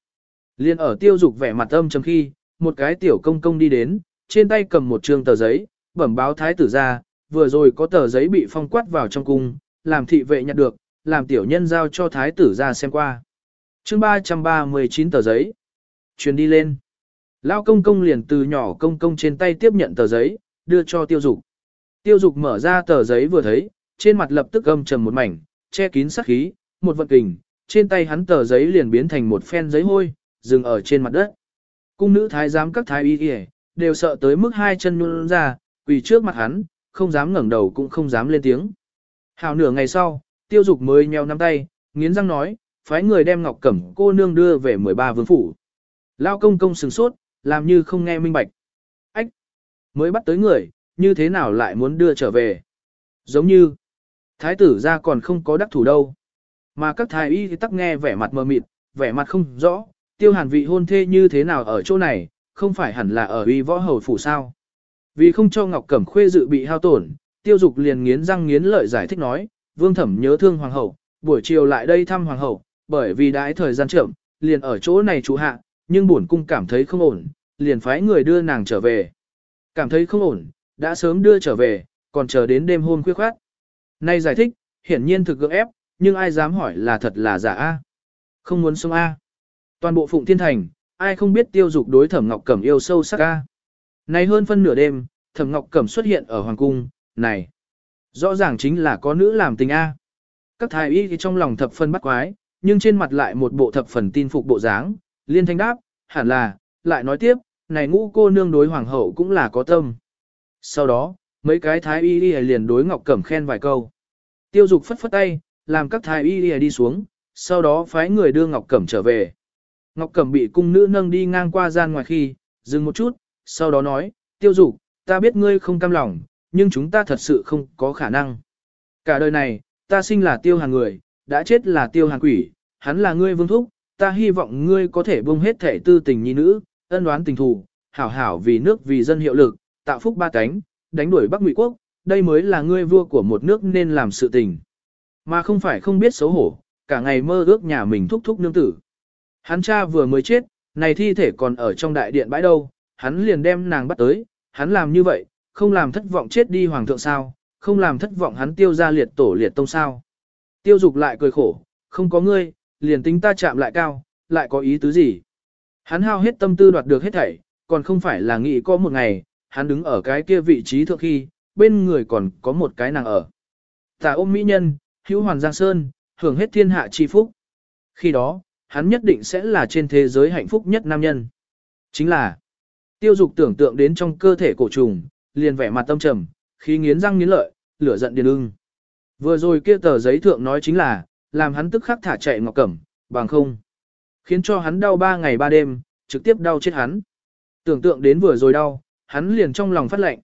Liên ở tiêu dục vẻ mặt âm trầm khi, một cái tiểu công công đi đến, trên tay cầm một trường tờ giấy, bẩm báo thái tử ra, vừa rồi có tờ giấy bị phong quát vào trong cung, làm thị vệ nhặt được, làm tiểu nhân giao cho thái tử ra xem qua chương 339 tờ giấy. Chuyển đi lên. Lao công công liền từ nhỏ công công trên tay tiếp nhận tờ giấy, đưa cho tiêu dục. Tiêu dục mở ra tờ giấy vừa thấy, trên mặt lập tức gầm trầm một mảnh, che kín sắc khí, một vận kình, trên tay hắn tờ giấy liền biến thành một phen giấy hôi, dừng ở trên mặt đất. Cung nữ thái giám các thái y kìa, đều sợ tới mức hai chân nhún ra, quỳ trước mặt hắn, không dám ngẩng đầu cũng không dám lên tiếng. Hào nửa ngày sau, tiêu dục mới nheo nắm tay, nghiến răng nói, phái người đem Ngọc Cẩm cô nương đưa về 13 vương phủ. Lao công công sừng sốt, làm như không nghe minh bạch. Ách! Mới bắt tới người, như thế nào lại muốn đưa trở về? Giống như, thái tử ra còn không có đắc thủ đâu. Mà các thái y thì tắc nghe vẻ mặt mờ mịt, vẻ mặt không rõ, tiêu hàn vị hôn thê như thế nào ở chỗ này, không phải hẳn là ở uy võ hầu phủ sao. Vì không cho Ngọc Cẩm khuê dự bị hao tổn, tiêu dục liền nghiến răng nghiến lợi giải thích nói, vương thẩm nhớ thương hoàng hậu, buổi chiều lại đây thăm hoàng hậu, bởi vì đãi thời gian trưởng, liền ở chỗ này trụ hạ, nhưng bổn cung cảm thấy không ổn, liền phái người đưa nàng trở về. Cảm thấy không ổn, đã sớm đưa trở về, còn chờ đến đêm hôm khuya khoát. Nay giải thích, hiển nhiên thực gượng ép, nhưng ai dám hỏi là thật là giả a? Không muốn sống a? Toàn bộ Phụng Thiên Thành, ai không biết tiêu dục đối Thẩm Ngọc Cẩm yêu sâu sắc a? Nay hơn phân nửa đêm, Thẩm Ngọc Cẩm xuất hiện ở hoàng cung, này, rõ ràng chính là có nữ làm tình a. Các thái y trong lòng thập phân bắt quái, nhưng trên mặt lại một bộ thập phần tin phục bộ dáng, liên thanh đáp, hẳn là, lại nói tiếp, này ngũ cô nương đối hoàng hậu cũng là có tâm. Sau đó, mấy cái thái y đi liền đối Ngọc Cẩm khen vài câu. Tiêu dục phất phất tay, làm các thái y đi đi xuống, sau đó phái người đưa Ngọc Cẩm trở về. Ngọc Cẩm bị cung nữ nâng đi ngang qua gian ngoài khi, dừng một chút, sau đó nói, tiêu dục, ta biết ngươi không cam lòng, nhưng chúng ta thật sự không có khả năng. Cả đời này, ta sinh là tiêu hàng người, đã chết là tiêu hàn quỷ, hắn là ngươi vương thúc, ta hy vọng ngươi có thể buông hết thể tư tình nhi nữ, ân đoán tình thù, hảo hảo vì nước vì dân hiệu lực, tạo phúc ba cánh, đánh đuổi Bắc Ngụy quốc, đây mới là ngươi vua của một nước nên làm sự tình. Mà không phải không biết xấu hổ, cả ngày mơ ước nhà mình thúc thúc nương tử. Hắn cha vừa mới chết, này thi thể còn ở trong đại điện bãi đâu, hắn liền đem nàng bắt tới, hắn làm như vậy, không làm thất vọng chết đi hoàng thượng sao, không làm thất vọng hắn tiêu ra liệt tổ liệt tông sao. Tiêu dục lại cười khổ, không có ngươi, liền tính ta chạm lại cao, lại có ý tứ gì. Hắn hao hết tâm tư đoạt được hết thảy, còn không phải là nghĩ có một ngày, hắn đứng ở cái kia vị trí thượng khi, bên người còn có một cái nàng ở. Tà ôm mỹ nhân, hữu hoàn giang sơn, hưởng hết thiên hạ chi phúc. Khi đó, hắn nhất định sẽ là trên thế giới hạnh phúc nhất nam nhân. Chính là, tiêu dục tưởng tượng đến trong cơ thể cổ trùng, liền vẻ mặt tâm trầm, khi nghiến răng nghiến lợi, lửa giận điên ưng. Vừa rồi kia tờ giấy thượng nói chính là, làm hắn tức khắc thả chạy Ngọc Cẩm, bằng không. Khiến cho hắn đau ba ngày ba đêm, trực tiếp đau chết hắn. Tưởng tượng đến vừa rồi đau, hắn liền trong lòng phát lạnh.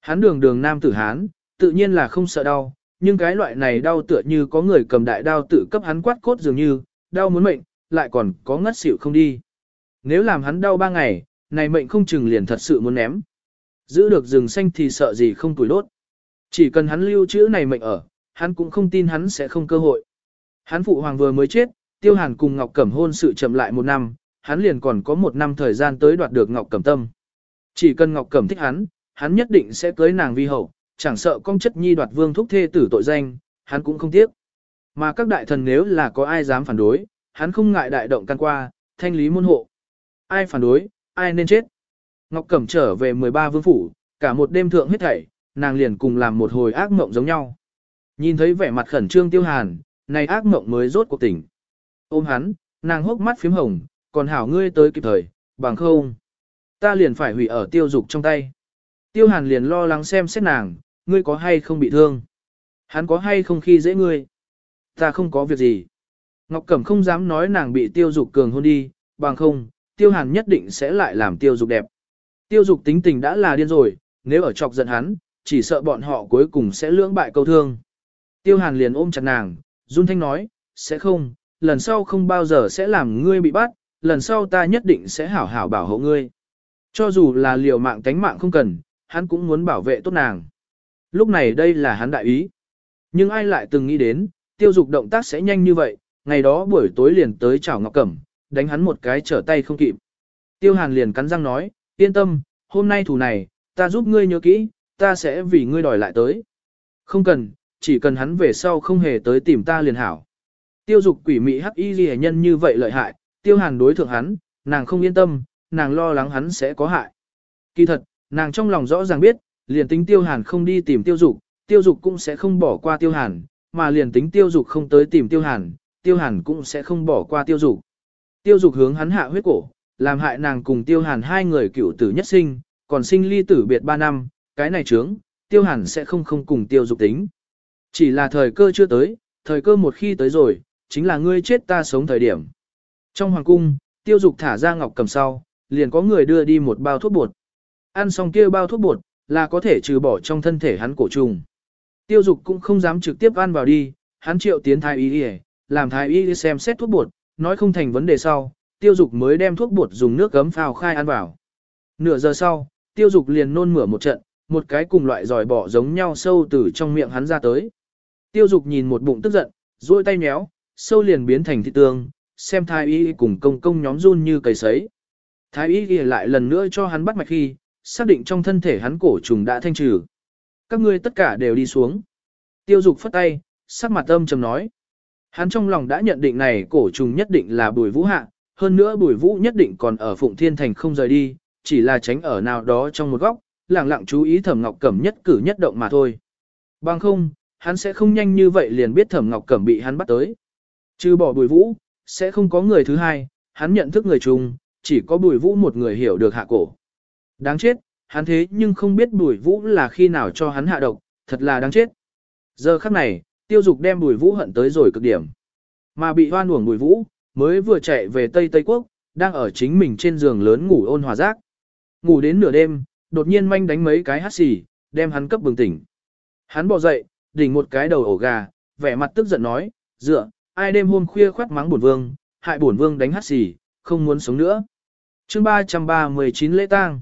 Hắn đường đường nam tử hán, tự nhiên là không sợ đau, nhưng cái loại này đau tựa như có người cầm đại đao tự cấp hắn quát cốt dường như, đau muốn mệnh, lại còn có ngất xỉu không đi. Nếu làm hắn đau ba ngày, này mệnh không chừng liền thật sự muốn ném. Giữ được rừng xanh thì sợ gì không tuổi đốt. Chỉ cần hắn lưu chữ này mệnh ở, hắn cũng không tin hắn sẽ không cơ hội. Hắn phụ hoàng vừa mới chết, tiêu hàn cùng Ngọc Cẩm hôn sự chậm lại một năm, hắn liền còn có một năm thời gian tới đoạt được Ngọc Cẩm tâm. Chỉ cần Ngọc Cẩm thích hắn, hắn nhất định sẽ cưới nàng vi hậu, chẳng sợ công chất nhi đoạt vương thúc thê tử tội danh, hắn cũng không tiếc. Mà các đại thần nếu là có ai dám phản đối, hắn không ngại đại động can qua, thanh lý môn hộ. Ai phản đối, ai nên chết. Ngọc Cẩm trở về 13 vương phủ, cả một đêm thượng hết thảy, nàng liền cùng làm một hồi ác mộng giống nhau. Nhìn thấy vẻ mặt khẩn trương tiêu hàn, này ác mộng mới rốt cuộc tỉnh. Ôm hắn, nàng hốc mắt phím hồng, còn hảo ngươi tới kịp thời, bằng không. Ta liền phải hủy ở tiêu dục trong tay. Tiêu hàn liền lo lắng xem xét nàng, ngươi có hay không bị thương. Hắn có hay không khi dễ ngươi. Ta không có việc gì. Ngọc Cẩm không dám nói nàng bị tiêu dục cường hôn đi, bằng không, tiêu hàn nhất định sẽ lại làm tiêu dục đẹp. Tiêu dục tính tình đã là điên rồi, nếu ở chọc giận hắn, chỉ sợ bọn họ cuối cùng sẽ lưỡng bại câu thương. Tiêu hàn liền ôm chặt nàng, run thanh nói, sẽ không, lần sau không bao giờ sẽ làm ngươi bị bắt, lần sau ta nhất định sẽ hảo hảo bảo hộ ngươi. Cho dù là liều mạng tánh mạng không cần, hắn cũng muốn bảo vệ tốt nàng. Lúc này đây là hắn đại ý. Nhưng ai lại từng nghĩ đến, tiêu dục động tác sẽ nhanh như vậy, ngày đó buổi tối liền tới chảo ngọc cẩm, đánh hắn một cái trở tay không kịp. Tiêu hàn liền cắn răng nói, yên tâm, hôm nay thủ này, ta giúp ngươi nhớ kỹ, ta sẽ vì ngươi đòi lại tới. Không cần, chỉ cần hắn về sau không hề tới tìm ta liền hảo. Tiêu dục quỷ mị hắc y ghi nhân như vậy lợi hại, tiêu hàn đối thượng hắn, nàng không yên tâm, nàng lo lắng hắn sẽ có hại. Kỳ thật, nàng trong lòng rõ ràng biết, liền tính tiêu hàn không đi tìm tiêu dục, tiêu dục cũng sẽ không bỏ qua tiêu hàn, mà liền tính tiêu dục không tới tìm tiêu hàn, tiêu hàn cũng sẽ không bỏ qua tiêu dục. Tiêu dục hướng hắn hạ huyết cổ, làm hại nàng cùng tiêu hàn hai người cựu tử nhất sinh, còn sinh ly tử biệt ba năm, cái này trướng, tiêu hàn sẽ không không cùng tiêu dục tính. Chỉ là thời cơ chưa tới, thời cơ một khi tới rồi, chính là ngươi chết ta sống thời điểm. Trong hoàng cung, tiêu dục thả ra ngọc cầm sau, liền có người đưa đi một bao thuốc bột. Ăn xong kia bao thuốc bột, là có thể trừ bỏ trong thân thể hắn cổ trùng. Tiêu dục cũng không dám trực tiếp ăn vào đi, hắn triệu tiến thái y đi làm thái y xem xét thuốc bột, nói không thành vấn đề sau, tiêu dục mới đem thuốc bột dùng nước gấm phao khai ăn vào. Nửa giờ sau, tiêu dục liền nôn mửa một trận, một cái cùng loại giỏi bỏ giống nhau sâu từ trong miệng hắn ra tới. Tiêu dục nhìn một bụng tức giận, duỗi tay nhéo, sâu liền biến thành thị tương, xem thái y cùng công công nhóm run như cầy sấy. Thái y lại lần nữa cho hắn bắt mạch khi, xác định trong thân thể hắn cổ trùng đã thanh trừ. Các ngươi tất cả đều đi xuống. Tiêu dục phất tay, sắc mặt âm trầm nói. Hắn trong lòng đã nhận định này cổ trùng nhất định là bùi vũ hạ, hơn nữa bùi vũ nhất định còn ở Phụng Thiên Thành không rời đi, chỉ là tránh ở nào đó trong một góc, lặng lặng chú ý thẩm ngọc cẩm nhất cử nhất động mà thôi. Bằng không, hắn sẽ không nhanh như vậy liền biết Thẩm Ngọc Cẩm bị hắn bắt tới. Chứ bỏ Bùi Vũ, sẽ không có người thứ hai, hắn nhận thức người chung, chỉ có Bùi Vũ một người hiểu được hạ cổ. Đáng chết, hắn thế nhưng không biết Bùi Vũ là khi nào cho hắn hạ độc, thật là đáng chết. Giờ khắc này, Tiêu Dục đem Bùi Vũ hận tới rồi cực điểm. Mà bị hoan uổng Bùi Vũ, mới vừa chạy về Tây Tây Quốc, đang ở chính mình trên giường lớn ngủ ôn hòa giác. Ngủ đến nửa đêm, đột nhiên manh đánh mấy cái hắt xì, đem hắn cấp bừng tỉnh. Hắn bò dậy, đỉnh một cái đầu ổ gà, vẻ mặt tức giận nói, dựa, ai đêm hôm khuya khoát mắng bổn vương, hại bổn vương đánh hát xì, không muốn sống nữa. chương 339 lễ tang.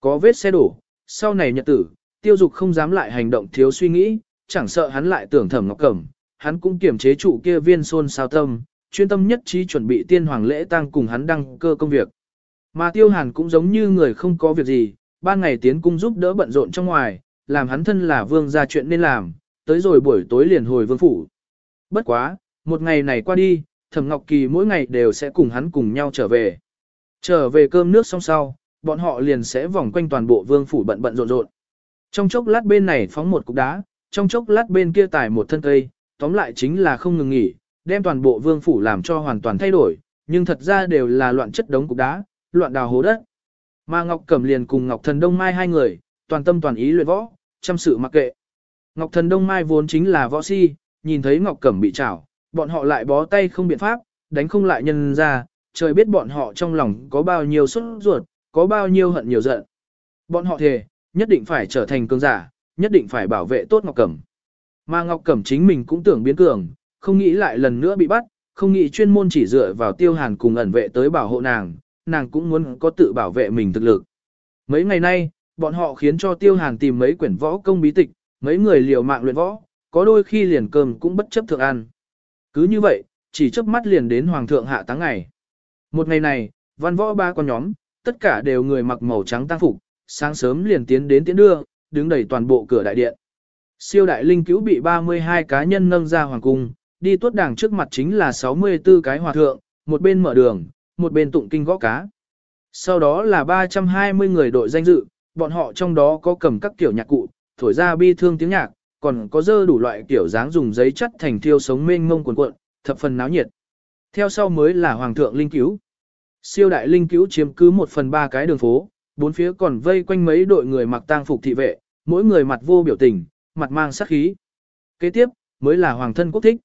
Có vết xe đổ, sau này nhật tử, tiêu dục không dám lại hành động thiếu suy nghĩ, chẳng sợ hắn lại tưởng thẩm ngọc cẩm, hắn cũng kiềm chế trụ kia viên xôn sao tâm, chuyên tâm nhất trí chuẩn bị tiên hoàng lễ tang cùng hắn đăng cơ công việc. Mà tiêu hàn cũng giống như người không có việc gì, ban ngày tiến cung giúp đỡ bận rộn trong ngoài, làm hắn thân là vương ra chuyện nên làm, tới rồi buổi tối liền hồi vương phủ. Bất quá, một ngày này qua đi, Thẩm Ngọc Kỳ mỗi ngày đều sẽ cùng hắn cùng nhau trở về. Trở về cơm nước xong sau, bọn họ liền sẽ vòng quanh toàn bộ vương phủ bận bận rộn rộn. Trong chốc lát bên này phóng một cục đá, trong chốc lát bên kia tải một thân cây, tóm lại chính là không ngừng nghỉ, đem toàn bộ vương phủ làm cho hoàn toàn thay đổi, nhưng thật ra đều là loạn chất đống cục đá, loạn đào hố đất. Mà Ngọc Cẩm liền cùng Ngọc Thần Đông Mai hai người, toàn tâm toàn ý luyện võ, chăm sự mặc kệ. Ngọc Thần Đông Mai vốn chính là võ si, nhìn thấy Ngọc Cẩm bị trảo, bọn họ lại bó tay không biện pháp, đánh không lại nhân ra, trời biết bọn họ trong lòng có bao nhiêu xuất ruột, có bao nhiêu hận nhiều giận. Bọn họ thề, nhất định phải trở thành cường giả, nhất định phải bảo vệ tốt Ngọc Cẩm. Mà Ngọc Cẩm chính mình cũng tưởng biến cường, không nghĩ lại lần nữa bị bắt, không nghĩ chuyên môn chỉ dựa vào tiêu hàn cùng ẩn vệ tới bảo hộ nàng, nàng cũng muốn có tự bảo vệ mình thực lực. Mấy ngày nay, bọn họ khiến cho tiêu hàn tìm mấy quyển võ công bí tịch, mấy người liều mạng luyện võ, có đôi khi liền cơm cũng bất chấp thượng ăn. Cứ như vậy, chỉ chớp mắt liền đến hoàng thượng hạ táng ngày. Một ngày này, văn võ ba con nhóm, tất cả đều người mặc màu trắng tang phục, sáng sớm liền tiến đến tiễn đưa, đứng đầy toàn bộ cửa đại điện. Siêu đại linh cứu bị 32 cá nhân nâng ra hoàng cung, đi tuốt đảng trước mặt chính là 64 cái hòa thượng, một bên mở đường, một bên tụng kinh gõ cá. Sau đó là 320 người đội danh dự, bọn họ trong đó có cầm các kiểu nhạc cụ, thổi ra bi thương tiếng nhạc, còn có dơ đủ loại kiểu dáng dùng giấy chất thành thiêu sống mênh mông cuộn cuộn, thập phần náo nhiệt. Theo sau mới là hoàng thượng linh cứu. Siêu đại linh cứu chiếm cứ một phần ba cái đường phố, bốn phía còn vây quanh mấy đội người mặc tang phục thị vệ, mỗi người mặt vô biểu tình, mặt mang sát khí. Kế tiếp, mới là hoàng thân quốc thích.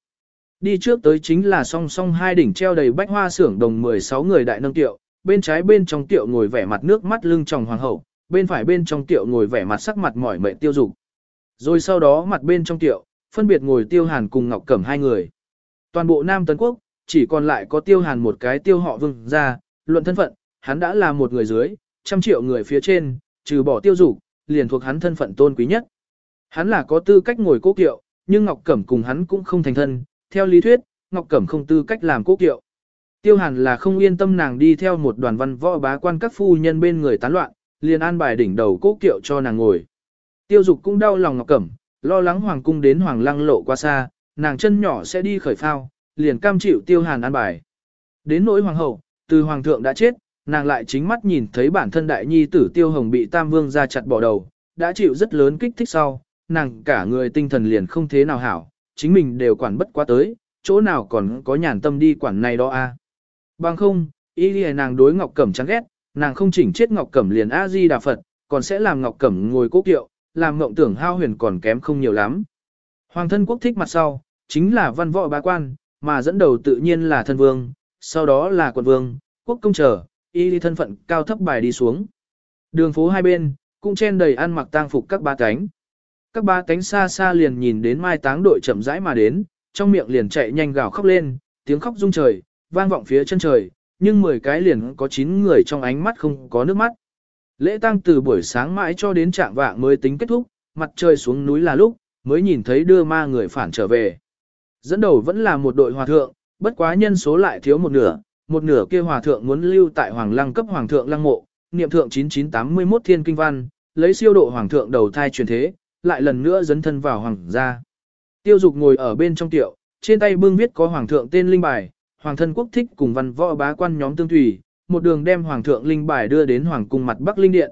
Đi trước tới chính là song song hai đỉnh treo đầy bách hoa xưởng đồng 16 người đại nâng tiệu, bên trái bên trong tiệu ngồi vẻ mặt nước mắt lưng tròng hoàng hậu, bên phải bên trong tiệu ngồi vẻ mặt sắc mặt mỏi mệt tiêu dục. Rồi sau đó mặt bên trong tiệu, phân biệt ngồi tiêu hàn cùng Ngọc Cẩm hai người. Toàn bộ Nam Tấn Quốc, chỉ còn lại có tiêu hàn một cái tiêu họ vương ra, luận thân phận, hắn đã là một người dưới, trăm triệu người phía trên, trừ bỏ tiêu dục, liền thuộc hắn thân phận tôn quý nhất. Hắn là có tư cách ngồi cố kiệu, nhưng Ngọc Cẩm cùng hắn cũng không thành thân, theo lý thuyết, Ngọc Cẩm không tư cách làm cố kiệu. Tiêu Hàn là không yên tâm nàng đi theo một đoàn văn võ bá quan các phu nhân bên người tán loạn, liền an bài đỉnh đầu cố kiệu cho nàng ngồi. Tiêu dục cũng đau lòng ngọc cẩm, lo lắng hoàng cung đến hoàng lăng lộ qua xa, nàng chân nhỏ sẽ đi khởi phao, liền cam chịu tiêu hàn an bài. Đến nỗi hoàng hậu, từ hoàng thượng đã chết, nàng lại chính mắt nhìn thấy bản thân đại nhi tử tiêu hồng bị tam vương ra chặt bỏ đầu, đã chịu rất lớn kích thích sau, nàng cả người tinh thần liền không thế nào hảo, chính mình đều quản bất quá tới, chỗ nào còn có nhàn tâm đi quản này đó a à. Bằng không, ý nghĩa nàng đối ngọc cẩm chán ghét, nàng không chỉnh chết Ngọc Cẩm liền A-di Đà Phật, còn sẽ làm Ngọc Cẩm ngồi cố kiệu, làm mộng tưởng hao huyền còn kém không nhiều lắm. Hoàng thân quốc thích mặt sau, chính là văn võ bá quan, mà dẫn đầu tự nhiên là thân vương, sau đó là quận vương, quốc công trở, y thân phận cao thấp bài đi xuống. Đường phố hai bên, cũng chen đầy ăn mặc tang phục các ba cánh. Các ba cánh xa xa liền nhìn đến mai táng đội chậm rãi mà đến, trong miệng liền chạy nhanh gào khóc lên, tiếng khóc rung trời, vang vọng phía chân trời, nhưng 10 cái liền có 9 người trong ánh mắt không có nước mắt. Lễ tang từ buổi sáng mãi cho đến trạng vạng mới tính kết thúc, mặt trời xuống núi là lúc, mới nhìn thấy đưa ma người phản trở về. Dẫn đầu vẫn là một đội hòa thượng, bất quá nhân số lại thiếu một nửa, một nửa kia hòa thượng muốn lưu tại hoàng lăng cấp hoàng thượng lăng mộ, niệm thượng 9981 thiên kinh văn, lấy siêu độ hoàng thượng đầu thai truyền thế, lại lần nữa dấn thân vào hoàng gia. Tiêu dục ngồi ở bên trong tiệu, trên tay bưng viết có hoàng thượng tên linh bài, hoàng thân quốc thích cùng văn võ bá quan nhóm tương thủy, một đường đem hoàng thượng linh bài đưa đến hoàng cung mặt Bắc Linh điện.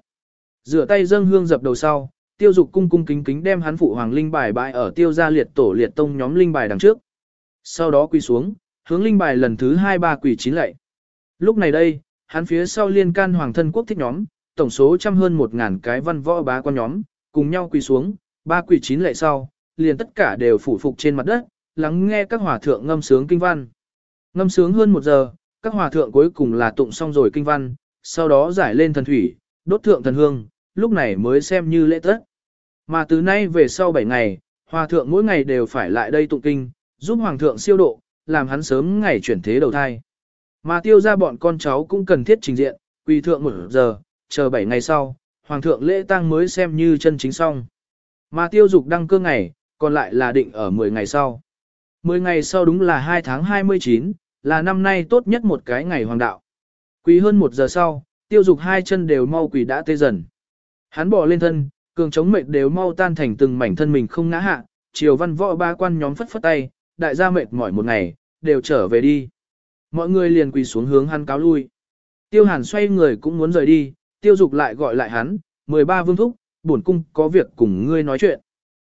Rửa tay dâng hương dập đầu sau, Tiêu Dục cung cung kính kính đem hắn phụ hoàng linh bài bãi ở Tiêu gia liệt tổ liệt tông nhóm linh bài đằng trước. Sau đó quỳ xuống, hướng linh bài lần thứ hai ba quỳ chín lạy. Lúc này đây, hắn phía sau liên can hoàng thân quốc thích nhóm, tổng số trăm hơn một ngàn cái văn võ bá quan nhóm, cùng nhau quỳ xuống, ba quỳ chín lạy sau, liền tất cả đều phủ phục trên mặt đất, lắng nghe các hòa thượng ngâm sướng kinh văn. Ngâm sướng hơn một giờ, các hòa thượng cuối cùng là tụng xong rồi kinh văn, sau đó giải lên thần thủy, đốt thượng thần hương, lúc này mới xem như lễ tất. Mà từ nay về sau 7 ngày, hòa thượng mỗi ngày đều phải lại đây tụng kinh, giúp hoàng thượng siêu độ, làm hắn sớm ngày chuyển thế đầu thai. Mà tiêu ra bọn con cháu cũng cần thiết trình diện, quỳ thượng một giờ, chờ 7 ngày sau, hoàng thượng lễ tang mới xem như chân chính xong. Mà tiêu dục đăng cơ ngày, còn lại là định ở 10 ngày sau. 10 ngày sau đúng là 2 tháng 29, là năm nay tốt nhất một cái ngày hoàng đạo. Quỳ hơn 1 giờ sau, tiêu dục hai chân đều mau quỳ đã tê dần. Hắn bỏ lên thân, cường chống mệt đều mau tan thành từng mảnh thân mình không ngã hạ, triều văn võ ba quan nhóm phất phất tay, đại gia mệt mỏi một ngày, đều trở về đi. Mọi người liền quỳ xuống hướng hắn cáo lui. Tiêu hàn xoay người cũng muốn rời đi, tiêu dục lại gọi lại hắn, 13 vương thúc, bổn cung có việc cùng ngươi nói chuyện.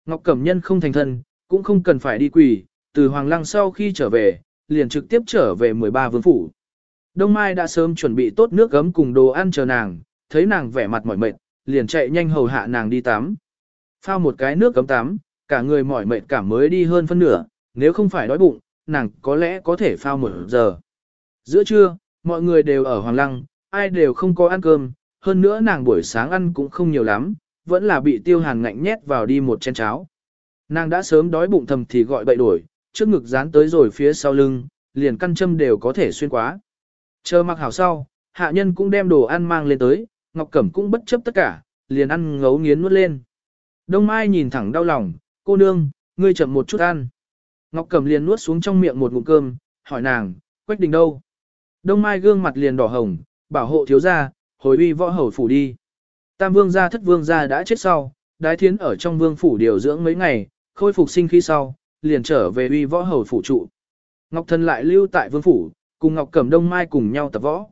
Ngọc Cẩm Nhân không thành thân, cũng không cần phải đi quỳ, từ Hoàng Lăng sau khi trở về, liền trực tiếp trở về 13 vương phủ. Đông Mai đã sớm chuẩn bị tốt nước gấm cùng đồ ăn chờ nàng, thấy nàng vẻ mặt mỏi mệt, liền chạy nhanh hầu hạ nàng đi tắm. Phao một cái nước gấm tắm, cả người mỏi mệt cả mới đi hơn phân nửa, nếu không phải đói bụng, nàng có lẽ có thể phao một giờ. Giữa trưa, mọi người đều ở Hoàng Lăng, ai đều không có ăn cơm, hơn nữa nàng buổi sáng ăn cũng không nhiều lắm, vẫn là bị tiêu hàn ngạnh nhét vào đi một chén cháo. Nàng đã sớm đói bụng thầm thì gọi bậy đổi, trước ngực dán tới rồi phía sau lưng, liền căn châm đều có thể xuyên quá. Chờ mặc hảo sau, hạ nhân cũng đem đồ ăn mang lên tới, Ngọc Cẩm cũng bất chấp tất cả, liền ăn ngấu nghiến nuốt lên. Đông Mai nhìn thẳng đau lòng, cô nương, ngươi chậm một chút ăn. Ngọc Cẩm liền nuốt xuống trong miệng một ngụm cơm, hỏi nàng, Quách Đình đâu? Đông Mai gương mặt liền đỏ hồng, bảo hộ thiếu gia, hồi uy võ hầu phủ đi. Tam vương gia thất vương gia đã chết sau, đái thiến ở trong vương phủ điều dưỡng mấy ngày, khôi phục sinh khí sau, liền trở về uy võ hầu phủ trụ. Ngọc Thần lại lưu tại vương phủ, cùng Ngọc Cẩm Đông Mai cùng nhau tập võ.